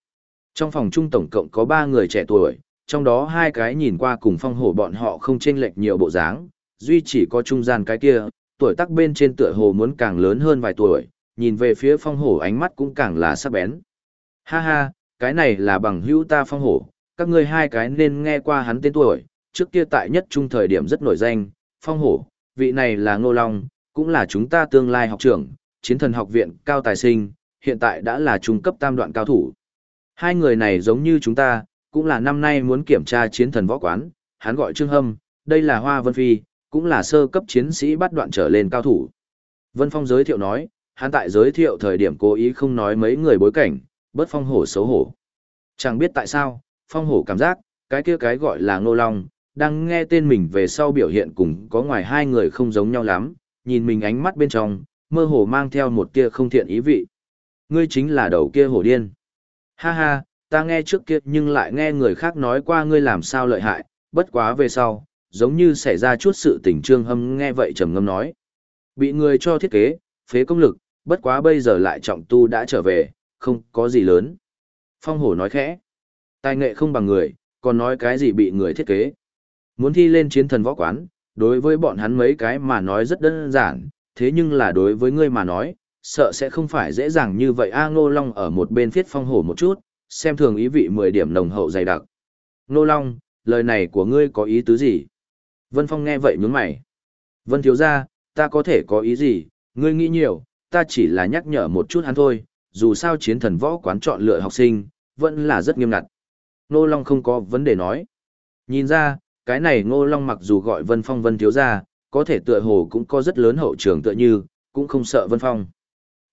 trong phòng chung tổng cộng có ba người trẻ tuổi, trong đó hai cái nhìn qua cùng phong hổ bọn họ không chênh lệch nhiều bộ dáng, duy chỉ có trung gian cái kia, tuổi tác bên trên tựa hồ muốn càng lớn hơn vài tuổi, nhìn về phía phong hổ ánh mắt cũng càng là sắc bén. Ha ha, cái này là bằng hữu ta phong hổ, các ngươi hai cái nên nghe qua hắn tên tuổi, trước kia tại nhất trung thời điểm rất nổi danh, phong hổ, vị này là Ngô Long, cũng là chúng ta tương lai học trưởng, chiến thần học viện cao tài sinh, hiện tại đã là trung cấp tam đoạn cao thủ. Hai người này giống như chúng ta, cũng là năm nay muốn kiểm tra chiến thần võ quán, hắn gọi Trương Hâm, đây là Hoa Vân Phi, cũng là sơ cấp chiến sĩ bắt đoạn trở lên cao thủ. Vân Phong giới thiệu nói, hắn tại giới thiệu thời điểm cố ý không nói mấy người bối cảnh, bớt phong hổ xấu hổ. Chẳng biết tại sao, phong hổ cảm giác, cái kia cái gọi là ngô long, đang nghe tên mình về sau biểu hiện cùng có ngoài hai người không giống nhau lắm, nhìn mình ánh mắt bên trong, mơ hồ mang theo một tia không thiện ý vị. Ngươi chính là đầu kia hổ điên. Ha ha, ta nghe trước kia nhưng lại nghe người khác nói qua ngươi làm sao lợi hại, bất quá về sau, giống như xảy ra chút sự tình trương hâm nghe vậy trầm ngâm nói. Bị người cho thiết kế, phế công lực, bất quá bây giờ lại trọng tu đã trở về, không có gì lớn. Phong hổ nói khẽ. Tài nghệ không bằng người, còn nói cái gì bị người thiết kế. Muốn thi lên chiến thần võ quán, đối với bọn hắn mấy cái mà nói rất đơn giản, thế nhưng là đối với ngươi mà nói, sợ sẽ không phải dễ dàng như vậy. A Ngô Long ở một bên phiết phong hổ một chút, xem thường ý vị 10 điểm nồng hậu dày đặc, Ngô Long, lời này của ngươi có ý tứ gì? Vân Phong nghe vậy nhướng mày. Vân thiếu gia, ta có thể có ý gì, ngươi nghĩ nhiều, ta chỉ là nhắc nhở một chút hắn thôi, dù sao chiến thần võ quán chọn lựa học sinh, vẫn là rất nghiêm ngặt. Ngô Long không có vấn đề nói. Nhìn ra, cái này Ngô Long mặc dù gọi Vân Phong Vân thiếu gia, có thể tựa hồ cũng có rất lớn hậu trường tựa như, cũng không sợ Vân Phong.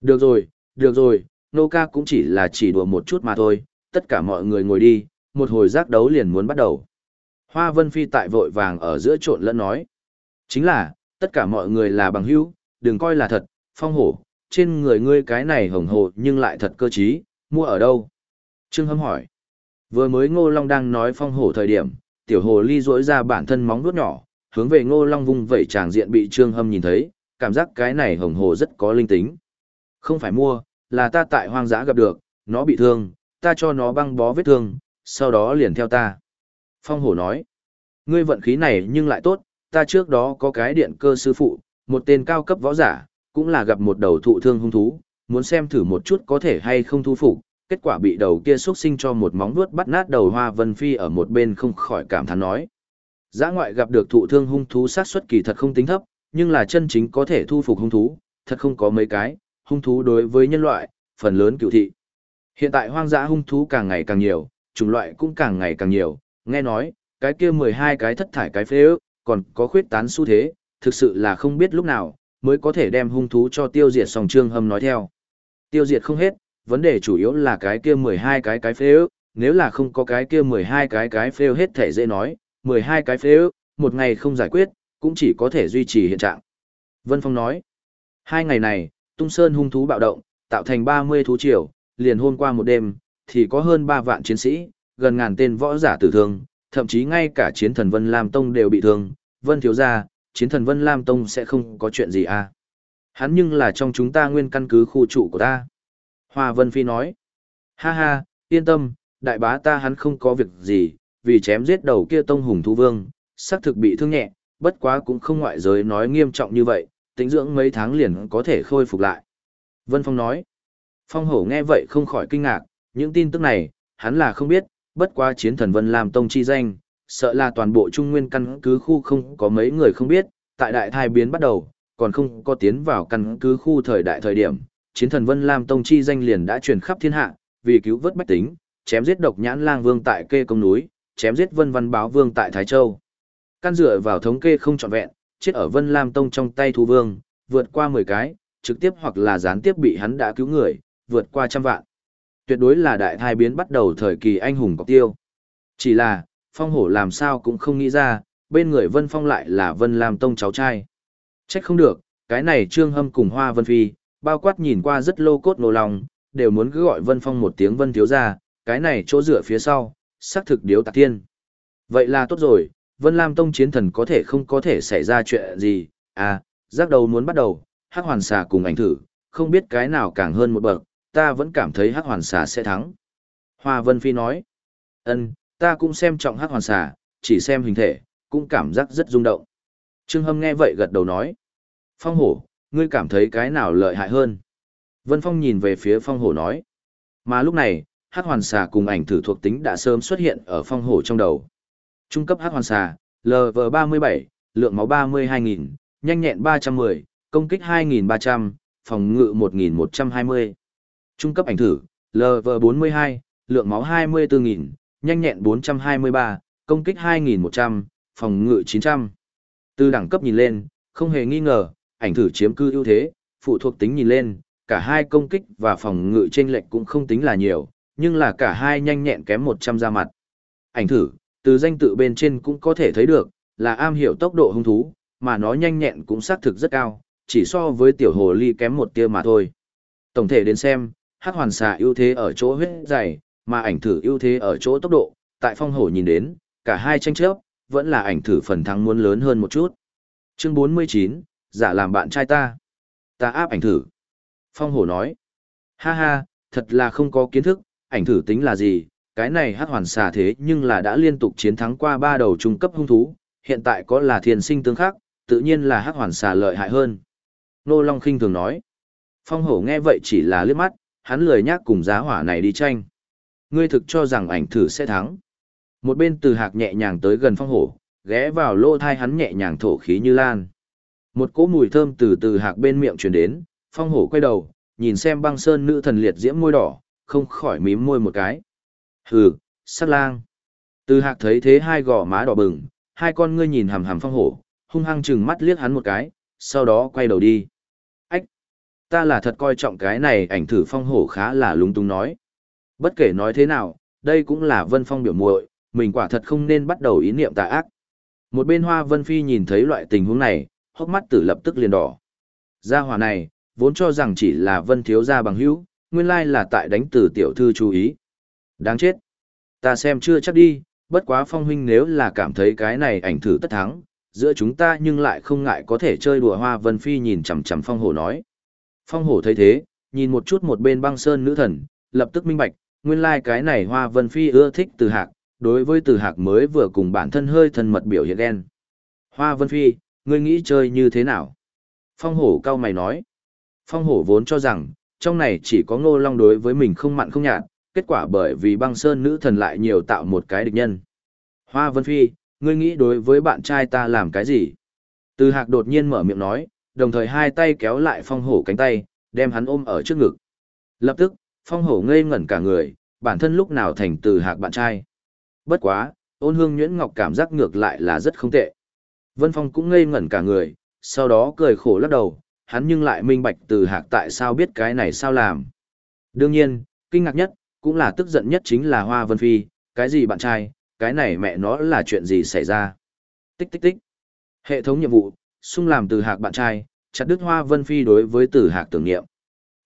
Được rồi, được rồi, Nô ca cũng chỉ là chỉ đùa một chút mà thôi, tất cả mọi người ngồi đi, một hồi giác đấu liền muốn bắt đầu. Hoa Vân Phi tại vội vàng ở giữa trộn lẫn nói. Chính là, tất cả mọi người là bằng hữu, đừng coi là thật, phong hổ, trên người ngươi cái này hồng hồ nhưng lại thật cơ trí, mua ở đâu? Trương Hâm hỏi. Vừa mới Ngô Long đang nói phong hổ thời điểm, tiểu hồ ly rỗi ra bản thân móng vuốt nhỏ, hướng về Ngô Long vung vẩy tràng diện bị Trương Hâm nhìn thấy, cảm giác cái này hồng hồ rất có linh tính. Không phải mua, là ta tại hoang dã gặp được, nó bị thương, ta cho nó băng bó vết thương, sau đó liền theo ta. Phong hổ nói, ngươi vận khí này nhưng lại tốt, ta trước đó có cái điện cơ sư phụ, một tên cao cấp võ giả, cũng là gặp một đầu thụ thương hung thú, muốn xem thử một chút có thể hay không thu phục, kết quả bị đầu kia xuất sinh cho một móng vuốt bắt nát đầu hoa vân phi ở một bên không khỏi cảm thán nói. Giã ngoại gặp được thụ thương hung thú sát suất kỳ thật không tính thấp, nhưng là chân chính có thể thu phục hung thú, thật không có mấy cái, hung thú đối với nhân loại, phần lớn cựu thị. Hiện tại hoang dã hung thú càng ngày càng nhiều, chủng loại cũng càng ngày càng nhiều, nghe nói, cái kia 12 cái thất thải cái phế ước, còn có khuyết tán xu thế, thực sự là không biết lúc nào, mới có thể đem hung thú cho tiêu diệt song trương hâm nói theo. Tiêu diệt không hết, vấn đề chủ yếu là cái kia 12 cái cái phế ước, nếu là không có cái kia 12 cái cái phế hết thể dễ nói, 12 cái phế ước, một ngày không giải quyết, cũng chỉ có thể duy trì hiện trạng. Vân Phong nói, hai ngày này, tung sơn hung thú bạo động, tạo thành 30 thú triều, liền hôm qua một đêm, thì có hơn 3 vạn chiến sĩ, gần ngàn tên võ giả tử thương, thậm chí ngay cả chiến thần Vân Lam Tông đều bị thương. Vân thiếu gia, chiến thần Vân Lam Tông sẽ không có chuyện gì à? Hắn nhưng là trong chúng ta nguyên căn cứ khu trụ của ta. Hoa Vân Phi nói, ha ha, yên tâm, đại bá ta hắn không có việc gì, vì chém giết đầu kia tông hùng thú vương, xác thực bị thương nhẹ, bất quá cũng không ngoại giới nói nghiêm trọng như vậy, tĩnh dưỡng mấy tháng liền có thể khôi phục lại. Vân Phong nói, Phong hổ nghe vậy không khỏi kinh ngạc, những tin tức này, hắn là không biết, bất quá chiến thần Vân Lam Tông chi danh, sợ là toàn bộ trung nguyên căn cứ khu không có mấy người không biết, tại đại thai biến bắt đầu, còn không có tiến vào căn cứ khu thời đại thời điểm, chiến thần Vân Lam Tông chi danh liền đã truyền khắp thiên hạ, vì cứu vớt bách tính, chém giết độc nhãn lang vương tại kê công núi, chém giết vân văn báo vương tại Thái Châu. Căn dựa vào thống kê không trọn vẹn, chết ở Vân Lam Tông trong tay thu vương, vượt qua 10 cái, trực tiếp hoặc là gián tiếp bị hắn đã cứu người, vượt qua trăm vạn. Tuyệt đối là đại thai biến bắt đầu thời kỳ anh hùng cọc tiêu. Chỉ là, phong hổ làm sao cũng không nghĩ ra, bên người Vân Phong lại là Vân Lam Tông cháu trai. Trách không được, cái này Trương Hâm cùng Hoa Vân Phi, bao quát nhìn qua rất lô cốt nổ lòng, đều muốn cứ gọi Vân Phong một tiếng Vân thiếu ra, cái này chỗ dựa phía sau, xác thực điếu tạc tiên. Vậy là tốt rồi, Vân Lam Tông chiến thần có thể không có thể xảy ra chuyện gì, à, giác đầu muốn bắt đầu, hắc hoàn xà cùng ảnh thử, không biết cái nào càng hơn một bậc, ta vẫn cảm thấy hắc hoàn xà sẽ thắng. Hoa Vân Phi nói, ân, ta cũng xem trọng hắc hoàn xà, chỉ xem hình thể, cũng cảm giác rất rung động. Trương Hâm nghe vậy gật đầu nói, Phong hổ, ngươi cảm thấy cái nào lợi hại hơn? Vân Phong nhìn về phía Phong hổ nói, mà lúc này, hắc hoàn xà cùng ảnh thử thuộc tính đã sớm xuất hiện ở Phong hổ trong đầu. Trung cấp hát hoàn xà, LV37, lượng máu 32.000, nhanh nhẹn 310, công kích 2.300, phòng ngự 1.120. Trung cấp ảnh thử, LV42, lượng máu 24.000, nhanh nhẹn 423, công kích 2.100, phòng ngự 900. Từ đẳng cấp nhìn lên, không hề nghi ngờ, ảnh thử chiếm cư ưu thế, phụ thuộc tính nhìn lên, cả hai công kích và phòng ngự trên lệch cũng không tính là nhiều, nhưng là cả hai nhanh nhẹn kém 100 ra mặt. Ảnh thử, từ danh tự bên trên cũng có thể thấy được, là am hiểu tốc độ hung thú, mà nó nhanh nhẹn cũng xác thực rất cao, chỉ so với tiểu hồ ly kém một tia mà thôi. Tổng thể đến xem, hắc hoàn xà ưu thế ở chỗ huyết dày, mà ảnh thử ưu thế ở chỗ tốc độ, tại phong hổ nhìn đến, cả hai tranh chấp, vẫn là ảnh thử phần thắng muốn lớn hơn một chút. Chương 49, giả làm bạn trai ta. Ta áp ảnh thử. Phong hổ nói, ha ha, thật là không có kiến thức, ảnh thử tính là gì, cái này hắc hoàn xà thế nhưng là đã liên tục chiến thắng qua ba đầu trung cấp hung thú, hiện tại có là thiền sinh tương khắc, tự nhiên là hắc hoàn xà lợi hại hơn. Nô Long khinh thường nói. Phong hổ nghe vậy chỉ là liếc mắt, hắn lười nhác cùng giá hỏa này đi tranh. Ngươi thực cho rằng ảnh thử sẽ thắng. Một bên từ hạc nhẹ nhàng tới gần phong hổ, ghé vào lỗ thai hắn nhẹ nhàng thổ khí như lan. Một cỗ mùi thơm từ từ hạc bên miệng truyền đến, phong hổ quay đầu, nhìn xem băng sơn nữ thần liệt diễm môi đỏ, không khỏi mím môi một cái. Hừ, sát lang. Từ hạc thấy thế hai gò má đỏ bừng, hai con ngươi nhìn hằm hằm phong hổ, hung hăng chừng mắt liếc hắn một cái, sau đó quay đầu đi. Ách! Ta là thật coi trọng cái này ảnh thử phong hổ khá là lúng túng nói. Bất kể nói thế nào, đây cũng là vân phong biểu muội, mình quả thật không nên bắt đầu ý niệm tà ác. Một bên hoa vân phi nhìn thấy loại tình huống này, hốc mắt tử lập tức liền đỏ. Gia hỏa này, vốn cho rằng chỉ là vân thiếu gia bằng hữu, nguyên lai là tại đánh từ tiểu thư chú ý. Đáng chết. Ta xem chưa chắc đi, bất quá phong huynh nếu là cảm thấy cái này ảnh thử tất thắng, giữa chúng ta nhưng lại không ngại có thể chơi đùa hoa vân phi nhìn chằm chằm phong hổ nói. Phong hổ thấy thế, nhìn một chút một bên băng sơn nữ thần, lập tức minh bạch, nguyên lai like cái này hoa vân phi ưa thích từ hạc, đối với từ hạc mới vừa cùng bản thân hơi thân mật biểu hiện đen. Hoa vân phi, ngươi nghĩ chơi như thế nào? Phong hổ cao mày nói. Phong hổ vốn cho rằng, trong này chỉ có ngô long đối với mình không mặn không nhạt, kết quả bởi vì băng sơn nữ thần lại nhiều tạo một cái địch nhân. Hoa Vân Phi, ngươi nghĩ đối với bạn trai ta làm cái gì? Từ hạc đột nhiên mở miệng nói, đồng thời hai tay kéo lại phong hổ cánh tay, đem hắn ôm ở trước ngực. Lập tức, phong hổ ngây ngẩn cả người, bản thân lúc nào thành từ hạc bạn trai. Bất quá, ôn hương nhuyễn ngọc cảm giác ngược lại là rất không tệ. Vân Phong cũng ngây ngẩn cả người, sau đó cười khổ lắc đầu, hắn nhưng lại minh bạch từ hạc tại sao biết cái này sao làm. Đương nhiên, kinh ngạc nhất, cũng là tức giận nhất chính là Hoa Vân Phi, cái gì bạn trai, cái này mẹ nó là chuyện gì xảy ra. Tích tích tích. Hệ thống nhiệm vụ, xung làm từ hạc bạn trai, chặt đứt Hoa Vân Phi đối với từ hạc tưởng niệm.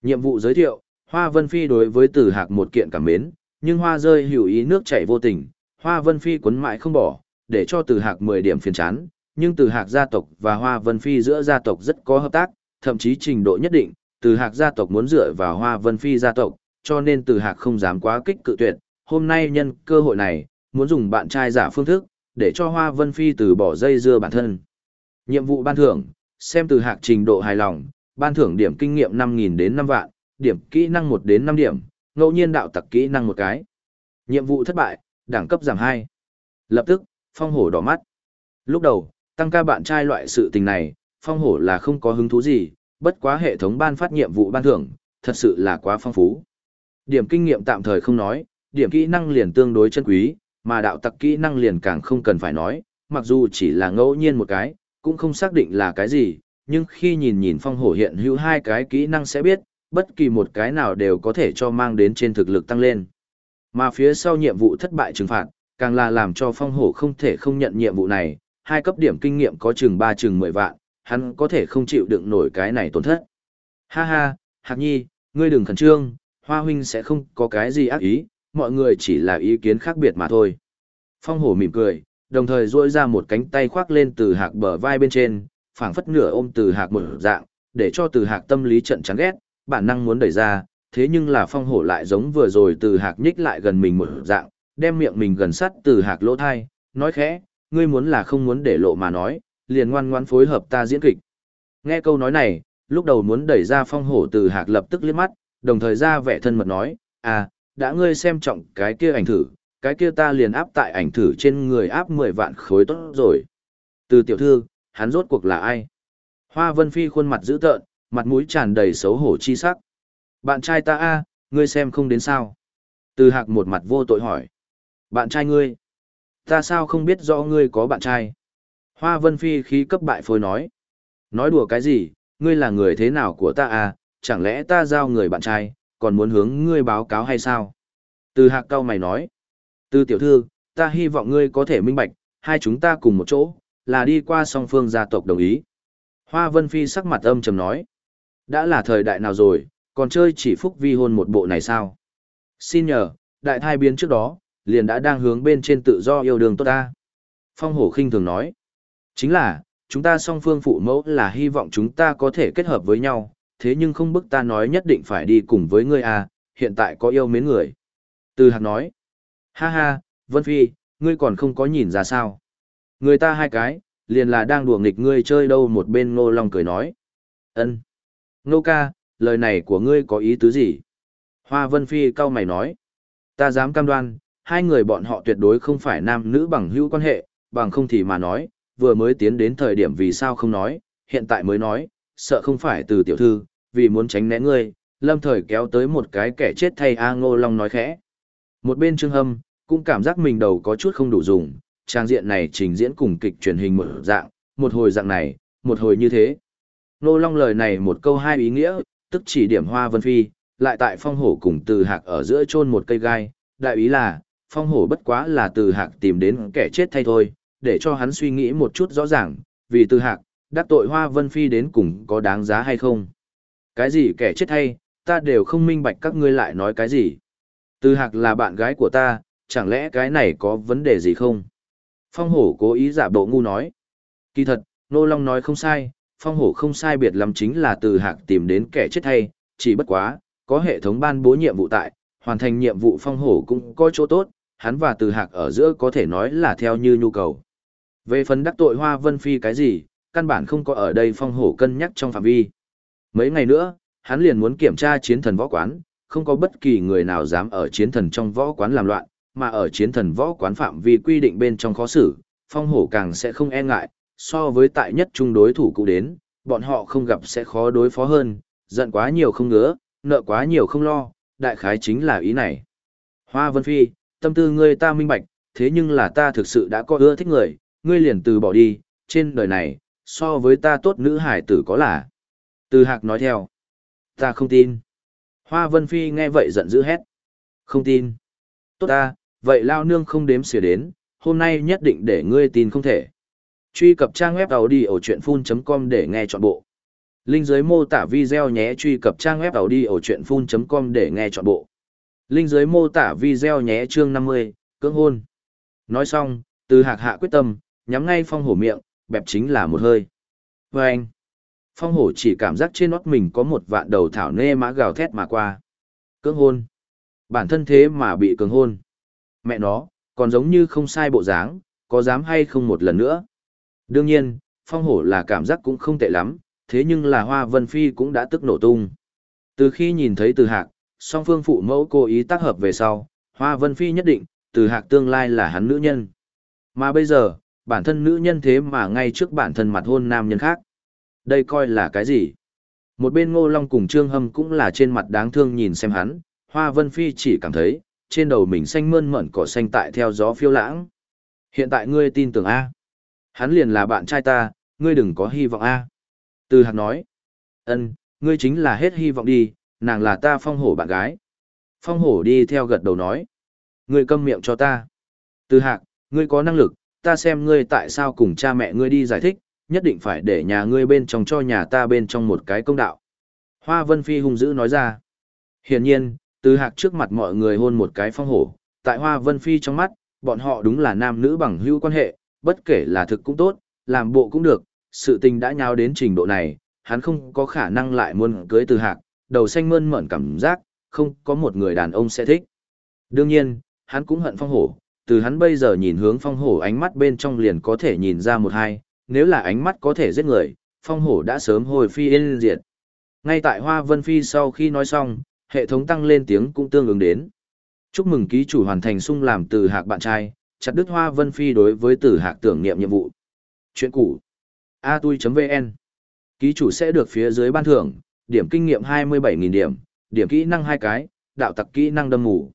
Nhiệm vụ giới thiệu, Hoa Vân Phi đối với từ hạc một kiện cảm mến, nhưng hoa rơi hữu ý nước chảy vô tình, Hoa Vân Phi quấn mãi không bỏ, để cho từ hạc 10 điểm phiền chán, nhưng từ hạc gia tộc và Hoa Vân Phi giữa gia tộc rất có hợp tác, thậm chí trình độ nhất định, từ hạc gia tộc muốn dựa vào Hoa Vân Phi gia tộc, cho nên từ hạc không dám quá kích cự tuyệt, hôm nay nhân cơ hội này, muốn dùng bạn trai giả phương thức, để cho Hoa Vân Phi từ bỏ dây dưa bản thân. Nhiệm vụ ban thưởng, xem từ hạc trình độ hài lòng, ban thưởng điểm kinh nghiệm 5.000 đến 5 vạn, điểm kỹ năng 1 đến 5 điểm, ngẫu nhiên đạo tặc kỹ năng một cái. Nhiệm vụ thất bại, đẳng cấp giảm 2. Lập tức, phong hổ đỏ mắt. Lúc đầu, tăng ca bạn trai loại sự tình này, phong hổ là không có hứng thú gì, bất quá hệ thống ban phát nhiệm vụ ban thưởng, thật sự là quá phong phú. Điểm kinh nghiệm tạm thời không nói, điểm kỹ năng liền tương đối chân quý, mà đạo tặc kỹ năng liền càng không cần phải nói, mặc dù chỉ là ngẫu nhiên một cái, cũng không xác định là cái gì, nhưng khi nhìn nhìn phong hổ hiện hữu hai cái kỹ năng sẽ biết, bất kỳ một cái nào đều có thể cho mang đến trên thực lực tăng lên. Mà phía sau nhiệm vụ thất bại trừng phạt, càng là làm cho phong hổ không thể không nhận nhiệm vụ này, hai cấp điểm kinh nghiệm có chừng ba chừng mười vạn, hắn có thể không chịu đựng nổi cái này tổn thất. Ha ha, Hạc Nhi, ngươi đừng khẩn trương, Hoa huynh sẽ không có cái gì ác ý, mọi người chỉ là ý kiến khác biệt mà thôi. Phong hổ mỉm cười, đồng thời duỗi ra một cánh tay khoác lên từ hạc bờ vai bên trên, phảng phất nửa ôm từ hạc một dạng, để cho từ hạc tâm lý trận chán ghét, bản năng muốn đẩy ra, thế nhưng là phong hổ lại giống vừa rồi từ hạc nhích lại gần mình một dạng, đem miệng mình gần sát từ hạc lỗ thai, nói khẽ, ngươi muốn là không muốn để lộ mà nói, liền ngoan ngoãn phối hợp ta diễn kịch. Nghe câu nói này, lúc đầu muốn đẩy ra phong hổ từ hạc lập tức liếc mắt, đồng thời ra vẻ thân mật nói, à, đã ngươi xem trọng cái kia ảnh thử, cái kia ta liền áp tại ảnh thử trên người áp 10 vạn khối tốt rồi. Từ tiểu thư, hắn rốt cuộc là ai? Hoa Vân Phi khuôn mặt dữ tợn, mặt mũi tràn đầy xấu hổ chi sắc. Bạn trai ta a, ngươi xem không đến sao? Từ hạc một mặt vô tội hỏi. Bạn trai ngươi? Ta sao không biết rõ ngươi có bạn trai? Hoa Vân Phi khí cấp bại phôi nói. Nói đùa cái gì, ngươi là người thế nào của ta à, chẳng lẽ ta giao người bạn trai, còn muốn hướng ngươi báo cáo hay sao? Từ hạc cao mày nói. Từ tiểu thư, ta hy vọng ngươi có thể minh bạch, hai chúng ta cùng một chỗ, là đi qua song phương gia tộc đồng ý. Hoa Vân Phi sắc mặt âm trầm nói. Đã là thời đại nào rồi, còn chơi chỉ phúc vi hôn một bộ này sao? Xin nhờ, đại thai biến trước đó, liền đã đang hướng bên trên tự do yêu đương tốt ta. Phong hổ khinh thường nói. Chính là, chúng ta song phương phụ mẫu là hy vọng chúng ta có thể kết hợp với nhau, thế nhưng không bức ta nói nhất định phải đi cùng với ngươi à, hiện tại có yêu mến người. Từ hạc nói, ha ha, Vân Phi, ngươi còn không có nhìn ra sao. Người ta hai cái, liền là đang đùa nghịch ngươi chơi đâu một bên ngô long cười nói. ân Ngô ca, lời này của ngươi có ý tứ gì? Hoa Vân Phi cau mày nói, ta dám cam đoan, hai người bọn họ tuyệt đối không phải nam nữ bằng hữu quan hệ, bằng không thì mà nói, vừa mới tiến đến thời điểm vì sao không nói, hiện tại mới nói, sợ không phải từ tiểu thư, vì muốn tránh né ngươi, lâm thời kéo tới một cái kẻ chết thay A Ngô Long nói khẽ. Một bên Trương Hâm, cũng cảm giác mình đầu có chút không đủ dùng, trang diện này trình diễn cùng kịch truyền hình một dạng, một hồi dạng này, một hồi như thế. Ngô Long lời này một câu hai ý nghĩa, tức chỉ điểm hoa vân phi, lại tại phong hổ cùng từ hạc ở giữa chôn một cây gai, đại ý là, phong hổ bất quá là từ hạc tìm đến kẻ chết thay thôi, để cho hắn suy nghĩ một chút rõ ràng, vì từ hạc, đắc tội hoa vân phi đến cùng có đáng giá hay không. Cái gì kẻ chết thay, ta đều không minh bạch các ngươi lại nói cái gì. Từ hạc là bạn gái của ta, chẳng lẽ cái này có vấn đề gì không? Phong hổ cố ý giả bộ ngu nói. Kỳ thật, Nô Long nói không sai, phong hổ không sai biệt lắm chính là từ hạc tìm đến kẻ chết thay, chỉ bất quá, có hệ thống ban bố nhiệm vụ tại, hoàn thành nhiệm vụ phong hổ cũng có chỗ tốt, hắn và từ hạc ở giữa có thể nói là theo như nhu cầu. Về phần đắc tội hoa vân phi cái gì, căn bản không có ở đây phong hổ cân nhắc trong phạm vi. Mấy ngày nữa, hắn liền muốn kiểm tra chiến thần võ quán, không có bất kỳ người nào dám ở chiến thần trong võ quán làm loạn, mà ở chiến thần võ quán phạm vi quy định bên trong khó xử, phong hổ càng sẽ không e ngại, so với tại nhất trung đối thủ cũ đến, bọn họ không gặp sẽ khó đối phó hơn, giận quá nhiều không ngứa, nợ quá nhiều không lo, đại khái chính là ý này. Hoa Vân Phi, tâm tư ngươi ta minh bạch, thế nhưng là ta thực sự đã có ưa thích người, ngươi liền từ bỏ đi, trên đời này, so với ta tốt nữ hải tử có là. Từ hạc nói theo. Ta không tin. Hoa Vân Phi nghe vậy giận dữ hét. Không tin. Tốt ta, vậy lao nương không đếm xỉa đến, hôm nay nhất định để ngươi tin không thể. Truy cập trang web đầu đi ở chuyện full.com để nghe trọn bộ. Linh dưới mô tả video nhé truy cập trang web đầu đi ở chuyện full.com để nghe trọn bộ. Linh dưới mô tả video nhé chương 50, cưỡng hôn. Nói xong, từ hạc hạ quyết tâm, nhắm ngay phong hổ miệng, bẹp chính là một hơi. Và anh, phong hổ chỉ cảm giác trên nót mình có một vạn đầu thảo nê mã gào thét mà qua. Cưỡng hôn. Bản thân thế mà bị cưỡng hôn. Mẹ nó, còn giống như không sai bộ dáng, có dám hay không một lần nữa. Đương nhiên, phong hổ là cảm giác cũng không tệ lắm, thế nhưng là hoa vân phi cũng đã tức nổ tung. Từ khi nhìn thấy từ hạc, song phương phụ mẫu cố ý tác hợp về sau, hoa vân phi nhất định, từ hạc tương lai là hắn nữ nhân. Mà bây giờ, bản thân nữ nhân thế mà ngay trước bản thân mặt hôn nam nhân khác. Đây coi là cái gì? Một bên ngô long cùng trương hâm cũng là trên mặt đáng thương nhìn xem hắn, hoa vân phi chỉ cảm thấy, trên đầu mình xanh mơn mởn cỏ xanh tại theo gió phiêu lãng. Hiện tại ngươi tin tưởng A. Hắn liền là bạn trai ta, ngươi đừng có hy vọng A. Từ hạc nói, ân, ngươi chính là hết hy vọng đi, nàng là ta phong hổ bạn gái. Phong hổ đi theo gật đầu nói, ngươi câm miệng cho ta. Từ hạc, ngươi có năng lực, ta xem ngươi tại sao cùng cha mẹ ngươi đi giải thích, nhất định phải để nhà ngươi bên trong cho nhà ta bên trong một cái công đạo. Hoa Vân Phi hung dữ nói ra. Hiển nhiên, từ hạc trước mặt mọi người hôn một cái phong hổ, tại Hoa Vân Phi trong mắt, bọn họ đúng là nam nữ bằng hữu quan hệ, bất kể là thực cũng tốt, làm bộ cũng được, sự tình đã nháo đến trình độ này, hắn không có khả năng lại muốn cưới từ hạc, đầu xanh mơn mởn cảm giác, không có một người đàn ông sẽ thích. Đương nhiên, hắn cũng hận phong hổ, từ hắn bây giờ nhìn hướng phong hổ ánh mắt bên trong liền có thể nhìn ra một hai, nếu là ánh mắt có thể giết người, phong hổ đã sớm hồi phi yên diệt. Ngay tại Hoa Vân Phi sau khi nói xong, hệ thống tăng lên tiếng cũng tương ứng đến. Chúc mừng ký chủ hoàn thành sung làm từ hạc bạn trai, chặt đứt Hoa Vân Phi đối với từ hạc tưởng niệm nhiệm vụ. Chuyện cũ. atui.vn Ký chủ sẽ được phía dưới ban thưởng, điểm kinh nghiệm 27.000 điểm, điểm kỹ năng hai cái, đạo tặc kỹ năng đâm mù.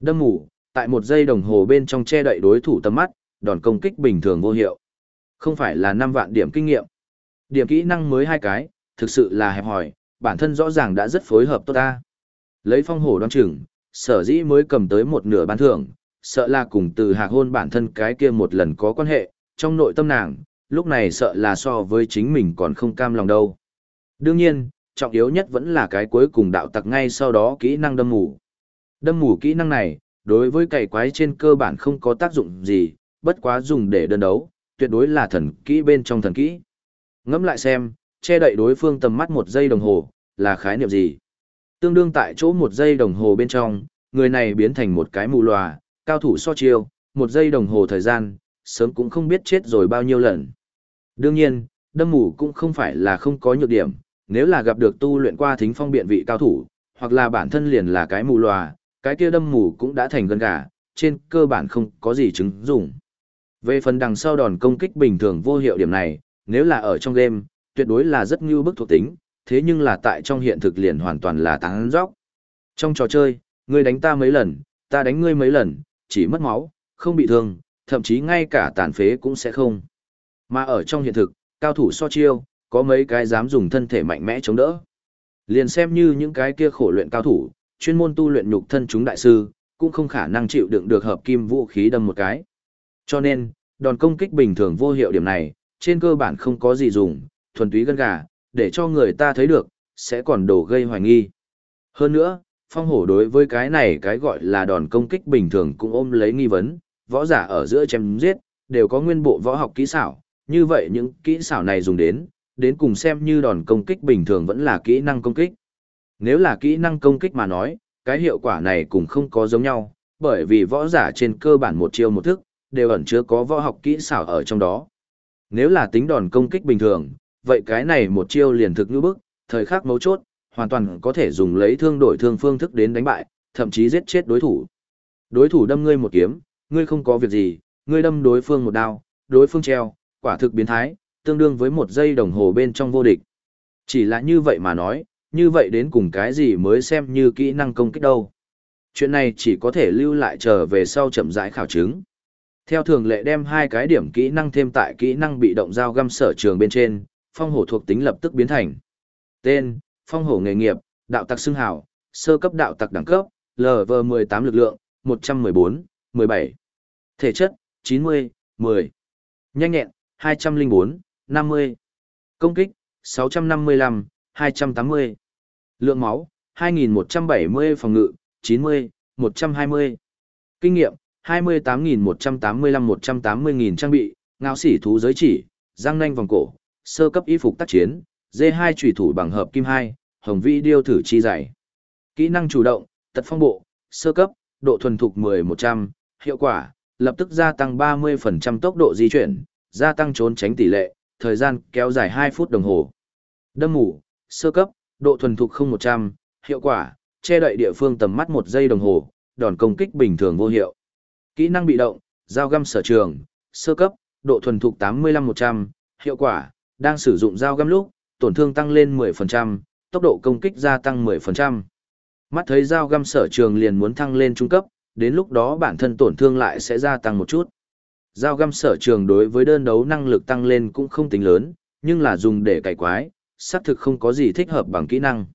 Đâm mù, tại một giây đồng hồ bên trong che đậy đối thủ tầm mắt, đòn công kích bình thường vô hiệu. Không phải là 5 vạn điểm kinh nghiệm. Điểm kỹ năng mới hai cái, thực sự là hẹp hòi, bản thân rõ ràng đã rất phối hợp tốt ta. Lấy phong hổ đoan chừng, sở dĩ mới cầm tới một nửa ban thưởng, sợ là cùng từ hạc hôn bản thân cái kia một lần có quan hệ, trong nội tâm nàng, lúc này sợ là so với chính mình còn không cam lòng đâu. Đương nhiên, trọng yếu nhất vẫn là cái cuối cùng đạo tặc ngay sau đó kỹ năng đâm mù. Đâm mù kỹ năng này, đối với cày quái trên cơ bản không có tác dụng gì, bất quá dùng để đơn đấu, tuyệt đối là thần kỹ bên trong thần kỹ. Ngẫm lại xem, che đậy đối phương tầm mắt một giây đồng hồ, là khái niệm gì? Tương đương tại chỗ một giây đồng hồ bên trong, người này biến thành một cái mù lòa, cao thủ so chiêu, một giây đồng hồ thời gian, sớm cũng không biết chết rồi bao nhiêu lần. Đương nhiên, đâm mù cũng không phải là không có nhược điểm, nếu là gặp được tu luyện qua thính phong biện vị cao thủ, hoặc là bản thân liền là cái mù lòa, cái kia đâm mù cũng đã thành gần gà, trên cơ bản không có gì chứng dụng. Về phần đằng sau đòn công kích bình thường vô hiệu điểm này, nếu là ở trong game, tuyệt đối là rất như bức thuộc tính, thế nhưng là tại trong hiện thực liền hoàn toàn là tán dốc. Trong trò chơi, ngươi đánh ta mấy lần, ta đánh ngươi mấy lần, chỉ mất máu, không bị thương, thậm chí ngay cả tàn phế cũng sẽ không. Mà ở trong hiện thực, cao thủ so chiêu, có mấy cái dám dùng thân thể mạnh mẽ chống đỡ. Liền xem như những cái kia khổ luyện cao thủ, chuyên môn tu luyện nhục thân chúng đại sư, cũng không khả năng chịu đựng được hợp kim vũ khí đâm một cái. Cho nên, đòn công kích bình thường vô hiệu điểm này, trên cơ bản không có gì dùng, thuần túy gân gà, để cho người ta thấy được, sẽ còn đổ gây hoài nghi. Hơn nữa, phong hổ đối với cái này cái gọi là đòn công kích bình thường cũng ôm lấy nghi vấn, võ giả ở giữa chém giết, đều có nguyên bộ võ học kỹ xảo, như vậy những kỹ xảo này dùng đến, đến cùng xem như đòn công kích bình thường vẫn là kỹ năng công kích. Nếu là kỹ năng công kích mà nói, cái hiệu quả này cũng không có giống nhau, bởi vì võ giả trên cơ bản một chiêu một thức, đều ẩn chứa có võ học kỹ xảo ở trong đó. Nếu là tính đòn công kích bình thường, vậy cái này một chiêu liền thực như bức, thời khắc mấu chốt, hoàn toàn có thể dùng lấy thương đổi thương phương thức đến đánh bại, thậm chí giết chết đối thủ. Đối thủ đâm ngươi một kiếm, ngươi không có việc gì, ngươi đâm đối phương một đao, đối phương treo, quả thực biến thái, tương đương với một giây đồng hồ bên trong vô địch. Chỉ là như vậy mà nói, như vậy đến cùng cái gì mới xem như kỹ năng công kích đâu. Chuyện này chỉ có thể lưu lại chờ về sau chậm rãi khảo chứng. Theo thường lệ đem hai cái điểm kỹ năng thêm tại kỹ năng bị động giao găm sở trường bên trên, phong hổ thuộc tính lập tức biến thành. Tên, phong hổ nghề nghiệp, đạo tặc xưng hào, sơ cấp đạo tặc đẳng cấp, LV18 lực lượng, 114, 17. Thể chất, 90, 10. Nhanh nhẹn, 204, 50. Công kích, 655, 280. Lượng máu, 2170 phòng ngự, 90, 120. Kinh nghiệm, 28.185-180.000 trang bị, ngạo sỉ thú giới chỉ, răng nanh vòng cổ, sơ cấp y phục tác chiến, D2 trùy thủ bằng hợp kim 2, hồng vĩ điêu thử chi dày. Kỹ năng chủ động, tật phong bộ, sơ cấp, độ thuần thục 10-100, hiệu quả, lập tức gia tăng 30% tốc độ di chuyển, gia tăng trốn tránh tỷ lệ, thời gian kéo dài 2 phút đồng hồ. Đâm mù, sơ cấp, độ thuần thục 0100, hiệu quả, che đậy địa phương tầm mắt 1 giây đồng hồ, đòn công kích bình thường vô hiệu. Kỹ năng bị động, dao găm sở trường, sơ cấp, độ thuần thục 85-100, hiệu quả, đang sử dụng dao găm lúc, tổn thương tăng lên 10%, tốc độ công kích gia tăng 10%. Mắt thấy dao găm sở trường liền muốn thăng lên trung cấp, đến lúc đó bản thân tổn thương lại sẽ gia tăng một chút. Dao găm sở trường đối với đơn đấu năng lực tăng lên cũng không tính lớn, nhưng là dùng để cải quái, xác thực không có gì thích hợp bằng kỹ năng.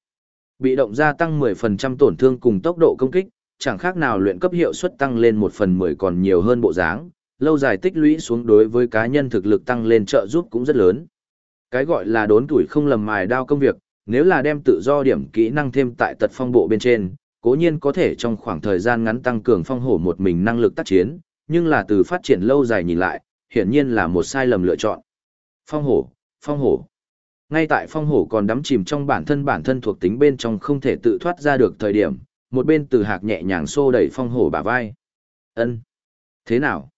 Bị động gia tăng 10% tổn thương cùng tốc độ công kích, chẳng khác nào luyện cấp hiệu suất tăng lên 1 phần 10 còn nhiều hơn bộ dáng, lâu dài tích lũy xuống đối với cá nhân thực lực tăng lên trợ giúp cũng rất lớn. Cái gọi là đốn tuổi không lầm mài đao công việc, nếu là đem tự do điểm kỹ năng thêm tại tật phong bộ bên trên, cố nhiên có thể trong khoảng thời gian ngắn tăng cường phong hổ một mình năng lực tác chiến, nhưng là từ phát triển lâu dài nhìn lại, hiển nhiên là một sai lầm lựa chọn. Phong hổ, phong hổ. Ngay tại phong hổ còn đắm chìm trong bản thân bản thân thuộc tính bên trong không thể tự thoát ra được thời điểm, một bên từ hạc nhẹ nhàng xô đẩy phong hổ bả vai. ân Thế nào?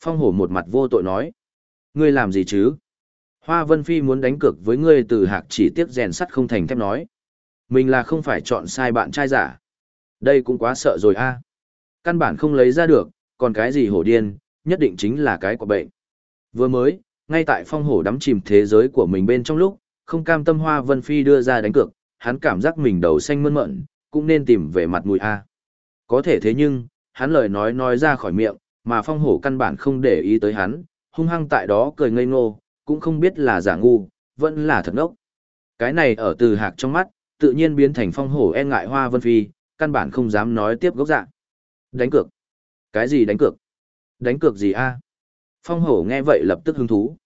Phong hổ một mặt vô tội nói. Ngươi làm gì chứ? Hoa Vân Phi muốn đánh cược với ngươi từ hạc chỉ tiếc rèn sắt không thành thép nói. Mình là không phải chọn sai bạn trai giả. Đây cũng quá sợ rồi a. Căn bản không lấy ra được, còn cái gì hổ điên, nhất định chính là cái của bệnh. Vừa mới, ngay tại phong hổ đắm chìm thế giới của mình bên trong lúc, không cam tâm Hoa Vân Phi đưa ra đánh cược, hắn cảm giác mình đầu xanh mơn mận, cũng nên tìm về mặt mũi a. Có thể thế nhưng, hắn lời nói nói ra khỏi miệng, mà phong hổ căn bản không để ý tới hắn, hung hăng tại đó cười ngây ngô, cũng không biết là giả ngu, vẫn là thật ngốc. Cái này ở từ hạc trong mắt, tự nhiên biến thành phong hổ e ngại hoa vân phi, căn bản không dám nói tiếp gốc dạng. Đánh cược. Cái gì đánh cược? Đánh cược gì a? Phong hổ nghe vậy lập tức hứng thú.